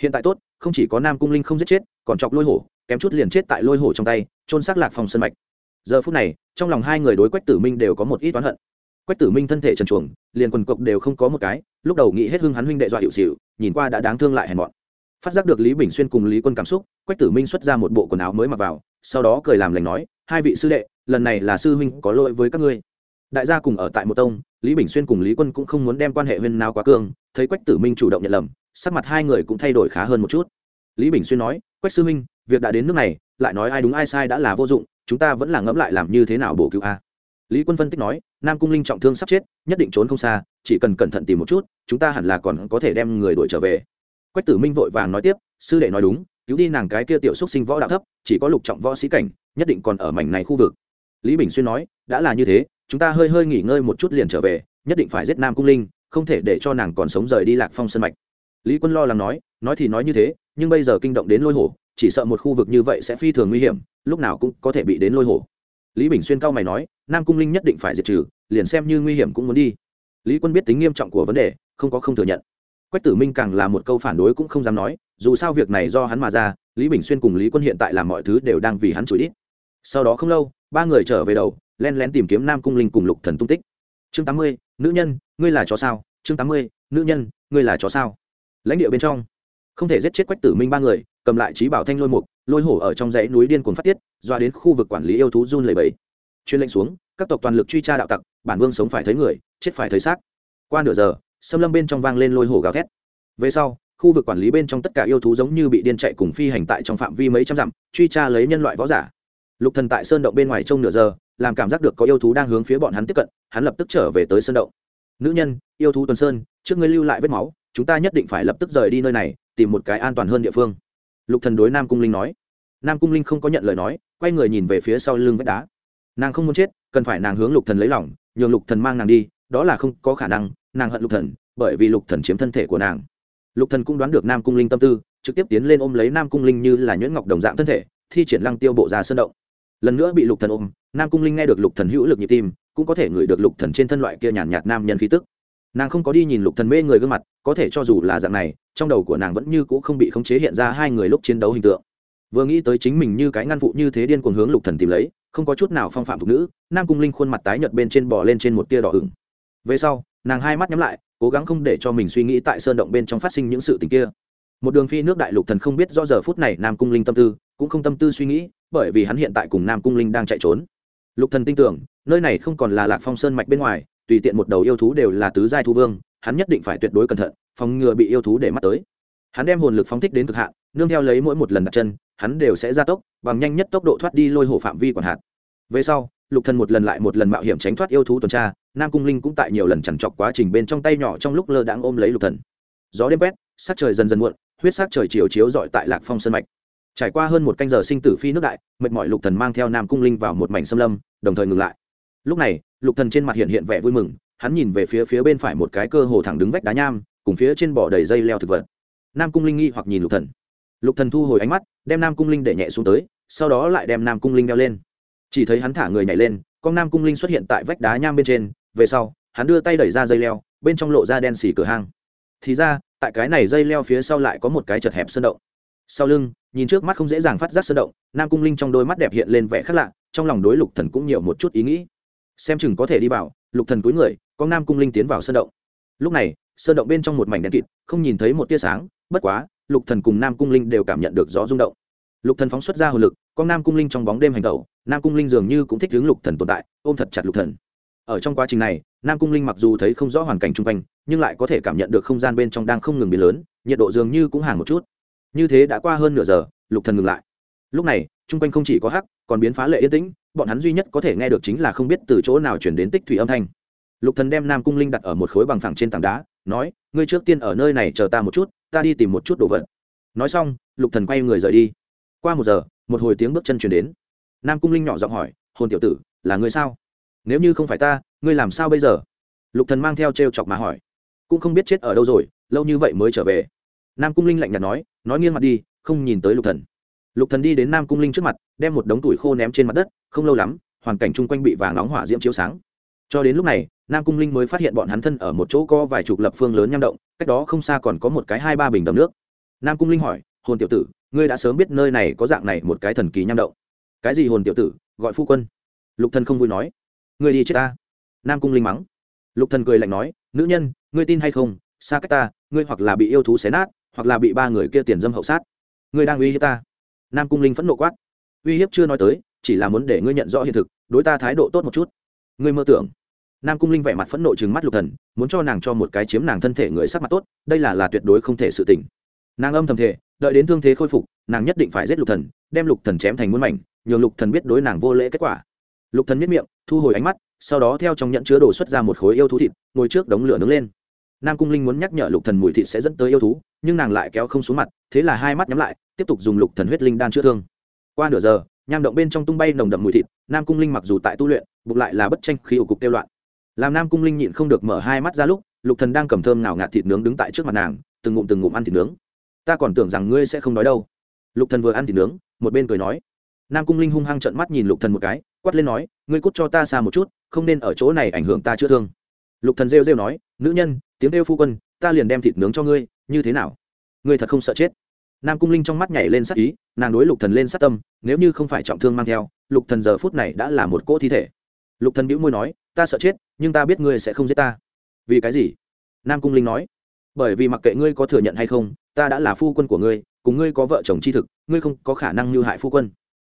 A: Hiện tại tốt, không chỉ có nam cung linh không giết chết, còn chọc lôi hổ, kém chút liền chết tại lôi hổ trong tay trôn xác lạc phòng sân mạch. Giờ phút này, trong lòng hai người đối quách tử minh đều có một ít oán hận quách tử minh thân thể trần chuồng liền quần cộc đều không có một cái, lúc đầu nghĩ hết hưng hắn huynh đệ dọa hiệu xịu nhìn qua đã đáng thương lại hèn mọn. Phát giác được lý bình xuyên cùng lý quân cảm xúc, quách tử minh xuất ra một bộ quần áo mới mặc vào, sau đó cười làm lành nói, hai vị sư đệ, lần này là sư huynh có lỗi với các ngươi. Đại gia cùng ở tại một tông, lý bình xuyên cùng lý quân cũng không muốn đem quan hệ huyên nào quá cương, thấy quách tử minh chủ động nhận lầm, sắc mặt hai người cũng thay đổi khá hơn một chút. Lý bình xuyên nói, quách sư huynh, việc đã đến nước này, lại nói ai đúng ai sai đã là vô dụng, chúng ta vẫn là ngẫm lại làm như thế nào bổ cứu a lý quân phân tích nói, nam cung linh trọng thương sắp chết, nhất định trốn không xa, chỉ cần cẩn thận tìm một chút, chúng ta hẳn là còn có thể đem người đuổi trở về. Quách tử minh vội vàng nói tiếp, sư đệ nói đúng, cứu đi nàng cái kia tiểu xúc sinh võ đạo thấp, chỉ có lục trọng võ sĩ cảnh, nhất định còn ở mảnh này khu vực. Lý bình xuyên nói, đã là như thế, chúng ta hơi hơi nghỉ ngơi một chút liền trở về, nhất định phải giết nam cung linh, không thể để cho nàng còn sống rời đi lạc phong sân mạch. Lý quân lo lắng nói nói thì nói như thế, nhưng bây giờ kinh động đến lôi hổ, chỉ sợ một khu vực như vậy sẽ phi thường nguy hiểm, lúc nào cũng có thể bị đến lôi hổ. Lý bình xuyên cao mày nói nam cung linh nhất định phải diệt trừ, liền xem như nguy hiểm cũng muốn đi. Lý quân biết tính nghiêm trọng của vấn đề, không có không thừa nhận. Quách tử minh càng là một câu phản đối cũng không dám nói, dù sao việc này do hắn mà ra, lý bình xuyên cùng lý quân hiện tại làm mọi thứ đều đang vì hắn chửi đít. Sau đó không lâu, ba người trở về đầu, len lén tìm kiếm nam cung linh cùng lục thần tung tích. Chương tám mươi, nữ nhân, ngươi là chó sao? Chương tám mươi, nữ nhân, ngươi là chó sao? Lãnh địa bên trong. Không thể giết chết quách tử minh ba người, cầm lại trí bảo thanh lôi mục, lôi hổ ở trong dãy núi điên cuồng phát tiết, doa đến khu vực quản lý yêu thú run lầy bẫy chuyên lệnh xuống, các tộc toàn lực truy tra đạo tặc, bản vương sống phải thấy người, chết phải thấy xác. Qua nửa giờ, xâm lâm bên trong vang lên lôi hổ gào thét. Về sau, khu vực quản lý bên trong tất cả yêu thú giống như bị điên chạy cùng phi hành tại trong phạm vi mấy trăm dặm, truy tra lấy nhân loại võ giả. Lục thần tại sơn động bên ngoài trông nửa giờ, làm cảm giác được có yêu thú đang hướng phía bọn hắn tiếp cận, hắn lập tức trở về tới sơn động. Nữ nhân, yêu thú tuần sơn, trước ngươi lưu lại vết máu, chúng ta nhất định phải lập tức rời đi nơi này, tìm một cái an toàn hơn địa phương. Lục thần đối nam cung linh nói. Nam cung linh không có nhận lời nói, quay người nhìn về phía sau lưng vách đá nàng không muốn chết cần phải nàng hướng lục thần lấy lòng nhường lục thần mang nàng đi đó là không có khả năng nàng hận lục thần bởi vì lục thần chiếm thân thể của nàng. Lục thần cũng đoán được nam cung linh tâm tư trực tiếp tiến lên ôm lấy nam cung linh như là nhuyễn ngọc đồng dạng thân thể thi triển lăng tiêu bộ ra sơn động. Lần nữa bị lục thần ôm nam cung linh nghe được lục thần hữu lực nhịp tim cũng có thể ngửi được lục thần trên thân loại kia nhàn nhạt, nam nhân khí tức. Nàng không có đi nhìn lục thần mê người gương mặt có thể cho dù là dạng này trong đầu của nàng vẫn như cũ không bị khống chế hiện ra hai người lúc chiến đấu hình tượng. Vừa nghĩ tới chính mình như cái ngăn phụ như thế điên cuồng hướng lục thần tìm lấy không có chút nào phong phạm thuộc nữ, nam cung linh khuôn mặt tái nhợt bên trên bò lên trên một tia đỏ ửng. Về sau, nàng hai mắt nhắm lại, cố gắng không để cho mình suy nghĩ tại sơn động bên trong phát sinh những sự tình kia. Một đường phi nước đại lục thần không biết do giờ phút này nam cung linh tâm tư, cũng không tâm tư suy nghĩ, bởi vì hắn hiện tại cùng nam cung linh đang chạy trốn. Lục thần tin tưởng, nơi này không còn là lạc phong sơn mạch bên ngoài, tùy tiện một đầu yêu thú đều là tứ giai thu vương, hắn nhất định phải tuyệt đối cẩn thận, phòng ngừa bị yêu thú để mắt tới hắn đem hồn lực phóng thích đến cực hạn, nương theo lấy mỗi một lần đặt chân, hắn đều sẽ gia tốc, bằng nhanh nhất tốc độ thoát đi lôi hổ phạm vi quản hạt. Về sau, lục thần một lần lại một lần mạo hiểm tránh thoát yêu thú tuần tra, nam cung linh cũng tại nhiều lần chằn chọc quá trình bên trong tay nhỏ trong lúc lơ đãng ôm lấy lục thần. Gió đêm quét, sắc trời dần dần muộn, huyết sắc trời chiều chiếu dọi tại lạc phong sơn mạch. Trải qua hơn một canh giờ sinh tử phi nước đại, mệt mỏi lục thần mang theo nam cung linh vào một mảnh xâm lâm, đồng thời ngừng lại. Lúc này, lục thần trên mặt hiện hiện vẻ vui mừng, hắn nhìn về phía phía bên phải một cái cơ hồ thẳng đứng vách đá nham, cùng phía trên bỏ đầy dây leo thực vật nam cung linh nghi hoặc nhìn lục thần. Lục thần thu hồi ánh mắt, đem nam cung linh để nhẹ xuống tới, sau đó lại đem nam cung linh đeo lên. Chỉ thấy hắn thả người nhảy lên, con nam cung linh xuất hiện tại vách đá nham bên trên, về sau, hắn đưa tay đẩy ra dây leo, bên trong lộ ra đen xỉ cửa hang. Thì ra, tại cái này dây leo phía sau lại có một cái chật hẹp sơn động. Sau lưng, nhìn trước mắt không dễ dàng phát giác sơn động, nam cung linh trong đôi mắt đẹp hiện lên vẻ khác lạ, trong lòng đối lục thần cũng nhiều một chút ý nghĩ. Xem chừng có thể đi vào, lục thần cúi người, con nam cung linh tiến vào sơn động. Lúc này, sơn động bên trong một mảnh đen kịt, không nhìn thấy một tia sáng bất quá, lục thần cùng nam cung linh đều cảm nhận được rõ rung động. Lục thần phóng xuất ra hồn lực con nam cung linh trong bóng đêm hành tẩu, nam cung linh dường như cũng thích hướng lục thần tồn tại, ôm thật chặt lục thần. Ở trong quá trình này, nam cung linh mặc dù thấy không rõ hoàn cảnh chung quanh, nhưng lại có thể cảm nhận được không gian bên trong đang không ngừng biến lớn, nhiệt độ dường như cũng hàng một chút. Như thế đã qua hơn nửa giờ, lục thần ngừng lại. Lúc này chung quanh không chỉ có hắc, còn biến phá lệ yên tĩnh, bọn hắn duy nhất có thể nghe được chính là không biết từ chỗ nào chuyển đến tích thủy âm thanh. Lục thần đem nam cung linh đặt ở một khối bằng phẳng trên tảng đá nói, ngươi trước tiên ở nơi này chờ ta một chút, ta đi tìm một chút đồ vật. Nói xong, lục thần quay người rời đi. Qua một giờ, một hồi tiếng bước chân chuyển đến. Nam cung linh nhỏ giọng hỏi, hồn tiểu tử, là ngươi sao? Nếu như không phải ta, ngươi làm sao bây giờ? Lục thần mang theo trêu chọc mà hỏi. Cũng không biết chết ở đâu rồi, lâu như vậy mới trở về. Nam cung linh lạnh nhạt nói nói nghiêng mặt đi, không nhìn tới lục thần. Lục thần đi đến nam cung linh trước mặt, đem một đống tuổi khô ném trên mặt đất, không lâu lắm, hoàn cảnh chung quanh bị vàng nóng hỏa diễm chiếu sáng. Cho đến lúc này nam cung linh mới phát hiện bọn hắn thân ở một chỗ có vài chục lập phương lớn nham động, cách đó không xa còn có một cái hai ba bình đầm nước. Nam cung linh hỏi, hồn tiểu tử, ngươi đã sớm biết nơi này có dạng này một cái thần kỳ nham động? Cái gì hồn tiểu tử? gọi phu quân. Lục thần không vui nói, ngươi đi chết ta. Nam cung linh mắng. Lục thần cười lạnh nói, nữ nhân, ngươi tin hay không? Xa cách ta, ngươi hoặc là bị yêu thú xé nát, hoặc là bị ba người kia tiền dâm hậu sát. Ngươi đang uy hiếp ta. Nam cung linh phẫn nộ quát, uy hiếp chưa nói tới, chỉ là muốn để ngươi nhận rõ hiện thực, đối ta thái độ tốt một chút. Ngươi mơ tưởng nam cung linh vẻ mặt phẫn nộ chừng mắt lục thần, muốn cho nàng cho một cái chiếm nàng thân thể người sắc mặt tốt, đây là là tuyệt đối không thể sự tình. Nàng âm thầm thể đợi đến thương thế khôi phục, nàng nhất định phải giết lục thần, đem lục thần chém thành muôn mảnh, nhường lục thần biết đối nàng vô lễ kết quả. Lục thần miết miệng, thu hồi ánh mắt, sau đó theo trong nhẫn chứa đồ xuất ra một khối yêu thú thịt, ngồi trước đống lửa nướng lên. Nam cung linh muốn nhắc nhở lục thần mùi thịt sẽ dẫn tới yêu thú, nhưng nàng lại kéo không xuống mặt, thế là hai mắt nhắm lại, tiếp tục dùng lục thần huyết linh đan chữa thương. Qua nửa giờ, nham động bên trong tung bay nồng đậm mùi thịt, nam cung linh mặc dù tại tu luyện, bụng lại là bất tranh khi ổ cục tiêu loạn làm nam cung linh nhịn không được mở hai mắt ra lúc, lục thần đang cầm thơm nào ngạt thịt nướng đứng tại trước mặt nàng, từng ngụm từng ngụm ăn thịt nướng. Ta còn tưởng rằng ngươi sẽ không nói đâu. Lục thần vừa ăn thịt nướng, một bên cười nói. Nam cung linh hung hăng trợn mắt nhìn lục thần một cái, quát lên nói, ngươi cút cho ta xa một chút, không nên ở chỗ này ảnh hưởng ta chữa thương. Lục thần rêu rêu nói, nữ nhân, tiếng yêu phu quân, ta liền đem thịt nướng cho ngươi, như thế nào? Ngươi thật không sợ chết. Nam cung linh trong mắt nhảy lên sát ý, nàng đối lục thần lên sát tâm, nếu như không phải trọng thương mang theo, lục thần giờ phút này đã là một cỗ thi thể. Lục thần bĩu môi nói ta sợ chết, nhưng ta biết ngươi sẽ không giết ta. Vì cái gì? Nam cung linh nói. Bởi vì mặc kệ ngươi có thừa nhận hay không, ta đã là phu quân của ngươi, cùng ngươi có vợ chồng chi thực, ngươi không có khả năng như hại phu quân.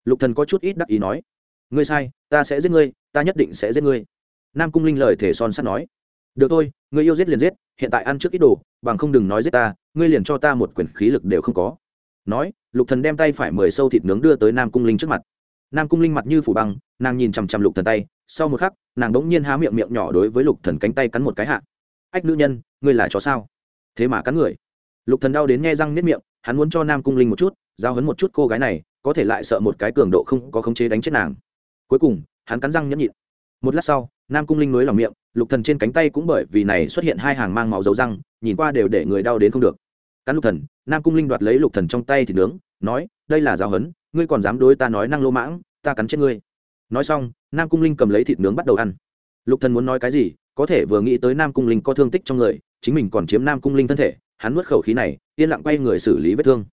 A: Lục thần có chút ít đắc ý nói. Ngươi sai, ta sẽ giết ngươi, ta nhất định sẽ giết ngươi. Nam cung linh lời thể son sắt nói. Được thôi, ngươi yêu giết liền giết, hiện tại ăn trước ít đồ, bằng không đừng nói giết ta, ngươi liền cho ta một quyển khí lực đều không có. Nói, lục thần đem tay phải mười sâu thịt nướng đưa tới nam cung linh trước mặt nam cung linh mặt như phủ băng, nàng nhìn chằm chằm lục thần tay, sau một khắc, nàng đống nhiên há miệng miệng nhỏ đối với lục thần cánh tay cắn một cái hạ. Ách nữ nhân, ngươi là chó sao? Thế mà cắn người. Lục thần đau đến nghe răng nếp miệng, hắn muốn cho nam cung linh một chút, giao hấn một chút cô gái này, có thể lại sợ một cái cường độ không có khống chế đánh chết nàng. Cuối cùng, hắn cắn răng nhẫn nhịn. Một lát sau, nam cung linh nối lòng miệng, lục thần trên cánh tay cũng bởi vì này xuất hiện hai hàng mang máu dấu răng, nhìn qua đều để người đau đến không được. Cắn lục thần, nam cung linh đoạt lấy lục thần trong tay thì nướng, nói, đây là giao hấn ngươi còn dám đối ta nói năng lô mãng ta cắn chết ngươi. Nói xong nam cung linh cầm lấy thịt nướng bắt đầu ăn. Lục thần muốn nói cái gì có thể vừa nghĩ tới nam cung linh có thương tích trong người chính mình còn chiếm nam cung linh thân thể hắn nuốt khẩu khí này yên lặng quay người xử lý vết thương.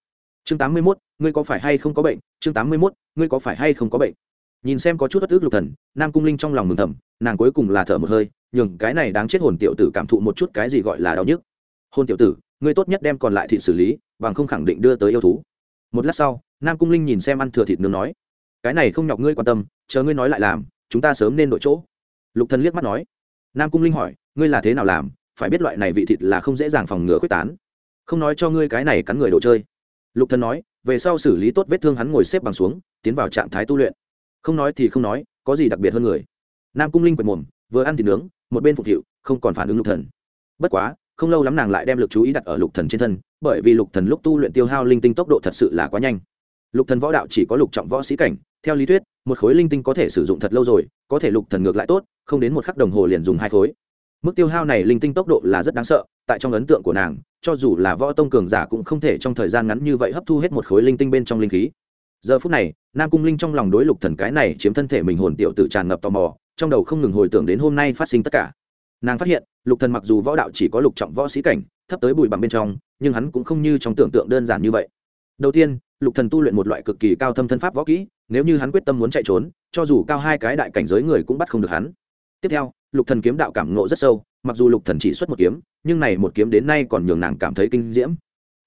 A: Chương tám mươi 81, ngươi có phải hay không có bệnh? Chương tám mươi 81, ngươi có phải hay không có bệnh? Nhìn xem có chút bất ức lục thần nam cung linh trong lòng mừng thầm nàng cuối cùng là thở một hơi nhường cái này đáng chết hồn tiểu tử cảm thụ một chút cái gì gọi là đau nhức. Hồn tiểu tử ngươi tốt nhất đem còn lại thịt xử lý bằng không khẳng định đưa tới yêu thú. Một lát sau nam cung linh nhìn xem ăn thừa thịt nướng nói, cái này không nhọc ngươi quan tâm, chờ ngươi nói lại làm, chúng ta sớm nên đổi chỗ. Lục thần liếc mắt nói, nam cung linh hỏi, ngươi là thế nào làm, phải biết loại này vị thịt là không dễ dàng phòng ngừa quyết tán. Không nói cho ngươi cái này cắn người đồ chơi. Lục thần nói, về sau xử lý tốt vết thương hắn ngồi xếp bằng xuống, tiến vào trạng thái tu luyện. Không nói thì không nói, có gì đặc biệt hơn người. Nam cung linh quệt mồm, vừa ăn thịt nướng, một bên phục vụ không còn phản ứng lục thần. Bất quá, không lâu lắm nàng lại đem lực chú ý đặt ở lục thần trên thân, bởi vì lục thần lúc tu luyện tiêu hao linh tinh tốc độ thật sự là quá nhanh lục thần võ đạo chỉ có lục trọng võ sĩ cảnh, theo lý thuyết, một khối linh tinh có thể sử dụng thật lâu rồi, có thể lục thần ngược lại tốt, không đến một khắc đồng hồ liền dùng hai khối. Mức tiêu hao này linh tinh tốc độ là rất đáng sợ, tại trong ấn tượng của nàng, cho dù là võ tông cường giả cũng không thể trong thời gian ngắn như vậy hấp thu hết một khối linh tinh bên trong linh khí. Giờ phút này, nam cung linh trong lòng đối lục thần cái này chiếm thân thể mình hồn tiểu tự tràn ngập tò mò, trong đầu không ngừng hồi tưởng đến hôm nay phát sinh tất cả. Nàng phát hiện, lục thần mặc dù võ đạo chỉ có lục trọng võ sĩ cảnh, thấp tới bụi bằng bên trong, nhưng hắn cũng không như trong tưởng tượng đơn giản như vậy. Đầu tiên lục thần tu luyện một loại cực kỳ cao thâm thân pháp võ kỹ, nếu như hắn quyết tâm muốn chạy trốn, cho dù cao hai cái đại cảnh giới người cũng bắt không được hắn. Tiếp theo, lục thần kiếm đạo cảm ngộ rất sâu, mặc dù lục thần chỉ xuất một kiếm, nhưng này một kiếm đến nay còn nhường nàng cảm thấy kinh diễm.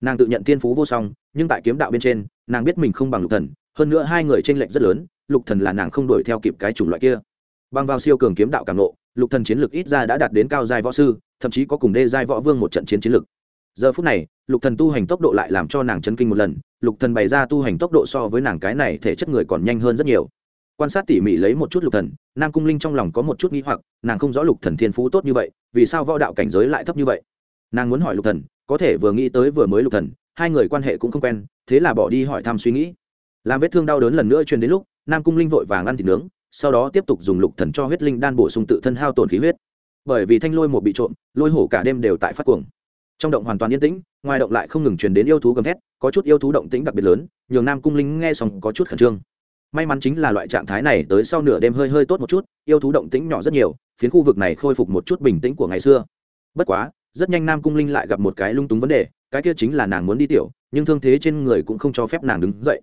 A: Nàng tự nhận thiên phú vô song, nhưng tại kiếm đạo bên trên, nàng biết mình không bằng lục thần, hơn nữa hai người tranh lệch rất lớn, lục thần là nàng không đuổi theo kịp cái chủng loại kia. Bằng vào siêu cường kiếm đạo cảm ngộ, lục thần chiến lực ít ra đã đạt đến cao giai võ sư, thậm chí có cùng đê giai võ vương một trận chiến chiến lực giờ phút này, lục thần tu hành tốc độ lại làm cho nàng chấn kinh một lần, lục thần bày ra tu hành tốc độ so với nàng cái này thể chất người còn nhanh hơn rất nhiều. Quan sát tỉ mỉ lấy một chút lục thần, nam cung linh trong lòng có một chút nghi hoặc, nàng không rõ lục thần thiên phú tốt như vậy, vì sao võ đạo cảnh giới lại thấp như vậy? Nàng muốn hỏi lục thần, có thể vừa nghĩ tới vừa mới lục thần, hai người quan hệ cũng không quen, thế là bỏ đi hỏi thăm suy nghĩ. Làm vết thương đau đớn lần nữa truyền đến lúc, nam cung linh vội vàng ăn thịt nướng, sau đó tiếp tục dùng lục thần cho huyết linh đan bổ sung tự thân hao tổn khí huyết. Bởi vì thanh lôi một bị trộm, lôi hổ cả đêm đều tại phát cuồng trong động hoàn toàn yên tĩnh, ngoài động lại không ngừng truyền đến yêu thú gầm thét, có chút yêu thú động tĩnh đặc biệt lớn, nhường nam cung linh nghe xong có chút khẩn trương. May mắn chính là loại trạng thái này tới sau nửa đêm hơi hơi tốt một chút, yêu thú động tĩnh nhỏ rất nhiều, phiến khu vực này khôi phục một chút bình tĩnh của ngày xưa. Bất quá, rất nhanh nam cung linh lại gặp một cái lung túng vấn đề, cái kia chính là nàng muốn đi tiểu, nhưng thương thế trên người cũng không cho phép nàng đứng dậy.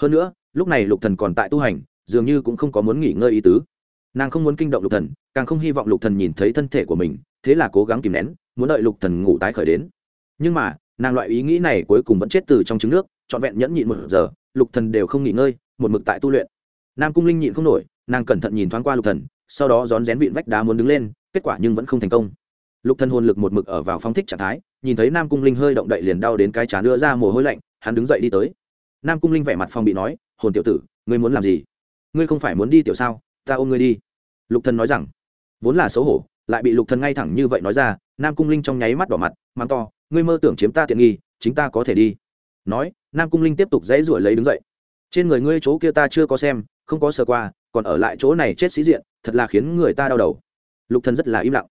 A: Hơn nữa, lúc này lục thần còn tại tu hành, dường như cũng không có muốn nghỉ ngơi ý tứ. Nàng không muốn kinh động lục thần, càng không hy vọng lục thần nhìn thấy thân thể của mình, thế là cố gắng kìm nén muốn đợi lục thần ngủ tái khởi đến. Nhưng mà, nàng loại ý nghĩ này cuối cùng vẫn chết từ trong trứng nước, trọn vẹn nhẫn nhịn một giờ, lục thần đều không nghỉ ngơi, một mực tại tu luyện. Nam cung linh nhịn không nổi, nàng cẩn thận nhìn thoáng qua lục thần, sau đó rón rén vịn vách đá muốn đứng lên, kết quả nhưng vẫn không thành công. Lục thần hồn lực một mực ở vào phong thích trạng thái, nhìn thấy nam cung linh hơi động đậy liền đau đến cái chán đưa ra mồ hôi lạnh, hắn đứng dậy đi tới. Nam cung linh vẻ mặt phong bị nói, hồn tiểu tử, ngươi muốn làm gì? Ngươi không phải muốn đi tiểu sao? Ta ôm ngươi đi. Lục thần nói rằng, vốn là xấu hổ, lại bị lục thần ngay thẳng như vậy nói ra nam cung linh trong nháy mắt đỏ mặt mang to, ngươi mơ tưởng chiếm ta tiện nghi, chính ta có thể đi. Nói, nam cung linh tiếp tục dãy ruổi lấy đứng dậy. Trên người ngươi chỗ kia ta chưa có xem, không có sơ qua, còn ở lại chỗ này chết sĩ diện, thật là khiến người ta đau đầu. Lục thần rất là im lặng.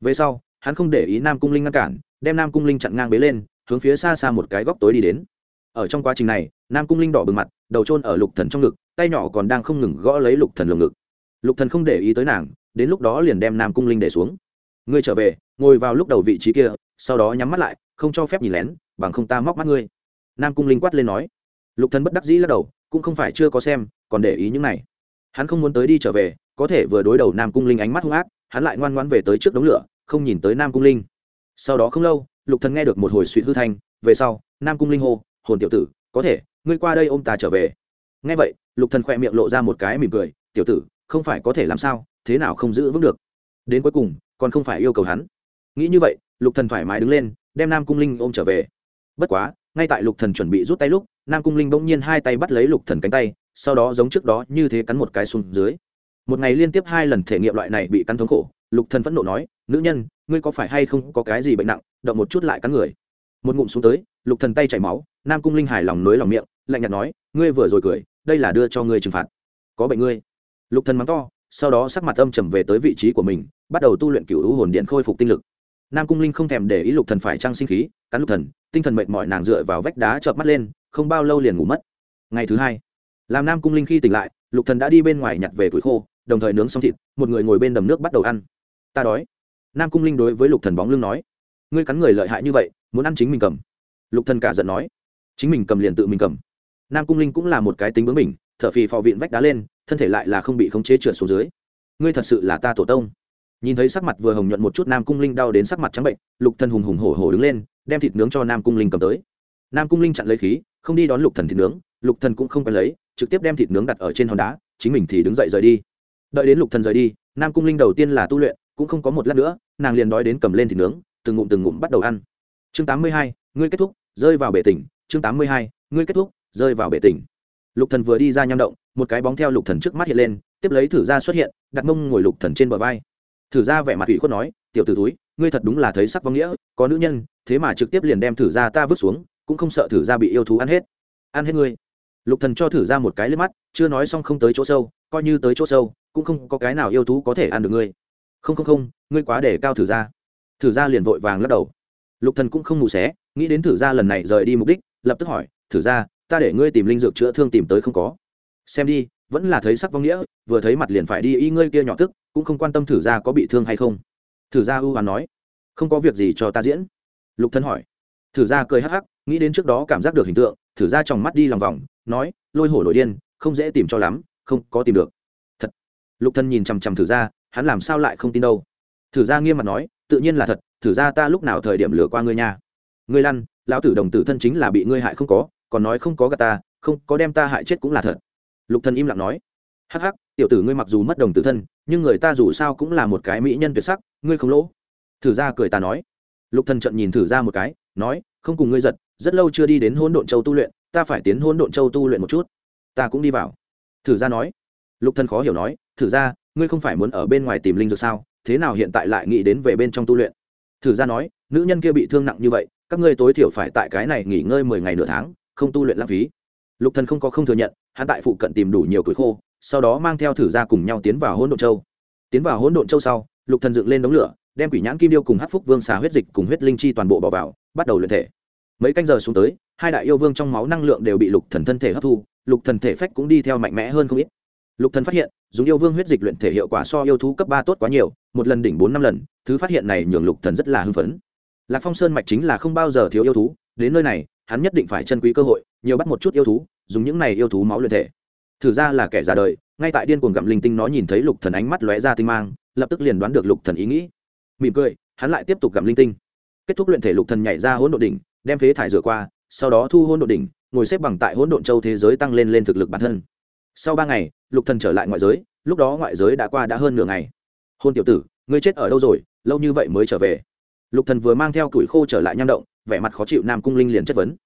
A: Về sau, hắn không để ý nam cung linh ngăn cản, đem nam cung linh chặn ngang bế lên, hướng phía xa xa một cái góc tối đi đến. Ở trong quá trình này, nam cung linh đỏ bừng mặt, đầu trôn ở lục thần trong ngực, tay nhỏ còn đang không ngừng gõ lấy lục thần lồng ngực. Lục thần không để ý tới nàng, đến lúc đó liền đem nam cung linh để xuống ngươi trở về, ngồi vào lúc đầu vị trí kia, sau đó nhắm mắt lại, không cho phép nhìn lén, bằng không ta móc mắt ngươi. Nam cung linh quát lên nói. Lục thần bất đắc dĩ lắc đầu, cũng không phải chưa có xem, còn để ý những này. Hắn không muốn tới đi trở về, có thể vừa đối đầu nam cung linh ánh mắt hung ác, hắn lại ngoan ngoãn về tới trước đống lửa, không nhìn tới nam cung linh. Sau đó không lâu, lục thần nghe được một hồi suy hư thanh, về sau, nam cung linh hô, hồn tiểu tử, có thể, ngươi qua đây ôm ta trở về. Nghe vậy, lục thần khoe miệng lộ ra một cái mỉm cười, tiểu tử, không phải có thể làm sao, thế nào không giữ vững được? Đến cuối cùng còn không phải yêu cầu hắn. Nghĩ như vậy, lục thần thoải mái đứng lên, đem nam cung linh ôm trở về. Bất quá, ngay tại lục thần chuẩn bị rút tay lúc, nam cung linh bỗng nhiên hai tay bắt lấy lục thần cánh tay, sau đó giống trước đó như thế cắn một cái xuống dưới. Một ngày liên tiếp hai lần thể nghiệm loại này bị cắn thống khổ, lục thần phẫn nộ nói, nữ nhân, ngươi có phải hay không có cái gì bệnh nặng, động một chút lại cắn người. Một ngụm xuống tới, lục thần tay chảy máu, nam cung linh hài lòng nới lòng miệng, lạnh nhạt nói, ngươi vừa rồi cười, đây là đưa cho ngươi trừng phạt. Có bệnh ngươi. Lục thần mắng to sau đó sắc mặt âm trầm về tới vị trí của mình, bắt đầu tu luyện cửu u hồn điện khôi phục tinh lực. Nam cung linh không thèm để ý lục thần phải trang sinh khí, cắn lục thần, tinh thần mệt mỏi nàng dựa vào vách đá chợp mắt lên, không bao lâu liền ngủ mất. Ngày thứ hai, làm nam cung linh khi tỉnh lại, lục thần đã đi bên ngoài nhặt về củi khô, đồng thời nướng xong thịt, một người ngồi bên đầm nước bắt đầu ăn. Ta đói. Nam cung linh đối với lục thần bóng lưng nói. Ngươi cắn người lợi hại như vậy, muốn ăn chính mình cầm. Lục thần cả giận nói. Chính mình cầm liền tự mình cầm. Nam cung linh cũng là một cái tính bướng mình thở phì phò viện vách đá lên thân thể lại là không bị khống chế trượt xuống dưới. Ngươi thật sự là ta tổ tông. Nhìn thấy sắc mặt vừa hồng nhuận một chút nam cung linh đau đến sắc mặt trắng bệnh lục thần hùng hùng hổ hổ đứng lên đem thịt nướng cho nam cung linh cầm tới. Nam cung linh chặn lấy khí không đi đón lục thần thịt nướng lục thần cũng không quen lấy trực tiếp đem thịt nướng đặt ở trên hòn đá chính mình thì đứng dậy rời đi. Đợi đến lục thần rời đi nam cung linh đầu tiên là tu luyện cũng không có một lát nữa nàng liền đói đến cầm lên thịt nướng từng ngụm từng ngụm bắt đầu ăn. Chương 82, ngươi kết thúc rơi vào bể tỉnh. Chương 82, ngươi kết thúc rơi vào bể tỉnh lục thần vừa đi ra nham động, một cái bóng theo lục thần trước mắt hiện lên, tiếp lấy thử gia xuất hiện, đặt mông ngồi lục thần trên bờ vai. Thử gia vẻ mặt ủy khuất nói, tiểu tử túi, ngươi thật đúng là thấy sắc vong nghĩa, có nữ nhân, thế mà trực tiếp liền đem thử gia ta vứt xuống, cũng không sợ thử gia bị yêu thú ăn hết. Ăn hết ngươi? Lục thần cho thử gia một cái lên mắt, chưa nói xong không tới chỗ sâu, coi như tới chỗ sâu, cũng không có cái nào yêu thú có thể ăn được ngươi. Không không không, ngươi quá để cao thử gia thử gia liền vội vàng lắc đầu. Lục thần cũng không mù xé, nghĩ đến thử gia lần này rời đi mục đích, lập tức hỏi, thử gia ta để ngươi tìm linh dược chữa thương tìm tới không có. Xem đi, vẫn là thấy sắc vong nghĩa, vừa thấy mặt liền phải đi, y ngươi kia nhỏ tức, cũng không quan tâm thử gia có bị thương hay không. Thử gia ưu hoàn nói, không có việc gì cho ta diễn. Lục thân hỏi, thử gia cười hắc hắc, nghĩ đến trước đó cảm giác được hình tượng, thử gia tròng mắt đi lòng vòng, nói, lôi hổ nội điên, không dễ tìm cho lắm, không có tìm được. Thật. Lục thân nhìn chằm chằm thử gia hắn làm sao lại không tin đâu. Thử gia nghiêm mặt nói, tự nhiên là thật, thử gia ta lúc nào thời điểm lừa qua ngươi nha. Ngươi lăn, lão tử đồng tử thân chính là bị ngươi hại không có còn nói không có gà ta, không, có đem ta hại chết cũng là thật. Lục thần im lặng nói. Hắc hắc, tiểu tử ngươi mặc dù mất đồng tử thân, nhưng người ta dù sao cũng là một cái mỹ nhân tuyệt sắc, ngươi không lỗ. Thử ra cười ta nói. Lục thần trận nhìn thử ra một cái, nói, không cùng ngươi giật, rất lâu chưa đi đến hôn độn châu tu luyện, ta phải tiến hôn độn châu tu luyện một chút. Ta cũng đi vào. Thử ra nói. Lục thần khó hiểu nói, thử ra, ngươi không phải muốn ở bên ngoài tìm linh dược sao, thế nào hiện tại lại nghĩ đến về bên trong tu luyện? Thử ra nói, nữ nhân kia bị thương nặng như vậy, các ngươi tối thiểu phải tại cái này nghỉ ngơi mười ngày nửa tháng không tu luyện lãng phí. Lục thần không có không thừa nhận, hắn tại phụ cận tìm đủ nhiều củi khô, sau đó mang theo thử ra cùng nhau tiến vào hỗn độn châu. Tiến vào hỗn độn châu sau, lục thần dựng lên đống lửa, đem quỷ nhãn kim điêu cùng hắc phúc vương xà huyết dịch cùng huyết linh chi toàn bộ bỏ vào, bắt đầu luyện thể. Mấy canh giờ xuống tới, hai đại yêu vương trong máu năng lượng đều bị lục thần thân thể hấp thu, lục thần thể phách cũng đi theo mạnh mẽ hơn không ít. Lục thần phát hiện, dùng yêu vương huyết dịch luyện thể hiệu quả so yêu thú cấp ba tốt quá nhiều, một lần đỉnh bốn năm lần, thứ phát hiện này nhường lục thần rất là hưng phấn. Lạc phong sơn mạch chính là không bao giờ thiếu yêu thú, đến nơi này hắn nhất định phải chân quý cơ hội, nhiều bắt một chút yêu thú, dùng những này yêu thú máu luyện thể. Thử ra là kẻ già đời, ngay tại điên cuồng gặm linh tinh nó nhìn thấy lục thần ánh mắt lóe ra tinh mang, lập tức liền đoán được lục thần ý nghĩ. Mỉm cười, hắn lại tiếp tục gặm linh tinh. Kết thúc luyện thể lục thần nhảy ra hỗn độn đỉnh, đem phế thải rửa qua, sau đó thu hỗn độn đỉnh, ngồi xếp bằng tại hỗn độn châu thế giới tăng lên lên thực lực bản thân. Sau ba ngày, lục thần trở lại ngoại giới, lúc đó ngoại giới đã qua đã hơn nửa ngày. Hôn tiểu tử, ngươi chết ở đâu rồi? Lâu như vậy mới trở về. Lục thần vừa mang theo tuổi khô trở lại nham động vẻ mặt khó chịu nam cung linh liền chất vấn.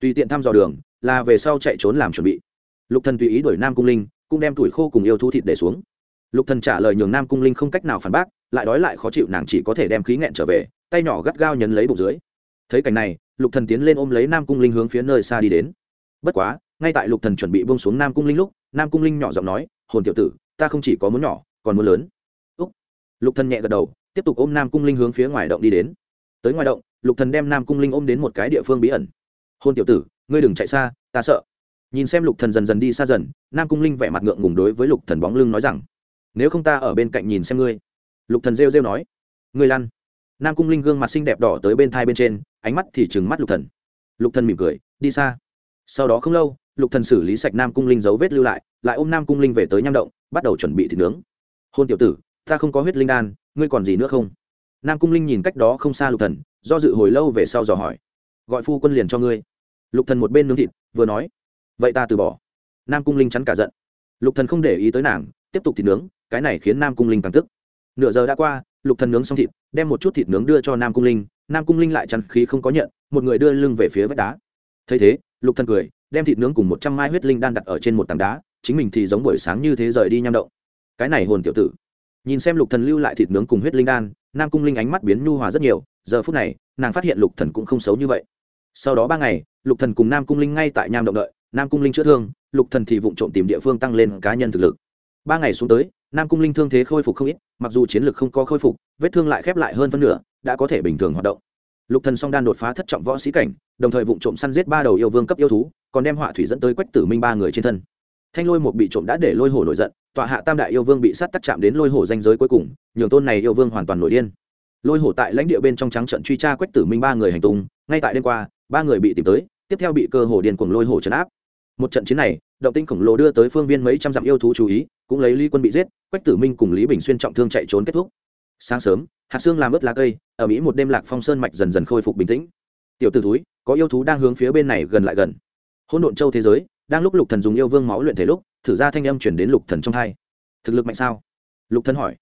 A: Tùy tiện thăm dò đường, là về sau chạy trốn làm chuẩn bị. Lục thần tùy ý đuổi nam cung linh, cũng đem tuổi khô cùng yêu thú thịt để xuống. Lục thần trả lời nhường nam cung linh không cách nào phản bác, lại đói lại khó chịu nàng chỉ có thể đem khí nghẹn trở về, tay nhỏ gắt gao nhấn lấy bụng dưới. Thấy cảnh này, lục thần tiến lên ôm lấy nam cung linh hướng phía nơi xa đi đến. Bất quá, ngay tại lục thần chuẩn bị buông xuống nam cung linh lúc, nam cung linh nhỏ giọng nói, hồn tiểu tử, ta không chỉ có muốn nhỏ, còn muốn lớn. Úc. Lục thần nhẹ gật đầu, tiếp tục ôm nam cung linh hướng phía ngoài động đi đến. Tới ngoài động lục thần đem nam cung linh ôm đến một cái địa phương bí ẩn. Hôn tiểu tử, ngươi đừng chạy xa, ta sợ. Nhìn xem lục thần dần dần đi xa dần, nam cung linh vẻ mặt ngượng ngùng đối với lục thần bóng lưng nói rằng, nếu không ta ở bên cạnh nhìn xem ngươi. Lục thần rêu rêu nói, ngươi lăn. Nam cung linh gương mặt xinh đẹp đỏ tới bên thai bên trên, ánh mắt thì trừng mắt lục thần. Lục thần mỉm cười, đi xa. Sau đó không lâu, lục thần xử lý sạch nam cung linh dấu vết lưu lại lại ôm nam cung linh về tới nham động, bắt đầu chuẩn bị thịt nướng. Hôn tiểu tử, ta không có huyết linh đan, ngươi còn gì nữa không? Nam cung linh nhìn cách đó không xa lục thần do dự hồi lâu về sau dò hỏi, gọi phu quân liền cho ngươi. Lục thần một bên nướng thịt, vừa nói, vậy ta từ bỏ. Nam cung linh chắn cả giận. Lục thần không để ý tới nàng, tiếp tục thịt nướng, cái này khiến nam cung linh càng tức. Nửa giờ đã qua, lục thần nướng xong thịt, đem một chút thịt nướng đưa cho nam cung linh, nam cung linh lại chắn khí không có nhận, một người đưa lưng về phía vách đá. Thấy thế, lục thần cười, đem thịt nướng cùng một trăm mai huyết linh đan đặt ở trên một tảng đá, chính mình thì giống buổi sáng như thế rời đi nham động. Cái này hồn tiểu tử. Nhìn xem lục thần lưu lại thịt nướng cùng huyết linh đan, nam cung linh ánh mắt biến nhu hòa rất nhiều giờ phút này, nàng phát hiện lục thần cũng không xấu như vậy. Sau đó ba ngày, lục thần cùng nam cung linh ngay tại nham động đợi, nam cung linh chữa thương, lục thần thì vụng trộm tìm địa phương tăng lên cá nhân thực lực. Ba ngày xuống tới, nam cung linh thương thế khôi phục không ít, mặc dù chiến lực không có khôi phục, vết thương lại khép lại hơn phân nửa, đã có thể bình thường hoạt động. Lục thần song đan đột phá thất trọng võ sĩ cảnh, đồng thời vụng trộm săn giết ba đầu yêu vương cấp yêu thú, còn đem họa thủy dẫn tới quách tử minh ba người trên thân. Thanh lôi một bị trộm đã để lôi hổ nổi giận, tọa hạ tam đại yêu vương bị sát tắc chạm đến lôi hổ danh giới cuối cùng, nhường tôn này yêu vương hoàn toàn nổi điên lôi hổ tại lãnh địa bên trong trắng trận truy tra quách tử minh ba người hành tung, ngay tại đêm qua, ba người bị tìm tới, tiếp theo bị cơ hồ điền cuồng lôi hổ trấn áp. Một trận chiến này, động tinh khổng lồ đưa tới phương viên mấy trăm dặm yêu thú chú ý, cũng lấy lý quân bị giết, quách tử minh cùng lý bình xuyên trọng thương chạy trốn kết thúc. Sáng sớm, hạt xương làm ướt lá cây, ở mỹ một đêm lạc phong sơn mạch dần dần khôi phục bình tĩnh. Tiểu t ử túi có yêu thú đang hướng phía bên này gần lại gần. Hỗn độn châu thế giới, đang lúc lục thần dùng yêu vương máu luyện thể lúc, thử ra thanh âm chuyển đến lục thần trong thai thực lực mạnh sao? Lục thần hỏi.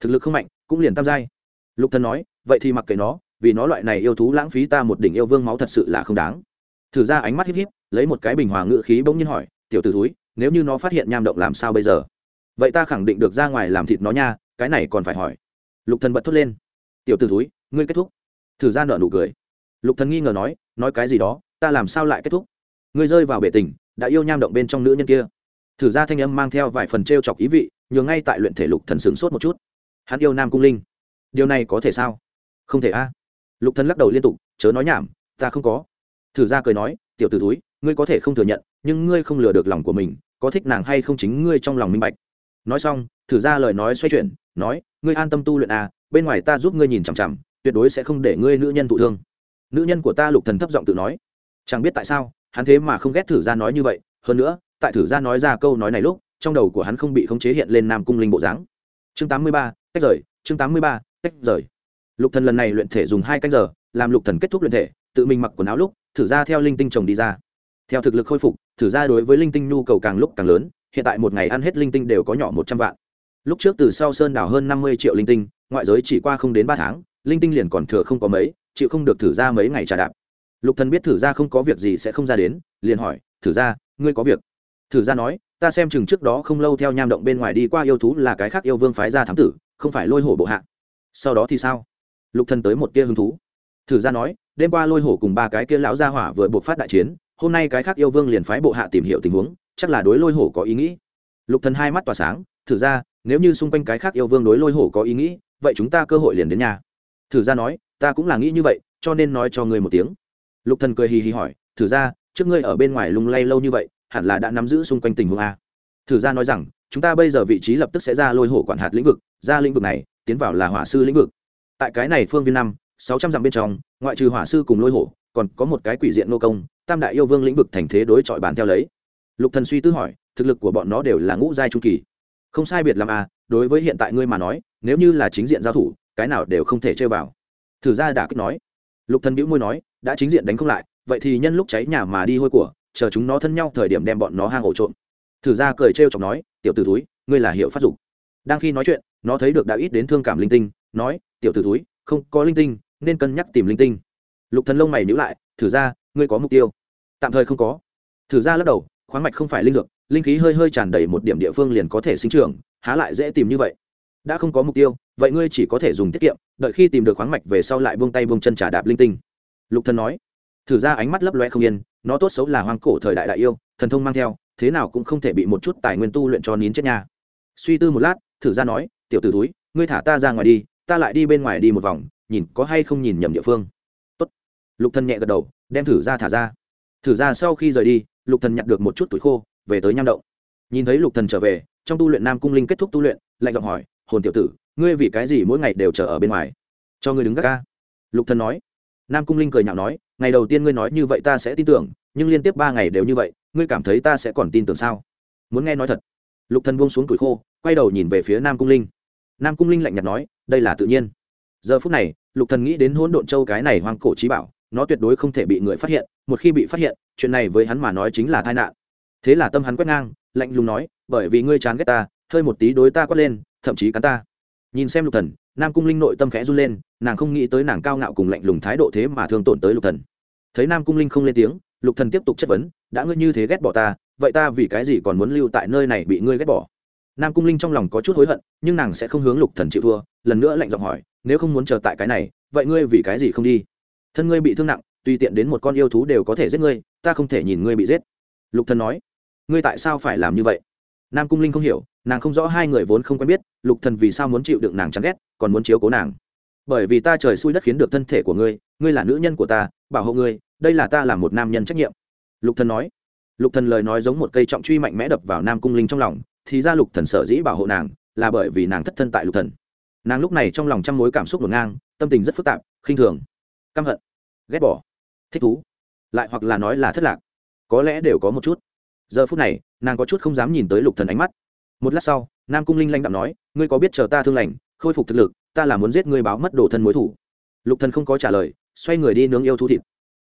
A: Thực lực không mạnh, cũng liền tam giai lục thần nói, vậy thì mặc kệ nó, vì nó loại này yêu thú lãng phí ta một đỉnh yêu vương máu thật sự là không đáng. Thử ra ánh mắt híp híp, lấy một cái bình hòa ngự khí bỗng nhiên hỏi, tiểu t ử nếu như nó phát hiện nham động làm sao bây giờ? Vậy ta khẳng định được ra ngoài làm thịt nó nha, cái này còn phải hỏi. Lục thần bật thốt lên, tiểu t ử ngươi kết thúc. Thử ra nợ nụ cười. Lục thần nghi ngờ nói nói cái gì đó, ta làm sao lại kết thúc? Ngươi rơi vào bể tình, đã yêu nham động bên trong nữ nhân kia. Thử ra thanh âm mang theo vài phần t chọc ý vị, nhường ngay tại luyện thể lục thần sướng sốt một chút. Hắn yêu nam cung linh điều này có thể sao? Không thể a. Lục thần lắc đầu liên tục, chớ nói nhảm, ta không có. Thử ra cười nói, tiểu t ử túi ngươi có thể không thừa nhận, nhưng ngươi không lừa được lòng của mình, có thích nàng hay không chính ngươi trong lòng minh bạch. Nói xong, thử ra lời nói xoay chuyển, nói, ngươi an tâm tu luyện à bên ngoài ta giúp ngươi nhìn chằm chằm, tuyệt đối sẽ không để ngươi nữ nhân thụ thương. Nữ nhân của ta lục thần thấp giọng tự nói. Chẳng biết tại sao, hắn thế mà không ghét thử ra nói như vậy, hơn nữa, tại thử ra nói ra câu nói này lúc, trong đầu của hắn không bị khống chế hiện lên nam cung linh bộ dáng. Chương tám mươi ba, tách rời, chương tám mươi ba tách rời. Lục thần lần này luyện thể dùng hai canh giờ, làm lục thần kết thúc luyện thể, tự mình mặc quần áo lúc, thử ra theo linh tinh trồng đi ra. Theo thực lực khôi phục, thử ra đối với linh tinh nhu cầu càng lúc càng lớn, hiện tại một ngày ăn hết linh tinh đều có nhỏ một trăm vạn. Lúc trước từ sau sơn đảo hơn năm mươi triệu linh tinh, ngoại giới chỉ qua không đến ba tháng, linh tinh liền còn thừa không có mấy, chịu không được thử ra mấy ngày trả đạp. Lục thần biết thử ra không có việc gì sẽ không ra đến, liền hỏi, thử ra, ngươi có việc? Thử ra nói, ta xem chừng trước đó không lâu theo nham động bên ngoài đi qua yêu thú là cái khác yêu vương phái ra thám tử, không phải lôi hổ bộ hạ sau đó thì sao? Lục thần tới một tia hứng thú. Thử ra nói, đêm qua lôi hổ cùng ba cái kia lão gia hỏa vừa buộc phát đại chiến, hôm nay cái khác yêu vương liền phái bộ hạ tìm hiểu tình huống, chắc là đối lôi hổ có ý nghĩ. Lục thần hai mắt tỏa sáng, thử ra, nếu như xung quanh cái khác yêu vương đối lôi hổ có ý nghĩ, vậy chúng ta cơ hội liền đến nhà. Thử ra nói, ta cũng là nghĩ như vậy, cho nên nói cho ngươi một tiếng. Lục thần cười hì hì hỏi, thử ra, trước ngươi ở bên ngoài lung lay lâu như vậy, hẳn là đã nắm giữ xung quanh tình huống a thử ra nói rằng, chúng ta bây giờ vị trí lập tức sẽ ra lôi hổ quản hạt lĩnh vực, ra lĩnh vực này tiến vào là hỏa sư lĩnh vực. Tại cái này phương viên năm, sáu trăm dặm bên trong, ngoại trừ hỏa sư cùng lôi hổ, còn có một cái quỷ diện nô công, tam đại yêu vương lĩnh vực thành thế đối chọi bàn theo lấy. Lục thần suy tư hỏi, thực lực của bọn nó đều là ngũ giai trung kỳ. Không sai biệt làm à đối với hiện tại ngươi mà nói, nếu như là chính diện giao thủ, cái nào đều không thể chơi vào. Thử ra đã kích nói. Lục thần bĩu môi nói, đã chính diện đánh không lại, vậy thì nhân lúc cháy nhà mà đi hôi của, chờ chúng nó thân nhau thời điểm đem bọn nó hang ổ trộm. Thử ra cười trêu chọc nói, tiểu t ử túi ngươi là hiệu phát dục. Đang khi nói chuyện nó thấy được đã ít đến thương cảm linh tinh, nói, tiểu t ử túi không có linh tinh, nên cân nhắc tìm linh tinh. Lục thần lông mày nhữ lại, thử ra, ngươi có mục tiêu? Tạm thời không có. Thử ra lắc đầu, khoáng mạch không phải linh dược, linh khí hơi hơi tràn đầy một điểm địa phương liền có thể sinh trưởng, há lại dễ tìm như vậy. Đã không có mục tiêu, vậy ngươi chỉ có thể dùng tiết kiệm, đợi khi tìm được khoáng mạch về sau lại buông tay buông chân trả đạp linh tinh. Lục thần nói. Thử ra ánh mắt lấp loe không yên, nó tốt xấu là hoang cổ thời đại đại yêu, thần thông mang theo, thế nào cũng không thể bị một chút tài nguyên tu luyện cho nín chết nhà suy tư một lát, thử ra nói tiểu t ử túi ngươi thả ta ra ngoài đi, ta lại đi bên ngoài đi một vòng, nhìn có hay không nhìn nhầm địa phương. Tốt. lục thần nhẹ gật đầu, đem thử ra thả ra. Thử ra sau khi rời đi, lục thần nhặt được một chút tuổi khô, về tới nham động. Nhìn thấy lục thần trở về, trong tu luyện nam cung linh kết thúc tu luyện, lạnh giọng hỏi, hồn tiểu tử, ngươi vì cái gì mỗi ngày đều chờ ở bên ngoài? Cho ngươi đứng gác ca. Lục thần nói. Nam cung linh cười nhạo nói, ngày đầu tiên ngươi nói như vậy ta sẽ tin tưởng, nhưng liên tiếp ba ngày đều như vậy, ngươi cảm thấy ta sẽ còn tin tưởng sao? Muốn nghe nói thật. Lục thần buông xuống tuổi khô, quay đầu nhìn về phía nam cung linh nam cung linh lạnh nhạt nói, đây là tự nhiên. Giờ phút này, lục thần nghĩ đến hỗn độn châu cái này hoang cổ trí bảo, nó tuyệt đối không thể bị người phát hiện, một khi bị phát hiện, chuyện này với hắn mà nói chính là tai nạn. Thế là tâm hắn quét ngang, lạnh lùng nói, bởi vì ngươi chán ghét ta, hơi một tí đối ta quát lên, thậm chí cắn ta. Nhìn xem lục thần, nam cung linh nội tâm khẽ run lên, nàng không nghĩ tới nàng cao ngạo cùng lạnh lùng thái độ thế mà thương tổn tới lục thần. Thấy nam cung linh không lên tiếng, lục thần tiếp tục chất vấn, đã ngươi như thế ghét bỏ ta, vậy ta vì cái gì còn muốn lưu tại nơi này bị ngươi ghét bỏ? Nam cung linh trong lòng có chút hối hận, nhưng nàng sẽ không hướng lục thần chịu thua, lần nữa lạnh giọng hỏi, nếu không muốn chờ tại cái này, vậy ngươi vì cái gì không đi? Thân ngươi bị thương nặng, tùy tiện đến một con yêu thú đều có thể giết ngươi, ta không thể nhìn ngươi bị giết. Lục thần nói, ngươi tại sao phải làm như vậy? Nam cung linh không hiểu, nàng không rõ hai người vốn không quen biết, lục thần vì sao muốn chịu đựng nàng chán ghét, còn muốn chiếu cố nàng. Bởi vì ta trời xui đất khiến được thân thể của ngươi ngươi là nữ nhân của ta, bảo hộ ngươi, đây là ta là một nam nhân trách nhiệm. Lục thần nói. Lục thần lời nói giống một cây trọng truy mạnh mẽ đập vào nam cung linh trong lòng thì ra lục thần sở dĩ bảo hộ nàng là bởi vì nàng thất thân tại lục thần. Nàng lúc này trong lòng trăm mối cảm xúc ngổn ngang, tâm tình rất phức tạp, khinh thường, căm hận, ghét bỏ, thích thú, lại hoặc là nói là thất lạc. Có lẽ đều có một chút. Giờ phút này, nàng có chút không dám nhìn tới lục thần ánh mắt. Một lát sau, nam cung linh lanh đạm nói, ngươi có biết chờ ta thương lành, khôi phục thực lực, ta là muốn giết ngươi báo mất đồ thân mối thủ. Lục thần không có trả lời, xoay người đi nướng yêu thú thịt.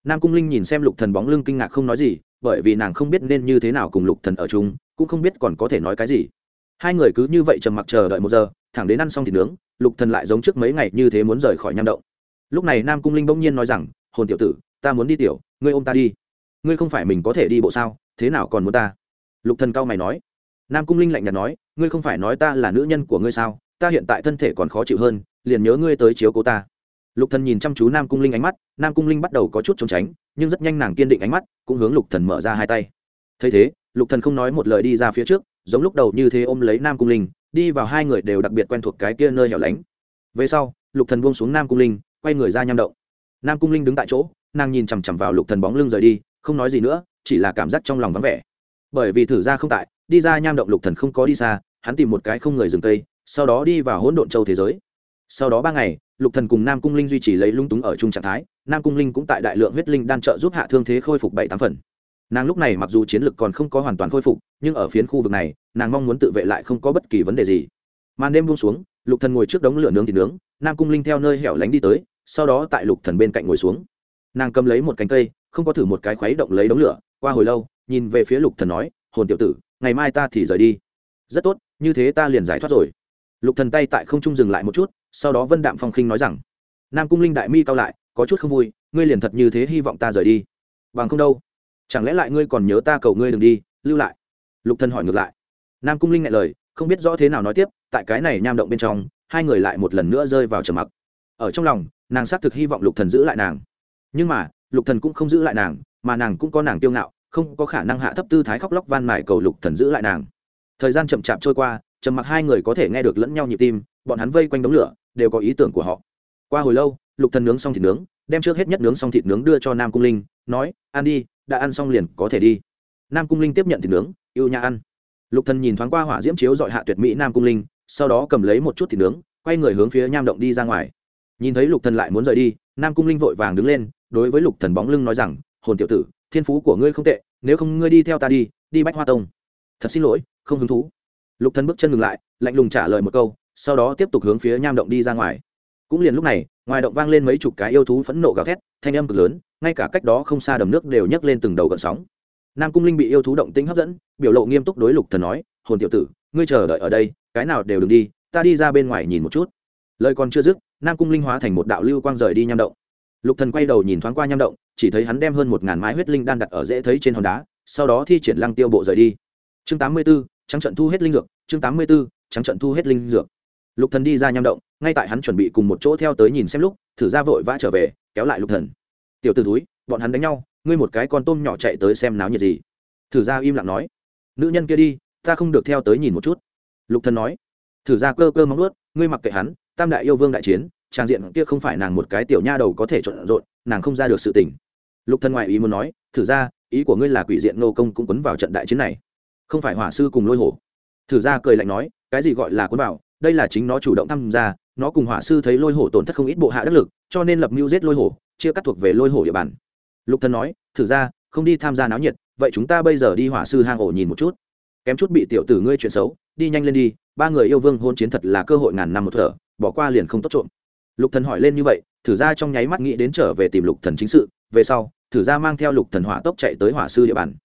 A: Nam cung linh nhìn xem lục thần bóng lưng kinh ngạc không nói gì bởi vì nàng không biết nên như thế nào cùng lục thần ở chung, cũng không biết còn có thể nói cái gì. Hai người cứ như vậy trầm mặc chờ đợi một giờ, thẳng đến ăn xong thịt nướng, lục thần lại giống trước mấy ngày như thế muốn rời khỏi nham động. Lúc này nam cung linh bỗng nhiên nói rằng, hồn tiểu tử, ta muốn đi tiểu, ngươi ôm ta đi. Ngươi không phải mình có thể đi bộ sao, thế nào còn muốn ta? Lục thần cao mày nói. Nam cung linh lạnh nhạt nói, ngươi không phải nói ta là nữ nhân của ngươi sao, ta hiện tại thân thể còn khó chịu hơn, liền nhớ ngươi tới chiếu cố ta lục thần nhìn chăm chú nam cung linh ánh mắt, nam cung linh bắt đầu có chút trốn tránh, nhưng rất nhanh nàng kiên định ánh mắt, cũng hướng lục thần mở ra hai tay. Thấy thế, lục thần không nói một lời đi ra phía trước, giống lúc đầu như thế ôm lấy nam cung linh, đi vào hai người đều đặc biệt quen thuộc cái kia nơi hẻo lánh. Về sau, lục thần buông xuống nam cung linh, quay người ra nham động. Nam cung linh đứng tại chỗ, nàng nhìn chằm chằm vào lục thần bóng lưng rời đi, không nói gì nữa, chỉ là cảm giác trong lòng vắng vẻ. Bởi vì thử ra không tại, đi ra nham động lục thần không có đi xa, hắn tìm một cái không người dừng tây sau đó đi vào hỗn độn châu thế giới. Sau đó ba ngày lục thần cùng nam cung linh duy trì lấy lung túng ở chung trạng thái, nam cung linh cũng tại đại lượng huyết linh đan trợ giúp hạ thương thế khôi phục bảy tám phần. Nàng lúc này mặc dù chiến lực còn không có hoàn toàn khôi phục, nhưng ở phiến khu vực này, nàng mong muốn tự vệ lại không có bất kỳ vấn đề gì. Màn đêm buông xuống, lục thần ngồi trước đống lửa nướng thịt nướng, nam cung linh theo nơi hẻo lánh đi tới, sau đó tại lục thần bên cạnh ngồi xuống. Nàng cầm lấy một cánh cây, không có thử một cái khuấy động lấy đống lửa, qua hồi lâu, nhìn về phía lục thần nói, hồn tiểu tử, ngày mai ta thì rời đi. Rất tốt, như thế ta liền giải thoát rồi lục thần tay tại không trung dừng lại một chút, sau đó vân đạm phong khinh nói rằng, nam cung linh đại mi cao lại, có chút không vui, ngươi liền thật như thế hy vọng ta rời đi. Bằng không đâu. Chẳng lẽ lại ngươi còn nhớ ta cầu ngươi đừng đi, lưu lại? Lục thần hỏi ngược lại. Nam cung linh ngại lời, không biết rõ thế nào nói tiếp, tại cái này nham động bên trong, hai người lại một lần nữa rơi vào trầm mặc. Ở trong lòng, nàng xác thực hy vọng lục thần giữ lại nàng. Nhưng mà, lục thần cũng không giữ lại nàng, mà nàng cũng có nàng tiêu ngạo, không có khả năng hạ thấp tư thái khóc lóc van mài cầu lục thần giữ lại nàng. Thời gian chậm chạp trôi qua trầm mặc hai người có thể nghe được lẫn nhau nhịp tim, bọn hắn vây quanh đống lửa, đều có ý tưởng của họ. Qua hồi lâu, lục thần nướng xong thịt nướng, đem trước hết nhất nướng xong thịt nướng đưa cho nam cung linh, nói, ăn đi, đã ăn xong liền có thể đi. Nam cung linh tiếp nhận thịt nướng, yêu nhã ăn. Lục thần nhìn thoáng qua hỏa diễm chiếu dọi hạ tuyệt mỹ nam cung linh, sau đó cầm lấy một chút thịt nướng, quay người hướng phía nham động đi ra ngoài. Nhìn thấy lục thần lại muốn rời đi, nam cung linh vội vàng đứng lên, đối với lục thần bóng lưng nói rằng, hồn tiểu tử, thiên phú của ngươi không tệ, nếu không ngươi đi theo ta đi đi bách hoa tông. Thật xin lỗi, không hứng thú lục thần bước chân ngừng lại lạnh lùng trả lời một câu sau đó tiếp tục hướng phía nham động đi ra ngoài. Cũng liền lúc này ngoài động vang lên mấy chục cái yêu thú phẫn nộ gào thét thanh âm cực lớn ngay cả cách đó không xa đầm nước đều nhấc lên từng đầu gợn sóng. Nam cung linh bị yêu thú động tĩnh hấp dẫn biểu lộ nghiêm túc đối lục thần nói hồn tiểu tử ngươi chờ đợi ở đây cái nào đều đừng đi ta đi ra bên ngoài nhìn một chút. Lời còn chưa dứt nam cung linh hóa thành một đạo lưu quang rời đi nham động. Lục thần quay đầu nhìn thoáng qua nham động chỉ thấy hắn đem hơn một ngàn mái huyết linh đan đặt ở dễ thấy trên hòn đá sau đó thi triển lăng tiêu bộ rời đi. Chương tám mươi 84, trắng trận thu hết linh dược chương tám mươi 84, trắng trận thu hết linh dược. Lục thần đi ra nham động ngay tại hắn chuẩn bị cùng một chỗ theo tới nhìn xem lúc thử ra vội vã trở về kéo lại lục thần. Tiểu t ử túi bọn hắn đánh nhau ngươi một cái con tôm nhỏ chạy tới xem náo nhiệt gì? Thử ra im lặng nói. Nữ nhân kia đi ta không được theo tới nhìn một chút. Lục thần nói. Thử ra cơ cơ móng ướt ngươi mặc kệ hắn tam đại yêu vương đại chiến trang diện kia không phải nàng một cái tiểu nha đầu có thể trộn rộn nàng không ra được sự tình. Lục thần ngoại ý muốn nói. Thử ra ý của ngươi là quỷ diện nô công cũng quấn vào trận đại chiến này không phải hỏa sư cùng lôi hổ. Thử ra cười lạnh nói, cái gì gọi là quân bảo đây là chính nó chủ động tham gia, nó cùng hỏa sư thấy lôi hổ tổn thất không ít bộ hạ đắc lực, cho nên lập mưu giết lôi hổ, chia cắt thuộc về lôi hổ địa bàn. Lục thần nói, thử ra, không đi tham gia náo nhiệt, vậy chúng ta bây giờ đi hỏa sư hang ổ nhìn một chút. Kém chút bị tiểu tử ngươi chuyện xấu, đi nhanh lên đi, ba người yêu vương hôn chiến thật là cơ hội ngàn năm một thở, bỏ qua liền không tốt trộm. Lục thần hỏi lên như vậy, thử ra trong nháy mắt nghĩ đến trở về tìm lục thần chính sự, về sau, thử ra mang theo lục thần hỏa tốc chạy tới hỏa sư địa bàn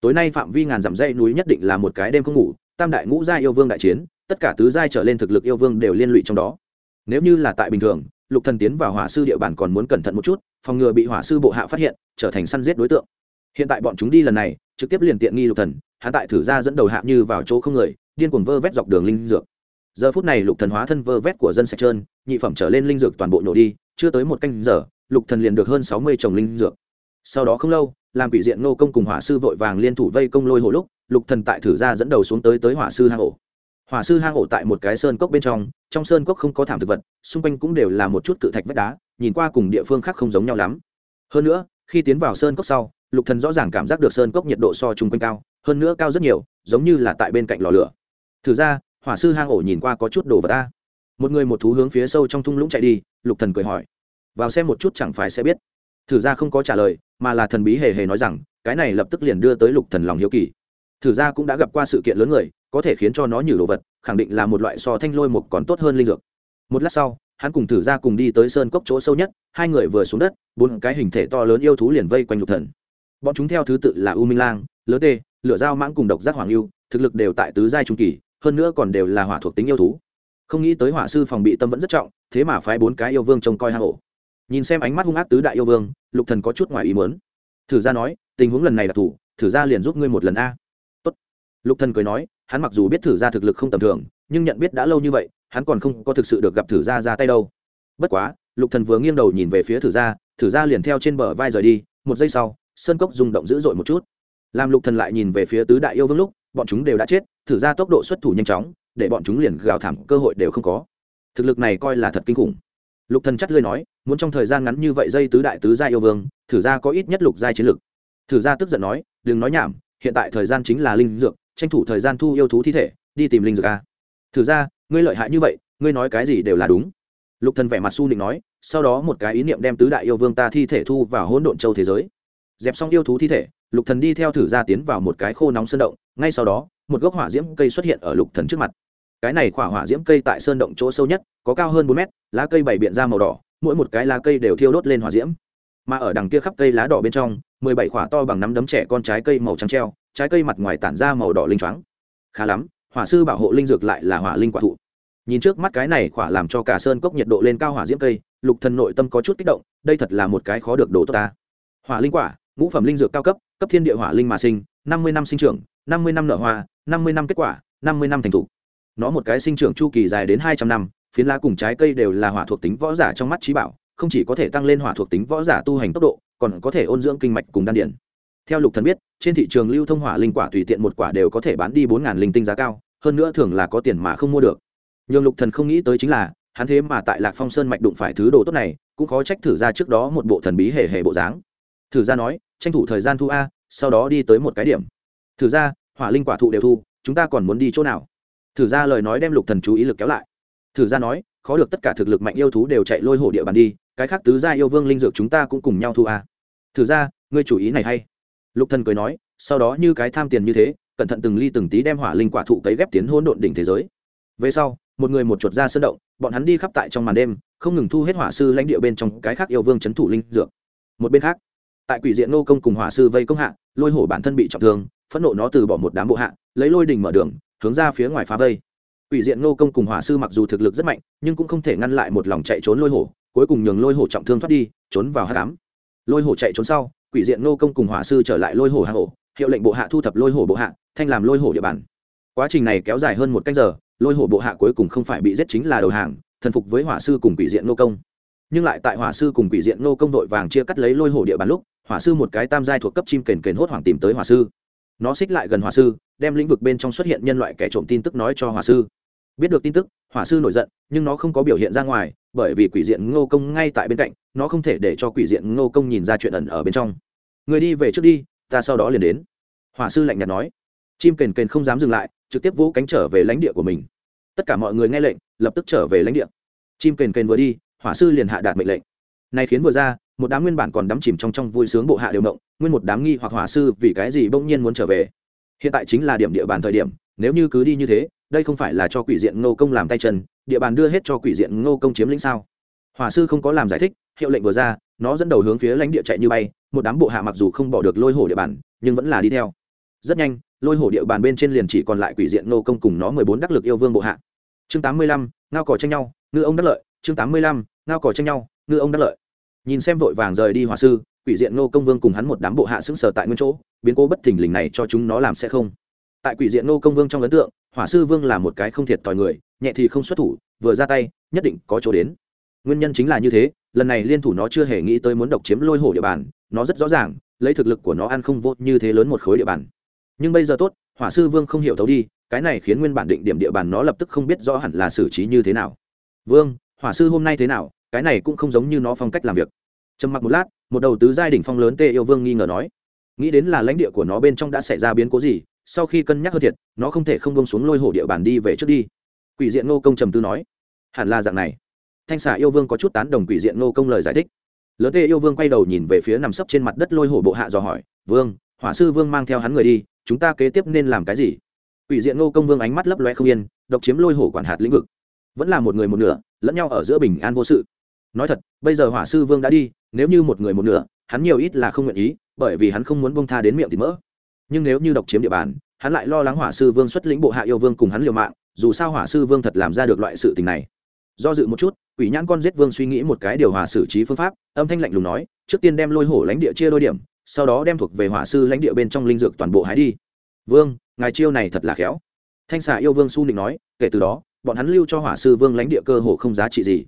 A: tối nay phạm vi ngàn dặm dãy núi nhất định là một cái đêm không ngủ, tam đại ngũ gia yêu vương đại chiến, tất cả tứ giai trở lên thực lực yêu vương đều liên lụy trong đó. Nếu như là tại bình thường, lục thần tiến vào hỏa sư địa bàn còn muốn cẩn thận một chút, phòng ngừa bị hỏa sư bộ hạ phát hiện, trở thành săn giết đối tượng. Hiện tại bọn chúng đi lần này, trực tiếp liền tiện nghi lục thần hạ tại thử ra dẫn đầu hạ như vào chỗ không người, điên cuồng vơ vét dọc đường linh dược. Giờ phút này lục thần hóa thân vơ vét của dân sạch trơn, nhị phẩm trở lên linh dược toàn bộ nhổ đi, chưa tới một canh giờ, lục thần liền được hơn sáu mươi trồng linh dược sau đó không lâu, làm quỷ diện nô công cùng hỏa sư vội vàng liên thủ vây công lôi hổ lúc, lục thần tại thử ra dẫn đầu xuống tới tới hỏa sư hang ổ. Hỏa sư hang ổ tại một cái sơn cốc bên trong trong sơn cốc không có thảm thực vật, xung quanh cũng đều là một chút cự thạch vách đá, nhìn qua cùng địa phương khác không giống nhau lắm. Hơn nữa, khi tiến vào sơn cốc sau, lục thần rõ ràng cảm giác được sơn cốc nhiệt độ so chung quanh cao, hơn nữa cao rất nhiều, giống như là tại bên cạnh lò lửa. Thử ra, hỏa sư hang ổ nhìn qua có chút đồ vật ta một người một thú hướng phía sâu trong thung lũng chạy đi, lục thần cười hỏi. Vào xem một chút chẳng phải sẽ biết. Thử ra không có trả lời mà là thần bí hề hề nói rằng, cái này lập tức liền đưa tới lục thần lòng hiếu kỳ. Thử ra cũng đã gặp qua sự kiện lớn người, có thể khiến cho nó nhử đồ vật, khẳng định là một loại so thanh lôi mục còn tốt hơn linh dược. Một lát sau, hắn cùng thử ra cùng đi tới sơn cốc chỗ sâu nhất, hai người vừa xuống đất, bốn cái hình thể to lớn yêu thú liền vây quanh lục thần. Bọn chúng theo thứ tự là u minh lang lứa tê, lửa dao mãng cùng độc giác hoàng lưu thực lực đều tại tứ giai trung kỳ, hơn nữa còn đều là hỏa thuộc tính yêu thú. Không nghĩ tới hỏa sư phòng bị tâm vẫn rất trọng, thế mà phái bốn cái yêu vương trông coi hang ổ nhìn xem ánh mắt hung ác tứ đại yêu vương, lục thần có chút ngoài ý muốn. Thử ra nói, tình huống lần này là thủ, thử ra liền giúp ngươi một lần a. Tốt. Lục thần cười nói, hắn mặc dù biết thử ra thực lực không tầm thường, nhưng nhận biết đã lâu như vậy, hắn còn không có thực sự được gặp thử ra ra tay đâu. Bất quá, lục thần vừa nghiêng đầu nhìn về phía thử ra thử ra liền theo trên bờ vai rời đi, một giây sau, sơn cốc rung động dữ dội một chút. Làm lục thần lại nhìn về phía tứ đại yêu vương lúc, bọn chúng đều đã chết, thử ra tốc độ xuất thủ nhanh chóng, để bọn chúng liền gào thảm, cơ hội đều không có. Thực lực này coi là thật kinh khủng lục thần chắt lưỡi nói, muốn trong thời gian ngắn như vậy dây tứ đại tứ gia yêu vương, thử ra có ít nhất lục giai chiến lực. Thử ra tức giận nói, đừng nói nhảm, hiện tại thời gian chính là linh dược, tranh thủ thời gian thu yêu thú thi thể, đi tìm linh dược a. Thử ra, ngươi lợi hại như vậy, ngươi nói cái gì đều là đúng. Lục thần vẻ mặt su nịnh nói, sau đó một cái ý niệm đem tứ đại yêu vương ta thi thể thu vào hỗn độn châu thế giới. Dẹp xong yêu thú thi thể, lục thần đi theo thử ra tiến vào một cái khô nóng sơn động, ngay sau đó, một gốc hỏa diễm cây xuất hiện ở lục thần trước mặt cái này khỏa hỏa diễm cây tại sơn động chỗ sâu nhất, có cao hơn bốn mét, lá cây bảy biện ra màu đỏ, mỗi một cái lá cây đều thiêu đốt lên hỏa diễm. Mà ở đằng kia khắp cây lá đỏ bên trong, mười bảy khỏa to bằng nắm đấm trẻ con trái cây màu trắng treo, trái cây mặt ngoài tản ra màu đỏ linh choáng. Khá lắm, hỏa sư bảo hộ linh dược lại là hỏa linh quả thụ. Nhìn trước mắt cái này khỏa làm cho cả sơn cốc nhiệt độ lên cao hỏa diễm cây, lục thần nội tâm có chút kích động, đây thật là một cái khó được đồ tốt ta. Hỏa linh quả, ngũ phẩm linh dược cao cấp cấp thiên địa hỏa linh mà sinh, năm mươi năm sinh trưởng, năm mươi năm nở hoa, năm mươi năm kết quả, năm mươi năm thành thủ nó một cái sinh trưởng chu kỳ dài đến hai trăm năm, phiến lá cùng trái cây đều là hỏa thuộc tính võ giả trong mắt trí bảo, không chỉ có thể tăng lên hỏa thuộc tính võ giả tu hành tốc độ, còn có thể ôn dưỡng kinh mạch cùng đan điển. Theo lục thần biết, trên thị trường lưu thông hỏa linh quả tùy tiện một quả đều có thể bán đi bốn ngàn linh tinh giá cao, hơn nữa thường là có tiền mà không mua được. Nhưng lục thần không nghĩ tới chính là, hắn thế mà tại lạc phong sơn mạch đụng phải thứ đồ tốt này, cũng khó trách thử ra trước đó một bộ thần bí hề hề bộ dáng. Thử ra nói, tranh thủ thời gian thu a, sau đó đi tới một cái điểm. Thử ra, hỏa linh quả thụ đều thu, chúng ta còn muốn đi chỗ nào? Thử ra lời nói đem lục thần chú ý lực kéo lại. Thử ra nói, khó được tất cả thực lực mạnh yêu thú đều chạy lôi hổ địa bàn đi, cái khác tứ gia yêu vương linh dược chúng ta cũng cùng nhau thu à. thử ra, ngươi chủ ý này hay. Lục thần cười nói, sau đó như cái tham tiền như thế, cẩn thận từng ly từng tí đem hỏa linh quả thụ cấy ghép tiến hỗn độn đỉnh thế giới. Về sau, một người một chuột ra sơn động, bọn hắn đi khắp tại trong màn đêm, không ngừng thu hết hỏa sư lãnh địa bên trong cái khác yêu vương chấn thủ linh dược. Một bên khác, tại quỷ diện nô công cùng hỏa sư vây công hạ, lôi hổ bản thân bị trọng thương, phẫn nộ nó từ bỏ một đám bộ hạ, lấy lôi đình mở đường hướng ra phía ngoài phá vây. Quỷ diện nô công cùng hỏa sư mặc dù thực lực rất mạnh, nhưng cũng không thể ngăn lại một lòng chạy trốn lôi hổ, cuối cùng nhường lôi hổ trọng thương thoát đi, trốn vào hát cám lôi hổ chạy trốn sau, quỷ diện nô công cùng hỏa sư trở lại lôi hổ hạ hổ, hiệu lệnh bộ hạ thu thập lôi hổ bộ hạ, thanh làm lôi hổ địa bàn. Quá trình này kéo dài hơn một canh giờ, lôi hổ bộ hạ cuối cùng không phải bị giết chính là đầu hàng, thần phục với hỏa sư cùng quỷ diện nô công. Nhưng lại tại hỏa sư cùng quỷ diện nô công vội vàng chia cắt lấy lôi hổ địa bàn lúc, hỏa sư một cái tam giai thuộc cấp chim kền kền hốt hoảng tìm tới hỏa sư nó xích lại gần hòa sư, đem lĩnh vực bên trong xuất hiện nhân loại kẻ trộm tin tức nói cho hòa sư. Biết được tin tức hỏa sư nổi giận, nhưng nó không có biểu hiện ra ngoài, bởi vì quỷ diện ngô công ngay tại bên cạnh, nó không thể để cho quỷ diện ngô công nhìn ra chuyện ẩn ở bên trong. Người đi về trước đi, ta sau đó liền đến. Hỏa sư lạnh nhạt nói. Chim kền kền không dám dừng lại, trực tiếp vỗ cánh trở về lãnh địa của mình. Tất cả mọi người nghe lệnh, lập tức trở về lãnh địa. Chim kền kền vừa đi hỏa sư liền hạ đạt mệnh lệnh. Này khiến vừa ra một đám nguyên bản còn đắm chìm trong trong vui sướng bộ hạ đều động nguyên một đám nghi hoặc hỏa sư vì cái gì bỗng nhiên muốn trở về. Hiện tại chính là điểm địa bàn thời điểm, nếu như cứ đi như thế, đây không phải là cho quỷ diện ngô công làm tay chân, địa bàn đưa hết cho quỷ diện ngô công chiếm lĩnh sao? Hỏa sư không có làm giải thích, hiệu lệnh vừa ra, nó dẫn đầu hướng phía lãnh địa chạy như bay, một đám bộ hạ mặc dù không bỏ được lôi hổ địa bàn, nhưng vẫn là đi theo. Rất nhanh, lôi hổ địa bàn bên trên liền chỉ còn lại quỷ diện ngô công cùng nó mười bốn đắc lực yêu vương bộ hạ. Chương tám mươi lăm, ngao cỏ tranh nhau, ngư ông đắc lợi, chương tám mươi lăm, ngao cỏ tranh nhau, ngư ông đắc lợi nhìn xem vội vàng rời đi hỏa sư, quỷ diện nô công vương cùng hắn một đám bộ hạ sững sờ tại nguyên chỗ, biến cố bất thình lình này cho chúng nó làm sẽ không. Tại quỷ diện nô công vương trong ấn tượng, hỏa sư vương là một cái không thiệt thòi người, nhẹ thì không xuất thủ, vừa ra tay, nhất định có chỗ đến. Nguyên nhân chính là như thế, lần này liên thủ nó chưa hề nghĩ tới muốn độc chiếm lôi hổ địa bàn, nó rất rõ ràng, lấy thực lực của nó ăn không vô như thế lớn một khối địa bàn. Nhưng bây giờ tốt, hỏa sư vương không hiểu thấu đi, cái này khiến nguyên bản định điểm địa bàn nó lập tức không biết rõ hẳn là xử trí như thế nào. Vương, hỏa sư hôm nay thế nào? Cái này cũng không giống như nó phong cách làm việc. Trầm mặc một lát, một đầu tứ giai đỉnh phong lớn tê yêu vương nghi ngờ nói, nghĩ đến là lãnh địa của nó bên trong đã xảy ra biến cố gì, sau khi cân nhắc hơn thiệt, nó không thể không bông xuống lôi hổ địa bàn đi về trước đi. Quỷ diện ngô công trầm tư nói, hẳn là dạng này. Thanh xà yêu vương có chút tán đồng quỷ diện ngô công lời giải thích. Lớn tê yêu vương quay đầu nhìn về phía nằm sấp trên mặt đất lôi hổ bộ hạ dò hỏi, vương, hỏa sư vương mang theo hắn người đi, chúng ta kế tiếp nên làm cái gì? Quỷ diện ngô công vương ánh mắt lấp loe không yên, độc chiếm lôi hổ quản hạt lĩnh vực. Vẫn là một người một nửa, lẫn nhau ở giữa bình an vô sự nói thật, bây giờ hỏa sư vương đã đi, nếu như một người một nửa, hắn nhiều ít là không nguyện ý, bởi vì hắn không muốn bông tha đến miệng thì mỡ. Nhưng nếu như độc chiếm địa bàn, hắn lại lo lắng hỏa sư vương xuất lĩnh bộ hạ yêu vương cùng hắn liều mạng, dù sao hỏa sư vương thật làm ra được loại sự tình này. Do dự một chút, quỷ nhãn con giết vương suy nghĩ một cái điều hòa xử trí phương pháp, âm thanh lạnh lùng nói, trước tiên đem lôi hổ lãnh địa chia đôi điểm, sau đó đem thuộc về hỏa sư lãnh địa bên trong linh dược toàn bộ hái đi. Vương, ngài chiêu này thật là khéo. Thanh xà yêu vương su định nói, kể từ đó, bọn hắn lưu cho hỏa sư vương lãnh địa cơ hồ không giá trị gì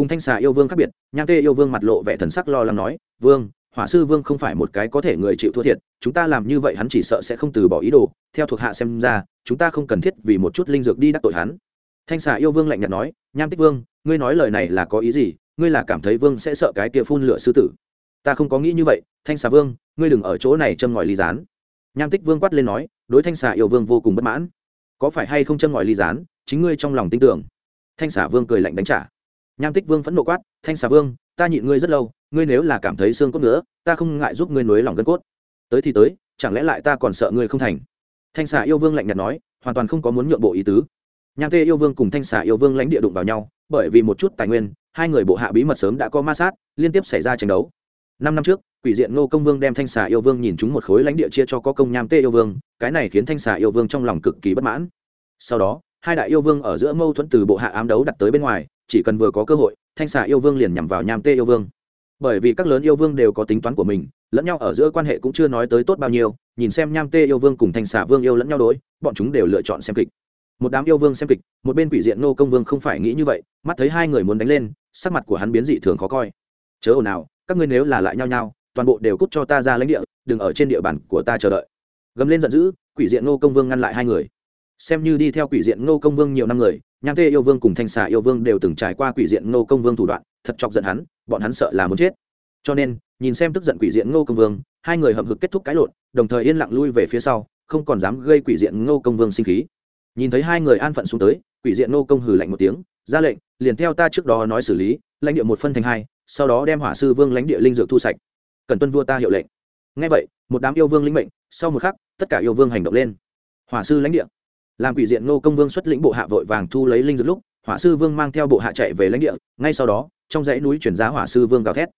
A: cùng thanh xà yêu vương khác biệt, nham tê yêu vương mặt lộ vẻ thần sắc lo lắng nói, vương, hỏa sư vương không phải một cái có thể người chịu thua thiệt, chúng ta làm như vậy hắn chỉ sợ sẽ không từ bỏ ý đồ, theo thuộc hạ xem ra, chúng ta không cần thiết vì một chút linh dược đi đắc tội hắn. Thanh xà yêu vương lạnh nhạt nói, nham tích vương, ngươi nói lời này là có ý gì? Ngươi là cảm thấy vương sẽ sợ cái kia phun lửa sư tử? Ta không có nghĩ như vậy, thanh xà vương, ngươi đừng ở chỗ này châm ngòi ly gián. Nham tích vương quát lên nói, đối thanh xà yêu vương vô cùng bất mãn. Có phải hay không châm ngòi ly gián? Chính ngươi trong lòng tin tưởng. Thanh xà vương cười lạnh đánh trả nham tích vương phẫn nộ quát, thanh xà vương, ta nhịn ngươi rất lâu, ngươi nếu là cảm thấy xương cốt nữa ta không ngại giúp ngươi nối lòng gân cốt. Tới thì tới, chẳng lẽ lại ta còn sợ ngươi không thành? Thanh xà yêu vương lạnh nhạt nói, hoàn toàn không có muốn nhượng bộ ý tứ. Nham tê yêu vương cùng thanh xà yêu vương lãnh địa đụng vào nhau, bởi vì một chút tài nguyên, hai người bộ hạ bí mật sớm đã có ma sát, liên tiếp xảy ra tranh đấu. Năm năm trước, quỷ diện ngô công vương đem thanh xà yêu vương nhìn chúng một khối lãnh địa chia cho có công nham tê yêu vương, cái này khiến thanh xà yêu vương trong lòng cực kỳ bất mãn. Sau đó, hai đại yêu vương ở giữa mâu thuẫn từ bộ hạ ám đấu đặt tới bên ngoài chỉ cần vừa có cơ hội, thanh xà yêu vương liền nhằm vào nham tê yêu vương. Bởi vì các lớn yêu vương đều có tính toán của mình, lẫn nhau ở giữa quan hệ cũng chưa nói tới tốt bao nhiêu, nhìn xem nham tê yêu vương cùng thanh xà vương yêu lẫn nhau đối, bọn chúng đều lựa chọn xem kịch. Một đám yêu vương xem kịch, một bên quỷ diện nô công vương không phải nghĩ như vậy, mắt thấy hai người muốn đánh lên, sắc mặt của hắn biến dị thường khó coi. Chớ ồn nào các ngươi nếu là lại nhau nhau toàn bộ đều cút cho ta ra lãnh địa, đừng ở trên địa bàn của ta chờ đợi. Gầm lên giận dữ, quỷ diện nô công vương ngăn lại hai người xem như đi theo quỷ diện Ngô công vương nhiều năm người nham tê yêu vương cùng thanh xà yêu vương đều từng trải qua quỷ diện Ngô công vương thủ đoạn, thật chọc giận hắn, bọn hắn sợ là muốn chết. Cho nên, nhìn xem tức giận quỷ diện ngô công vương, hai người hậm hực kết thúc cái lộn, đồng thời yên lặng lui về phía sau, không còn dám gây quỷ diện ngô công vương sinh khí. Nhìn thấy hai người an phận xuống tới, quỷ diện ngô công hừ lạnh một tiếng, ra lệnh, liền theo ta trước đó nói xử lý, lãnh địa một phân thành hai, sau đó đem hỏa sư vương lãnh địa linh dược thu sạch. Cần tuân vua ta hiệu lệnh. Ngay vậy, một đám yêu vương lĩnh mệnh, sau một khắc, tất cả yêu vương hành động lên. Hỏa sư lãnh địa làm quỷ diện ngô công vương xuất lĩnh bộ hạ vội vàng thu lấy linh dược lúc, hỏa sư vương mang theo bộ hạ chạy về lãnh địa, ngay sau đó, trong dãy núi chuyển giá hỏa sư vương gào thét.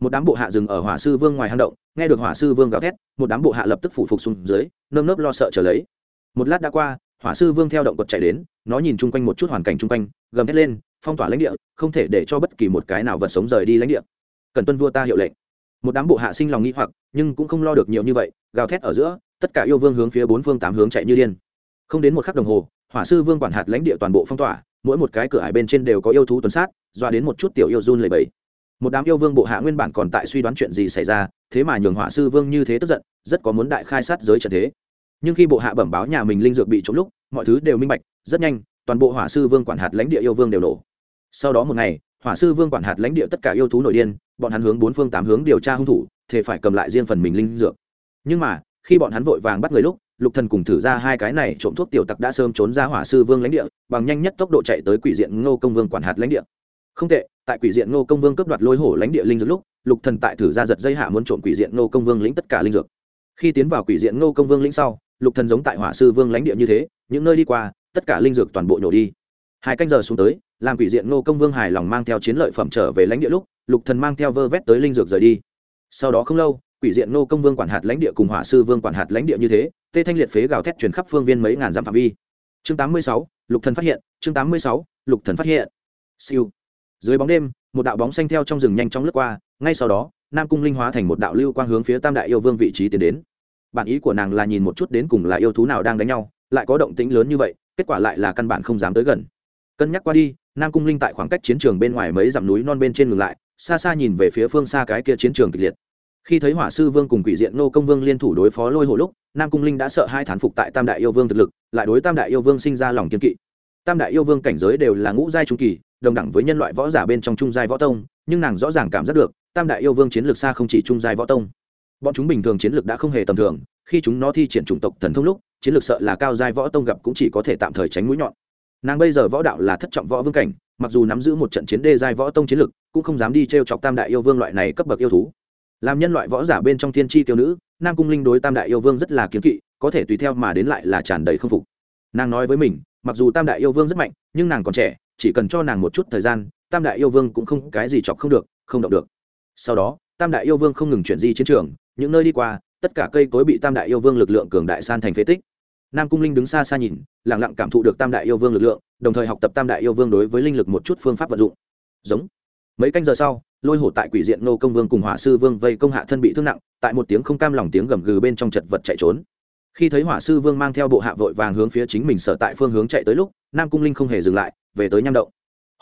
A: Một đám bộ hạ dừng ở hỏa sư vương ngoài hang động, nghe được hỏa sư vương gào thét, một đám bộ hạ lập tức phủ phục xuống dưới, nơm nớp lo sợ trở lấy. Một lát đã qua, hỏa sư vương theo động quật chạy đến, nó nhìn chung quanh một chút hoàn cảnh chung quanh, gầm thét lên, phong tỏa lãnh địa, không thể để cho bất kỳ một cái nào vật sống rời đi lãnh địa. Cần tuân vua ta hiệu lệnh. Một đám bộ hạ sinh lòng nghĩ hoặc, nhưng cũng không lo được nhiều như vậy, gào thét ở giữa, tất cả yêu vương hướng phía bốn phương tám hướng chạy như điên không đến một khắc đồng hồ, hỏa sư vương quản hạt lãnh địa toàn bộ phong tỏa, mỗi một cái cửa hải bên trên đều có yêu thú tuần sát doa đến một chút tiểu yêu run lầy bẫy một đám yêu vương bộ hạ nguyên bản còn tại suy đoán chuyện gì xảy ra, thế mà nhường hỏa sư vương như thế tức giận, rất có muốn đại khai sát giới trận thế. Nhưng khi bộ hạ bẩm báo nhà mình linh dược bị trộm lúc, mọi thứ đều minh bạch, rất nhanh, toàn bộ hỏa sư vương quản hạt lãnh địa yêu vương đều nổ. Sau đó một ngày, hỏa sư vương quản hạt lãnh địa tất cả yêu thú nội điên, bọn hắn hướng bốn phương tám hướng điều tra hung thủ thì phải cầm lại riêng phần mình linh dược. Nhưng mà, khi bọn hắn vội vàng bắt người lúc lục thần cùng thử ra hai cái này trộm thuốc tiểu tặc đã sớm trốn ra hỏa sư vương lãnh địa, bằng nhanh nhất tốc độ chạy tới quỷ diện ngô công vương quản hạt lãnh địa. Không tệ, tại quỷ diện ngô công vương cướp đoạt lôi hổ lãnh địa linh dược lúc, lục thần tại thử ra giật dây hạ muốn trộm quỷ diện ngô công vương lĩnh tất cả linh dược. Khi tiến vào quỷ diện ngô công vương lĩnh sau, lục thần giống tại hỏa sư vương lãnh địa như thế, những nơi đi qua, tất cả linh dược toàn bộ nhổ đi. Hai canh giờ xuống tới, làm quỷ diện ngô công vương hài lòng mang theo chiến lợi phẩm trở về lãnh địa lúc, lục thần mang theo vơ vét tới linh dược rời đi. Sau đó không lâu, quỷ diện ngô công vương quản hạt lãnh địa cùng hỏa sư vương quản hạt lãnh địa như thế tê thanh liệt phế gào thét truyền khắp phương viên mấy ngàn dặm phạm vi. Chương 86, lục thần phát hiện chương 86, lục thần phát hiện. Siêu. Dưới bóng đêm một đạo bóng xanh theo trong rừng nhanh chóng lướt qua ngay sau đó nam cung linh hóa thành một đạo lưu quang hướng phía tam đại yêu vương vị trí tiến đến. Bản ý của nàng là nhìn một chút đến cùng là yêu thú nào đang đánh nhau lại có động tĩnh lớn như vậy kết quả lại là căn bản không dám tới gần. Cân nhắc qua đi nam cung linh tại khoảng cách chiến trường bên ngoài mấy dặm núi non bên trên ngừng lại xa xa nhìn về phía phương xa cái kia chiến trường kịch liệt. Khi thấy hỏa sư vương cùng quỷ diện nô công vương liên thủ đối phó lôi hồ lúc nam cung linh đã sợ hai thán phục tại tam đại yêu vương thực lực, lại đối tam đại yêu vương sinh ra lòng kiên kỵ. Tam đại yêu vương cảnh giới đều là ngũ giai trung kỳ, đồng đẳng với nhân loại võ giả bên trong trung giai võ tông, nhưng nàng rõ ràng cảm giác được, tam đại yêu vương chiến lược xa không chỉ trung giai võ tông. Bọn chúng bình thường chiến lược đã không hề tầm thường, khi chúng nó thi triển chủng tộc thần thông lúc, chiến lược sợ là cao giai võ tông gặp cũng chỉ có thể tạm thời tránh mũi nhọn. Nàng bây giờ võ đạo là thất trọng võ vương cảnh, mặc dù nắm giữ một trận chiến đê giai võ tông chiến lược, cũng không dám đi t r e o chọc tam đại yêu vương loại này cấp bậc yêu thú. Làm nhân loại võ giả bên trong thiên tri tiêu nữ nam cung linh đối tam đại yêu vương rất là kiếm kỵ, có thể tùy theo mà đến lại là tràn đầy không phục. Nàng nói với mình, mặc dù tam đại yêu vương rất mạnh, nhưng nàng còn trẻ, chỉ cần cho nàng một chút thời gian, tam đại yêu vương cũng không cái gì chọc không được, không động được. Sau đó, tam đại yêu vương không ngừng chuyển di chiến trường, những nơi đi qua, tất cả cây cối bị tam đại yêu vương lực lượng cường đại san thành phế tích. Nam cung linh đứng xa xa nhìn lẳng lặng cảm thụ được tam đại yêu vương lực lượng, đồng thời học tập tam đại yêu vương đối với linh lực một chút phương pháp vận dụng. Giống. Mấy canh giờ sau, lôi hổ tại quỷ diện nô công vương cùng hỏa sư vương vây công hạ thân bị thương nặng tại một tiếng không cam lòng tiếng gầm gừ bên trong chật vật chạy trốn. Khi thấy hỏa sư vương mang theo bộ hạ vội vàng hướng phía chính mình sở tại phương hướng chạy tới lúc, nam cung linh không hề dừng lại, về tới nham động.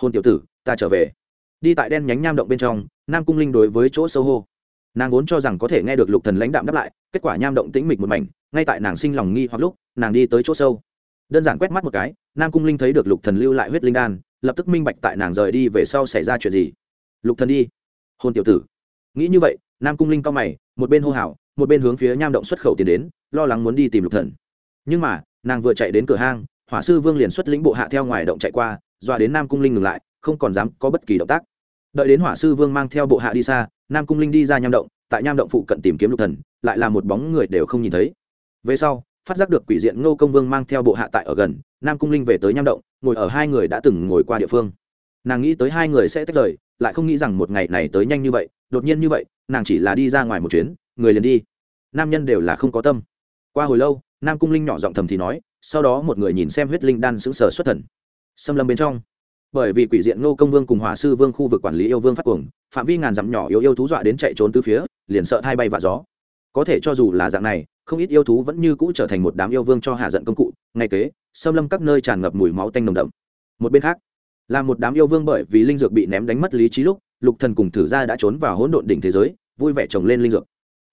A: Hôn tiểu tử, ta trở về. Đi tại đen nhánh nham động bên trong, nam cung linh đối với chỗ sâu hô. Nàng vốn cho rằng có thể nghe được lục thần lãnh đạm đáp lại, kết quả nham động tĩnh mịch một mảnh, ngay tại nàng sinh lòng nghi hoặc lúc, nàng đi tới chỗ sâu. Đơn giản quét mắt một cái, nam cung linh thấy được lục thần lưu lại huyết linh đan, lập tức minh bạch tại nàng rời đi về sau xảy ra chuyện gì. Lục thần đi. Hôn tiểu tử. Nghĩ như vậy nam cung linh cao mày, một bên hô hào, một bên hướng phía nham động xuất khẩu tiến đến, lo lắng muốn đi tìm lục thần. Nhưng mà, nàng vừa chạy đến cửa hang, hỏa sư vương liền xuất lĩnh bộ hạ theo ngoài động chạy qua, dọa đến nam cung linh ngừng lại, không còn dám có bất kỳ động tác. Đợi đến hỏa sư vương mang theo bộ hạ đi xa, nam cung linh đi ra nham động, tại nham động phụ cận tìm kiếm lục thần, lại là một bóng người đều không nhìn thấy. Về sau, phát giác được quỷ diện ngô công vương mang theo bộ hạ tại ở gần, nam cung linh về tới nham động, ngồi ở hai người đã từng ngồi qua địa phương. Nàng nghĩ tới hai người sẽ tách rời, lại không nghĩ rằng một ngày này tới nhanh như vậy đột nhiên như vậy, nàng chỉ là đi ra ngoài một chuyến, người liền đi. Nam nhân đều là không có tâm. Qua hồi lâu, nam cung linh nhỏ giọng thầm thì nói, sau đó một người nhìn xem huyết linh đan sững sờ xuất thần. Xâm lâm bên trong. Bởi vì quỷ diện ngô công vương cùng hỏa sư vương khu vực quản lý yêu vương phát cuồng, phạm vi ngàn dặm nhỏ yêu yêu thú dọa đến chạy trốn từ phía, liền sợ thay bay và gió. Có thể cho dù là dạng này, không ít yêu thú vẫn như cũ trở thành một đám yêu vương cho hạ giận công cụ. Ngay kế, xâm lâm các nơi tràn ngập mùi máu tanh nồng đậm. Một bên khác, là một đám yêu vương bởi vì linh dược bị ném đánh mất lý trí lúc lục thần cùng thử gia đã trốn vào hỗn độn đỉnh thế giới, vui vẻ trồng lên linh dược.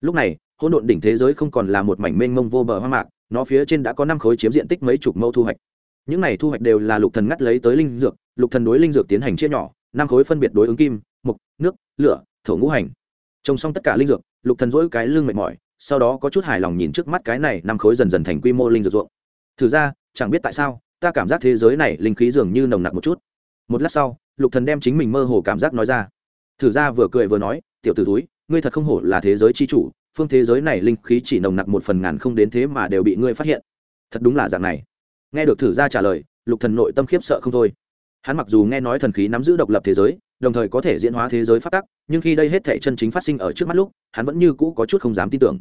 A: Lúc này, hỗn độn đỉnh thế giới không còn là một mảnh mênh mông vô bờ hoang mạc, nó phía trên đã có năm khối chiếm diện tích mấy chục mẫu thu hoạch. Những này thu hoạch đều là lục thần ngắt lấy tới linh dược, lục thần đối linh dược tiến hành chia nhỏ, năm khối phân biệt đối ứng kim mục nước, lửa, thổ ngũ hành. Trồng xong tất cả linh dược, lục thần dỗi cái lưng mệt mỏi, sau đó có chút hài lòng nhìn trước mắt cái này năm khối dần dần thành quy mô linh dược ruộng. Thử ra chẳng biết tại sao, ta cảm giác thế giới này linh khí dường như nồng nặc một chút. Một lát sau, lục thần đem chính mình mơ hồ cảm giác nói ra thử ra vừa cười vừa nói, tiểu tử túi ngươi thật không hổ là thế giới chi chủ, phương thế giới này linh khí chỉ nồng nặc một phần ngàn không đến thế mà đều bị ngươi phát hiện. Thật đúng là dạng này. Nghe được thử ra trả lời, lục thần nội tâm khiếp sợ không thôi. Hắn mặc dù nghe nói thần khí nắm giữ độc lập thế giới, đồng thời có thể diễn hóa thế giới phát tắc, nhưng khi đây hết thể chân chính phát sinh ở trước mắt lúc, hắn vẫn như cũ có chút không dám tin tưởng.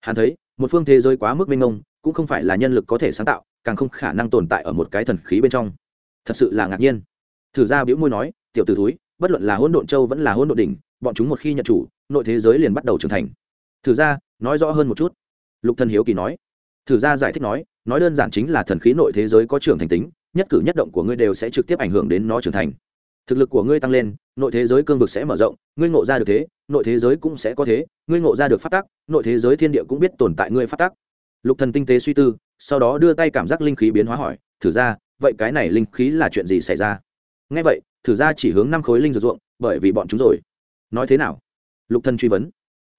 A: Hắn thấy, một phương thế giới quá mức mênh mông, cũng không phải là nhân lực có thể sáng tạo, càng không khả năng tồn tại ở một cái thần khí bên trong. Thật sự là ngạc nhiên. Thử ra biểu môi nói, tiểu t ử túi bất luận là hỗn độn châu vẫn là hỗn độn đỉnh, bọn chúng một khi nhận chủ, nội thế giới liền bắt đầu trưởng thành. Thử ra, nói rõ hơn một chút. Lục thần hiếu kỳ nói. Thử ra giải thích nói nói đơn giản chính là thần khí nội thế giới có trưởng thành tính, nhất cử nhất động của ngươi đều sẽ trực tiếp ảnh hưởng đến nó trưởng thành. Thực lực của ngươi tăng lên, nội thế giới cương vực sẽ mở rộng, ngươi ngộ ra được thế, nội thế giới cũng sẽ có thế, ngươi ngộ ra được phát tác nội thế giới thiên địa cũng biết tồn tại ngươi phát tác lục thần tinh tế suy tư, sau đó đưa tay cảm giác linh khí biến hóa hỏi, thử ra, vậy cái này linh khí là chuyện gì xảy ra? Nghe vậy thử ra chỉ hướng năm khối linh dược ruộng, bởi vì bọn chúng rồi. Nói thế nào? Lục thần truy vấn.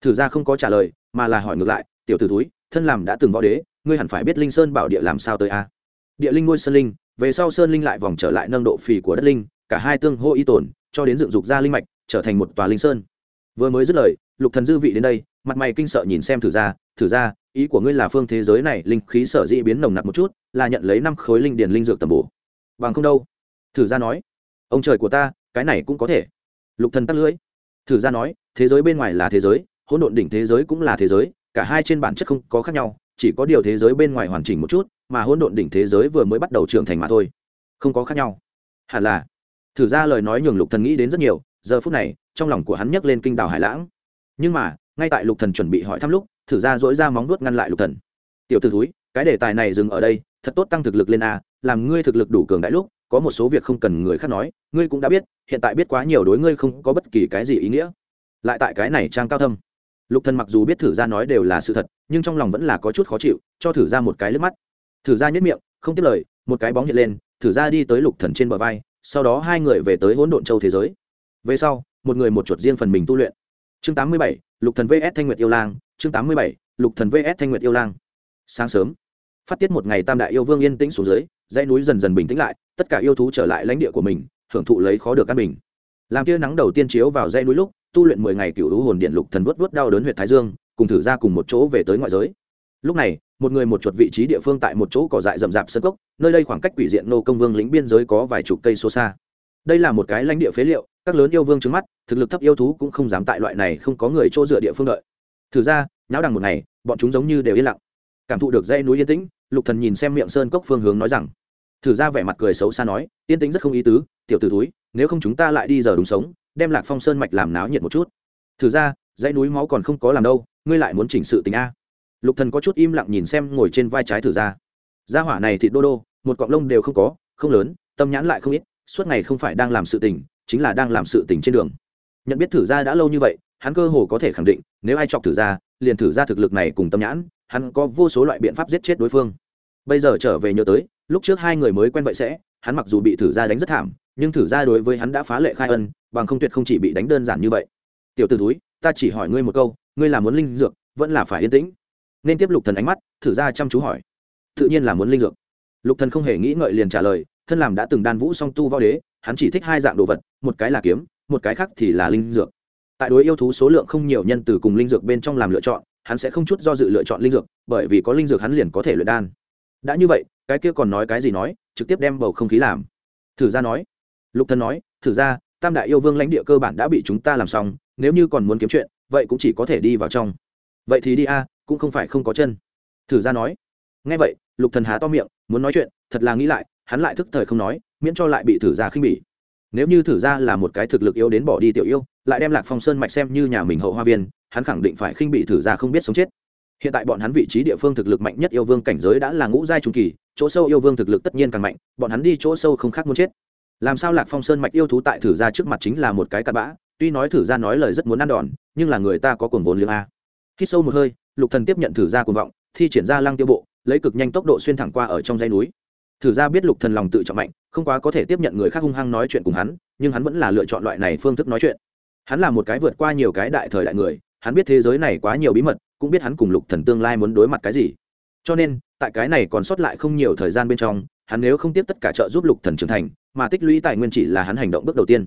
A: Thử ra không có trả lời, mà là hỏi ngược lại, tiểu tử túi thân làm đã từng võ đế, ngươi hẳn phải biết linh sơn bảo địa làm sao tới a? Địa linh nuôi sơn linh, về sau sơn linh lại vòng trở lại nâng độ phì của đất linh, cả hai tương hô y tổn, cho đến dựng dục ra linh mạch, trở thành một tòa linh sơn. Vừa mới dứt lời, lục thần dư vị đến đây, mặt mày kinh sợ nhìn xem thử ra thử ra, ý của ngươi là phương thế giới này linh khí sở dĩ biến nồng nặc một chút, là nhận lấy năm khối linh điển linh dược tầm bổ. Bằng không đâu. Thử ra nói ông trời của ta, cái này cũng có thể. Lục thần tắt lưỡi. Thử ra nói, thế giới bên ngoài là thế giới, hỗn độn đỉnh thế giới cũng là thế giới, cả hai trên bản chất không có khác nhau, chỉ có điều thế giới bên ngoài hoàn chỉnh một chút, mà hỗn độn đỉnh thế giới vừa mới bắt đầu trưởng thành mà thôi. Không có khác nhau. Hẳn là. Thử ra lời nói nhường lục thần nghĩ đến rất nhiều, giờ phút này, trong lòng của hắn nhấc lên kinh đào hải lãng. Nhưng mà, ngay tại lục thần chuẩn bị hỏi thăm lúc, thử ra dỗi ra móng vuốt ngăn lại lục thần. Tiểu tử thúi, cái đề tài này dừng ở đây, thật tốt tăng thực lực lên a, làm ngươi thực lực đủ cường đại lúc có một số việc không cần người khác nói ngươi cũng đã biết hiện tại biết quá nhiều đối ngươi không có bất kỳ cái gì ý nghĩa. Lại tại cái này trang cao thâm. Lục thần mặc dù biết thử ra nói đều là sự thật nhưng trong lòng vẫn là có chút khó chịu cho thử ra một cái lướt mắt. Thử ra nhất miệng không tiếp lời một cái bóng hiện lên thử ra đi tới lục thần trên bờ vai sau đó hai người về tới hỗn độn châu thế giới. Về sau một người một chuột riêng phần mình tu luyện. Chương 87, lục thần vs thanh nguyệt yêu lang chương 87, lục thần vs thanh nguyệt yêu lang. Sáng sớm phát tiết một ngày tam đại yêu vương yên tĩnh xuống dưới, dãy núi dần dần bình tĩnh lại, tất cả yêu thú trở lại lãnh địa của mình, hưởng thụ lấy khó được căn bình. Làm tia nắng đầu tiên chiếu vào dãy núi lúc, tu luyện mười ngày cựu lũ hồn điện lục thần vớt vớt đau đớn huyện thái dương, cùng thử ra cùng một chỗ về tới ngoại giới. Lúc này, một người một chuột vị trí địa phương tại một chỗ cỏ dại rậm rạp sân cốc, nơi đây khoảng cách quỷ diện nô công vương lĩnh biên giới có vài chục cây số xa. Đây là một cái lãnh địa phế liệu, các lớn yêu vương trứng mắt, thực lực thấp yêu thú cũng không dám tại loại này không có người chỗ dựa địa phương đợi. Thử ra, nháo đằng một ngày, bọn chúng giống như đều yên lặng. Cảm thụ được dãy núi yên tĩnh lục thần nhìn xem miệng sơn cốc phương hướng nói rằng thử ra vẻ mặt cười xấu xa nói yên tĩnh rất không ý tứ tiểu tử thúi, nếu không chúng ta lại đi giờ đúng sống đem lạc phong sơn mạch làm náo nhiệt một chút. Thử ra dãy núi máu còn không có làm đâu ngươi lại muốn chỉnh sự tình a. Lục thần có chút im lặng nhìn xem ngồi trên vai trái thử ra. Gia hỏa này thịt đô đô một cọng lông đều không có không lớn tâm nhãn lại không ít suốt ngày không phải đang làm sự tình chính là đang làm sự tình trên đường. Nhận biết thử ra đã lâu như vậy hắn cơ hồ có thể khẳng định nếu ai chọc thử ra liền thử ra thực lực này cùng tâm nhãn hắn có vô số loại biện pháp giết chết đối phương. Bây giờ trở về nhớ tới, lúc trước hai người mới quen vậy sẽ, hắn mặc dù bị thử ra đánh rất thảm, nhưng thử ra đối với hắn đã phá lệ khai ân, bằng không tuyệt không chỉ bị đánh đơn giản như vậy. Tiểu t ử túi ta chỉ hỏi ngươi một câu, ngươi là muốn linh dược, vẫn là phải yên tĩnh? Nên tiếp lục thần ánh mắt, thử ra chăm chú hỏi. Tự nhiên là muốn linh dược. Lục thần không hề nghĩ ngợi liền trả lời, thân làm đã từng đan vũ song tu võ đế, hắn chỉ thích hai dạng đồ vật, một cái là kiếm, một cái khác thì là linh dược. Tại đối yêu thú số lượng không nhiều nhân từ cùng linh dược bên trong làm lựa chọn hắn sẽ không chút do dự lựa chọn linh dược, bởi vì có linh dược hắn liền có thể luyện đan. Đã như vậy, cái kia còn nói cái gì nói, trực tiếp đem bầu không khí làm. Thử ra nói. Lục thần nói, thử ra tam đại yêu vương lãnh địa cơ bản đã bị chúng ta làm xong, nếu như còn muốn kiếm chuyện, vậy cũng chỉ có thể đi vào trong. Vậy thì đi a, cũng không phải không có chân. Thử ra nói. Nghe vậy, lục thần há to miệng, muốn nói chuyện, thật là nghĩ lại, hắn lại thức thời không nói, miễn cho lại bị thử ra khinh bỉ. Nếu như thử ra là một cái thực lực yếu đến bỏ đi tiểu yêu lại đem lạc phong sơn mạch xem như nhà mình hậu hoa viên, hắn khẳng định phải khinh bị thử ra không biết sống chết. Hiện tại bọn hắn vị trí địa phương thực lực mạnh nhất yêu vương cảnh giới đã là ngũ giai trung kỳ, chỗ sâu yêu vương thực lực tất nhiên càng mạnh, bọn hắn đi chỗ sâu không khác muốn chết. Làm sao lạc phong sơn mạch yêu thú tại thử ra trước mặt chính là một cái cặn bã, tuy nói thử ra nói lời rất muốn ăn đòn, nhưng là người ta có cuồng vốn liếng a. Khi sâu một hơi, lục thần tiếp nhận thử ra cuồng vọng, thi triển ra lăng tiêu bộ, lấy cực nhanh tốc độ xuyên thẳng qua ở trong dãy núi. Thử ra biết lục thần lòng tự trọng mạnh, không quá có thể tiếp nhận người khác hung hăng nói chuyện cùng hắn, nhưng hắn vẫn là lựa chọn loại này phương thức nói chuyện hắn là một cái vượt qua nhiều cái đại thời đại người, hắn biết thế giới này quá nhiều bí mật, cũng biết hắn cùng lục thần tương lai muốn đối mặt cái gì. Cho nên, tại cái này còn sót lại không nhiều thời gian bên trong, hắn nếu không tiếp tất cả trợ giúp lục thần trưởng thành, mà tích lũy tài nguyên chỉ là hắn hành động bước đầu tiên.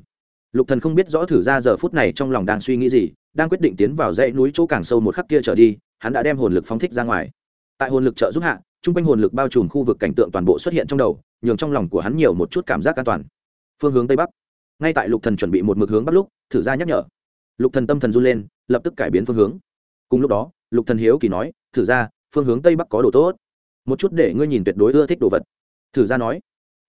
A: Lục thần không biết rõ thử ra giờ phút này trong lòng đang suy nghĩ gì, đang quyết định tiến vào dãy núi chỗ càng sâu một khắc kia trở đi, hắn đã đem hồn lực phóng thích ra ngoài. Tại hồn lực trợ giúp hạ, trung quanh hồn lực bao trùm khu vực cảnh tượng toàn bộ xuất hiện trong đầu, nhường trong lòng của hắn nhiều một chút cảm giác an toàn. Phương hướng tây bắc ngay tại lục thần chuẩn bị một mực hướng bắc lúc, thử ra nhắc nhở. Lục thần tâm thần run lên, lập tức cải biến phương hướng. Cùng lúc đó, lục thần hiếu kỳ nói, thử ra, phương hướng tây bắc có đồ tốt. Một chút để ngươi nhìn tuyệt đối ưa thích đồ vật. Thử ra nói,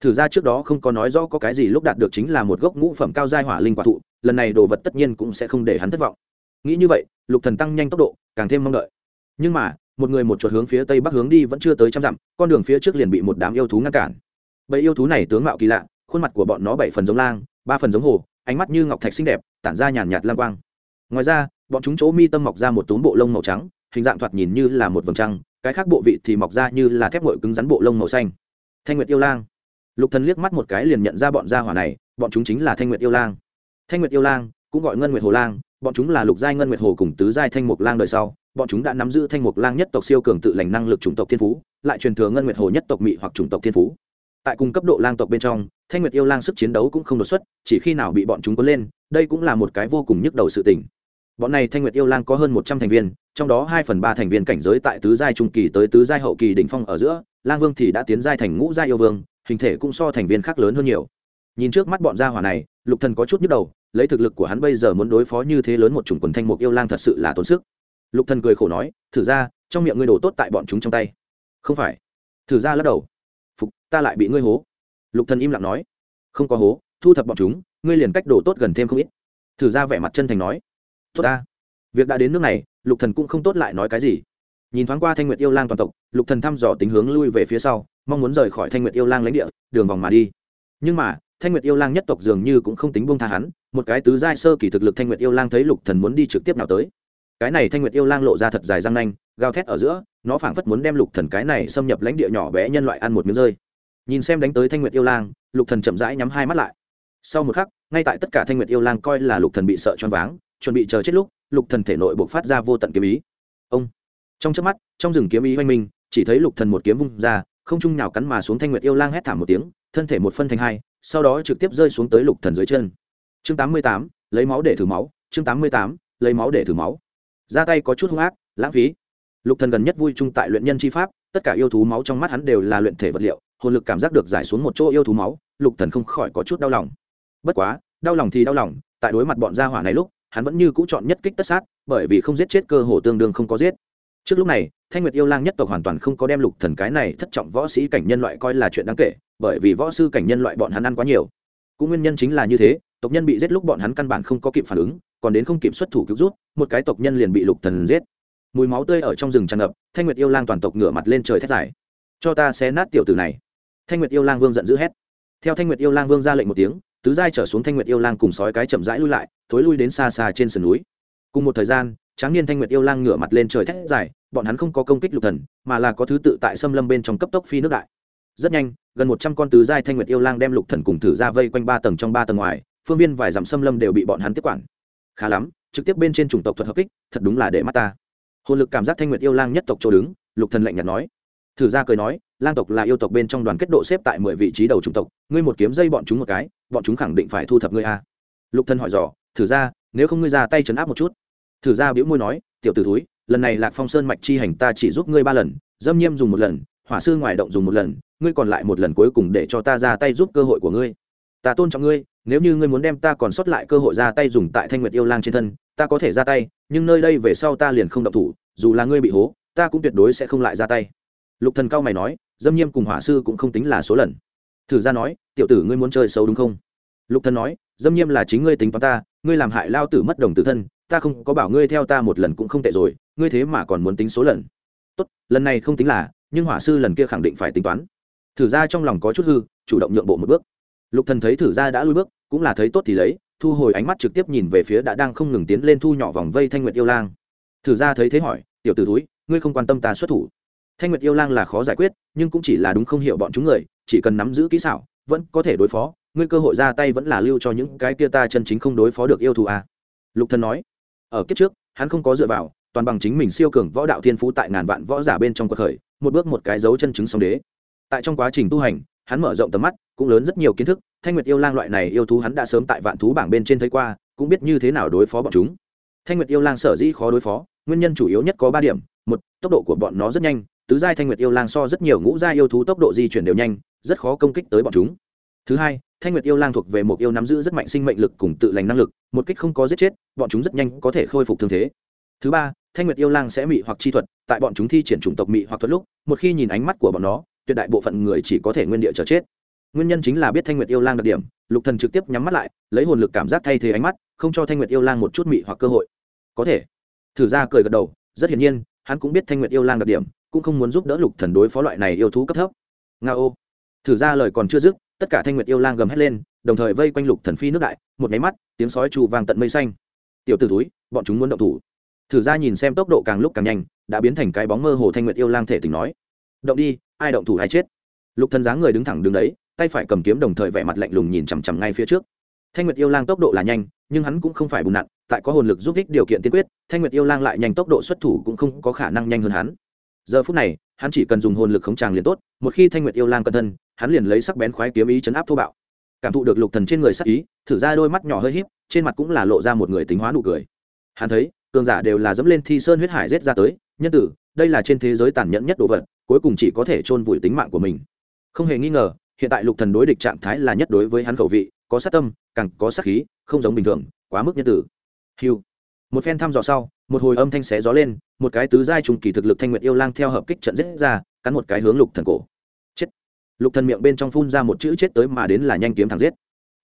A: thử ra trước đó không có nói rõ có cái gì lúc đạt được chính là một gốc ngũ phẩm cao giai hỏa linh quả thụ, lần này đồ vật tất nhiên cũng sẽ không để hắn thất vọng. Nghĩ như vậy, lục thần tăng nhanh tốc độ, càng thêm mong đợi. Nhưng mà, một người một chuột hướng phía tây bắc hướng đi vẫn chưa tới trăm dặm, con đường phía trước liền bị một đám yêu thú ngăn cản. Bầy yêu thú này tướng mạo kỳ lạ, khuôn mặt của bọn nó bảy phần giống lang ba phần giống hồ, ánh mắt như ngọc thạch xinh đẹp, tản ra nhàn nhạt lang quang. Ngoài ra, bọn chúng chỗ mi tâm mọc ra một túm bộ lông màu trắng, hình dạng thoạt nhìn như là một vầng trăng, cái khác bộ vị thì mọc ra như là thép ngội cứng rắn bộ lông màu xanh. Thanh nguyệt yêu lang. Lục thần liếc mắt một cái liền nhận ra bọn gia hỏa này, bọn chúng chính là thanh nguyệt yêu lang. Thanh nguyệt yêu lang, cũng gọi ngân nguyệt hồ lang, bọn chúng là lục giai ngân nguyệt hồ cùng tứ giai thanh mục lang đời sau, bọn chúng đã nắm giữ thanh mục lang nhất tộc siêu cường tự lành năng lực chủng tộc thiên phú, lại truyền thừa ngân nguyệt hồ nhất tộc mỹ hoặc chủng tộc thiên phú tại cùng cấp độ lang tộc bên trong, thanh nguyệt yêu lang sức chiến đấu cũng không đột xuất, chỉ khi nào bị bọn chúng cuốn lên, đây cũng là một cái vô cùng nhức đầu sự tình. Bọn này thanh nguyệt yêu lang có hơn một trăm thành viên, trong đó hai phần ba thành viên cảnh giới tại tứ giai trung kỳ tới tứ giai hậu kỳ đỉnh phong ở giữa, lang vương thì đã tiến giai thành ngũ giai yêu vương, hình thể cũng so thành viên khác lớn hơn nhiều. Nhìn trước mắt bọn gia hỏa này, lục thần có chút nhức đầu, lấy thực lực của hắn bây giờ muốn đối phó như thế lớn một chủng quần thanh mục yêu lang thật sự là tốn sức. Lục thần cười khổ nói, thử ra, trong miệng ngươi đổ tốt tại bọn chúng trong tay. Không phải. Thử ra lắc đầu ta lại bị ngươi hố. Lục thần im lặng nói. Không có hố, thu thập bọn chúng, ngươi liền cách đổ tốt gần thêm không ít. Thử ra vẻ mặt chân thành nói. Tốt ta. Việc đã đến nước này, lục thần cũng không tốt lại nói cái gì. Nhìn thoáng qua thanh nguyệt yêu lang toàn tộc, lục thần thăm dò tính hướng lui về phía sau, mong muốn rời khỏi thanh nguyệt yêu lang lãnh địa, đường vòng mà đi. Nhưng mà, thanh nguyệt yêu lang nhất tộc dường như cũng không tính buông tha hắn, một cái tứ giai sơ kỳ thực lực thanh nguyệt yêu lang thấy lục thần muốn đi trực tiếp nào tới. Cái này thanh nguyệt yêu lang lộ ra thật dài răng nanh, gào thét ở giữa, nó phảng phất muốn đem lục thần cái này xâm nhập lãnh địa nhỏ bé nhân loại ăn một miếng rơi nhìn xem đánh tới thanh nguyệt yêu lang lục thần chậm rãi nhắm hai mắt lại. Sau một khắc ngay tại tất cả thanh nguyệt yêu lang coi là lục thần bị sợ choáng váng chuẩn bị chờ chết lúc lục thần thể nội bộc phát ra vô tận kiếm ý. Ông! Trong chớp mắt trong rừng kiếm ý hoành minh chỉ thấy lục thần một kiếm vung ra không trung nhào cắn mà xuống thanh nguyệt yêu lang hét thảm một tiếng thân thể một phân thành hai sau đó trực tiếp rơi xuống tới lục thần dưới chân. Chương 88, lấy máu để thử máu chương 88, lấy máu để thử máu. Ra tay có chút hung ác lãng phí. Lục thần gần nhất vui chung tại luyện nhân chi pháp tất cả yêu thú máu trong mắt hắn đều là luyện thể vật liệu, hồn lực cảm giác được giải xuống một chỗ yêu thú máu, lục thần không khỏi có chút đau lòng. Bất quá, đau lòng thì đau lòng, tại đối mặt bọn gia hỏa này lúc, hắn vẫn như cũ chọn nhất kích tất sát, bởi vì không giết chết cơ hồ tương đương không có giết. Trước lúc này, thanh nguyệt yêu lang nhất tộc hoàn toàn không có đem lục thần cái này thất trọng võ sĩ cảnh nhân loại coi là chuyện đáng kể, bởi vì võ sư cảnh nhân loại bọn hắn ăn quá nhiều. Cũng nguyên nhân chính là như thế, tộc nhân bị giết lúc bọn hắn căn bản không có kịp phản ứng, còn đến không kịp xuất thủ cứu rút, một cái tộc nhân liền bị lục thần giết mùi máu tươi ở trong rừng tràn ngập, thanh nguyệt yêu lang toàn tộc ngửa mặt lên trời thét dài. Cho ta xé nát tiểu tử này. Thanh nguyệt yêu lang vương giận dữ hét. Theo thanh nguyệt yêu lang vương ra lệnh một tiếng, tứ giai trở xuống thanh nguyệt yêu lang cùng sói cái chậm rãi lui lại, thối lui đến xa xa trên sườn núi. Cùng một thời gian, tráng niên thanh nguyệt yêu lang ngửa mặt lên trời thét dài, bọn hắn không có công kích lục thần, mà là có thứ tự tại xâm lâm bên trong cấp tốc phi nước đại. Rất nhanh, gần một trăm con tứ giai thanh nguyệt yêu lang đem lục thần cùng thử ra vây quanh ba tầng trong ba tầng ngoài, phương viên vài dặm xâm lâm đều bị bọn hắn tiếp quản. Khá lắm, trực tiếp bên trên chủng tộc thuật hợp kích, thật đúng là để mắt ta hồn lực cảm giác thanh nguyệt yêu lang nhất tộc chỗ đứng, lục thần lạnh nhạt nói. Thử ra cười nói, lang tộc là yêu tộc bên trong đoàn kết độ xếp tại mười vị trí đầu chủng tộc, ngươi một kiếm dây bọn chúng một cái, bọn chúng khẳng định phải thu thập ngươi a. Lục thần hỏi dò, thử ra, nếu không ngươi ra tay chấn áp một chút. Thử ra bĩu môi nói, tiểu tử thúi, lần này lạc phong sơn mạch chi hành ta chỉ giúp ngươi ba lần, dâm nhiêm dùng một lần, hỏa sư ngoài động dùng một lần, ngươi còn lại một lần cuối cùng để cho ta ra tay giúp cơ hội của ngươi. Ta tôn trọng ngươi, nếu như ngươi muốn đem ta còn sót lại cơ hội ra tay dùng tại thanh nguyệt yêu lang trên thân, ta có thể ra tay, nhưng nơi đây về sau ta liền không động thủ dù là ngươi bị hố, ta cũng tuyệt đối sẽ không lại ra tay. Lục thần cao mày nói, dâm nhiêm cùng hỏa sư cũng không tính là số lần. Thử ra nói, tiểu tử ngươi muốn chơi xấu đúng không? Lục thần nói, dâm nhiêm là chính ngươi tính toán ta, ngươi làm hại lao tử mất đồng tử thân, ta không có bảo ngươi theo ta một lần cũng không tệ rồi, ngươi thế mà còn muốn tính số lần. Tốt, lần này không tính là, nhưng hỏa sư lần kia khẳng định phải tính toán. Thử ra trong lòng có chút hư, chủ động nhượng bộ một bước. Lục thần thấy thử ra đã lui bước, cũng là thấy tốt thì lấy, thu hồi ánh mắt trực tiếp nhìn về phía đã đang không ngừng tiến lên thu nhỏ vòng vây thanh nguyệt yêu lang. Thử ra thấy thế hỏi tiểu tử túi ngươi không quan tâm ta xuất thủ. Thanh nguyệt yêu lang là khó giải quyết, nhưng cũng chỉ là đúng không hiểu bọn chúng người, chỉ cần nắm giữ kỹ xảo, vẫn có thể đối phó. Ngươi cơ hội ra tay vẫn là lưu cho những cái kia ta chân chính không đối phó được yêu thù à. lục thần nói. Ở kiếp trước, hắn không có dựa vào, toàn bằng chính mình siêu cường võ đạo thiên phú tại ngàn vạn võ giả bên trong cuộc khởi, một bước một cái dấu chân chứng song đế. Tại trong quá trình tu hành, hắn mở rộng tầm mắt, cũng lớn rất nhiều kiến thức. Thanh nguyệt yêu lang loại này yêu thú hắn đã sớm tại vạn thú bảng bên trên thấy qua, cũng biết như thế nào đối phó bọn chúng. Thanh nguyệt yêu lang sở dĩ khó đối phó nguyên nhân chủ yếu nhất có ba điểm. Một, tốc độ của bọn nó rất nhanh, tứ giai thanh nguyệt yêu lang so rất nhiều ngũ giai yêu thú tốc độ di chuyển đều nhanh, rất khó công kích tới bọn chúng. Thứ hai, thanh nguyệt yêu lang thuộc về một yêu nắm giữ rất mạnh sinh mệnh lực cùng tự lành năng lực, một kích không có giết chết, bọn chúng rất nhanh có thể khôi phục thương thế. Thứ ba, thanh nguyệt yêu lang sẽ mị hoặc chi thuật, tại bọn chúng thi triển chủng tộc mị hoặc thuật lúc, một khi nhìn ánh mắt của bọn nó, tuyệt đại bộ phận người chỉ có thể nguyên địa chờ chết. Nguyên nhân chính là biết thanh nguyệt yêu lang đặc điểm, lục thần trực tiếp nhắm mắt lại, lấy hồn lực cảm giác thay thế ánh mắt, không cho thanh nguyệt yêu lang một chút mị hoặc cơ hội. Có thể thử ra cười gật đầu, rất hiển nhiên, hắn cũng biết thanh nguyệt yêu lang đặc điểm, cũng không muốn giúp đỡ lục thần đối phó loại này yêu thú cấp thấp. Nga ô. Thử ra lời còn chưa dứt, tất cả thanh nguyệt yêu lang gầm hét lên, đồng thời vây quanh lục thần phi nước đại, một máy mắt, tiếng sói trù vang tận mây xanh. Tiểu tử túi bọn chúng muốn động thủ. Thử ra nhìn xem tốc độ càng lúc càng nhanh, đã biến thành cái bóng mơ hồ thanh nguyệt yêu lang thể tình nói. Động đi, ai động thủ ai chết. Lục thần dáng người đứng thẳng đứng đấy, tay phải cầm kiếm đồng thời vẻ mặt lạnh lùng nhìn chằm chằm ngay phía trước. Thanh nguyệt yêu lang tốc độ là nhanh, nhưng hắn cũng không phải bùn nặn tại có hồn lực giúp ích điều kiện tiên quyết, thanh nguyệt yêu lang lại nhanh tốc độ xuất thủ cũng không có khả năng nhanh hơn hắn. Giờ phút này, hắn chỉ cần dùng hồn lực khống tràng liền tốt, một khi thanh nguyệt yêu lang cẩn thân, hắn liền lấy sắc bén khoái kiếm ý chấn áp thô bạo. Cảm thụ được lục thần trên người sắc ý, thử ra đôi mắt nhỏ hơi híp, trên mặt cũng là lộ ra một người tính hóa nụ cười. Hắn thấy, cường giả đều là dẫm lên thi sơn huyết hải giết ra tới, nhân tử, đây là trên thế giới tàn nhẫn nhất đồ vật, cuối cùng chỉ có thể chôn vùi tính mạng của mình. Không hề nghi ngờ, hiện tại lục thần đối địch trạng thái là nhất đối với hắn khẩu vị, có sát tâm, càng có sát khí, không giống bình thường, quá mức nhân tử hiu một phen thăm dò sau, một hồi âm thanh xé gió lên, một cái tứ giai trùng kỳ thực lực thanh nguyệt yêu lang theo hợp kích trận giết ra, cắn một cái hướng lục thần cổ. Chết. Lục thần miệng bên trong phun ra một chữ chết tới mà đến là nhanh kiếm thẳng giết.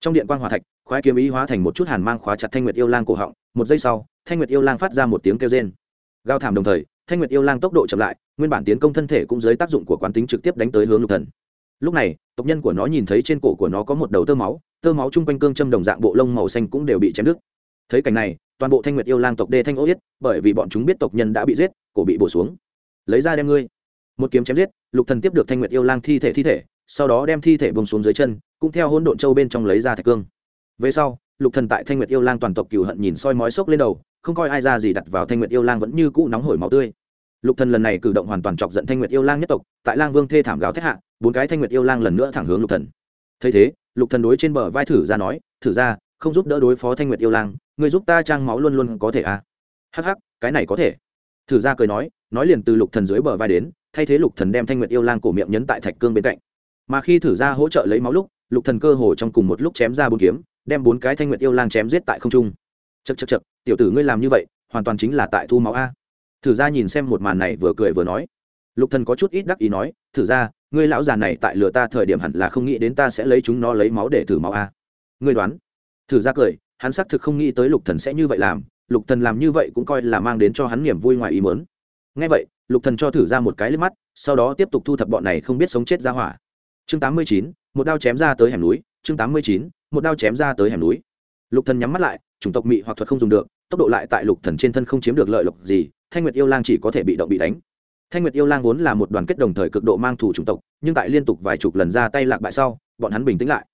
A: Trong điện quang hỏa thạch, khoái kiếm ý hóa thành một chút hàn mang khóa chặt thanh nguyệt yêu lang cổ họng, một giây sau, thanh nguyệt yêu lang phát ra một tiếng kêu rên. Gao thảm đồng thời, thanh nguyệt yêu lang tốc độ chậm lại, nguyên bản tiến công thân thể cũng dưới tác dụng của quán tính trực tiếp đánh tới hướng lục thần. Lúc này, tộc nhân của nó nhìn thấy trên cổ của nó có một đầu tơ máu tơ máu chung quanh cương châm đồng dạng bộ lông màu xanh cũng đều bị chém đứt. Thấy cảnh này toàn bộ thanh nguyệt yêu lang tộc đê thanh ô yết, bởi vì bọn chúng biết tộc nhân đã bị giết, cổ bị bổ xuống. Lấy ra đem ngươi. Một kiếm chém giết, lục thần tiếp được thanh nguyệt yêu lang thi thể thi thể, sau đó đem thi thể bông xuống dưới chân, cũng theo hỗn độn châu bên trong lấy ra thạch cương. Về sau, lục thần tại thanh nguyệt yêu lang toàn tộc cửu hận nhìn soi mói sốc lên đầu, không coi ai ra gì đặt vào thanh nguyệt yêu lang vẫn như cũ nóng hổi máu tươi. Lục thần lần này cử động hoàn toàn chọc giận thanh nguyệt yêu lang nhất tộc, tại lang vương thê thảm gào thét hạ, bốn cái thanh nguyệt yêu lang lần nữa thẳng hướng lục thần. Thấy thế, lục thần đối trên bờ vai thử ra nói, thử ra, không giúp đỡ đối phó thanh nguyệt yêu lang người giúp ta trang máu luôn luôn có thể à? Hắc hắc, cái này có thể. Thử ra cười nói nói liền từ lục thần dưới bờ vai đến, thay thế lục thần đem thanh nguyệt yêu lang cổ miệng nhấn tại thạch cương bên cạnh. Mà khi thử ra hỗ trợ lấy máu lúc, lục thần cơ hồ trong cùng một lúc chém ra bốn kiếm, đem bốn cái thanh nguyệt yêu lang chém giết tại không trung. Chật chật chật tiểu tử ngươi làm như vậy, hoàn toàn chính là tại thu máu a. Thử ra nhìn xem một màn này vừa cười vừa nói. Lục thần có chút ít đắc ý nói, thử ra, ngươi lão già này tại lừa ta thời điểm hẳn là không nghĩ đến ta sẽ lấy chúng nó lấy máu để thử máu a. Ngươi đoán. Thử ra cười hắn xác thực không nghĩ tới lục thần sẽ như vậy làm, lục thần làm như vậy cũng coi là mang đến cho hắn niềm vui ngoài ý mớn ngay vậy, lục thần cho thử ra một cái liếc mắt, sau đó tiếp tục thu thập bọn này không biết sống chết ra hỏa. Chương tám mươi chín, một đao chém ra tới hẻm núi, chương tám mươi chín, một đao chém ra tới hẻm núi. Lục thần nhắm mắt lại, chủng tộc mị hoặc thuật không dùng được, tốc độ lại tại lục thần trên thân không chiếm được lợi lộc gì, thanh nguyệt yêu lang chỉ có thể bị động bị đánh. Thanh nguyệt yêu lang vốn là một đoàn kết đồng thời cực độ mang thủ chủng tộc, nhưng tại liên tục vài chục lần ra tay lạc bại sau, bọn hắn bình tĩnh lại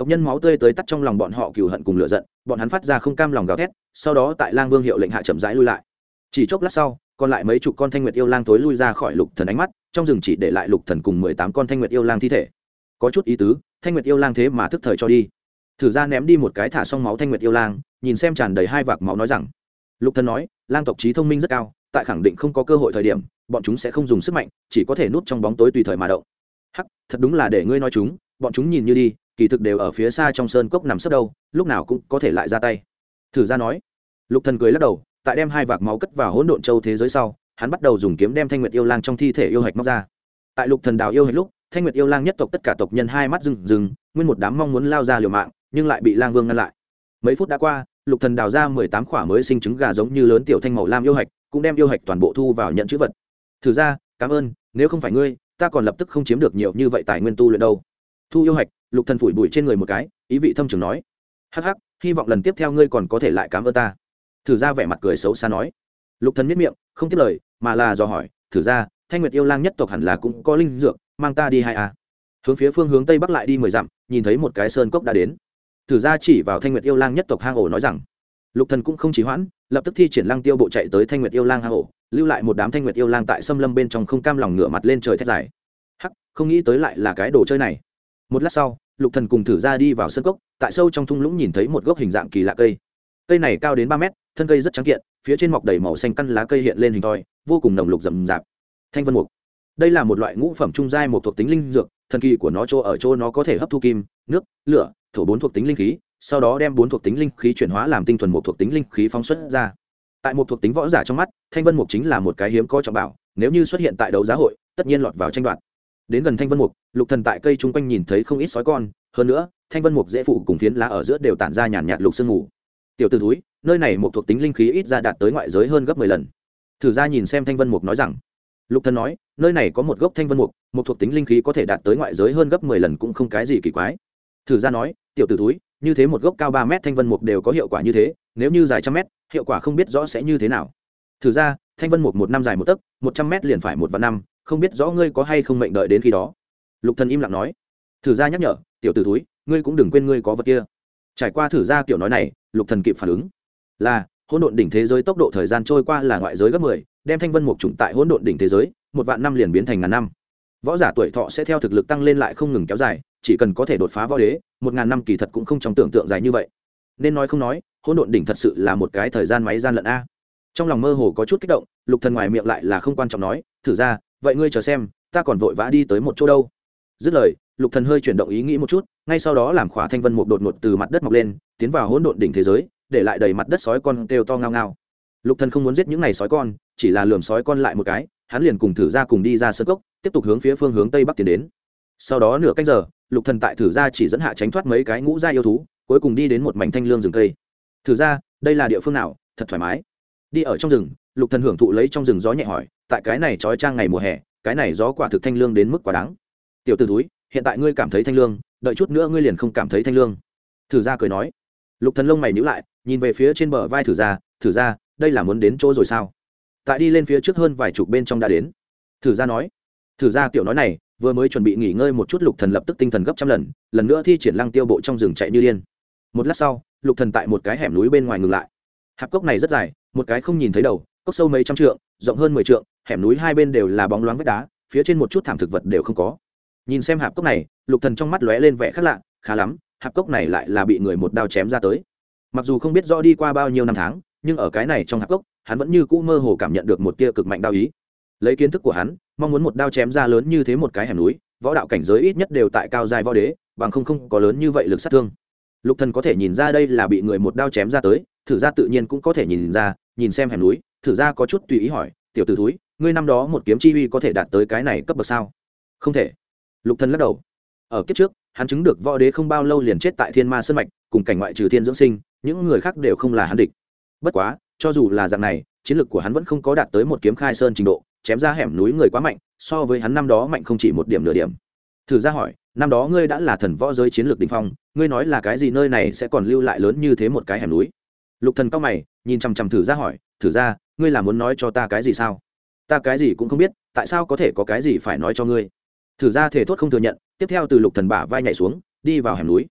A: tộc nhân máu tươi tới tắt trong lòng bọn họ cừu hận cùng lửa giận, bọn hắn phát ra không cam lòng gào thét, sau đó tại lang vương hiệu lệnh hạ chậm rãi lui lại. Chỉ chốc lát sau, còn lại mấy chục con thanh nguyệt yêu lang tối lui ra khỏi lục thần ánh mắt, trong rừng chỉ để lại lục thần cùng mười tám con thanh nguyệt yêu lang thi thể. Có chút ý tứ, thanh nguyệt yêu lang thế mà thức thời cho đi. Thử ra ném đi một cái thả xong máu thanh nguyệt yêu lang, nhìn xem tràn đầy hai vạc máu nói rằng, lục thần nói, lang tộc trí thông minh rất cao, tại khẳng định không có cơ hội thời điểm, bọn chúng sẽ không dùng sức mạnh, chỉ có thể núp trong bóng tối tùy thời mà động. Hắc, thật đúng là để ngươi nói chúng, bọn chúng nhìn như đi kỳ thực đều ở phía xa trong sơn cốc nằm sấp đâu, lúc nào cũng có thể lại ra tay. Thử ra nói, lục thần cười lắc đầu, tại đem hai vạc máu cất vào hỗn độn châu thế giới sau, hắn bắt đầu dùng kiếm đem thanh nguyệt yêu lang trong thi thể yêu hạch móc ra. Tại lục thần đào yêu hạch lúc, thanh nguyệt yêu lang nhất tộc tất cả tộc nhân hai mắt rừng rừng nguyên một đám mong muốn lao ra liều mạng, nhưng lại bị lang vương ngăn lại. Mấy phút đã qua, lục thần đào ra mười tám khỏa mới sinh trứng gà giống như lớn tiểu thanh màu lam yêu hạch, cũng đem yêu hạch toàn bộ thu vào nhận chữ vật. Thử ra, cảm ơn, nếu không phải ngươi, ta còn lập tức không chiếm được nhiều như vậy tài nguyên tu luyện đâu. Thu yêu hạch lục thần phủi bụi trên người một cái, ý vị thâm trường nói, hắc hắc, hy vọng lần tiếp theo ngươi còn có thể lại cảm ơn ta. Thử ra vẻ mặt cười xấu xa nói. Lục thần miết miệng, không tiếp lời, mà là do hỏi, thử ra, thanh nguyệt yêu lang nhất tộc hẳn là cũng có linh dược, mang ta đi hai a. À. hướng phía phương hướng tây bắc lại đi mười dặm, nhìn thấy một cái sơn cốc đã đến. Thử ra chỉ vào thanh nguyệt yêu lang nhất tộc hang ổ nói rằng, lục thần cũng không chỉ hoãn, lập tức thi triển lang tiêu bộ chạy tới thanh nguyệt yêu lang hang ổ, lưu lại một đám thanh nguyệt yêu lang tại xâm lâm bên trong không cam lòng ngửa mặt lên trời thét dài. Hắc, không nghĩ tới lại là cái đồ chơi này một lát sau, lục thần cùng thử ra đi vào sân cốc, tại sâu trong thung lũng nhìn thấy một gốc hình dạng kỳ lạ cây. Cây này cao đến ba mét, thân cây rất trắng kiện, phía trên mọc đầy màu xanh căn lá cây hiện lên hình thoi, vô cùng nồng lục rậm rạp. Thanh vân mục. Đây là một loại ngũ phẩm trung giai một thuộc tính linh dược, thần kỳ của nó chỗ ở chỗ nó có thể hấp thu kim, nước, lửa, thổ bốn thuộc tính linh khí, sau đó đem bốn thuộc tính linh khí chuyển hóa làm tinh thuần một thuộc tính linh khí phóng xuất ra. Tại một thuộc tính võ giả trong mắt, thanh vân mục chính là một cái hiếm có trọng bảo, nếu như xuất hiện tại đấu giá hội, tất nhiên lọt vào tranh đoạt đến gần thanh vân mục lục thần tại cây chung quanh nhìn thấy không ít sói con hơn nữa thanh vân mục dễ phụ cùng phiến lá ở giữa đều tản ra nhàn nhạt, lục sương mù. Tiểu t ử túi nơi này một thuộc tính linh khí ít ra đạt tới ngoại giới hơn gấp mười lần. Thử ra nhìn xem thanh vân mục nói rằng. Lục thần nói nơi này có một gốc thanh vân mục một thuộc tính linh khí có thể đạt tới ngoại giới hơn gấp mười lần cũng không cái gì kỳ quái. Thử ra nói tiểu t ử túi như thế một gốc cao ba mét thanh vân mục đều có hiệu quả như thế nếu như dài trăm mét hiệu quả không biết rõ sẽ như thế nào. Thử ra thanh vân mục một năm dài một tấc một trăm mét liền phải một vạn năm không biết rõ ngươi có hay không mệnh đợi đến khi đó. Lục thần im lặng nói. Thử ra nhắc nhở, tiểu tử túi ngươi cũng đừng quên ngươi có vật kia. Trải qua thử ra tiểu nói này, lục thần kịp phản ứng. Là, hỗn độn đỉnh thế giới tốc độ thời gian trôi qua là ngoại giới gấp mười, đem thanh vân mục trùng tại hỗn độn đỉnh thế giới, một vạn năm liền biến thành ngàn năm. Võ giả tuổi thọ sẽ theo thực lực tăng lên lại không ngừng kéo dài, chỉ cần có thể đột phá võ đế, một ngàn năm kỳ thật cũng không trong tưởng tượng dài như vậy. Nên nói không nói, hỗn độn đỉnh thật sự là một cái thời gian máy gian lận a. Trong lòng mơ hồ có chút kích động, lục thần ngoài miệng lại là không quan trọng nói, thử ra vậy ngươi chờ xem, ta còn vội vã đi tới một chỗ đâu. Dứt lời, lục thần hơi chuyển động ý nghĩ một chút, ngay sau đó làm khỏa thanh vân mục đột ngột từ mặt đất mọc lên, tiến vào hỗn độn đỉnh thế giới, để lại đầy mặt đất sói con kêu to ngao ngao. Lục thần không muốn giết những này sói con, chỉ là lườm sói con lại một cái, hắn liền cùng thử ra cùng đi ra sân cốc, tiếp tục hướng phía phương hướng tây bắc tiến đến. Sau đó nửa canh giờ, lục thần tại thử ra chỉ dẫn hạ tránh thoát mấy cái ngũ gia yêu thú, cuối cùng đi đến một mảnh thanh lương rừng cây. Thử ra, đây là địa phương nào? Thật thoải mái. Đi ở trong rừng lục thần hưởng thụ lấy trong rừng gió nhẹ hỏi, tại cái này trói trang ngày mùa hè, cái này gió quả thực thanh lương đến mức quá đáng. Tiểu t túi hiện tại ngươi cảm thấy thanh lương, đợi chút nữa ngươi liền không cảm thấy thanh lương. Thử ra cười nói. Lục thần lông mày nhíu lại, nhìn về phía trên bờ vai thử ra thử ra đây là muốn đến chỗ rồi sao? Tại đi lên phía trước hơn vài chục bên trong đã đến. Thử ra nói. Thử ra kiểu nói này, vừa mới chuẩn bị nghỉ ngơi một chút, lục thần lập tức tinh thần gấp trăm lần lần nữa thi triển lăng tiêu bộ trong rừng chạy như điên. Một lát sau, lục thần tại một cái hẻm núi bên ngoài ngừng lại. Hạp cốc này rất dài, một cái không nhìn thấy đầu cốc sâu mấy trăm trượng, rộng hơn mười trượng, hẻm núi hai bên đều là bóng loáng vách đá, phía trên một chút thảm thực vật đều không có. Nhìn xem hạp cốc này, lục thần trong mắt lóe lên vẻ khác lạ, khá lắm, hạp cốc này lại là bị người một đao chém ra tới. Mặc dù không biết rõ đi qua bao nhiêu năm tháng, nhưng ở cái này trong hạp cốc, hắn vẫn như cũ mơ hồ cảm nhận được một tia cực mạnh đao ý. Lấy kiến thức của hắn, mong muốn một đao chém ra lớn như thế một cái hẻm núi, võ đạo cảnh giới ít nhất đều tại cao giai võ đế, bằng không không có lớn như vậy lực sát thương. Lục thần có thể nhìn ra đây là bị người một đao chém ra tới, thử ra tự nhiên cũng có thể nhìn ra, nhìn xem hẻm núi thử ra có chút tùy ý hỏi, tiểu tử thúi, ngươi năm đó một kiếm chi uy có thể đạt tới cái này cấp bậc sao? Không thể. Lục thần lắc đầu. Ở kiếp trước, hắn chứng được võ đế không bao lâu liền chết tại thiên ma sơn mạch, cùng cảnh ngoại trừ thiên dưỡng sinh, những người khác đều không là hắn địch. Bất quá, cho dù là dạng này, chiến lược của hắn vẫn không có đạt tới một kiếm khai sơn trình độ, chém ra hẻm núi người quá mạnh, so với hắn năm đó mạnh không chỉ một điểm nửa điểm. Thử ra hỏi, năm đó ngươi đã là thần võ giới chiến lược đình phong, ngươi nói là cái gì nơi này sẽ còn lưu lại lớn như thế một cái hẻm núi? Lục thần cao mày, nhìn chằm chằm thử ra hỏi, thử ra ngươi là muốn nói cho ta cái gì sao? Ta cái gì cũng không biết, tại sao có thể có cái gì phải nói cho ngươi? Thử ra thể thốt không thừa nhận, tiếp theo từ lục thần bả vai nhảy xuống, đi vào hẻm núi.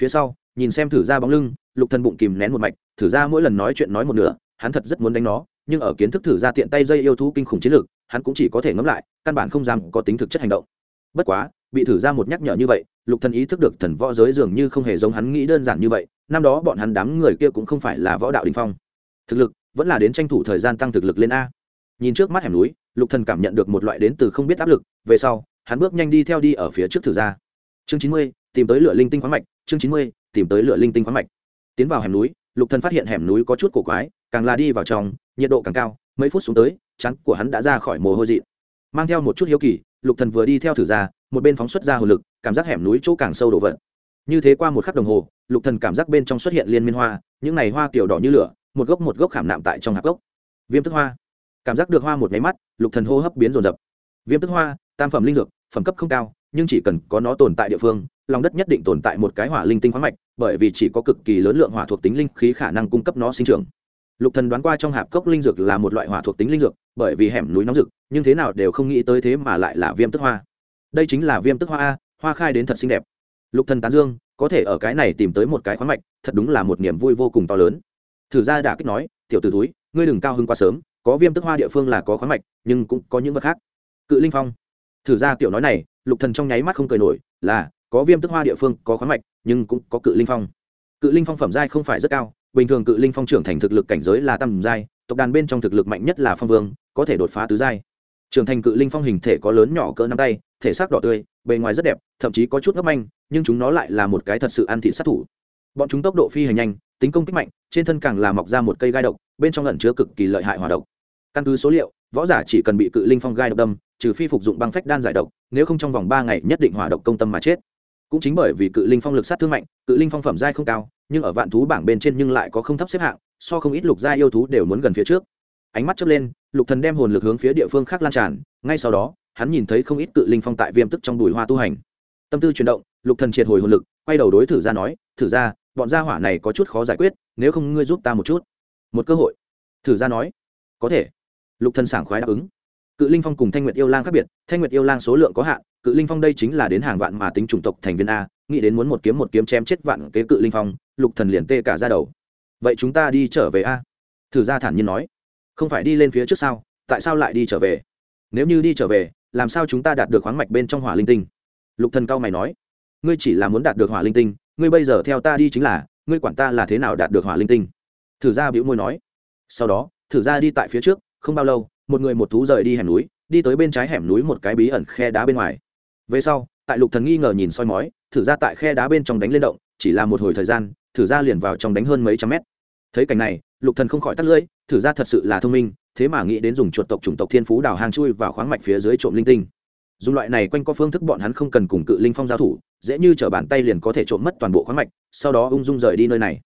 A: Phía sau, nhìn xem thử ra bóng lưng, lục thần bụng kìm nén một mạch, thử ra mỗi lần nói chuyện nói một nửa, hắn thật rất muốn đánh nó, nhưng ở kiến thức thử ra tiện tay dây yêu thú kinh khủng chiến lược, hắn cũng chỉ có thể ngẫm lại, căn bản không dám có tính thực chất hành động. Bất quá, bị thử ra một nhắc nhở như vậy, lục thần ý thức được thần võ giới dường như không hề giống hắn nghĩ đơn giản như vậy, năm đó bọn hắn đám người kia cũng không phải là võ đạo đình phong. Thực lực vẫn là đến tranh thủ thời gian tăng thực lực lên a. Nhìn trước mắt hẻm núi, lục thần cảm nhận được một loại đến từ không biết áp lực, về sau, hắn bước nhanh đi theo đi ở phía trước thử ra. Chương chín mươi, tìm tới lửa linh tinh khoáng mạch, chương chín mươi, tìm tới lửa linh tinh khoáng mạch. Tiến vào hẻm núi, lục thần phát hiện hẻm núi có chút cổ quái, càng là đi vào trong, nhiệt độ càng cao, mấy phút xuống tới chắn của hắn đã ra khỏi mồ hôi dị. Mang theo một chút hiếu kỳ, lục thần vừa đi theo thử ra, một bên phóng xuất ra hồ lực, cảm giác hẻm núi chỗ càng sâu đổ vận như thế qua một khắc đồng hồ, lục thần cảm giác bên trong xuất hiện liên miên hoa, những này hoa kiểu đỏ như lửa một gốc một gốc khảm nạm tại trong hạp gốc. Viêm tức hoa. Cảm giác được hoa một máy mắt, lục thần hô hấp biến rồn rập viêm tức hoa, tam phẩm linh dược, phẩm cấp không cao, nhưng chỉ cần có nó tồn tại địa phương, lòng đất nhất định tồn tại một cái hỏa linh tinh khoáng mạch, bởi vì chỉ có cực kỳ lớn lượng hỏa thuộc tính linh khí khả năng cung cấp nó sinh trưởng. Lục thần đoán qua trong hạp cốc linh dược là một loại hỏa thuộc tính linh dược, bởi vì hẻm núi nóng rực nhưng thế nào đều không nghĩ tới thế mà lại là viêm tức hoa. Đây chính là viêm tức hoa a, hoa khai đến thật xinh đẹp. Lục thần tán dương, có thể ở cái này tìm tới một cái khoáng mạch, thật đúng là một niềm vui vô cùng to lớn thử ra đã kích nói tiểu tử túi ngươi đừng cao hứng quá sớm có viêm tức hoa địa phương là có khoáng mạch nhưng cũng có những vật khác. Cự linh phong. Thử ra tiểu nói này lục thần trong nháy mắt không cười nổi là có viêm tức hoa địa phương có khoáng mạch nhưng cũng có cự linh phong. Cự linh phong phẩm giai không phải rất cao bình thường cự linh phong trưởng thành thực lực cảnh giới là tầm giai tộc đàn bên trong thực lực mạnh nhất là phong vương có thể đột phá tứ giai. Trưởng thành cự linh phong hình thể có lớn nhỏ cỡ nắm tay thể xác đỏ tươi bề ngoài rất đẹp thậm chí có chút ngấp anh, nhưng chúng nó lại là một cái thật sự ăn thịt sát thủ bọn chúng tốc độ phi hành nhanh, tính công kích mạnh, trên thân càng là mọc ra một cây gai độc, bên trong lẩn chứa cực kỳ lợi hại hỏa độc. Căn cứ số liệu, võ giả chỉ cần bị cự linh phong gai độc đâm, trừ phi phục dụng băng phách đan giải độc, nếu không trong vòng ba ngày nhất định hỏa độc công tâm mà chết. Cũng chính bởi vì cự linh phong lực sát thương mạnh, cự linh phong phẩm giai không cao, nhưng ở vạn thú bảng bên trên nhưng lại có không thấp xếp hạng, so không ít lục gia yêu thú đều muốn gần phía trước. Ánh mắt chớp lên, lục thần đem hồn lực hướng phía địa phương khác lan tràn, ngay sau đó, hắn nhìn thấy không ít cự linh phong tại viêm tức trong bụi hoa tu hành. Tâm tư chuyển động, lục thần triệt hồi hồn lực, quay đầu đối thử ra nói thử ra, bọn gia hỏa này có chút khó giải quyết, nếu không ngươi giúp ta một chút. Một cơ hội. Thử ra nói. Có thể. Lục thần sảng khoái đáp ứng. Cự linh phong cùng thanh nguyệt yêu lang khác biệt, thanh nguyệt yêu lang số lượng có hạn, cự linh phong đây chính là đến hàng vạn mà tính chủng tộc thành viên a, nghĩ đến muốn một kiếm một kiếm chém chết vạn kế cự linh phong, lục thần liền tê cả ra đầu. Vậy chúng ta đi trở về a? Thử ra thản nhiên nói. Không phải đi lên phía trước sao? Tại sao lại đi trở về? Nếu như đi trở về, làm sao chúng ta đạt được khoáng mạch bên trong hỏa linh tinh? Lục thần cao mày nói. Ngươi chỉ là muốn đạt được hỏa linh tinh ngươi bây giờ theo ta đi chính là, ngươi quản ta là thế nào đạt được hỏa linh tinh. Thử ra bĩu môi nói. Sau đó, thử ra đi tại phía trước, không bao lâu, một người một thú rời đi hẻm núi, đi tới bên trái hẻm núi một cái bí ẩn khe đá bên ngoài. Về sau, tại lục thần nghi ngờ nhìn soi mói, thử ra tại khe đá bên trong đánh lên động, chỉ là một hồi thời gian, thử ra liền vào trong đánh hơn mấy trăm mét. Thấy cảnh này, lục thần không khỏi tắt lưỡi, thử ra thật sự là thông minh, thế mà nghĩ đến dùng chuột tộc chủng tộc thiên phú đào hang chui vào khoáng mạch phía dưới trộm linh tinh. Dùng loại này quanh co phương thức bọn hắn không cần cùng cự linh phong giao thủ dễ như trở bàn tay liền có thể trộm mất toàn bộ khoáng mạch, sau đó ung dung rời đi nơi này.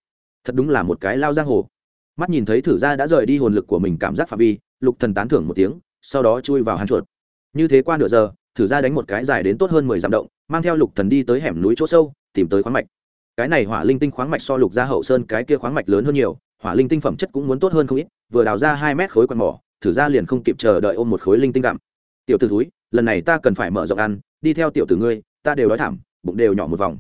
A: Thật đúng là một cái lao giang hồ. Mắt nhìn thấy thử ra đã rời đi hồn lực của mình cảm giác phạm vi, lục thần tán thưởng một tiếng, sau đó chui vào hàn chuột. Như thế qua nửa giờ, thử ra đánh một cái dài đến tốt hơn mười dặm động, mang theo lục thần đi tới hẻm núi chỗ sâu, tìm tới khoáng mạch. Cái này hỏa linh tinh khoáng mạch so lục gia hậu sơn cái kia khoáng mạch lớn hơn nhiều, hỏa linh tinh phẩm chất cũng muốn tốt hơn không ít, vừa đào ra hai mét khối quạt mỏ, thử ra liền không kịp chờ đợi ôm một khối linh tinh gặm. Tiểu tử túi lần này ta cần phải mở rộng ăn, đi theo tiểu tử ngươi, ta đều đói thảm bụng đều nhỏ một vòng.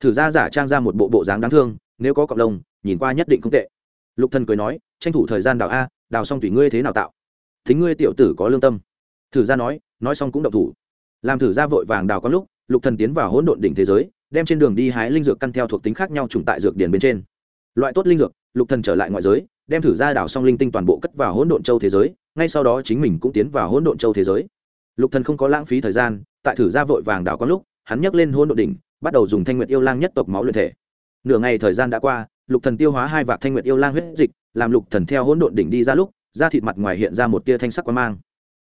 A: Thử ra giả trang ra một bộ bộ dáng đáng thương, nếu có cọc lông, nhìn qua nhất định không tệ. Lục thần cười nói, tranh thủ thời gian đào a, đào xong tùy ngươi thế nào tạo. Thính ngươi tiểu tử có lương tâm. Thử ra nói nói xong cũng động thủ. Làm thử ra vội vàng đào có lúc, lục thần tiến vào hỗn độn đỉnh thế giới, đem trên đường đi hái linh dược căn theo thuộc tính khác nhau trùng tại dược điển bên trên. Loại tốt linh dược, lục thần trở lại ngoại giới, đem thử ra đào xong linh tinh toàn bộ cất vào hỗn độn châu thế giới, ngay sau đó chính mình cũng tiến vào hỗn độn châu thế giới. Lục thần không có lãng phí thời gian, tại thử ra vội vàng đào có lúc hắn nhấc lên hỗn độn đỉnh, bắt đầu dùng thanh nguyệt yêu lang nhất tộc máu luyện thể. Nửa ngày thời gian đã qua, lục thần tiêu hóa hai vạc thanh nguyệt yêu lang huyết dịch, làm lục thần theo hỗn độn đỉnh đi ra lúc, da thịt mặt ngoài hiện ra một tia thanh sắc quan mang.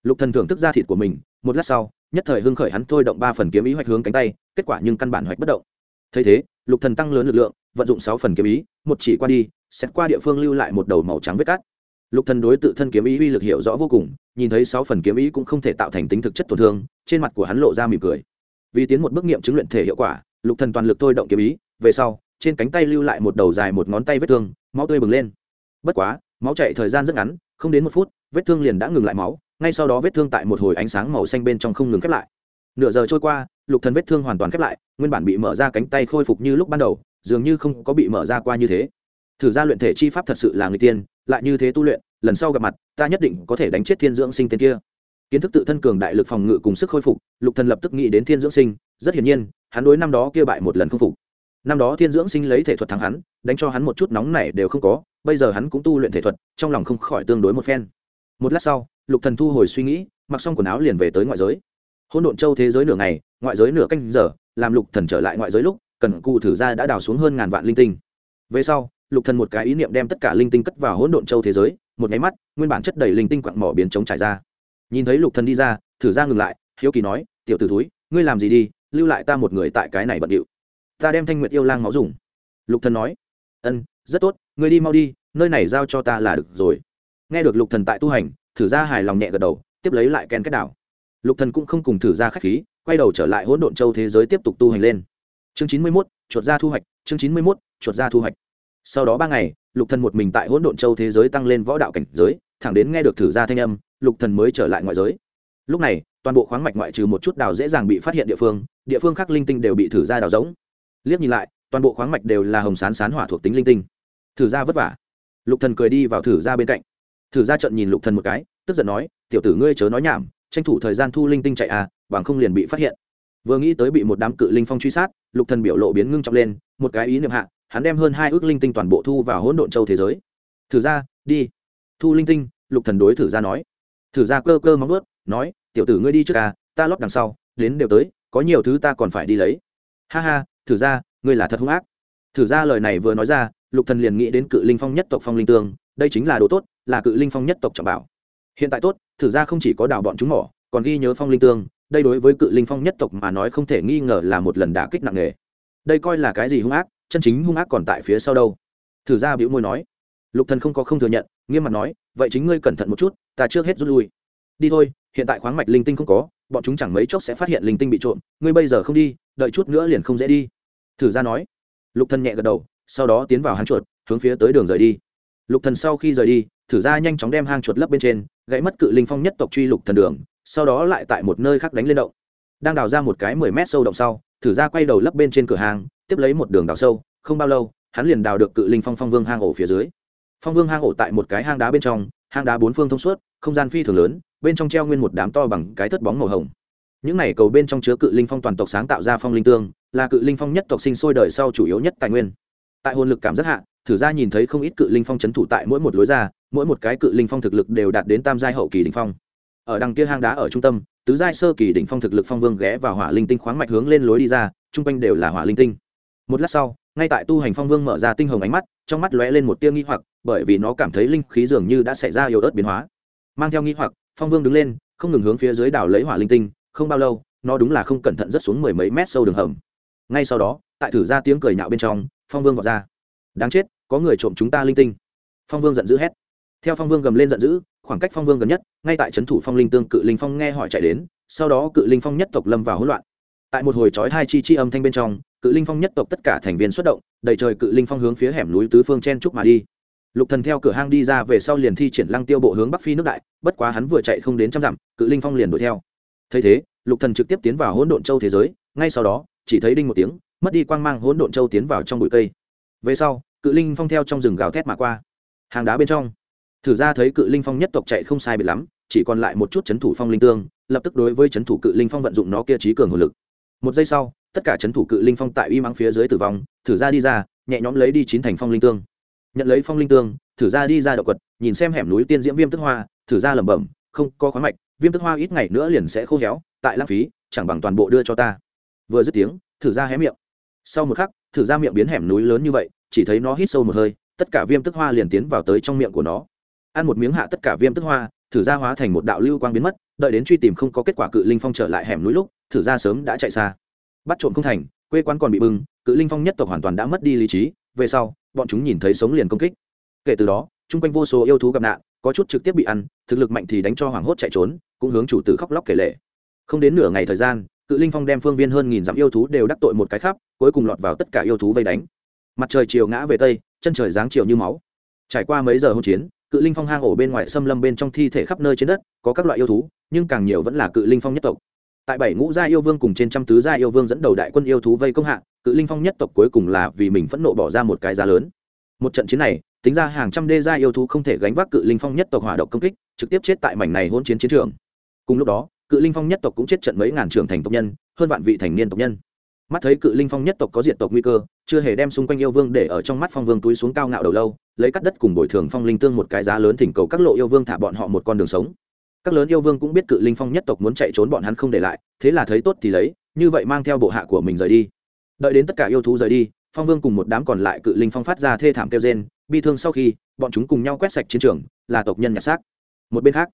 A: Lục thần thưởng thức da thịt của mình, một lát sau, nhất thời hưng khởi hắn thôi động ba phần kiếm ý hoạch hướng cánh tay, kết quả nhưng căn bản hoạch bất động. Thấy thế, lục thần tăng lớn lực lượng, vận dụng sáu phần kiếm ý, một chỉ qua đi, xét qua địa phương lưu lại một đầu màu trắng vết cắt lục thần đối tự thân kiếm ý uy lực hiểu rõ vô cùng, nhìn thấy sáu phần kiếm ý cũng không thể tạo thành tính thực chất tổn thương, trên mặt của hắn lộ ra mỉm cười vì tiến một bước nghiệm chứng luyện thể hiệu quả, lục thần toàn lực thôi động kiếm ý, về sau, trên cánh tay lưu lại một đầu dài một ngón tay vết thương, máu tươi bừng lên. Bất quá, máu chạy thời gian rất ngắn, không đến một phút, vết thương liền đã ngừng lại máu, ngay sau đó vết thương tại một hồi ánh sáng màu xanh bên trong không ngừng khép lại. Nửa giờ trôi qua, lục thần vết thương hoàn toàn khép lại, nguyên bản bị mở ra cánh tay khôi phục như lúc ban đầu, dường như không có bị mở ra qua như thế. Thử ra luyện thể chi pháp thật sự là người tiên, lại như thế tu luyện, lần sau gặp mặt, ta nhất định có thể đánh chết thiên dưỡng sinh tên kia kiến thức tự thân cường đại lực phòng ngự cùng sức khôi phục, lục thần lập tức nghĩ đến thiên dưỡng sinh, rất hiển nhiên, hắn đối năm đó kia bại một lần không phục. Năm đó thiên dưỡng sinh lấy thể thuật thắng hắn, đánh cho hắn một chút nóng này đều không có, bây giờ hắn cũng tu luyện thể thuật, trong lòng không khỏi tương đối một phen. Một lát sau, lục thần thu hồi suy nghĩ, mặc xong quần áo liền về tới ngoại giới. Hỗn độn châu thế giới nửa ngày, ngoại giới nửa canh giờ, làm lục thần trở lại ngoại giới lúc, cần cụ thử ra đã đào xuống hơn ngàn vạn linh tinh. Về sau, lục thần một cái ý niệm đem tất cả linh tinh cất vào hỗn độn châu thế giới, một nháy mắt, nguyên bản chất đầy linh tinh quặng mỏ biến chống trải ra nhìn thấy lục thần đi ra thử ra ngừng lại hiếu kỳ nói tiểu tử thúi ngươi làm gì đi lưu lại ta một người tại cái này bận điệu. Ta đem thanh nguyệt yêu lang máu dùng. Lục thần nói ân rất tốt ngươi đi mau đi nơi này giao cho ta là được rồi. Nghe được lục thần tại tu hành thử ra hài lòng nhẹ gật đầu tiếp lấy lại ken kết đảo. Lục thần cũng không cùng thử ra khách khí quay đầu trở lại hỗn độn châu thế giới tiếp tục tu hành lên. Chương chín mươi 91, chuột ra thu hoạch chương chín mươi 91, chuột ra thu hoạch. Sau đó ba ngày lục thần một mình tại hỗn độn châu thế giới tăng lên võ đạo cảnh giới thẳng đến nghe được thử ra thanh âm lục thần mới trở lại ngoại giới. Lúc này, toàn bộ khoáng mạch ngoại trừ một chút đào dễ dàng bị phát hiện địa phương địa phương khác linh tinh đều bị thử ra đào giống liếc nhìn lại, toàn bộ khoáng mạch đều là hồng sán sán hỏa thuộc tính linh tinh. Thử ra vất vả. Lục thần cười đi vào thử ra bên cạnh. Thử ra trận nhìn lục thần một cái, tức giận nói, tiểu tử ngươi chớ nói nhảm, tranh thủ thời gian thu linh tinh chạy à bằng không liền bị phát hiện. Vừa nghĩ tới bị một đám cự linh phong truy sát, lục thần biểu lộ biến ngưng trọng lên, một cái ý niệm hạ, hắn đem hơn hai ước linh tinh toàn bộ thu vào hỗn độn châu thế giới. Thử ra, đi. Thu linh tinh, lục thần đối thử ra nói thử ra cơ cơ móng ướt nói, tiểu tử ngươi đi trước à ta lót đằng sau, đến đều tới, có nhiều thứ ta còn phải đi lấy. Ha ha, thử ra, ngươi là thật hung ác. Thử ra lời này vừa nói ra, lục thần liền nghĩ đến cự linh phong nhất tộc phong linh tương, đây chính là đồ tốt, là cự linh phong nhất tộc trọng bảo. Hiện tại tốt, thử ra không chỉ có đào bọn chúng mỏ, còn ghi nhớ phong linh tương, đây đối với cự linh phong nhất tộc mà nói không thể nghi ngờ là một lần đả kích nặng nề. Đây coi là cái gì hung ác, chân chính hung ác còn tại phía sau đâu? Thử ra biểu môi nói. Lục thần không có không thừa nhận, nghiêm mặt nói vậy chính ngươi cẩn thận một chút, ta trước hết rút lui. Đi thôi, hiện tại khoáng mạch linh tinh không có, bọn chúng chẳng mấy chốc sẽ phát hiện linh tinh bị trộm, ngươi bây giờ không đi, đợi chút nữa liền không dễ đi. Thử ra nói. Lục thần nhẹ gật đầu, sau đó tiến vào hang chuột, hướng phía tới đường rời đi. Lục thần sau khi rời đi, thử ra nhanh chóng đem hang chuột lấp bên trên, gãy mất cự linh phong nhất tộc truy lục thần đường, sau đó lại tại một nơi khác đánh lên động. Đang đào ra một cái mười mét sâu động sau, thử ra quay đầu lấp bên trên cửa hàng tiếp lấy một đường đào sâu, không bao lâu, hắn liền đào được cự linh phong phong vương hang ổ phía dưới phong vương hang ổ tại một cái hang đá bên trong, hang đá bốn phương thông suốt, không gian phi thường lớn, bên trong treo nguyên một đám to bằng cái thất bóng màu hồng. Những này cầu bên trong chứa cự linh phong toàn tộc sáng tạo ra phong linh tương, là cự linh phong nhất tộc sinh sôi đời sau chủ yếu nhất tài nguyên. Tại hồn lực cảm giác hạ, thử ra nhìn thấy không ít cự linh phong c h ấ n thủ tại mỗi một lối ra, mỗi một cái cự linh phong thực lực đều đạt đến tam giai hậu kỳ đình phong. Ở đằng kia hang đá ở trung tâm, tứ giai sơ kỳ đỉnh phong thực lực phong vương ghé vào hỏa linh tinh khoáng mạch hướng lên lối đi ra chung quanh đều là hỏa linh tinh. Một lát sau ngay tại tu hành phong vương mở ra tinh hồng ánh mắt, trong mắt lóe lên một tia nghi hoặc, bởi vì nó cảm thấy linh khí dường như đã xảy ra yếu ớt biến hóa. Mang theo nghi hoặc, phong vương đứng lên, không ngừng hướng phía dưới đảo lấy hỏa linh tinh, không bao lâu, nó đúng là không cẩn thận rất xuống mười mấy mét sâu đường hầm. Ngay sau đó, tại thử ra tiếng cười nhạo bên trong, phong vương vọt ra. Đáng chết, có người trộm chúng ta linh tinh. Phong vương giận dữ hét. Theo phong vương gầm lên giận dữ, khoảng cách phong vương gần nhất, ngay tại trấn thủ phong linh tương cự linh phong nghe hỏi chạy đến, sau đó cự linh phong nhất tộc lâm vào hỗn loạn. Tại một hồi trói hai chi chi âm thanh bên trong cự linh phong nhất tộc tất cả thành viên xuất động, đầy trời cự linh phong hướng phía hẻm núi tứ phương chen trúc mà đi. Lục thần theo cửa hang đi ra về sau liền thi triển lăng tiêu bộ hướng bắc phi nước đại, bất quá hắn vừa chạy không đến trăm dặm, cự linh phong liền đuổi theo. Thấy thế, lục thần trực tiếp tiến vào hỗn độn châu thế giới, ngay sau đó, chỉ thấy đinh một tiếng, mất đi quang mang hỗn độn châu tiến vào trong bụi cây. Về sau, cự linh phong theo trong rừng gào thét mà qua. Hàng đá bên trong, thử ra thấy cự linh phong nhất tộc chạy không sai biệt lắm, chỉ còn lại một chút chấn thủ phong linh tương, lập tức đối với chấn thủ cự linh phong vận dụng nó kia trí cường hồn lực. Một giây sau tất cả chấn thủ cự linh phong tại uy mắng phía dưới tử vong, thử ra đi ra, nhẹ nhõm lấy đi chín thành phong linh tương. Nhận lấy phong linh tương, thử ra đi ra động quật, nhìn xem hẻm núi tiên diễm viêm tức hoa, thử ra lẩm bẩm, không có khoáng mạch, viêm tức hoa ít ngày nữa liền sẽ khô héo, tại lãng phí, chẳng bằng toàn bộ đưa cho ta. Vừa dứt tiếng, thử ra hé miệng. Sau một khắc, thử ra miệng biến hẻm núi lớn như vậy, chỉ thấy nó hít sâu một hơi, tất cả viêm tức hoa liền tiến vào tới trong miệng của nó. Ăn một miếng hạ tất cả viêm tức hoa, thử ra hóa thành một đạo lưu quang biến mất, đợi đến truy tìm không có kết quả cự linh phong trở lại hẻm núi lúc, thử ra sớm đã chạy xa bắt trộm không thành, quê quán còn bị bưng, cự linh phong nhất tộc hoàn toàn đã mất đi lý trí, về sau, bọn chúng nhìn thấy sống liền công kích. Kể từ đó, chung quanh vô số yêu thú gặp nạn, có chút trực tiếp bị ăn, thực lực mạnh thì đánh cho hoảng hốt chạy trốn, cũng hướng chủ tử khóc lóc kể lệ không đến nửa ngày thời gian, cự linh phong đem phương viên hơn nghìn dặm yêu thú đều đắc tội một cái khắp, cuối cùng lọt vào tất cả yêu thú vây đánh. Mặt trời chiều ngã về tây, chân trời dáng chiều như máu. Trải qua mấy giờ hỗn chiến, cự linh phong hang ổ bên ngoài xâm lâm bên trong thi thể khắp nơi trên đất, có các loại yêu thú, nhưng càng nhiều vẫn là cự linh phong nhất tộc tại bảy ngũ gia yêu vương cùng trên trăm tứ gia yêu vương dẫn đầu đại quân yêu thú vây công hạ, cự linh phong nhất tộc cuối cùng là vì mình phẫn nộ bỏ ra một cái giá lớn. Một trận chiến này, tính ra hàng trăm đê gia yêu thú không thể gánh vác cự linh phong nhất tộc hỏa động công kích, trực tiếp chết tại mảnh này hôn chiến chiến trường. Cùng lúc đó, cự linh phong nhất tộc cũng chết trận mấy ngàn trưởng thành tộc nhân, hơn vạn vị thành niên tộc nhân. Mắt thấy cự linh phong nhất tộc có diện tộc nguy cơ, chưa hề đem xung quanh yêu vương để ở trong mắt phong vương túi xuống cao ngạo đầu lâu, lấy cắt đất cùng bồi thường phong linh tương một cái giá lớn thỉnh cầu các lộ yêu vương thả bọn họ một con đường sống các lớn yêu vương cũng biết cự linh phong nhất tộc muốn chạy trốn bọn hắn không để lại, thế là thấy tốt thì lấy, như vậy mang theo bộ hạ của mình rời đi. Đợi đến tất cả yêu thú rời đi, phong vương cùng một đám còn lại cự linh phong phát ra thê thảm kêu gen bi thương sau khi, bọn chúng cùng nhau quét sạch chiến trường, là tộc nhân nhặt xác. Một bên khác,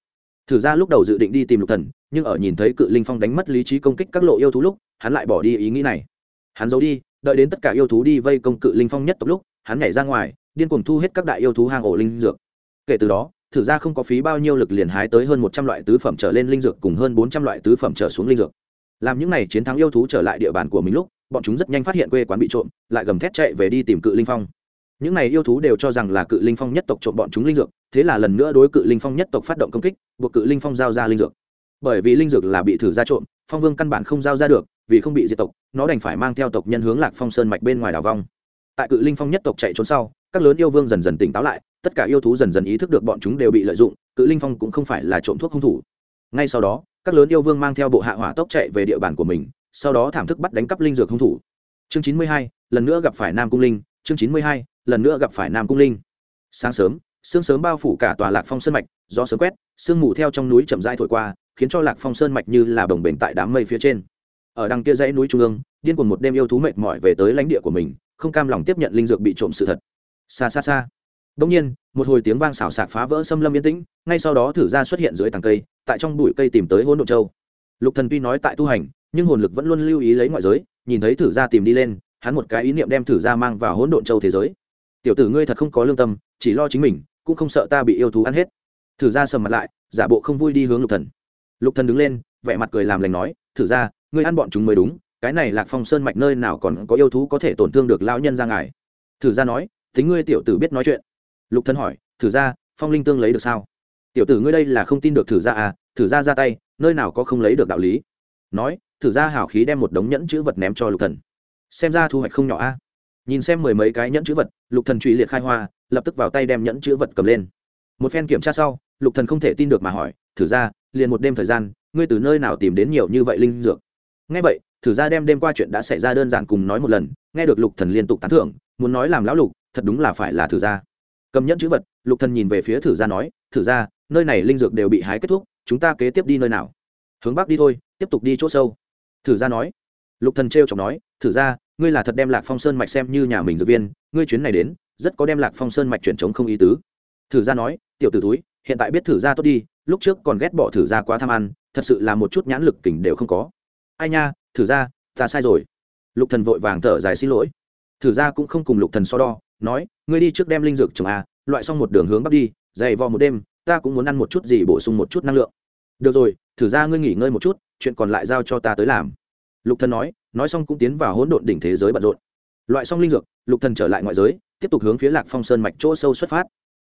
A: thử ra lúc đầu dự định đi tìm lục thần, nhưng ở nhìn thấy cự linh phong đánh mất lý trí công kích các lộ yêu thú lúc, hắn lại bỏ đi ý nghĩ này. Hắn giấu đi, đợi đến tất cả yêu thú đi vây công cự linh phong nhất tộc lúc, hắn nhảy ra ngoài, điên cuồng thu hết các đại yêu thú hang ổ linh dược. Kể từ đó thử ra không có phí bao nhiêu lực liền hái tới hơn một trăm loại tứ phẩm trở lên linh dược cùng hơn bốn trăm loại tứ phẩm trở xuống linh dược. Làm những này chiến thắng yêu thú trở lại địa bàn của mình lúc, bọn chúng rất nhanh phát hiện quê quán bị trộm, lại gầm thét chạy về đi tìm cự linh phong. Những này yêu thú đều cho rằng là cự linh phong nhất tộc trộm bọn chúng linh dược, thế là lần nữa đối cự linh phong nhất tộc phát động công kích, buộc cự linh phong giao ra linh dược. Bởi vì linh dược là bị thử ra trộm, phong vương căn bản không giao ra được, vì không bị diệt tộc, nó đành phải mang theo tộc nhân hướng lạc phong sơn mạch bên ngoài đảo vong. Tại cự linh phong nhất tộc chạy trốn sau, các lớn yêu vương dần dần tỉnh táo lại tất cả yêu thú dần dần ý thức được bọn chúng đều bị lợi dụng, cự linh phong cũng không phải là trộm thuốc hung thủ. Ngay sau đó, các lớn yêu vương mang theo bộ hạ hỏa tốc chạy về địa bàn của mình, sau đó thảm thức bắt đánh cắp linh dược hung thủ. Chương chín mươi hai, lần nữa gặp phải nam cung linh. Chương chín mươi hai, lần nữa gặp phải nam cung linh. Sáng sớm, sương sớm bao phủ cả tòa lạc phong sơn mạch, gió sớm quét, sương mù theo trong núi chậm rãi thổi qua, khiến cho lạc phong sơn mạch như là bồng bềnh tại đám mây phía trên. Ở đằng kia dãy núi trung ương, điên cuồng một đêm yêu thú mệt mỏi về tới lãnh địa của mình, không cam lòng tiếp nhận linh dược bị trộm sự thật. Xa xa xa đông nhiên, một hồi tiếng vang xào xạc phá vỡ xâm lâm yên tĩnh, ngay sau đó thử ra xuất hiện dưới tàng cây, tại trong bụi cây tìm tới hỗn độn châu. Lục thần tuy nói tại tu hành, nhưng hồn lực vẫn luôn lưu ý lấy ngoại giới, nhìn thấy thử ra tìm đi lên, hắn một cái ý niệm đem thử ra mang vào hỗn độn châu thế giới. Tiểu tử ngươi thật không có lương tâm, chỉ lo chính mình, cũng không sợ ta bị yêu thú ăn hết. Thử ra sầm mặt lại, giả bộ không vui đi hướng lục thần. Lục thần đứng lên, vẻ mặt cười làm lành nói, thử ra, ngươi ăn bọn chúng mới đúng, cái này lạc phong sơn mạch nơi nào còn có yêu thú có thể tổn thương được lão nhân ra ngài? Thử ra nói, tính ngươi tiểu tử biết nói chuyện lục thần hỏi, thử ra, phong linh tương lấy được sao? Tiểu tử ngươi đây là không tin được thử ra à thử ra ra tay, nơi nào có không lấy được đạo lý? Nói, thử ra hảo khí đem một đống nhẫn chữ vật ném cho lục thần. Xem ra thu hoạch không nhỏ a nhìn xem mười mấy cái nhẫn chữ vật, lục thần trụy liệt khai hoa, lập tức vào tay đem nhẫn chữ vật cầm lên. Một phen kiểm tra sau, lục thần không thể tin được mà hỏi, thử ra, liền một đêm thời gian, ngươi từ nơi nào tìm đến nhiều như vậy linh dược? Nghe vậy, thử ra đem đêm qua chuyện đã xảy ra đơn giản cùng nói một lần, nghe được lục thần liên tục tán thưởng, muốn nói làm lão lục, thật đúng là phải là thử ra cầm nhẫn chữ vật lục thần nhìn về phía thử gia nói thử gia, nơi này linh dược đều bị hái kết thúc chúng ta kế tiếp đi nơi nào? Hướng bắc đi thôi tiếp tục đi chỗ sâu. Thử gia nói. Lục thần trêu chọc nói thử gia, ngươi là thật đem lạc phong sơn mạch xem như nhà mình dược viên ngươi chuyến này đến rất có đem lạc phong sơn mạch chuyển chống không ý tứ. Thử gia nói tiểu tử túi hiện tại biết thử gia tốt đi lúc trước còn ghét bỏ thử gia quá tham ăn thật sự là một chút nhãn lực kỉnh đều không có. Ai nha thử gia, ta sai rồi. Lục thần vội vàng thở dài xin lỗi thử ra cũng không cùng lục thần so đo nói ngươi đi trước đem linh dược trồng a loại xong một đường hướng bắc đi dày vò một đêm ta cũng muốn ăn một chút gì bổ sung một chút năng lượng. Được rồi thử ra ngươi nghỉ ngơi một chút chuyện còn lại giao cho ta tới làm. Lục thần nói nói xong cũng tiến vào hỗn độn đỉnh thế giới bận rộn. Loại xong linh dược lục thần trở lại ngoại giới tiếp tục hướng phía lạc phong sơn mạch chỗ sâu xuất phát.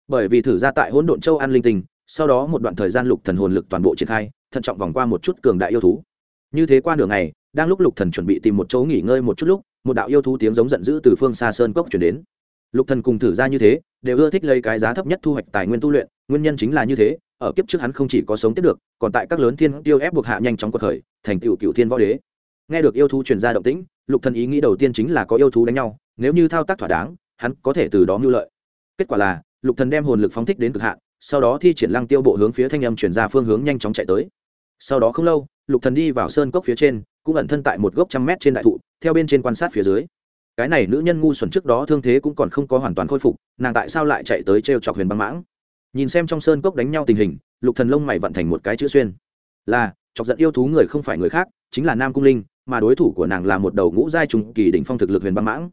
A: Bởi vì thử ra tại hỗn độn châu an linh tình, sau đó một đoạn thời gian lục thần hồn lực toàn bộ triển khai thận trọng vòng qua một chút cường đại yêu thú. Như thế qua nửa ngày đang lúc lục thần chuẩn bị tìm một chỗ nghỉ ngơi một chút lúc một đạo yêu thú tiếng giống giận dữ từ phương xa sơn cốc truyền đến. Lục thần cùng thử ra như thế, đều ưa thích lấy cái giá thấp nhất thu hoạch tài nguyên tu luyện, nguyên nhân chính là như thế, ở kiếp trước hắn không chỉ có sống tiếp được, còn tại các lớn thiên tiêu ép buộc hạ nhanh chóng cuộc khởi, thành tựu cựu thiên võ đế. Nghe được yêu thú truyền ra động tĩnh, lục thần ý nghĩ đầu tiên chính là có yêu thú đánh nhau, nếu như thao tác thỏa đáng, hắn có thể từ đó mưu lợi. Kết quả là, lục thần đem hồn lực phóng thích đến cực hạn, sau đó thi triển lăng tiêu bộ hướng phía thanh âm truyền ra phương hướng nhanh chóng chạy tới. Sau đó không lâu, lục thần đi vào sơn cốc phía trên, cũng ẩn thân tại một gốc trăm mét trên đại thụ theo bên trên quan sát phía dưới. Cái này nữ nhân ngu xuẩn trước đó thương thế cũng còn không có hoàn toàn khôi phục, nàng tại sao lại chạy tới t chọc huyền băng mãng? Nhìn xem trong sơn cốc đánh nhau tình hình, lục thần lông mày vận thành một cái chữ xuyên. Là, chọc giận yêu thú người không phải người khác, chính là nam cung linh, mà đối thủ của nàng là một đầu ngũ giai trùng kỳ đỉnh phong thực lực huyền băng mãng.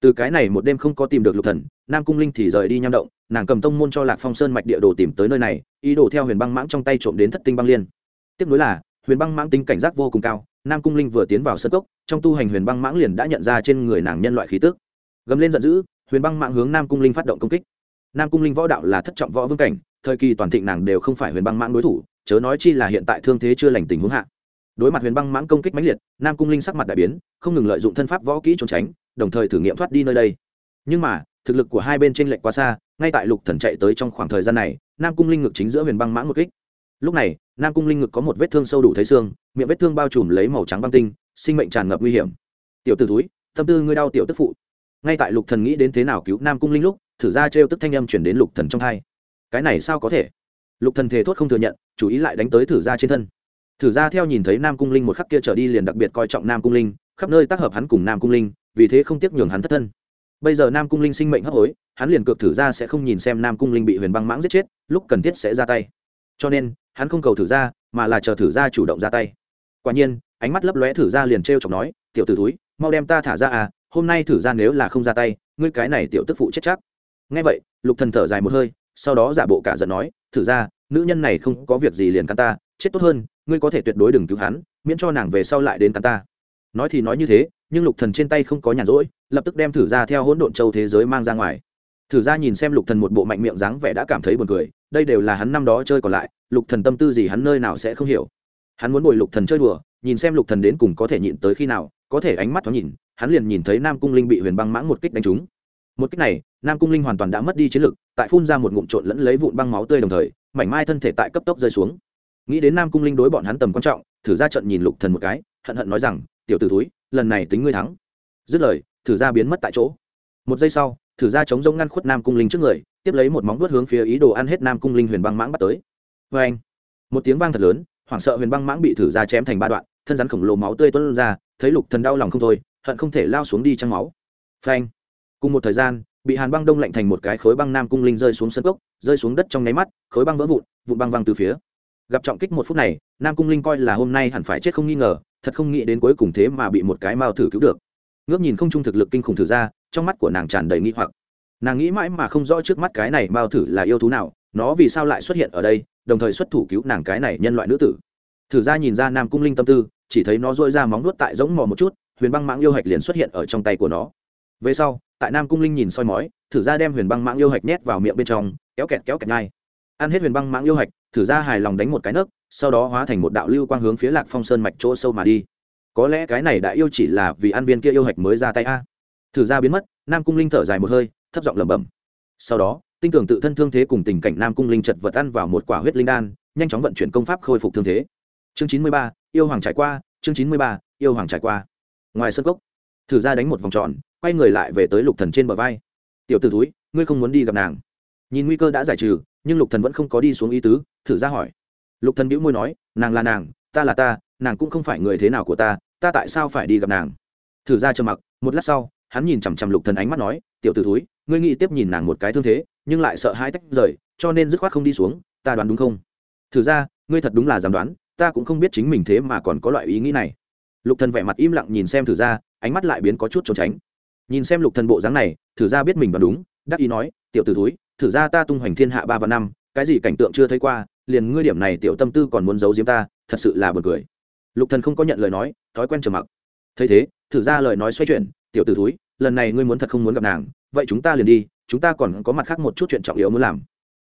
A: Từ cái này một đêm không có tìm được lục thần, nam cung linh thì rời đi nham động, nàng cầm tông môn cho lạc phong sơn mạch địa đồ tìm tới nơi này, ý đồ theo huyền băng mãng trong tay trộm đến thất tinh băng liên. Tiếp nối là, huyền băng mãng tính cảnh giác vô cùng cao nam cung linh vừa tiến vào sân cốc, trong tu hành huyền băng mãng liền đã nhận ra trên người nàng nhân loại khí tức. Gầm lên giận dữ, huyền băng mãng hướng nam cung linh phát động công kích. Nam cung linh võ đạo là thất trọng võ vương cảnh, thời kỳ toàn thịnh nàng đều không phải huyền băng mãng đối thủ, chớ nói chi là hiện tại thương thế chưa lành tình huống hạ. Đối mặt huyền băng mãng công kích mãnh liệt, nam cung linh sắc mặt đại biến, không ngừng lợi dụng thân pháp võ kỹ trốn tránh, đồng thời thử nghiệm thoát đi nơi đây. Nhưng mà, thực lực của hai bên trên lệnh quá xa, ngay tại lục thần chạy tới trong khoảng thời gian này, nam cung linh ngực chính giữa huyền băng mãng một kích. Lúc này nam cung linh ngực có một vết thương sâu đủ thấy xương, miệng vết thương bao trùm lấy màu trắng băng tinh, sinh mệnh tràn ngập nguy hiểm. Tiểu t túi tâm tư ngươi đau tiểu tức phụ. Ngay tại lục thần nghĩ đến thế nào cứu nam cung linh lúc, thử ra trêu tức thanh âm chuyển đến lục thần trong hai. Cái này sao có thể? Lục thần thề thốt không thừa nhận, chú ý lại đánh tới thử ra trên thân. Thử ra theo nhìn thấy nam cung linh một khắc kia trở đi liền đặc biệt coi trọng nam cung linh, khắp nơi tác hợp hắn cùng nam cung linh, vì thế không tiếc nhường hắn thất thân. Bây giờ nam cung linh sinh mệnh hấp hối, hắn liền cược thử ra sẽ không nhìn xem nam cung linh bị huyền băng mãng giết chết, lúc cần thiết sẽ ra tay. Cho nên hắn không cầu thử ra, mà là chờ thử ra chủ động ra tay. Quả nhiên, ánh mắt lấp lóe thử ra liền t r e o chọc nói, tiểu t ử túi mau đem ta thả ra à hôm nay thử ra nếu là không ra tay, ngươi cái này tiểu tức phụ chết chắc. Ngay vậy, lục thần thở dài một hơi, sau đó giả bộ cả giận nói, thử ra, nữ nhân này không có việc gì liền cắn ta, chết tốt hơn, ngươi có thể tuyệt đối đừng cứu hắn, miễn cho nàng về sau lại đến cắn ta. Nói thì nói như thế, nhưng lục thần trên tay không có nhàn rỗi, lập tức đem thử ra theo hỗn độn châu thế giới mang ra ngoài. Thử ra nhìn xem lục thần một bộ mạnh miệng dáng vẻ đã cảm thấy buồn cười đây đều là hắn năm đó chơi còn lại, lục thần tâm tư gì hắn nơi nào sẽ không hiểu. Hắn muốn bồi lục thần chơi đùa, nhìn xem lục thần đến cùng có thể nhịn tới khi nào, có thể ánh mắt thoáng nhìn, hắn liền nhìn thấy nam cung linh bị huyền băng mãng một kích đánh trúng. Một kích này, nam cung linh hoàn toàn đã mất đi chiến lực, tại phun ra một ngụm trộn lẫn lấy vụn băng máu tươi đồng thời, mảnh mai thân thể tại cấp tốc rơi xuống. Nghĩ đến nam cung linh đối bọn hắn tầm quan trọng, thử ra trận nhìn lục thần một cái, hận hận nói rằng, tiểu tử túi lần này tính ngươi thắng. Dứt lời, thử ra biến mất tại chỗ. Một giây sau, thử ra chống rông ngăn khuất nam cung linh trước người tiếp lấy một móng vuốt hướng phía ý đồ ăn hết nam cung linh huyền băng mãng bắt tới. Vê anh, một tiếng vang thật lớn, hoảng sợ huyền băng mãng bị thử ra chém thành ba đoạn, thân rắn khổng lồ máu tươi tuôn ra, thấy lục thần đau lòng không thôi, hận không thể lao xuống đi trong máu. Phanh cùng một thời gian, bị hàn băng đông lạnh thành một cái khối băng nam cung linh rơi xuống sân cốc, rơi xuống đất trong nháy mắt, khối băng vỡ vụn vụn băng văng từ phía. Gặp trọng kích một phút này, nam cung linh coi là hôm nay hẳn phải chết không nghi ngờ, thật không nghĩ đến cuối cùng thế mà bị một cái mao thử cứu được. Ngước nhìn không trung thực lực kinh khủng thử ra, trong mắt của nàng tràn đầy nghi hoặc nàng nghĩ mãi mà không rõ trước mắt cái này bao thử là yêu thú nào, nó vì sao lại xuất hiện ở đây, đồng thời xuất thủ cứu nàng cái này nhân loại nữ tử. Thử ra nhìn ra nam cung linh tâm tư, chỉ thấy nó dôi ra móng nuốt tại giống mò một chút, huyền băng mãng yêu hạch liền xuất hiện ở trong tay của nó. Về sau, tại nam cung linh nhìn soi mói, thử ra đem huyền băng mãng yêu hạch nhét vào miệng bên trong, kéo kẹt kéo kẹt ngay. Ăn hết huyền băng mãng yêu hạch, thử ra hài lòng đánh một cái nấc, sau đó hóa thành một đạo lưu quang hướng phía lạc phong sơn mạch chỗ sâu mà đi. Có lẽ cái này đã yêu chỉ là vì ăn viên kia yêu hạch mới ra tay a. Thử ra biến mất, nam cung linh thở dài một hơi thấp giọng lẩm bẩm. Sau đó, tinh tưởng tự thân thương thế cùng tình cảnh nam cung linh chật vật ăn vào một quả huyết linh đan, nhanh chóng vận chuyển công pháp khôi phục thương thế. Chương chín mươi ba, yêu hoàng trải qua, chương chín mươi ba, yêu hoàng trải qua. Ngoài sân cốc, thử ra đánh một vòng tròn, quay người lại về tới lục thần trên bờ vai. Tiểu t ử túi ngươi không muốn đi gặp nàng. Nhìn nguy cơ đã giải trừ, nhưng lục thần vẫn không có đi xuống ý tứ, thử ra hỏi. Lục thần bĩu môi nói, nàng là nàng, ta là ta, nàng cũng không phải người thế nào của ta ta tại sao phải đi gặp nàng? Thử ra trầm mặc, một lát sau, hắn nhìn chằm chằm lục thần ánh mắt nói, tiểu t ử túi ngươi nghĩ tiếp nhìn nàng một cái thương thế, nhưng lại sợ hai tách rời, cho nên dứt khoát không đi xuống, ta đoán đúng không? Thử ra, ngươi thật đúng là dám đoán, ta cũng không biết chính mình thế mà còn có loại ý nghĩ này. Lục thần vẻ mặt im lặng nhìn xem thử ra, ánh mắt lại biến có chút trốn tránh. Nhìn xem lục thần bộ dáng này, thử ra biết mình đoán đúng, đắc ý nói, tiểu tử thúi, thử ra ta tung hoành thiên hạ ba và năm, cái gì cảnh tượng chưa thấy qua, liền ngươi điểm này tiểu tâm tư còn muốn giấu giếm ta, thật sự là buồn cười. Lục thần không có nhận lời nói, thói quen trầm mặc. Thấy thế, thử ra lời nói xoay chuyển, tiểu tử thúi lần này ngươi muốn thật không muốn gặp nàng, vậy chúng ta liền đi, chúng ta còn có mặt khác một chút chuyện trọng yếu muốn làm.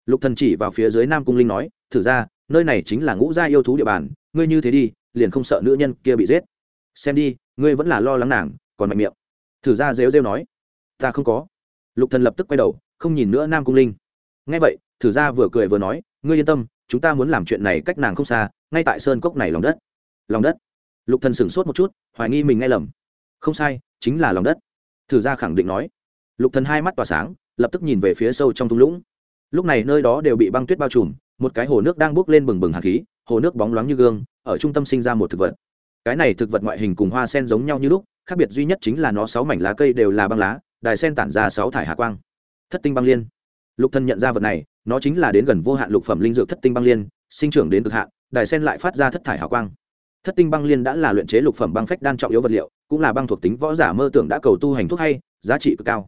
A: Lục thần chỉ vào phía dưới nam cung linh nói, thử ra, nơi này chính là ngũ gia yêu thú địa bàn, ngươi như thế đi, liền không sợ nữ nhân kia bị giết. Xem đi, ngươi vẫn là lo lắng nàng, còn mạnh miệng. Thử ra rêu rêu nói, ta không có. Lục thần lập tức quay đầu, không nhìn nữa nam cung linh. Nghe vậy, thử ra vừa cười vừa nói, ngươi yên tâm, chúng ta muốn làm chuyện này cách nàng không xa, ngay tại sơn cốc này lòng đất. Lòng đất? Lục thần sửng sốt một chút, hoài nghi mình nghe lầm. Không sai, chính là lòng đất thử ra khẳng định nói. Lục thần hai mắt tỏa sáng, lập tức nhìn về phía sâu trong thung lũng. Lúc này nơi đó đều bị băng tuyết bao trùm, một cái hồ nước đang bốc lên bừng bừng hạt khí, hồ nước bóng loáng như gương, ở trung tâm sinh ra một thực vật. Cái này thực vật ngoại hình cùng hoa sen giống nhau như lúc, khác biệt duy nhất chính là nó sáu mảnh lá cây đều là băng lá, đài sen tản ra sáu thải hạ quang. Thất tinh băng liên. Lục thần nhận ra vật này, nó chính là đến gần vô hạn lục phẩm linh dược thất tinh băng liên, sinh trưởng đến cực hạn, đài sen lại phát ra thất thải hạ quang thất tinh băng liên đã là luyện chế lục phẩm băng phách đan trọng yếu vật liệu, cũng là băng thuộc tính võ giả mơ tưởng đã cầu tu hành thuốc hay, giá trị cực cao.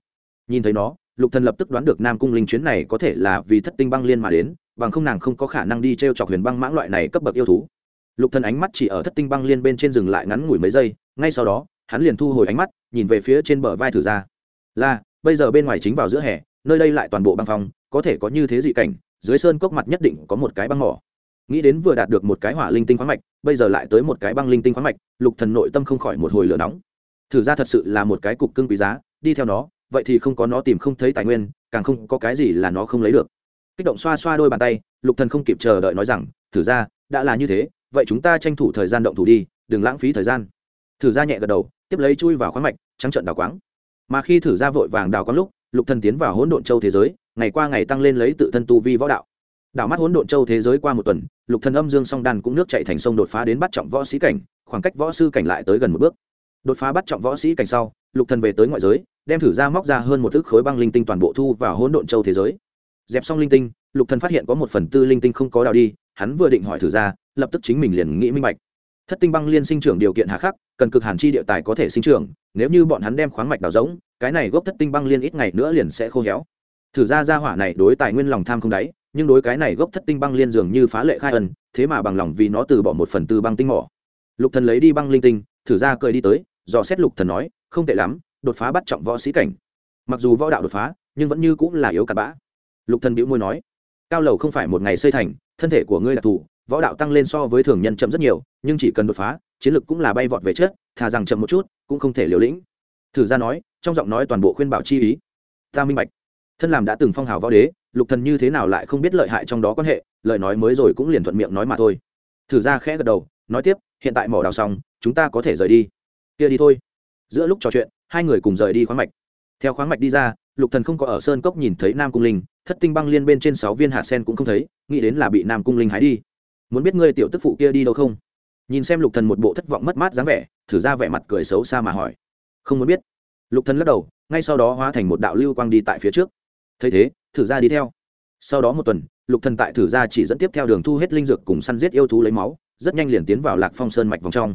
A: Nhìn thấy nó, lục thần lập tức đoán được nam cung linh chuyến này có thể là vì thất tinh băng liên mà đến, bằng không nàng không có khả năng đi t r e o chọc huyền băng mãng loại này cấp bậc yêu thú. Lục thần ánh mắt chỉ ở thất tinh băng liên bên trên dừng lại ngắn ngủi mấy giây, ngay sau đó, hắn liền thu hồi ánh mắt, nhìn về phía trên bờ vai thử ra là, bây giờ bên ngoài chính vào giữa hè, nơi đây lại toàn bộ băng phong, có thể có như thế dị cảnh, dưới sơn cốc mặt nhất định có một cái băng mỏ nghĩ đến vừa đạt được một cái hỏa linh tinh khoáng mạch, bây giờ lại tới một cái băng linh tinh khoáng mạch, lục thần nội tâm không khỏi một hồi lửa nóng. Thử ra thật sự là một cái cục cưng quý giá, đi theo nó, vậy thì không có nó tìm không thấy tài nguyên, càng không có cái gì là nó không lấy được. Kích động xoa xoa đôi bàn tay, lục thần không kịp chờ đợi nói rằng, thử ra, đã là như thế, vậy chúng ta tranh thủ thời gian động thủ đi, đừng lãng phí thời gian. Thử ra nhẹ gật đầu, tiếp lấy chui vào khoáng mạch, trắng trận đào quáng. Mà khi thử ra vội vàng đào quáng lúc, lục thần tiến vào hỗn độn châu thế giới, ngày qua ngày tăng lên lấy tự thân tu vi võ đạo đảo mắt hỗn độn châu thế giới qua một tuần, lục thần âm dương song đan cũng nước chạy thành sông đột phá đến bắt trọng võ sĩ cảnh, khoảng cách võ sư cảnh lại tới gần một bước. Đột phá bắt trọng võ sĩ cảnh sau, lục thần về tới ngoại giới, đem thử ra móc ra hơn một thước khối băng linh tinh toàn bộ thu vào hỗn độn châu thế giới. Dẹp xong linh tinh, lục thần phát hiện có một phần tư linh tinh không có đào đi, hắn vừa định hỏi thử ra, lập tức chính mình liền nghĩ minh bạch. Thất tinh băng liên sinh trưởng điều kiện hà khắc, cần cực hàn chi địa tài có thể sinh trưởng, nếu như bọn hắn đem khoáng mạch đào rỗng, cái này gốc thất tinh băng liên ít ngày nữa liền sẽ khô héo. Thử ra gia hỏa này đối tài nguyên lòng tham không đáy nhưng đối cái này gốc thất tinh băng liên dường như phá lệ khai ân thế mà bằng lòng vì nó từ bỏ một phần tư băng tinh mỏ. Lục thần lấy đi băng linh tinh thử ra cười đi tới dò xét lục thần nói không tệ lắm đột phá bắt trọng võ sĩ cảnh. Mặc dù võ đạo đột phá nhưng vẫn như cũng là yếu cặn bã. Lục thần bĩu môi nói cao lầu không phải một ngày xây thành thân thể của ngươi là thủ, võ đạo tăng lên so với thường nhân chậm rất nhiều nhưng chỉ cần đột phá chiến lực cũng là bay vọt về chết thà rằng chậm một chút cũng không thể liều lĩnh. Thử ra nói trong giọng nói toàn bộ khuyên bảo chi ý. Ta minh bạch. Thân làm đã từng phong hào võ đế lục thần như thế nào lại không biết lợi hại trong đó quan hệ, lời nói mới rồi cũng liền thuận miệng nói mà thôi. Thử ra khẽ gật đầu, nói tiếp, hiện tại mỏ đào xong, chúng ta có thể rời đi. Kia đi thôi. Giữa lúc trò chuyện, hai người cùng rời đi khoáng mạch. Theo khoáng mạch đi ra, lục thần không có ở sơn cốc nhìn thấy nam cung linh, thất tinh băng liên bên trên sáu viên hạt sen cũng không thấy, nghĩ đến là bị nam cung linh hái đi. Muốn biết ngươi tiểu tức phụ kia đi đâu không? Nhìn xem lục thần một bộ thất vọng mất mát dáng vẻ, thử ra vẻ mặt cười xấu xa mà hỏi. Không muốn biết. Lục thần lắc đầu, ngay sau đó hóa thành một đạo lưu quang đi tại phía trước thấy thế, thử ra đi theo. Sau đó một tuần, lục thần tại thử ra chỉ dẫn tiếp theo đường thu hết linh dược cùng săn giết yêu thú lấy máu, rất nhanh liền tiến vào lạc phong sơn mạch vòng trong.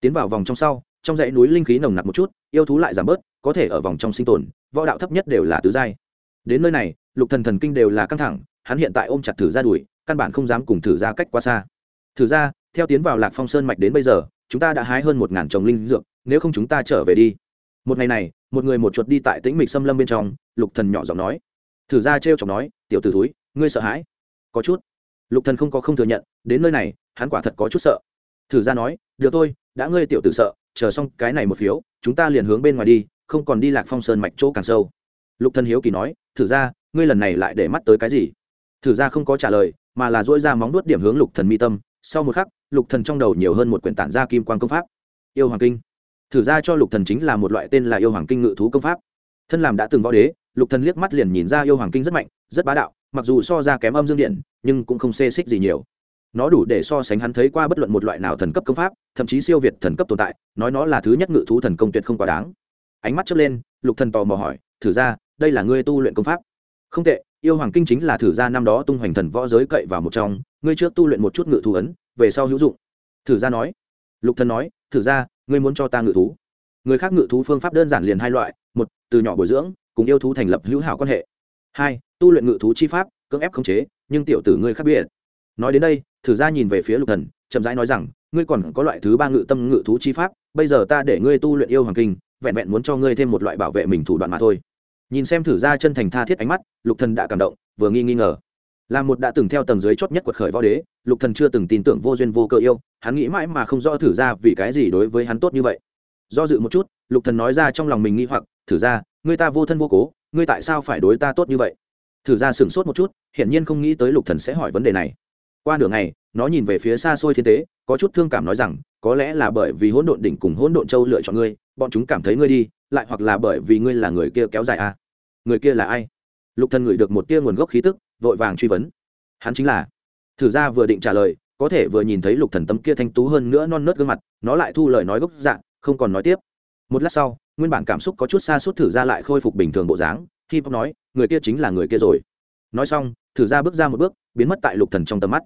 A: Tiến vào vòng trong sau, trong dãy núi linh khí nồng nặc một chút, yêu thú lại giảm bớt, có thể ở vòng trong sinh tồn, võ đạo thấp nhất đều là tứ giai. Đến nơi này, lục thần thần kinh đều là căng thẳng, hắn hiện tại ôm chặt thử ra đuổi, căn bản không dám cùng thử ra cách quá xa. Thử ra, theo tiến vào lạc phong sơn mạch đến bây giờ, chúng ta đã hái hơn một ngàn trồng linh dược, nếu không chúng ta trở về đi. Một ngày này, một người một chuột đi tại tĩnh mịch xâm lâm bên trong, lục thần nhỏ giọng nói thử ra trêu chọc nói, tiểu tử thúi, ngươi sợ hãi? Có chút. Lục thần không có không thừa nhận, đến nơi này, hắn quả thật có chút sợ. Thử ra nói, được thôi, đã ngươi tiểu tử sợ, chờ xong cái này một phiếu, chúng ta liền hướng bên ngoài đi, không còn đi lạc phong sơn mạch chỗ càng sâu. Lục thần hiếu kỳ nói, thử ra, ngươi lần này lại để mắt tới cái gì? Thử ra không có trả lời, mà là dỗi ra móng nuốt điểm hướng lục thần mi tâm. Sau một khắc, lục thần trong đầu nhiều hơn một quyển tản gia kim quan công pháp. Yêu hoàng kinh. Thử ra cho lục thần chính là một loại tên là yêu hoàng kinh ngự thú công pháp. Thân làm đã từng võ đế lục thần liếc mắt liền nhìn ra yêu hoàng kinh rất mạnh, rất bá đạo, mặc dù so ra kém âm dương điện, nhưng cũng không xê xích gì nhiều. Nó đủ để so sánh hắn thấy qua bất luận một loại nào thần cấp công pháp, thậm chí siêu việt thần cấp tồn tại, nói nó là thứ nhất ngự thú thần công tuyệt không quá đáng. Ánh mắt chớp lên, lục thần tò mò hỏi, thử ra, đây là ngươi tu luyện công pháp? Không tệ, yêu hoàng kinh chính là thử ra năm đó tung hoành thần võ giới cậy vào một trong, ngươi trước tu luyện một chút ngự thú ấn, về sau hữu dụng. Thử ra nói. Lục thần nói, thử ra, ngươi muốn cho ta ngự thú? Người khác ngự thú phương pháp đơn giản liền hai loại, một, từ nhỏ bồi dưỡng cùng yêu thú thành lập hữu hảo quan hệ. Hai, tu luyện ngự thú chi pháp, cưỡng ép khống chế, nhưng tiểu tử ngươi khác biệt. Nói đến đây, thử ra nhìn về phía lục thần, chậm rãi nói rằng, ngươi còn có loại thứ ba ngự tâm ngự thú chi pháp, bây giờ ta để ngươi tu luyện yêu hoàng kinh, vẹn vẹn muốn cho ngươi thêm một loại bảo vệ mình thủ đoạn mà thôi. Nhìn xem thử ra chân thành tha thiết ánh mắt, lục thần đã cảm động, vừa nghi nghi ngờ. Là một đã từng theo tầng dưới chót nhất quật khởi võ đế, lục thần chưa từng tin tưởng vô duyên vô cơ yêu, hắn nghĩ mãi mà không rõ thử ra vì cái gì đối với hắn tốt như vậy. Do dự một chút, lục thần nói ra trong lòng mình nghi hoặc thử ra ngươi ta vô thân vô cố ngươi tại sao phải đối ta tốt như vậy? Thử ra sửng sốt một chút, hiển nhiên không nghĩ tới lục thần sẽ hỏi vấn đề này. Qua nửa ngày, nó nhìn về phía xa xôi thiên tế, có chút thương cảm nói rằng, có lẽ là bởi vì hỗn độn đỉnh cùng hỗn độn châu lựa chọn ngươi, bọn chúng cảm thấy ngươi đi, lại hoặc là bởi vì ngươi là người kia kéo dài a à? người kia là ai? Lục thần ngửi được một tia nguồn gốc khí tức, vội vàng truy vấn. Hắn chính là. Thử ra vừa định trả lời, có thể vừa nhìn thấy lục thần tấm kia thanh tú hơn nữa non nớt gương mặt, nó lại thu lời nói gốc dạng không còn nói tiếp. Một lát sau nguyên bản cảm xúc có chút xa suốt thử ra lại khôi phục bình thường bộ dáng khi bóc nói người kia chính là người kia rồi. Nói xong thử ra bước ra một bước biến mất tại lục thần trong tầm mắt.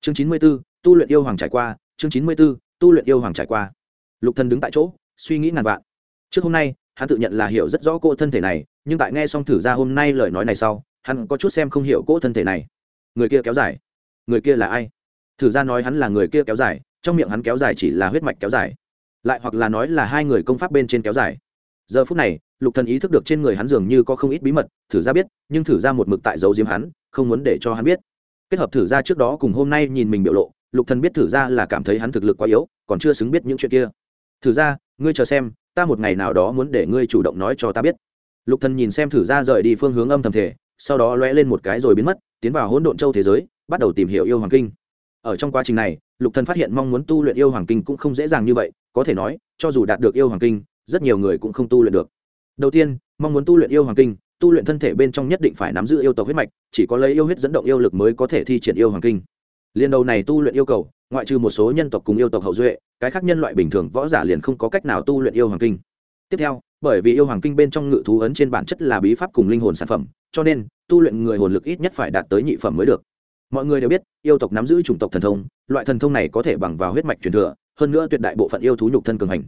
A: Chương chín mươi 94, tu luyện yêu hoàng trải qua chương chín mươi 94, tu luyện yêu hoàng trải qua. Lục thần đứng tại chỗ suy nghĩ ngàn vạn. Trước hôm nay hắn tự nhận là hiểu rất rõ cô thân thể này nhưng tại nghe xong thử ra hôm nay lời nói này sau hắn có chút xem không hiểu cô thân thể này. Người kia kéo dài. Người kia là ai? Thử ra nói hắn là người kia kéo dài trong miệng hắn kéo dài chỉ là huyết mạch kéo dài. Lại hoặc là nói là hai người công pháp bên trên kéo dài giờ phút này, lục thần ý thức được trên người hắn dường như có không ít bí mật, thử ra biết, nhưng thử ra một mực tại giấu diếm hắn, không muốn để cho hắn biết. Kết hợp thử ra trước đó cùng hôm nay nhìn mình biểu lộ, lục thần biết thử ra là cảm thấy hắn thực lực quá yếu, còn chưa xứng biết những chuyện kia. Thử ra, ngươi chờ xem, ta một ngày nào đó muốn để ngươi chủ động nói cho ta biết. Lục thần nhìn xem thử ra rời đi phương hướng âm thầm thể, sau đó lóe lên một cái rồi biến mất, tiến vào hỗn độn châu thế giới, bắt đầu tìm hiểu yêu hoàng kinh. Ở trong quá trình này, lục thần phát hiện mong muốn tu luyện yêu hoàng kinh cũng không dễ dàng như vậy, có thể nói, cho dù đạt được yêu hoàng kinh rất nhiều người cũng không tu luyện được. Đầu tiên, mong muốn tu luyện yêu hoàng kinh, tu luyện thân thể bên trong nhất định phải nắm giữ yêu tộc huyết mạch, chỉ có lấy yêu huyết dẫn động yêu lực mới có thể thi triển yêu hoàng kinh. Liên đầu này tu luyện yêu cầu, ngoại trừ một số nhân tộc cùng yêu tộc hậu duệ, cái khác nhân loại bình thường võ giả liền không có cách nào tu luyện yêu hoàng kinh. Tiếp theo, bởi vì yêu hoàng kinh bên trong ngự thú ấn trên bản chất là bí pháp cùng linh hồn sản phẩm, cho nên, tu luyện người hồn lực ít nhất phải đạt tới nhị phẩm mới được. Mọi người đều biết, yêu tộc nắm giữ chủng tộc thần thông, loại thần thông này có thể bằng vào huyết mạch truyền thừa, hơn nữa tuyệt đại bộ phận yêu thú nhục thân cường hành.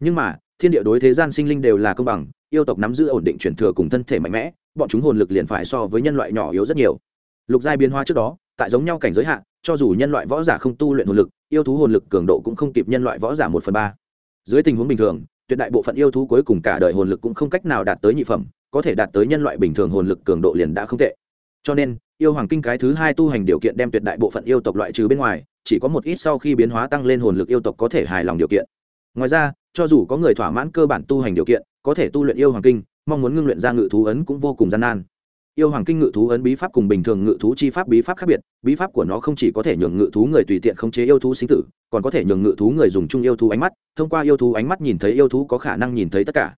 A: Nhưng mà thiên địa đối thế gian sinh linh đều là công bằng, yêu tộc nắm giữ ổn định truyền thừa cùng thân thể mạnh mẽ, bọn chúng hồn lực liền phải so với nhân loại nhỏ yếu rất nhiều. Lục giai biến hóa trước đó, tại giống nhau cảnh giới hạn cho dù nhân loại võ giả không tu luyện hồn lực, yêu thú hồn lực cường độ cũng không kịp nhân loại võ giả một phần ba. Dưới tình huống bình thường, tuyệt đại bộ phận yêu thú cuối cùng cả đời hồn lực cũng không cách nào đạt tới nhị phẩm, có thể đạt tới nhân loại bình thường hồn lực cường độ liền đã không tệ. Cho nên, yêu hoàng kinh cái thứ hai tu hành điều kiện đem tuyệt đại bộ phận yêu tộc loại trừ bên ngoài, chỉ có một ít sau khi biến hóa tăng lên hồn lực yêu tộc có thể hài lòng điều kiện. Ngoài ra cho dù có người thỏa mãn cơ bản tu hành điều kiện, có thể tu luyện yêu hoàng kinh, mong muốn ngưng luyện ra ngự thú ấn cũng vô cùng gian nan. Yêu hoàng kinh ngự thú ấn bí pháp cùng bình thường ngự thú chi pháp bí pháp khác biệt, bí pháp của nó không chỉ có thể nhường ngự thú người tùy tiện khống chế yêu thú sinh tử, còn có thể nhường ngự thú người dùng chung yêu thú ánh mắt, thông qua yêu thú ánh mắt nhìn thấy yêu thú có khả năng nhìn thấy tất cả.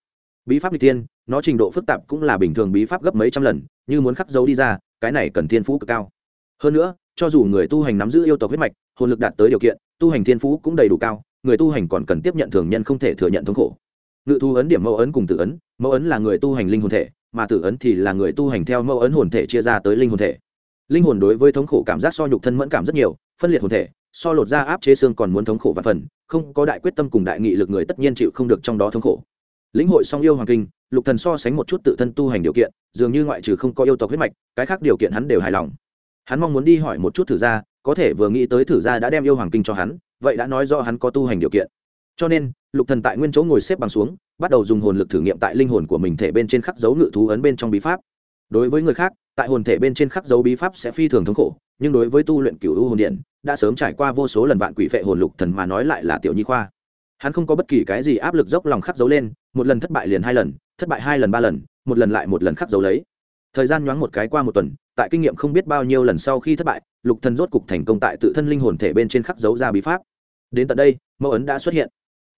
A: Bí pháp n tiên nó trình độ phức tạp cũng là bình thường bí pháp gấp mấy trăm lần, như muốn khắc dấu đi ra, cái này cần thiên phú cực cao. Hơn nữa, cho dù người tu hành nắm giữ yêu tộc huyết mạch, hồn lực đạt tới điều kiện, tu hành thiên phú cũng đầy đủ cao người tu hành còn cần tiếp nhận thường nhân không thể thừa nhận thống khổ. Ngự thú ấn điểm mẫu ấn cùng tự ấn mẫu ấn là người tu hành linh hồn thể mà tử ấn thì là người tu hành theo mẫu ấn hồn thể chia ra tới linh hồn thể. Linh hồn đối với thống khổ cảm giác so nhục thân mẫn cảm rất nhiều phân liệt hồn thể so lột ra áp chế xương còn muốn thống khổ và phần không có đại quyết tâm cùng đại nghị lực người tất nhiên chịu không được trong đó thống khổ. Lĩnh hội song yêu hoàng kinh lục thần so sánh một chút tự thân tu hành điều kiện dường như ngoại trừ không có yêu tộc huyết mạch cái khác điều kiện hắn đều hài lòng. Hắn mong muốn đi hỏi một chút thử gia, có thể vừa nghĩ tới thử gia đã đem yêu hoàng kinh cho hắn vậy đã nói do hắn có tu hành điều kiện. Cho nên, lục thần tại nguyên chỗ ngồi xếp bằng xuống, bắt đầu dùng hồn lực thử nghiệm tại linh hồn của mình thể bên trên khắc dấu ngự thú ấn bên trong bí pháp. Đối với người khác, tại hồn thể bên trên khắc dấu bí pháp sẽ phi thường thống khổ, nhưng đối với tu luyện cửu u hồn điện, đã sớm trải qua vô số lần vạn quỷ phệ hồn lục thần mà nói lại là tiểu nhi khoa. Hắn không có bất kỳ cái gì áp lực dốc lòng khắc dấu lên, một lần thất bại liền hai lần, thất bại hai lần ba lần, một lần lại một lần khắc dấu lấy. Thời gian nhoáng một cái qua một tuần, tại kinh nghiệm không biết bao nhiêu lần sau khi thất bại, lục thần rốt cục thành công tại tự thân linh hồn thể bên trên khắc dấu ra bí pháp đến tận đây mẫu ấn đã xuất hiện.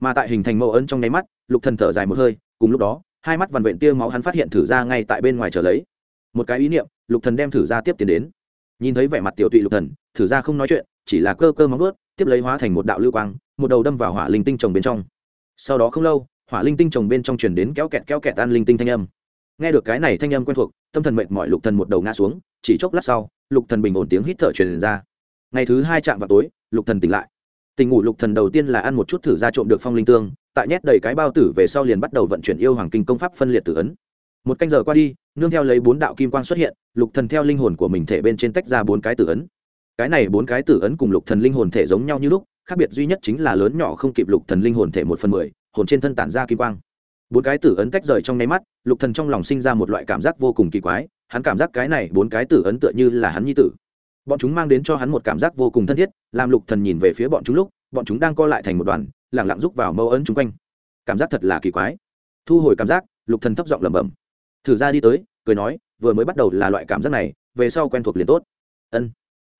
A: Mà tại hình thành mẫu ấn trong nháy mắt lục thần thở dài một hơi cùng lúc đó hai mắt vằn vện tia máu hắn phát hiện thử ra ngay tại bên ngoài chờ lấy. Một cái ý niệm lục thần đem thử ra tiếp tiến đến. Nhìn thấy vẻ mặt tiểu tụy lục thần thử ra không nói chuyện chỉ là cơ cơ móng ướt, tiếp lấy hóa thành một đạo lưu quang một đầu đâm vào hỏa linh tinh trồng bên trong. Sau đó không lâu hỏa linh tinh trồng bên trong truyền đến kéo kẹt kéo kẹt tan linh tinh thanh âm. Nghe được cái này thanh âm quen thuộc tâm thần mệt mỏi lục thần một đầu ngã xuống chỉ chốc lát sau lục thần bình ổn tiếng hít thở truyền ra. Ngày thứ hai chạm vào tối lục thần tỉnh lại tình ngủ lục thần đầu tiên là ăn một chút thử ra trộm được phong linh tương, tại nhét đầy cái bao tử về sau liền bắt đầu vận chuyển yêu hoàng kinh công pháp phân liệt tử ấn. Một canh giờ qua đi, nương theo lấy bốn đạo kim quang xuất hiện, lục thần theo linh hồn của mình thể bên trên tách ra bốn cái tử ấn. Cái này bốn cái tử ấn cùng lục thần linh hồn thể giống nhau như lúc, khác biệt duy nhất chính là lớn nhỏ không kịp lục thần linh hồn thể một phần mười, hồn trên thân tản ra kim quang. Bốn cái tử ấn tách rời trong nháy mắt, lục thần trong lòng sinh ra một loại cảm giác vô cùng kỳ quái, hắn cảm giác cái này bốn cái tử ấn tựa như là hắn nhi tử bọn chúng mang đến cho hắn một cảm giác vô cùng thân thiết, làm lục thần nhìn về phía bọn chúng lúc, bọn chúng đang co lại thành một đoàn lẳng lặng rúc vào mâu ấn chung quanh. Cảm giác thật là kỳ quái. Thu hồi cảm giác, lục thần thấp giọng lẩm bẩm. Thử ra đi tới, cười nói, vừa mới bắt đầu là loại cảm giác này, về sau quen thuộc liền tốt. Ân.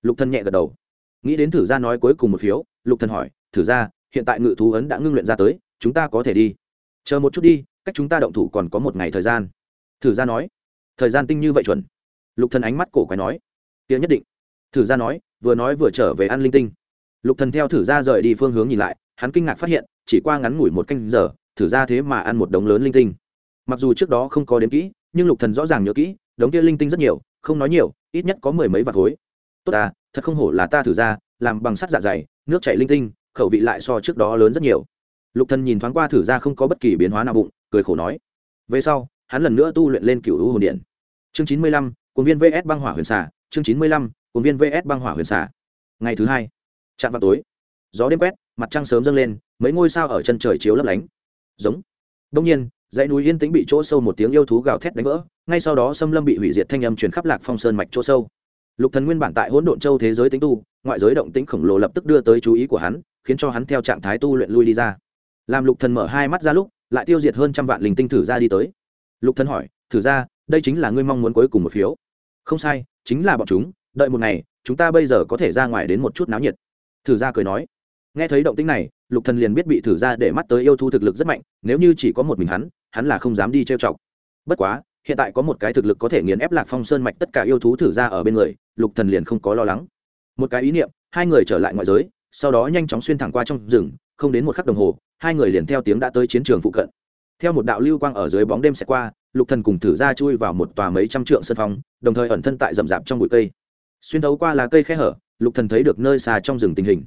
A: Lục thần nhẹ gật đầu. Nghĩ đến thử ra nói cuối cùng một phiếu, lục thần hỏi, thử ra, hiện tại ngự thú ấn đã ngưng luyện ra tới, chúng ta có thể đi. Chờ một chút đi, cách chúng ta động thủ còn có một ngày thời gian. Thử ra nói, thời gian tinh như vậy chuẩn. Lục thần ánh mắt cổ quái nói tiếng nhất định thử ra nói, vừa nói vừa trở về ăn linh tinh. Lục thần theo thử ra rời đi phương hướng nhìn lại, hắn kinh ngạc phát hiện, chỉ qua ngắn ngủi một canh giờ, thử ra thế mà ăn một đống lớn linh tinh. Mặc dù trước đó không có đến kỹ, nhưng lục thần rõ ràng nhớ kỹ, đống kia linh tinh rất nhiều, không nói nhiều, ít nhất có mười mấy vạt khối. Tốt ta, thật không hổ là ta thử ra, làm bằng sắt dạ dày, nước chảy linh tinh, khẩu vị lại so trước đó lớn rất nhiều. Lục thần nhìn thoáng qua thử ra không có bất kỳ biến hóa nào bụng, cười khổ nói. Về sau, hắn lần nữa tu luyện lên cửu hữu hồn điện. Chương chín mươi lăm, cuồng viên vs băng hỏa huyền xà. chương chín mươi lăm cuốn viên vs băng hỏa huyền xả. Ngày thứ hai chạm vào tối. Gió đêm quét, mặt trăng sớm dâng lên, mấy ngôi sao ở chân trời chiếu lấp lánh. Giống. Đông nhiên, dãy núi yên tĩnh bị chỗ sâu một tiếng yêu thú gào thét đánh vỡ, ngay sau đó xâm lâm bị hủy diệt thanh âm truyền khắp lạc phong sơn mạch chỗ sâu. Lục thần nguyên bản tại hỗn độn châu thế giới tính tu, ngoại giới động tĩnh khổng lồ lập tức đưa tới chú ý của hắn, khiến cho hắn theo trạng thái tu luyện lui đi ra. Làm lục thần mở hai mắt ra lúc, lại tiêu diệt hơn trăm vạn linh tinh thử ra đi tới. Lục thần hỏi, thử ra, đây chính là ngươi mong muốn cuối cùng một phiếu? Không sai, chính là bọn chúng đợi một ngày, chúng ta bây giờ có thể ra ngoài đến một chút náo nhiệt. Thử ra cười nói. Nghe thấy động tĩnh này, lục thần liền biết bị thử ra để mắt tới yêu thú thực lực rất mạnh, nếu như chỉ có một mình hắn hắn là không dám đi trêu chọc. Bất quá, hiện tại có một cái thực lực có thể nghiền ép lạc phong sơn mạch tất cả yêu thú thử ra ở bên người, lục thần liền không có lo lắng. Một cái ý niệm, hai người trở lại ngoại giới, sau đó nhanh chóng xuyên thẳng qua trong rừng, không đến một khắc đồng hồ, hai người liền theo tiếng đã tới chiến trường phụ cận. Theo một đạo lưu quang ở dưới bóng đêm sẽ qua, lục thần cùng thử ra chui vào một tòa mấy trăm trượng sân phong đồng thời ẩn thân tại rậm rạp trong bụi cây xuyên thấu qua lá cây khe hở, lục thần thấy được nơi xa trong rừng tình hình.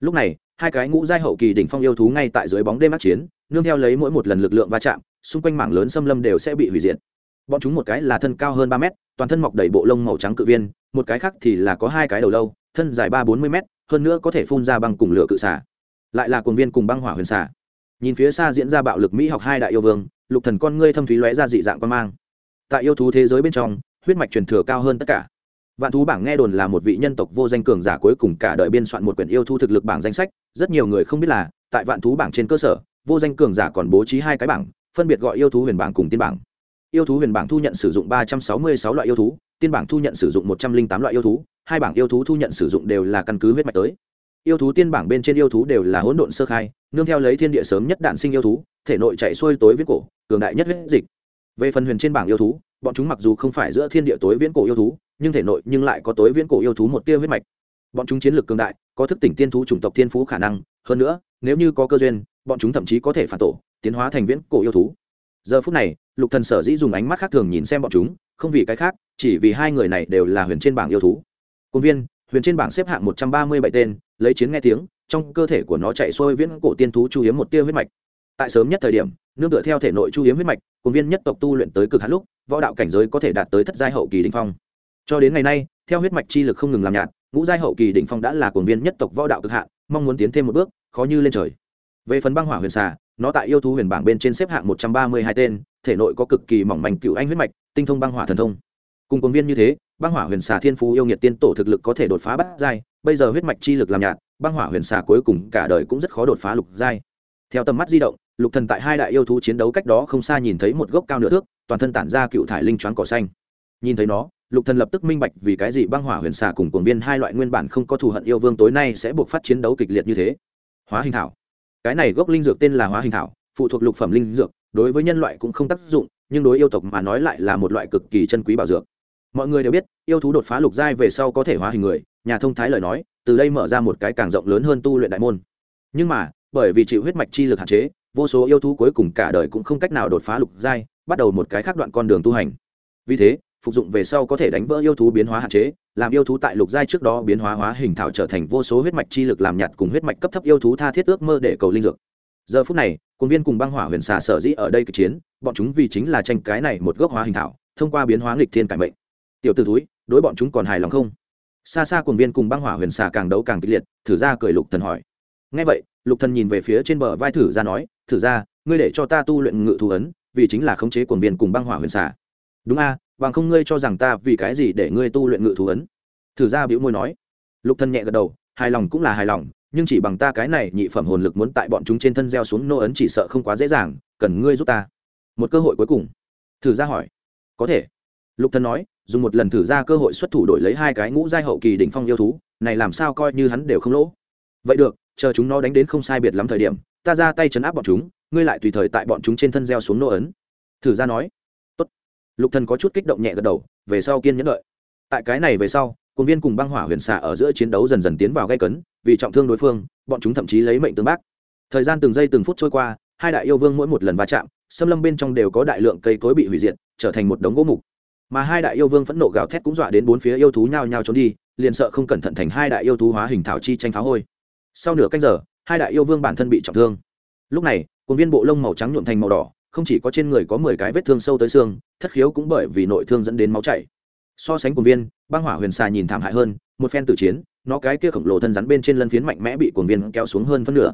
A: Lúc này, hai cái ngũ giai hậu kỳ đỉnh phong yêu thú ngay tại dưới bóng đêm ác chiến, nương theo lấy mỗi một lần lực lượng va chạm, xung quanh mảng lớn xâm lâm đều sẽ bị hủy diệt. Bọn chúng một cái là thân cao hơn ba mét, toàn thân mọc đầy bộ lông màu trắng cự viên, một cái khác thì là có hai cái đầu lâu, thân dài ba bốn mươi mét, hơn nữa có thể phun ra băng cùng lửa cự xả lại là cồn viên cùng băng hỏa huyền xả nhìn phía xa diễn ra bạo lực mỹ học hai đại yêu vương, lục thần con ngươi thâm thúy lóe ra dị dạng quan mang. Tại yêu thú thế giới bên trong, huyết mạch truyền thừa cao hơn tất cả vạn thú bảng nghe đồn là một vị nhân tộc vô danh cường giả cuối cùng cả đời biên soạn một quyển yêu thú thực lực bảng danh sách, rất nhiều người không biết là, tại vạn thú bảng trên cơ sở, vô danh cường giả còn bố trí hai cái bảng, phân biệt gọi yêu thú huyền bảng cùng tiên bảng. Yêu thú huyền bảng thu nhận sử dụng ba trăm sáu mươi sáu loại yêu thú, tiên bảng thu nhận sử dụng một trăm linh tám loại yêu thú, hai bảng yêu thú thu nhận sử dụng đều là căn cứ huyết mạch tới. Yêu thú tiên bảng bên trên yêu thú đều là hỗn độn sơ khai, nương theo lấy thiên địa sớm nhất đạn sinh yêu thú, thể nội chạy xuôi tối viết cổ, cường đại nhất huyết dịch. Về phần huyền trên bảng yêu thú, bọn chúng mặc dù không phải giữa thiên địa tối viễn cổ yêu thú nhưng thể nội nhưng lại có tối viễn cổ yêu thú một tia huyết mạch. Bọn chúng chiến lược cường đại, có thức tỉnh tiên thú chủng tộc thiên phú khả năng, hơn nữa, nếu như có cơ duyên, bọn chúng thậm chí có thể phản tổ, tiến hóa thành viễn cổ yêu thú. Giờ phút này, lục thần sở dĩ dùng ánh mắt khác thường nhìn xem bọn chúng, không vì cái khác, chỉ vì hai người này đều là huyền trên bảng yêu thú. Công viên, huyền trên bảng xếp hạng một trăm ba mươi bảy tên, lấy chiến nghe tiếng, trong cơ thể của nó chạy xuôi viễn cổ tiên thú chu hiếm một tia huyết mạch. Tại sớm nhất thời điểm, nương tựa theo thể nội chu hiếm huyết mạch công viên nhất tộc tu luyện tới cực hạn lúc, võ đạo cảnh giới có thể đạt tới thất giai hậu kỳ đỉnh phong cho đến ngày nay, theo huyết mạch chi lực không ngừng làm nhạt, ngũ giai hậu kỳ đỉnh phong đã là cuồng viên nhất tộc võ đạo cực hạn, mong muốn tiến thêm một bước, khó như lên trời. Về phần băng hỏa huyền xà, nó tại yêu thú huyền bảng bên trên xếp hạng một trăm ba mươi hai tên, thể nội có cực kỳ mỏng manh cựu anh huyết mạch, tinh thông băng hỏa thần thông. Cùng cuồng viên như thế, băng hỏa huyền xà thiên phú yêu nghiệt tiên tổ thực lực có thể đột phá bắt giai, bây giờ huyết mạch chi lực làm nhạt, băng hỏa huyền xà cuối cùng cả đời cũng rất khó đột phá lục giai. Theo tầm mắt di động, lục thần tại hai đại yêu thú chiến đấu cách đó không xa nhìn thấy một gốc cao nửa thước, toàn thân tản ra cựu thải linh choáng cỏ xanh. Nhìn thấy nó lục thần lập tức minh bạch vì cái gì băng hỏa huyền xà cùng cuồng viên hai loại nguyên bản không có thù hận yêu vương tối nay sẽ buộc phát chiến đấu kịch liệt như thế. Hóa hình thảo. Cái này gốc linh dược tên là hóa hình thảo, phụ thuộc lục phẩm linh dược, đối với nhân loại cũng không tác dụng, nhưng đối yêu tộc mà nói lại là một loại cực kỳ chân quý bảo dược. Mọi người đều biết, yêu thú đột phá lục giai về sau có thể hóa hình người, nhà thông thái lời nói, từ đây mở ra một cái càng rộng lớn hơn tu luyện đại môn. Nhưng mà, bởi vì chịu huyết mạch chi lực hạn chế, vô số yêu thú cuối cùng cả đời cũng không cách nào đột phá lục giai, bắt đầu một cái khác đoạn con đường tu hành. Vì thế phục dụng về sau có thể đánh vỡ yêu thú biến hóa hạn chế, làm yêu thú tại lục giai trước đó biến hóa hóa hình thảo trở thành vô số huyết mạch chi lực làm nhạt cùng huyết mạch cấp thấp yêu thú tha thiết ước mơ để cầu linh dược. Giờ phút này, quân viên cùng băng hỏa huyền xà sở dĩ ở đây kịch chiến, bọn chúng vì chính là tranh cái này một gốc hóa hình thảo, thông qua biến hóa nghịch thiên cải mệnh. Tiểu tử túi đối bọn chúng còn hài lòng không? Xa xa quân viên cùng băng hỏa huyền xà càng đấu càng kịch liệt, thử ra cười lục thần hỏi. Nghe vậy, lục thần nhìn về phía trên bờ vai thử ra nói, thử ra, ngươi để cho ta tu luyện ngự thú ấn, vì chính là khống chế quân viên cùng băng hỏa huyền xà. Đúng a bằng không ngươi cho rằng ta vì cái gì để ngươi tu luyện ngự thú ấn? Thử ra biểu môi nói. Lục thân nhẹ gật đầu, hài lòng cũng là hài lòng, nhưng chỉ bằng ta cái này nhị phẩm hồn lực muốn tại bọn chúng trên thân gieo xuống nô ấn chỉ sợ không quá dễ dàng, cần ngươi giúp ta. Một cơ hội cuối cùng. Thử ra hỏi. Có thể. Lục thân nói, dùng một lần thử ra cơ hội xuất thủ đổi lấy hai cái ngũ giai hậu kỳ đỉnh phong yêu thú, này làm sao coi như hắn đều không lỗ. Vậy được, chờ chúng nó đánh đến không sai biệt lắm thời điểm, ta ra tay chấn áp bọn chúng, ngươi lại tùy thời tại bọn chúng trên thân gieo xuống nô ấn. Thử ra nói lục thần có chút kích động nhẹ gật đầu, về sau kiên nhẫn đợi. Tại cái này về sau Cung viên cùng băng hỏa huyền xạ ở giữa chiến đấu dần dần tiến vào gây cấn, vì trọng thương đối phương, bọn chúng thậm chí lấy mệnh tương bác. Thời gian từng giây từng phút trôi qua, hai đại yêu vương mỗi một lần va chạm, xâm lâm bên trong đều có đại lượng cây cối bị hủy diệt, trở thành một đống gỗ mục. Mà hai đại yêu vương phẫn nộ gào thét cũng dọa đến bốn phía yêu thú nhao nhao trốn đi, liền sợ không cẩn thận thành hai đại yêu thú hóa hình thảo chi tranh phá hôi. Sau nửa canh giờ, hai đại yêu vương bản thân bị trọng thương. Lúc này cuốn viên bộ lông màu trắng nhuộm thành màu đỏ không chỉ có trên người có mười cái vết thương sâu tới xương, thất khiếu cũng bởi vì nội thương dẫn đến máu chảy. So sánh cuồng viên, băng hỏa huyền xà nhìn thảm hại hơn, một phen tử chiến, nó cái kia khổng lồ thân rắn bên trên lân phiến mạnh mẽ bị cuồng viên kéo xuống hơn phân nửa.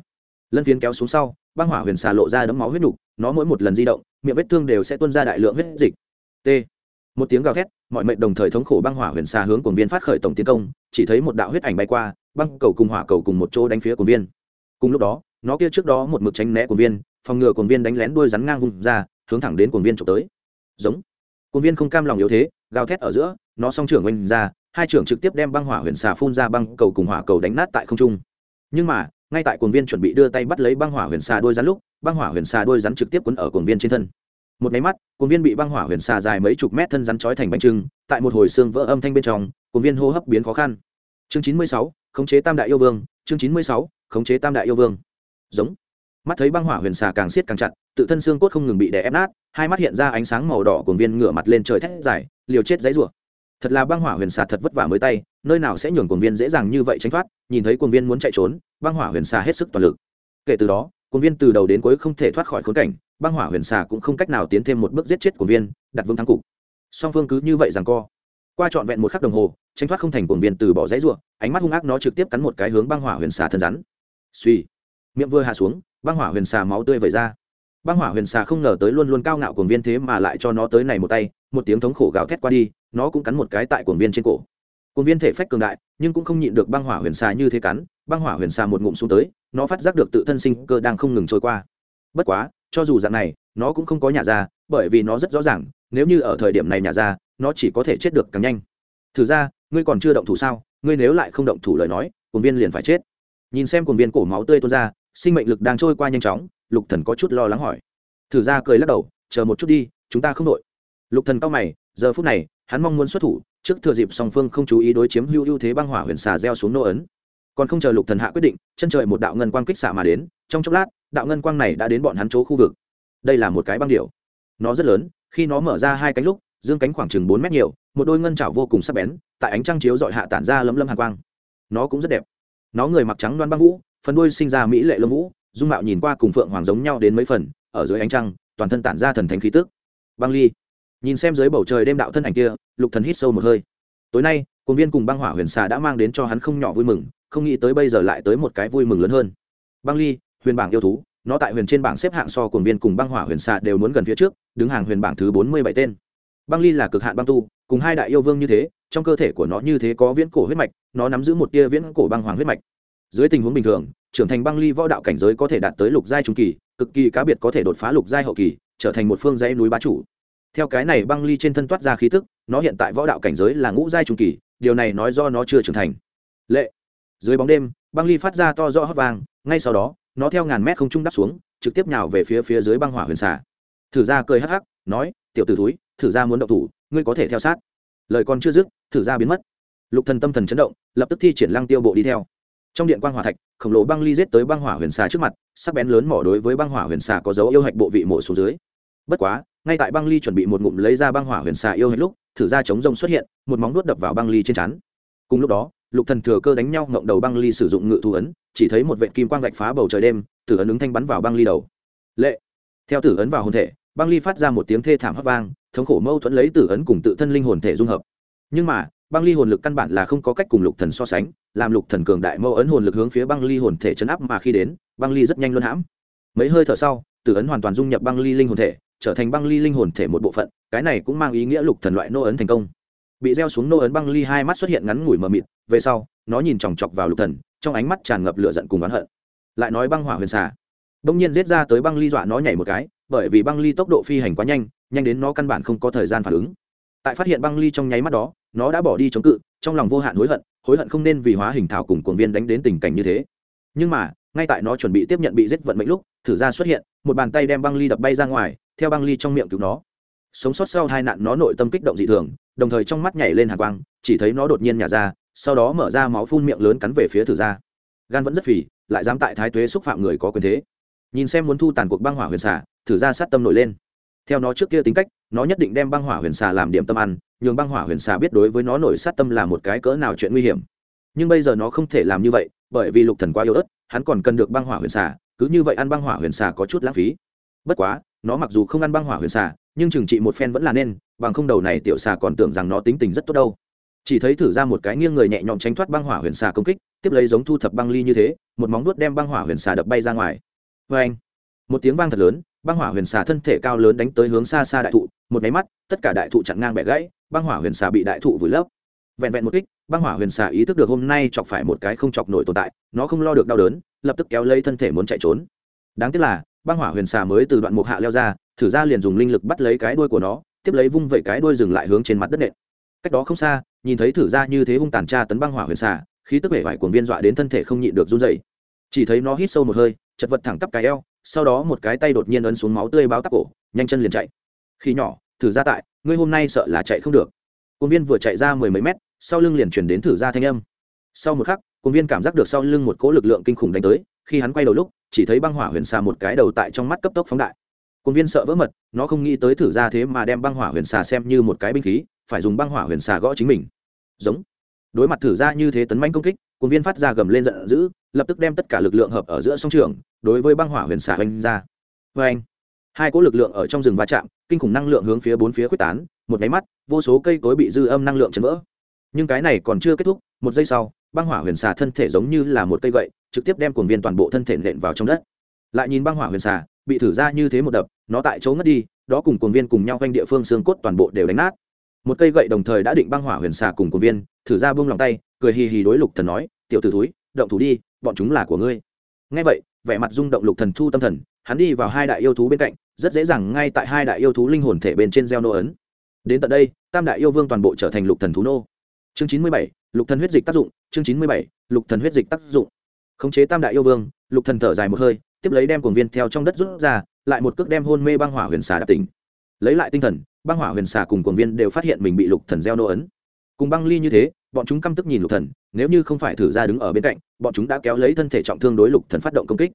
A: Lân phiến kéo xuống sau, băng hỏa huyền xà lộ ra đấm máu huyết nục, nó mỗi một lần di động, miệng vết thương đều sẽ tuôn ra đại lượng huyết dịch. T. Một tiếng gào thét, mọi mệnh đồng thời thống khổ băng hỏa huyền xà hướng cuồng viên phát khởi tổng tiến công, chỉ thấy một đạo huyết ảnh bay qua, băng cầu cùng hỏa cầu cùng một chỗ đánh phía cuồng viên. Cùng lúc đó, nó kia trước đó một mực tránh né cuồng viên phòng ngừa cuồng viên đánh lén đuôi rắn ngang vùng ra, hướng thẳng đến cuồng viên trộm tới. Giống. Cuồng viên không cam lòng yếu thế, gào thét ở giữa, nó song trưởng oanh ra, hai trưởng trực tiếp đem băng hỏa huyền xà phun ra băng cầu cùng hỏa cầu đánh nát tại không trung. Nhưng mà, ngay tại cuồng viên chuẩn bị đưa tay bắt lấy băng hỏa huyền xà đôi rắn lúc, băng hỏa huyền xà đôi rắn trực tiếp quấn ở cuồng viên trên thân. Một máy mắt, cuồng viên bị băng hỏa huyền xà dài mấy chục mét thân rắn trói thành bánh trưng, tại một hồi xương vỡ âm thanh bên trong, cuồng viên hô hấp biến khó khăn. Chương chín mươi sáu, khống chế tam đại yêu vương, chương chín mươi sáu, khống chế tam đại yêu vương. Giống mắt thấy băng hỏa huyền xà càng siết càng chặt, tự thân xương cốt không ngừng bị đè ép nát, hai mắt hiện ra ánh sáng màu đỏ của viên ngửa mặt lên trời thét dài, liều chết dãy rủa thật là băng hỏa huyền xà thật vất vả mới tay, nơi nào sẽ nhường cuồng viên dễ dàng như vậy tránh thoát, nhìn thấy cuồng viên muốn chạy trốn, băng hỏa huyền xà hết sức toàn lực. Kể từ đó, cuồng viên từ đầu đến cuối không thể thoát khỏi khốn cảnh, băng hỏa huyền xà cũng không cách nào tiến thêm một bước giết chết cuồng viên, đặt vương thắng cục. Song phương cứ như vậy rằng co. Qua trọn vẹn một khắc đồng hồ, tránh thoát không thành cuồng viên từ bỏ dãy ruộng ánh mắt hung ác nó trực tiếp cắn một cái hướng băng hỏa huyền xà thân rắn. Suy miệng vừa hạ xuống băng hỏa huyền xà máu tươi vẩy ra. Băng hỏa huyền xà không ngờ tới luôn luôn cao ngạo cuồng viên thế mà lại cho nó tới này một tay, một tiếng thống khổ gào thét qua đi, nó cũng cắn một cái tại cuồng viên trên cổ. Cuồng viên thể phách cường đại, nhưng cũng không nhịn được băng hỏa huyền xà như thế cắn, băng hỏa huyền xà một ngụm xuống tới, nó phát giác được tự thân sinh cơ đang không ngừng trôi qua. Bất quá, cho dù dạng này, nó cũng không có nhà ra, bởi vì nó rất rõ ràng, nếu như ở thời điểm này nhà ra, nó chỉ có thể chết được càng nhanh. Thử ra, ngươi còn chưa động thủ sao? Ngươi nếu lại không động thủ lời nói, cuồng viên liền phải chết. Nhìn xem cuồng viên cổ máu tươi tuôn ra sinh mệnh lực đang trôi qua nhanh chóng lục thần có chút lo lắng hỏi. Thử ra cười lắc đầu chờ một chút đi chúng ta không đội. Lục thần cao mày giờ phút này hắn mong muốn xuất thủ trước thừa dịp song phương không chú ý đối chiếm hưu ưu thế băng hỏa huyền xà gieo xuống nô ấn. Còn không chờ lục thần hạ quyết định chân trời một đạo ngân quang kích xạ mà đến trong chốc lát đạo ngân quang này đã đến bọn hắn chỗ khu vực. Đây là một cái băng điểu, nó rất lớn khi nó mở ra hai cánh lúc dương cánh khoảng chừng bốn mét nhiều một đôi ngân chảo vô cùng sắc bén tại ánh trăng chiếu dọi hạ tản ra lấm lấm hàn quang. Nó cũng rất đẹp. Nó người mặc trắng đoan băng vũ phần đuôi sinh ra mỹ lệ lâm vũ, dung mạo nhìn qua cùng phượng hoàng giống nhau đến mấy phần, ở dưới ánh trăng, toàn thân tản ra thần thánh khí tức. Băng ly, nhìn xem dưới bầu trời đêm đạo thân ảnh kia, lục thần hít sâu một hơi. Tối nay công viên cùng băng hỏa huyền xà đã mang đến cho hắn không nhỏ vui mừng, không nghĩ tới bây giờ lại tới một cái vui mừng lớn hơn. Băng ly, huyền bảng yêu thú, nó tại huyền trên bảng xếp hạng so cuồng viên cùng băng hỏa huyền xà đều muốn gần phía trước, đứng hàng huyền bảng thứ bốn mươi bảy tên. Băng ly là cực hạn băng tu, cùng hai đại yêu vương như thế, trong cơ thể của nó như thế có viễn cổ huyết mạch, nó nắm giữ một tia viễn cổ băng hoàng huyết mạch dưới tình huống bình thường, trưởng thành băng ly võ đạo cảnh giới có thể đạt tới lục giai trung kỳ, cực kỳ cá biệt có thể đột phá lục giai hậu kỳ, trở thành một phương dãy núi bá chủ. Theo cái này băng ly trên thân toát ra khí tức, nó hiện tại võ đạo cảnh giới là ngũ giai trung kỳ, điều này nói do nó chưa trưởng thành. Lệ. Dưới bóng đêm, băng ly phát ra to rõ hót vàng ngay sau đó, nó theo ngàn mét không trung đắp xuống, trực tiếp nhào về phía phía dưới băng hỏa huyền xả thử ra cười hắc hắc, nói, tiểu t ử túi thử ra muốn động thủ, ngươi có thể theo sát. Lời còn chưa dứt, thử ra biến mất. Lục thần tâm thần chấn động, lập tức thi triển lăng tiêu bộ đi theo trong điện quan hỏa thạch, khổng lồ băng ly giết tới băng hỏa huyền xà trước mặt, sắc bén lớn mỏ đối với băng hỏa huyền xà có dấu yêu hạch bộ vị mổ xuống dưới. Bất quá, ngay tại băng ly chuẩn bị một ngụm lấy ra băng hỏa huyền xà yêu hạch lúc, thử ra chống rông xuất hiện, một móng nuốt đập vào băng ly trên chắn cùng lúc đó, lục thần thừa cơ đánh nhau ngộng đầu băng ly sử dụng ngự thu ấn, chỉ thấy một vệt kim quang vạch phá bầu trời đêm, tử ấn ứng thanh bắn vào băng ly đầu. Lệ! Theo tử ấn vào hồn thể, băng ly phát ra một tiếng thê thảm hấp vang, thống khổ mâu thuẫn lấy tử ấn cùng tự thân linh hồn thể dung hợp. Nhưng mà băng ly hồn lực căn bản là không có cách cùng lục thần so sánh, làm lục thần cường đại mâu ấn hồn lực hướng phía băng ly hồn thể chấn áp mà khi đến, băng ly rất nhanh luôn hãm. Mấy hơi thở sau, tử ấn hoàn toàn dung nhập băng ly linh hồn thể, trở thành băng ly linh hồn thể một bộ phận, cái này cũng mang ý nghĩa lục thần loại nô ấn thành công. Bị gieo xuống nô ấn băng ly hai mắt xuất hiện ngắn ngủi mờ mịt, về sau, nó nhìn chòng chọc vào lục thần, trong ánh mắt tràn ngập lửa giận cùng oán hận. Lại nói băng hỏa huyền xà. Đông nhiên giết ra tới băng ly dọa nó nhảy một cái, bởi vì băng ly tốc độ phi hành quá nhanh nhanh đến nó căn bản không có thời gian phản ứng. Tại phát hiện băng ly trong nháy mắt đó nó đã bỏ đi chống cự, trong lòng vô hạn hối hận hối hận không nên vì hóa hình thảo cùng cuồng viên đánh đến tình cảnh như thế. Nhưng mà, ngay tại nó chuẩn bị tiếp nhận bị giết vận mệnh lúc, thử ra xuất hiện, một bàn tay đem băng ly đập bay ra ngoài, theo băng ly trong miệng cứu nó. Sống sót sau hai nạn, nó nội tâm kích động dị thường, đồng thời trong mắt nhảy lên hàng quang, chỉ thấy nó đột nhiên nhả ra, sau đó mở ra máu phun miệng lớn cắn về phía thử ra. Gan vẫn rất phì, lại dám tại thái tuế xúc phạm người có quyền thế. Nhìn xem muốn thu tàn cuộc băng hỏa huyền xả, thử ra sát tâm nổi lên. Theo nó trước kia tính cách nó nhất định đem băng hỏa huyền xà làm điểm tâm ăn, nhường băng hỏa huyền xà biết đối với nó nổi sát tâm là một cái cỡ nào chuyện nguy hiểm. Nhưng bây giờ nó không thể làm như vậy, bởi vì lục thần quá yếu ớt, hắn còn cần được băng hỏa huyền xà, cứ như vậy ăn băng hỏa huyền xà có chút lãng phí. Bất quá, nó mặc dù không ăn băng hỏa huyền xà, nhưng trừng trị một phen vẫn là nên, bằng không đầu này tiểu xà còn tưởng rằng nó tính tình rất tốt đâu. Chỉ thấy thử ra một cái nghiêng người nhẹ nhõm tránh thoát băng hỏa huyền xà công kích, tiếp lấy giống thu thập băng ly như thế, một móng vuốt đem băng hỏa huyền xà đập bay ra ngoài. Vê anh một tiếng vang thật lớn, băng hỏa huyền xà thân thể cao lớn đánh tới hướng xa xa đại thụ một máy mắt, tất cả đại thụ chặn ngang bẻ gãy, băng hỏa huyền xà bị đại thụ vùi lấp. Vẹn vẹn một kích, băng hỏa huyền xà ý thức được hôm nay chọc phải một cái không chọc nổi tồn tại, nó không lo được đau đớn, lập tức kéo lấy thân thể muốn chạy trốn. Đáng tiếc là, băng hỏa huyền xà mới từ đoạn mục hạ leo ra, thử ra liền dùng linh lực bắt lấy cái đuôi của nó, tiếp lấy vung vẩy cái đuôi dừng lại hướng trên mặt đất nện. Cách đó không xa, nhìn thấy thử ra như thế hung tàn tra tấn băng hỏa huyền xà, khí tức vẻ vải cuồng viên dọa đến thân thể không nhịn được run dậy chỉ thấy nó hít sâu một hơi, chật vật thẳng tắp cái eo, sau đó một cái tay đột nhiên ấn xuống máu tươi báo tắc cổ, nhanh chân liền chạy khi nhỏ, thử ra tại, ngươi hôm nay sợ là chạy không được. Công viên vừa chạy ra mười mấy mét, sau lưng liền chuyển đến thử ra thanh âm. Sau một khắc công viên cảm giác được sau lưng một cỗ lực lượng kinh khủng đánh tới, khi hắn quay đầu lúc, chỉ thấy băng hỏa huyền xà một cái đầu tại trong mắt cấp tốc phóng đại. Công viên sợ vỡ mật, nó không nghĩ tới thử ra thế mà đem băng hỏa huyền xà xem như một cái binh khí, phải dùng băng hỏa huyền xà gõ chính mình. Giống. Đối mặt thử ra như thế tấn manh công kích công viên phát ra gầm lên giận dữ, lập tức đem tất cả lực lượng hợp ở giữa sông trường, đối với băng hỏa huyền xà hoành ra. Vê anh hai cỗ lực lượng ở trong rừng va chạm kinh khủng năng lượng hướng phía bốn phía quyết tán một máy mắt vô số cây cối bị dư âm năng lượng chấn vỡ. Nhưng cái này còn chưa kết thúc một giây sau băng hỏa huyền xà thân thể giống như là một cây gậy trực tiếp đem cuồng viên toàn bộ thân thể nện vào trong đất. Lại nhìn băng hỏa huyền xà bị thử ra như thế một đập nó tại chỗ ngất đi đó cùng cuồng viên cùng nhau quanh địa phương xương cốt toàn bộ đều đánh nát. Một cây gậy đồng thời đã định băng hỏa huyền xà cùng cuồng viên thử ra buông lòng tay cười hì hì đối lục thần nói tiểu tử thúi, động thủ đi bọn chúng là của ngươi. Nghe vậy vẻ mặt rung động lục thần thu tâm thần hắn đi vào hai đại yêu thú bên cạnh rất dễ dàng ngay tại hai đại yêu thú linh hồn thể bên trên gieo nô ấn. Đến tận đây, tam đại yêu vương toàn bộ trở thành lục thần thú nô. Chương chín mươi bảy, lục thần huyết dịch tác dụng, chương chín mươi bảy, lục thần huyết dịch tác dụng. Khống chế tam đại yêu vương, lục thần thở dài một hơi, tiếp lấy đem cuồng viên theo trong đất rút ra, lại một cước đem hôn mê băng hỏa huyền xà đạp tỉnh. Lấy lại tinh thần, băng hỏa huyền xà cùng cuồng viên đều phát hiện mình bị lục thần gieo nô ấn. Cùng băng ly như thế, bọn chúng căm tức nhìn lục thần, nếu như không phải thử ra đứng ở bên cạnh, bọn chúng đã kéo lấy thân thể trọng thương đối lục thần phát động công kích.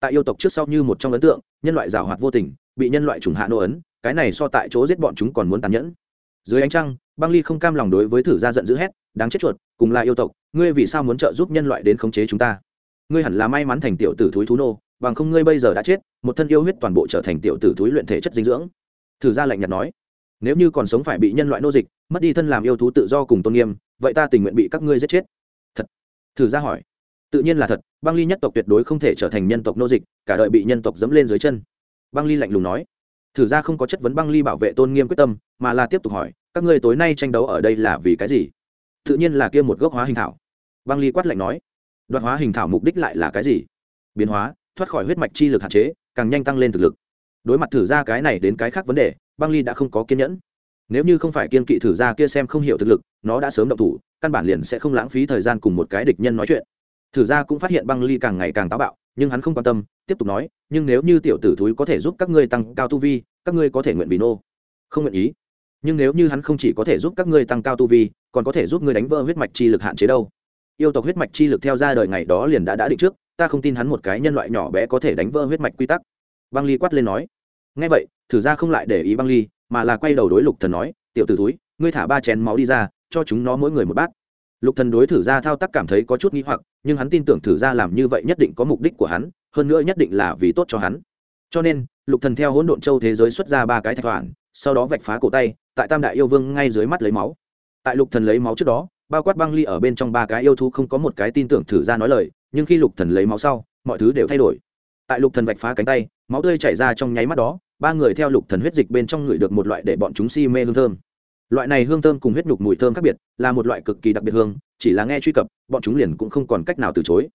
A: Tại yêu tộc trước sau như một trong ấn tượng, nhân loại giảo hoạt vô tình bị nhân loại chủng hạ nô ấn, cái này so tại chỗ giết bọn chúng còn muốn tàn nhẫn. Dưới ánh trăng, băng ly không cam lòng đối với thử gia giận dữ hét, đáng chết chuột, cùng là yêu tộc, ngươi vì sao muốn trợ giúp nhân loại đến khống chế chúng ta? Ngươi hẳn là may mắn thành tiểu tử thúi thú nô, bằng không ngươi bây giờ đã chết, một thân yêu huyết toàn bộ trở thành tiểu tử thúi luyện thể chất dinh dưỡng. Thử gia lạnh nhạt nói, nếu như còn sống phải bị nhân loại nô dịch, mất đi thân làm yêu thú tự do cùng tôn nghiêm, vậy ta tình nguyện bị các ngươi giết chết. Thật. Thử gia hỏi. Tự nhiên là thật, băng ly nhất tộc tuyệt đối không thể trở thành nhân tộc nô dịch, cả đời bị nhân tộc dẫm lên dưới chân băng ly lạnh lùng nói. Thử ra không có chất vấn băng ly bảo vệ tôn nghiêm quyết tâm, mà là tiếp tục hỏi, các ngươi tối nay tranh đấu ở đây là vì cái gì? Tự nhiên là kia một gốc hóa hình thảo. Băng ly quát lạnh nói. "Đoạt hóa hình thảo mục đích lại là cái gì? Biến hóa, thoát khỏi huyết mạch chi lực hạn chế, càng nhanh tăng lên thực lực. Đối mặt thử ra cái này đến cái khác vấn đề, băng ly đã không có kiên nhẫn. Nếu như không phải kiên kỵ thử ra kia xem không hiểu thực lực, nó đã sớm động thủ, căn bản liền sẽ không lãng phí thời gian cùng một cái địch nhân nói chuyện. Thử ra cũng phát hiện băng ly càng ngày càng táo bạo nhưng hắn không quan tâm tiếp tục nói nhưng nếu như tiểu tử thúi có thể giúp các ngươi tăng cao tu vi các ngươi có thể nguyện vì nô. Không nguyện ý. Nhưng nếu như hắn không chỉ có thể giúp các ngươi tăng cao tu vi còn có thể giúp ngươi đánh vỡ huyết mạch chi lực hạn chế đâu. Yêu tộc huyết mạch chi lực theo ra đời ngày đó liền đã đã định trước ta không tin hắn một cái nhân loại nhỏ bé có thể đánh vỡ huyết mạch quy tắc. Băng ly quát lên nói. Ngay vậy thử ra không lại để ý băng ly mà là quay đầu đối lục thần nói tiểu tử thúi, ngươi thả ba chén máu đi ra cho chúng nó mỗi người một bát. Lục thần đối thử ra thao tác cảm thấy có chút nghi hoặc nhưng hắn tin tưởng thử ra làm như vậy nhất định có mục đích của hắn, hơn nữa nhất định là vì tốt cho hắn. Cho nên, lục thần theo hỗn độn châu thế giới xuất ra ba cái thạch hoàn, sau đó vạch phá cổ tay, tại tam đại yêu vương ngay dưới mắt lấy máu. Tại lục thần lấy máu trước đó, bao quát băng ly ở bên trong ba cái yêu thú không có một cái tin tưởng thử ra nói lời, nhưng khi lục thần lấy máu sau, mọi thứ đều thay đổi. Tại lục thần vạch phá cánh tay, máu tươi chảy ra trong nháy mắt đó, ba người theo lục thần huyết dịch bên trong người được một loại để bọn chúng si mê hương thơm. Loại này hương thơm cùng huyết nhục mùi thơm khác biệt, là một loại cực kỳ đặc biệt hương chỉ là nghe truy cập, bọn chúng liền cũng không còn cách nào từ chối.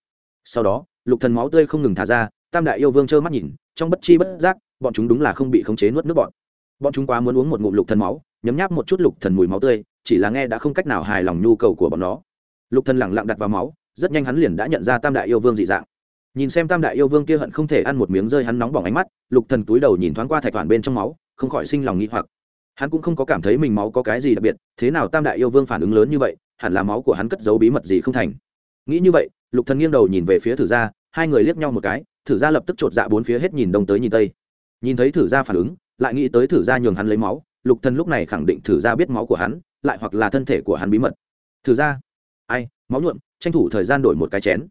A: Sau đó, lục thần máu tươi không ngừng thả ra, tam đại yêu vương trơ mắt nhìn, trong bất chi bất giác, bọn chúng đúng là không bị khống chế nuốt nước bọn bọn chúng quá muốn uống một ngụm lục thần máu, nhấm nháp một chút lục thần mùi máu tươi, chỉ là nghe đã không cách nào hài lòng nhu cầu của bọn nó. Lục thần lẳng lặng đặt vào máu, rất nhanh hắn liền đã nhận ra tam đại yêu vương dị dạng. Nhìn xem tam đại yêu vương kia hận không thể ăn một miếng rơi hắn nóng bỏng ánh mắt, lục thần túi đầu nhìn thoáng qua thạch toàn bên trong máu, không khỏi sinh lòng nghi hoặc. Hắn cũng không có cảm thấy mình máu có cái gì đặc biệt, thế nào tam đại yêu vương phản ứng lớn như vậy hẳn là máu của hắn cất giấu bí mật gì không thành. Nghĩ như vậy, lục thần nghiêng đầu nhìn về phía thử gia, hai người liếc nhau một cái, thử gia lập tức chột dạ bốn phía hết nhìn đông tới nhìn tây. Nhìn thấy thử gia phản ứng, lại nghĩ tới thử gia nhường hắn lấy máu, lục thần lúc này khẳng định thử gia biết máu của hắn, lại hoặc là thân thể của hắn bí mật. Thử gia, ai, máu nhuộm, tranh thủ thời gian đổi một cái chén.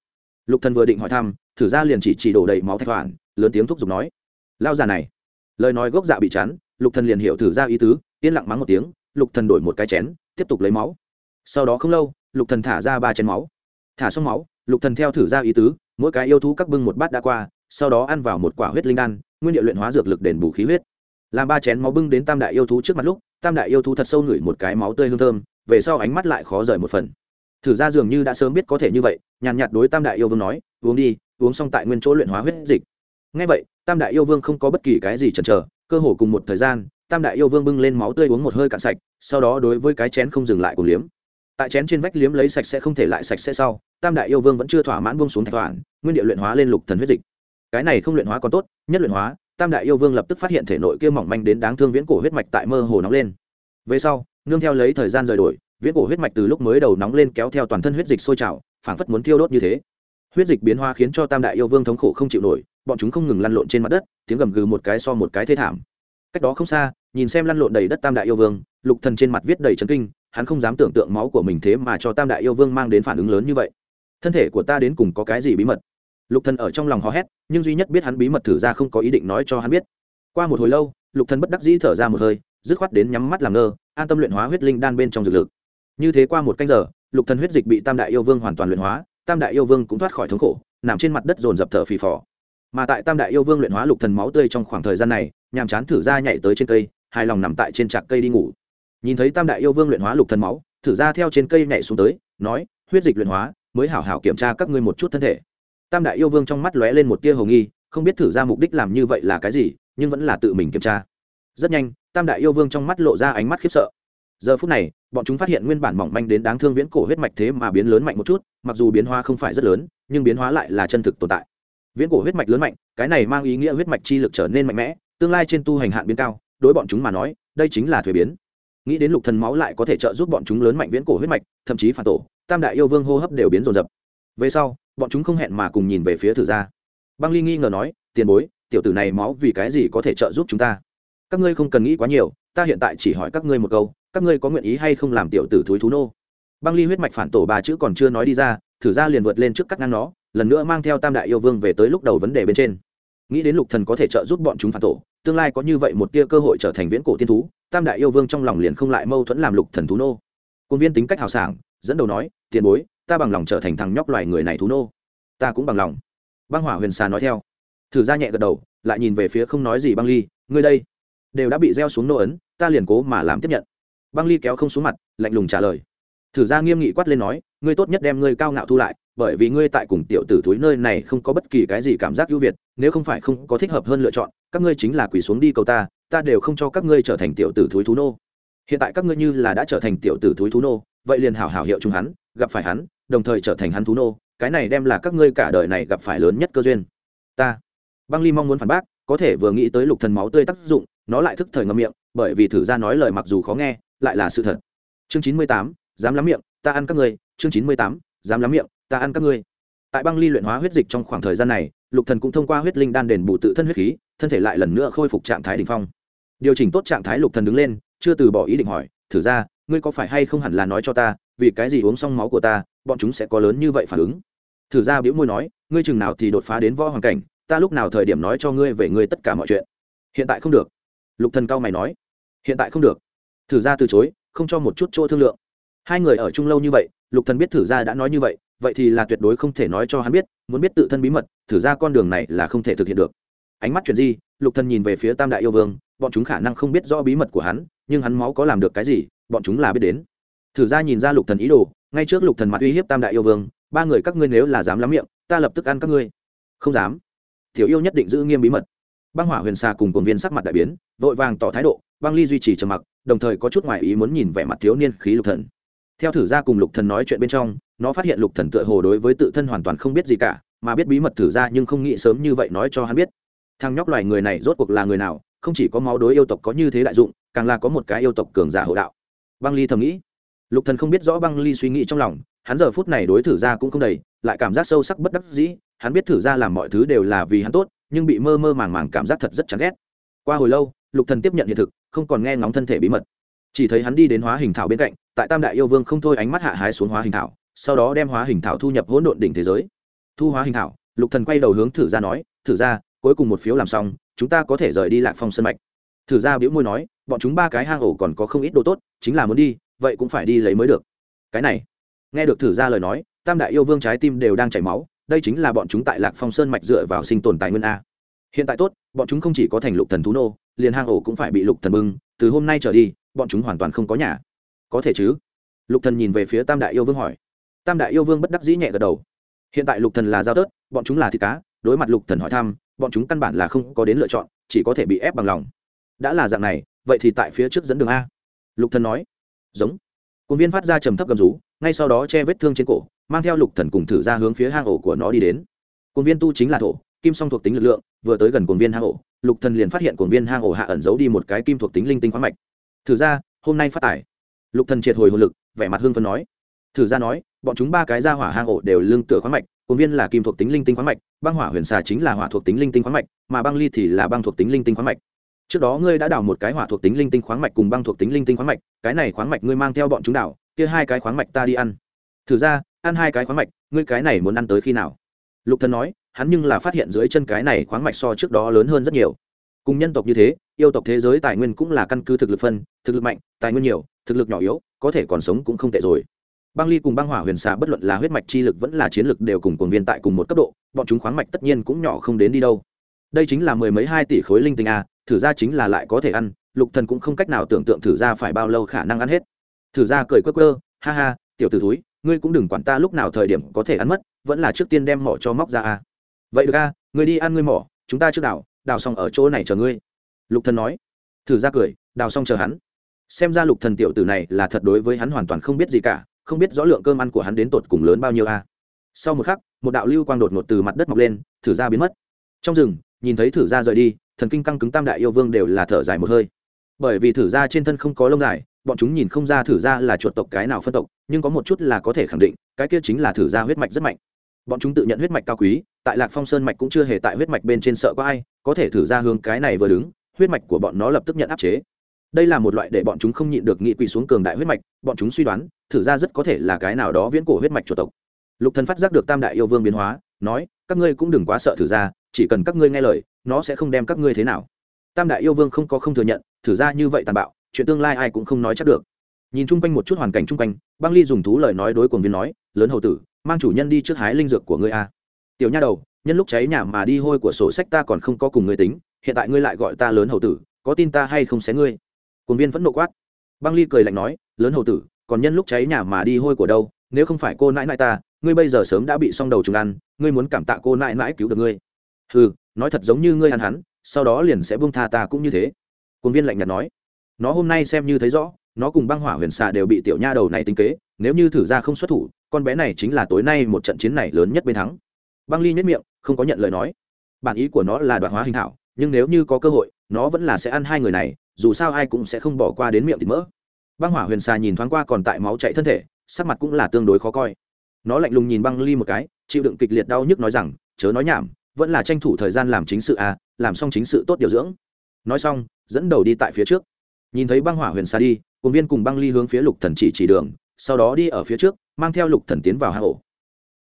A: Lục thần vừa định hỏi thăm, thử gia liền chỉ chỉ đổ đầy máu thạch hoàn lớn tiếng thúc giục nói lao già này. Lời nói gốc dạ bị chắn lục thần liền hiểu thử gia ý tứ, yên lặng mắng một tiếng, lục thần đổi một cái chén, tiếp tục lấy máu sau đó không lâu, lục thần thả ra ba chén máu. Thả xong máu, lục thần theo thử ra ý tứ, mỗi cái yêu thú các bưng một bát đã qua, sau đó ăn vào một quả huyết linh đan, nguyên địa luyện hóa dược lực đền bù khí huyết. Làm ba chén máu bưng đến tam đại yêu thú trước mặt lúc, tam đại yêu thú thật sâu ngửi một cái máu tươi hương thơm, về sau ánh mắt lại khó rời một phần. Thử ra dường như đã sớm biết có thể như vậy, nhàn nhạt đối tam đại yêu vương nói, uống đi, uống xong tại nguyên chỗ luyện hóa huyết dịch. Ngay vậy, tam đại yêu vương không có bất kỳ cái gì chần chờ, cơ hồ cùng một thời gian, tam đại yêu vương bưng lên máu tươi uống một hơi cạn sạch, sau đó đối với cái chén không dừng lại cùng liếm tại chén trên vách liếm lấy sạch sẽ không thể lại sạch sẽ sau, tam đại yêu vương vẫn chưa thỏa mãn buông xuống thạch thoản nguyên địa luyện hóa lên lục thần huyết dịch. Cái này không luyện hóa còn tốt, nhất luyện hóa, tam đại yêu vương lập tức phát hiện thể nội kia mỏng manh đến đáng thương viễn cổ huyết mạch tại mơ hồ nóng lên. Về sau, nương theo lấy thời gian rời đổi, viễn cổ huyết mạch từ lúc mới đầu nóng lên kéo theo toàn thân huyết dịch sôi trào, phảng phất muốn thiêu đốt như thế. Huyết dịch biến hóa khiến cho tam đại yêu vương thống khổ không chịu nổi, bọn chúng không ngừng lăn lộn trên mặt đất, tiếng gầm gừ một cái so một cái thê thảm. Cách đó không xa, nhìn xem lăn lộn đầy đất tam đại yêu vương, lục thần trên mặt viết đầy chấn kinh hắn không dám tưởng tượng máu của mình thế mà cho tam đại yêu vương mang đến phản ứng lớn như vậy. Thân thể của ta đến cùng có cái gì bí mật? Lục thần ở trong lòng hò hét, nhưng duy nhất biết hắn bí mật thử ra không có ý định nói cho hắn biết. Qua một hồi lâu, lục thần bất đắc dĩ thở ra một hơi, dứt khoát đến nhắm mắt làm ngơ, an tâm luyện hóa huyết linh đan bên trong dược lực. Như thế qua một canh giờ, lục thần huyết dịch bị tam đại yêu vương hoàn toàn luyện hóa, tam đại yêu vương cũng thoát khỏi thống khổ, nằm trên mặt đất dồn dập thở phì phò. Mà tại tam đại yêu vương luyện hóa lục thần máu tươi trong khoảng thời gian này, nhàm chán thử ra nhảy tới trên cây, hài lòng nằm tại trên trạc cây đi ngủ nhìn thấy tam đại yêu vương luyện hóa lục thần máu, thử ra theo trên cây nhảy xuống tới, nói, huyết dịch luyện hóa, mới hảo hảo kiểm tra các ngươi một chút thân thể. Tam đại yêu vương trong mắt lóe lên một tia hồng nghi, không biết thử ra mục đích làm như vậy là cái gì, nhưng vẫn là tự mình kiểm tra. Rất nhanh, tam đại yêu vương trong mắt lộ ra ánh mắt khiếp sợ. Giờ phút này, bọn chúng phát hiện nguyên bản mỏng manh đến đáng thương viễn cổ huyết mạch thế mà biến lớn mạnh một chút, mặc dù biến hóa không phải rất lớn, nhưng biến hóa lại là chân thực tồn tại. Viễn cổ huyết mạch lớn mạnh, cái này mang ý nghĩa huyết mạch chi lực trở nên mạnh mẽ, tương lai trên tu hành hạn biến cao, đối bọn chúng mà nói, đây chính là thuế biến nghĩ đến lục thần máu lại có thể trợ giúp bọn chúng lớn mạnh viễn cổ huyết mạch, thậm chí phản tổ, tam đại yêu vương hô hấp đều biến rồn rập về sau, bọn chúng không hẹn mà cùng nhìn về phía thử gia. Băng ly nghi ngờ nói, tiền bối, tiểu tử này máu vì cái gì có thể trợ giúp chúng ta? Các ngươi không cần nghĩ quá nhiều, ta hiện tại chỉ hỏi các ngươi một câu, các ngươi có nguyện ý hay không làm tiểu tử thúi thú nô? Băng ly huyết mạch phản tổ bà chữ còn chưa nói đi ra, thử gia liền vượt lên trước cắt ngang nó, lần nữa mang theo tam đại yêu vương về tới lúc đầu vấn đề bên trên. Nghĩ đến lục thần có thể trợ giúp bọn chúng phản tổ tương lai có như vậy một tia cơ hội trở thành viễn cổ tiên thú, tam đại yêu vương trong lòng liền không lại mâu thuẫn làm lục thần thú nô. Quân viên tính cách hào sảng, dẫn đầu nói, tiền bối, ta bằng lòng trở thành thằng nhóc loài người này thú nô. Ta cũng bằng lòng. Băng hỏa huyền xà nói theo. Thử ra nhẹ gật đầu, lại nhìn về phía không nói gì băng ly, ngươi đây, đều đã bị gieo xuống nô ấn, ta liền cố mà làm tiếp nhận. Băng ly kéo không xuống mặt, lạnh lùng trả lời thử ra nghiêm nghị quát lên nói, ngươi tốt nhất đem ngươi cao ngạo thu lại, bởi vì ngươi tại cùng tiểu tử thúi nơi này không có bất kỳ cái gì cảm giác ưu việt, nếu không phải không có thích hợp hơn lựa chọn, các ngươi chính là quỳ xuống đi cầu ta ta đều không cho các ngươi trở thành tiểu tử thúi thú nô. Hiện tại các ngươi như là đã trở thành tiểu tử thúi thú nô, vậy liền hảo hảo hiệu chung hắn, gặp phải hắn, đồng thời trở thành hắn thú nô, cái này đem là các ngươi cả đời này gặp phải lớn nhất cơ duyên. Ta, băng ly mong muốn phản bác, có thể vừa nghĩ tới lục thần máu tươi tác dụng, nó lại thức thời ngậm miệng, bởi vì thử ra nói lời mặc dù khó nghe, lại là sự thật. Chương chín mươi tám dám lắm miệng, ta ăn các ngươi, chương chín mươi tám, dám lắm miệng, ta ăn các ngươi. Tại băng ly luyện hóa huyết dịch trong khoảng thời gian này, lục thần cũng thông qua huyết linh đan đền bù tự thân huyết khí, thân thể lại lần nữa khôi phục trạng thái đỉnh phong. Điều chỉnh tốt trạng thái, lục thần đứng lên, chưa từ bỏ ý định hỏi, thử ra, ngươi có phải hay không hẳn là nói cho ta, vì cái gì uống xong máu của ta, bọn chúng sẽ có lớn như vậy phản ứng? Thử ra biễu môi nói, ngươi chừng nào thì đột phá đến võ hoàng cảnh, ta lúc nào thời điểm nói cho ngươi về ngươi tất cả mọi chuyện? Hiện tại không được. Lục thần cao mày nói, hiện tại không được. Thử ra từ chối, không cho một chút chỗ thương lượng hai người ở chung lâu như vậy, lục thần biết thử ra đã nói như vậy vậy thì là tuyệt đối không thể nói cho hắn biết, muốn biết tự thân bí mật, thử ra con đường này là không thể thực hiện được. Ánh mắt chuyển di, lục thần nhìn về phía tam đại yêu vương, bọn chúng khả năng không biết rõ bí mật của hắn, nhưng hắn máu có làm được cái gì, bọn chúng là biết đến. Thử ra nhìn ra lục thần ý đồ, ngay trước lục thần mặt uy hiếp tam đại yêu vương, ba người các ngươi nếu là dám lắm miệng, ta lập tức ăn các ngươi. Không dám. Tiểu yêu nhất định giữ nghiêm bí mật. Băng hỏa huyền xà cùng cồn viên sắc mặt đại biến, vội vàng tỏ thái độ, băng ly duy trì trầm mặc, đồng thời có chút ngoại ý muốn nhìn vẻ mặt thiếu niên khí lục thần theo thử ra cùng lục thần nói chuyện bên trong, nó phát hiện lục thần tựa hồ đối với tự thân hoàn toàn không biết gì cả, mà biết bí mật thử ra nhưng không nghĩ sớm như vậy nói cho hắn biết. Thằng nhóc loài người này rốt cuộc là người nào, không chỉ có máu đối yêu tộc có như thế đại dụng, càng là có một cái yêu tộc cường giả hộ đạo. Băng ly thầm nghĩ. Lục thần không biết rõ băng ly suy nghĩ trong lòng, hắn giờ phút này đối thử ra cũng không đầy, lại cảm giác sâu sắc bất đắc dĩ, hắn biết thử ra làm mọi thứ đều là vì hắn tốt, nhưng bị mơ mơ màng màng cảm giác thật rất chán ghét. Qua hồi lâu, lục thần tiếp nhận hiện thực, không còn nghe ngóng thân thể bí mật chỉ thấy hắn đi đến hóa hình thảo bên cạnh, tại tam đại yêu vương không thôi ánh mắt hạ hái xuống hóa hình thảo, sau đó đem hóa hình thảo thu nhập hỗn độn đỉnh thế giới. Thu hóa hình thảo, lục thần quay đầu hướng thử ra nói, thử ra cuối cùng một phiếu làm xong, chúng ta có thể rời đi lạc phong sân mạch. Thử ra bĩu môi nói, bọn chúng ba cái hang ổ còn có không ít đồ tốt, chính là muốn đi, vậy cũng phải đi lấy mới được. Cái này, nghe được thử ra lời nói, tam đại yêu vương trái tim đều đang chảy máu, đây chính là bọn chúng tại lạc phong sơn mạch dựa vào sinh tồn tài nguyên a. Hiện tại tốt, bọn chúng không chỉ có thành lục thần thú nô, liền hang ổ cũng phải bị lục thần bưng, từ hôm nay trở đi bọn chúng hoàn toàn không có nhà. Có thể chứ? Lục thần nhìn về phía tam đại yêu vương hỏi. Tam đại yêu vương bất đắc dĩ nhẹ gật đầu. Hiện tại lục thần là giao tớt, bọn chúng là thịt cá, đối mặt lục thần hỏi thăm, bọn chúng căn bản là không có đến lựa chọn, chỉ có thể bị ép bằng lòng. Đã là dạng này, vậy thì tại phía trước dẫn đường a. Lục thần nói. Giống. Quân viên phát ra trầm thấp gầm rú, ngay sau đó che vết thương trên cổ, mang theo lục thần cùng thử ra hướng phía hang ổ của nó đi đến. Quân viên tu chính là thổ, kim song thuộc tính lực lượng, vừa tới gần quân viên hang ổ, lục thần liền phát hiện quân viên hang ổ hạ ẩn giấu đi một cái kim thuộc tính linh tinh khoáng mạch thử ra, hôm nay phát tải lục thần triệt hồi hồn lực, vẻ mặt hưng phấn nói. Thử ra nói, bọn chúng ba cái ra hỏa hang ổ đều lương tựa khoáng mạch quân viên là kim thuộc tính linh tinh khoáng mạch, băng hỏa huyền xà chính là hỏa thuộc tính linh tinh khoáng mạch, mà băng ly thì là băng thuộc tính linh tinh khoáng mạch. Trước đó ngươi đã đào một cái hỏa thuộc tính linh tinh khoáng mạch cùng băng thuộc tính linh tinh khoáng mạch, cái này khoáng mạch ngươi mang theo bọn chúng đào, kia hai cái khoáng mạch ta đi ăn. Thử ra, ăn hai cái khoáng mạch, ngươi cái này muốn ăn tới khi nào? Lục thần nói, hắn nhưng là phát hiện dưới chân cái này khoáng mạch so trước đó lớn hơn rất nhiều cùng nhân tộc như thế, yêu tộc thế giới tài nguyên cũng là căn cứ thực lực phân, thực lực mạnh, tài nguyên nhiều, thực lực nhỏ yếu, có thể còn sống cũng không tệ rồi. Băng ly cùng băng hỏa huyền xà bất luận là huyết mạch chi lực vẫn là chiến lực đều cùng cuồng viên tại cùng một cấp độ, bọn chúng khoáng mạch tất nhiên cũng nhỏ không đến đi đâu. Đây chính là mười mấy hai tỷ khối linh tinh a, thử ra chính là lại có thể ăn, lục thần cũng không cách nào tưởng tượng thử ra phải bao lâu khả năng ăn hết. Thử ra cười quơ quơ, ha ha, tiểu tử thúi, ngươi cũng đừng quản ta lúc nào thời điểm có thể ăn mất, vẫn là trước tiên đem mỏ cho móc ra a. Vậy được a, ngươi đi ăn ngươi mỏ, chúng ta trước đảo đào xong ở chỗ này chờ ngươi. Lục thần nói. Thử ra cười, đào xong chờ hắn. Xem ra lục thần tiểu tử này là thật đối với hắn hoàn toàn không biết gì cả, không biết rõ lượng cơm ăn của hắn đến tột cùng lớn bao nhiêu a. Sau một khắc, một đạo lưu quang đột ngột từ mặt đất mọc lên, thử ra biến mất. Trong rừng, nhìn thấy thử ra rời đi, thần kinh căng cứng tam đại yêu vương đều là thở dài một hơi. Bởi vì thử ra trên thân không có lông dài, bọn chúng nhìn không ra thử ra là chuột tộc cái nào phân tộc, nhưng có một chút là có thể khẳng định, cái kia chính là thử ra huyết mạch rất mạnh. Bọn chúng tự nhận huyết mạch cao quý, tại lạc phong sơn mạch cũng chưa hề tại huyết mạch bên trên sợ có ai có thể thử ra hướng cái này vừa đứng, huyết mạch của bọn nó lập tức nhận áp chế. Đây là một loại để bọn chúng không nhịn được nghị quỳ xuống cường đại huyết mạch, bọn chúng suy đoán, thử ra rất có thể là cái nào đó viễn cổ huyết mạch chủ tộc. Lục thần phát giác được tam đại yêu vương biến hóa, nói, các ngươi cũng đừng quá sợ thử ra, chỉ cần các ngươi nghe lời, nó sẽ không đem các ngươi thế nào. Tam đại yêu vương không có không thừa nhận, thử ra như vậy tàn bạo, chuyện tương lai ai cũng không nói chắc được. Nhìn chung quanh một chút hoàn cảnh chung quanh, băng ly dùng thú lời nói đối cuồng viên nói, lớn hầu tử, mang chủ nhân đi trước hái linh dược của ngươi a. Tiểu nha đầu nhân lúc cháy nhà mà đi hôi của sổ sách ta còn không có cùng ngươi tính, hiện tại ngươi lại gọi ta lớn hầu tử, có tin ta hay không xé ngươi? Cồn viên vẫn nộ quát. Băng ly cười lạnh nói, lớn hầu tử, còn nhân lúc cháy nhà mà đi hôi của đâu, nếu không phải cô nãi nãi ta, ngươi bây giờ sớm đã bị xong đầu trùng ăn, ngươi muốn cảm tạ cô nãi nãi cứu được ngươi. Ừ nói thật giống như ngươi ăn hắn, sau đó liền sẽ buông tha ta cũng như thế. Cồn viên lạnh nhạt nói. Nó hôm nay xem như thấy rõ, nó cùng băng hỏa huyền xà đều bị tiểu nha đầu này tính kế, nếu như thử ra không xuất thủ, con bé này chính là tối nay một trận chiến này lớn nhất bên thắng. Băng ly nhất miệng không có nhận lời nói. Bản ý của nó là đoạt hóa hình thảo, nhưng nếu như có cơ hội, nó vẫn là sẽ ăn hai người này, dù sao ai cũng sẽ không bỏ qua đến miệng thịt mỡ. Băng hỏa huyền xà nhìn thoáng qua còn tại máu chạy thân thể, sắc mặt cũng là tương đối khó coi. Nó lạnh lùng nhìn băng ly một cái, chịu đựng kịch liệt đau nhức nói rằng, chớ nói nhảm, vẫn là tranh thủ thời gian làm chính sự à làm xong chính sự tốt điều dưỡng. Nói xong, dẫn đầu đi tại phía trước. Nhìn thấy băng hỏa huyền xà đi cùng viên cùng băng ly hướng phía lục thần chỉ chỉ đường, sau đó đi ở phía trước, mang theo lục thần tiến vào hang ổ.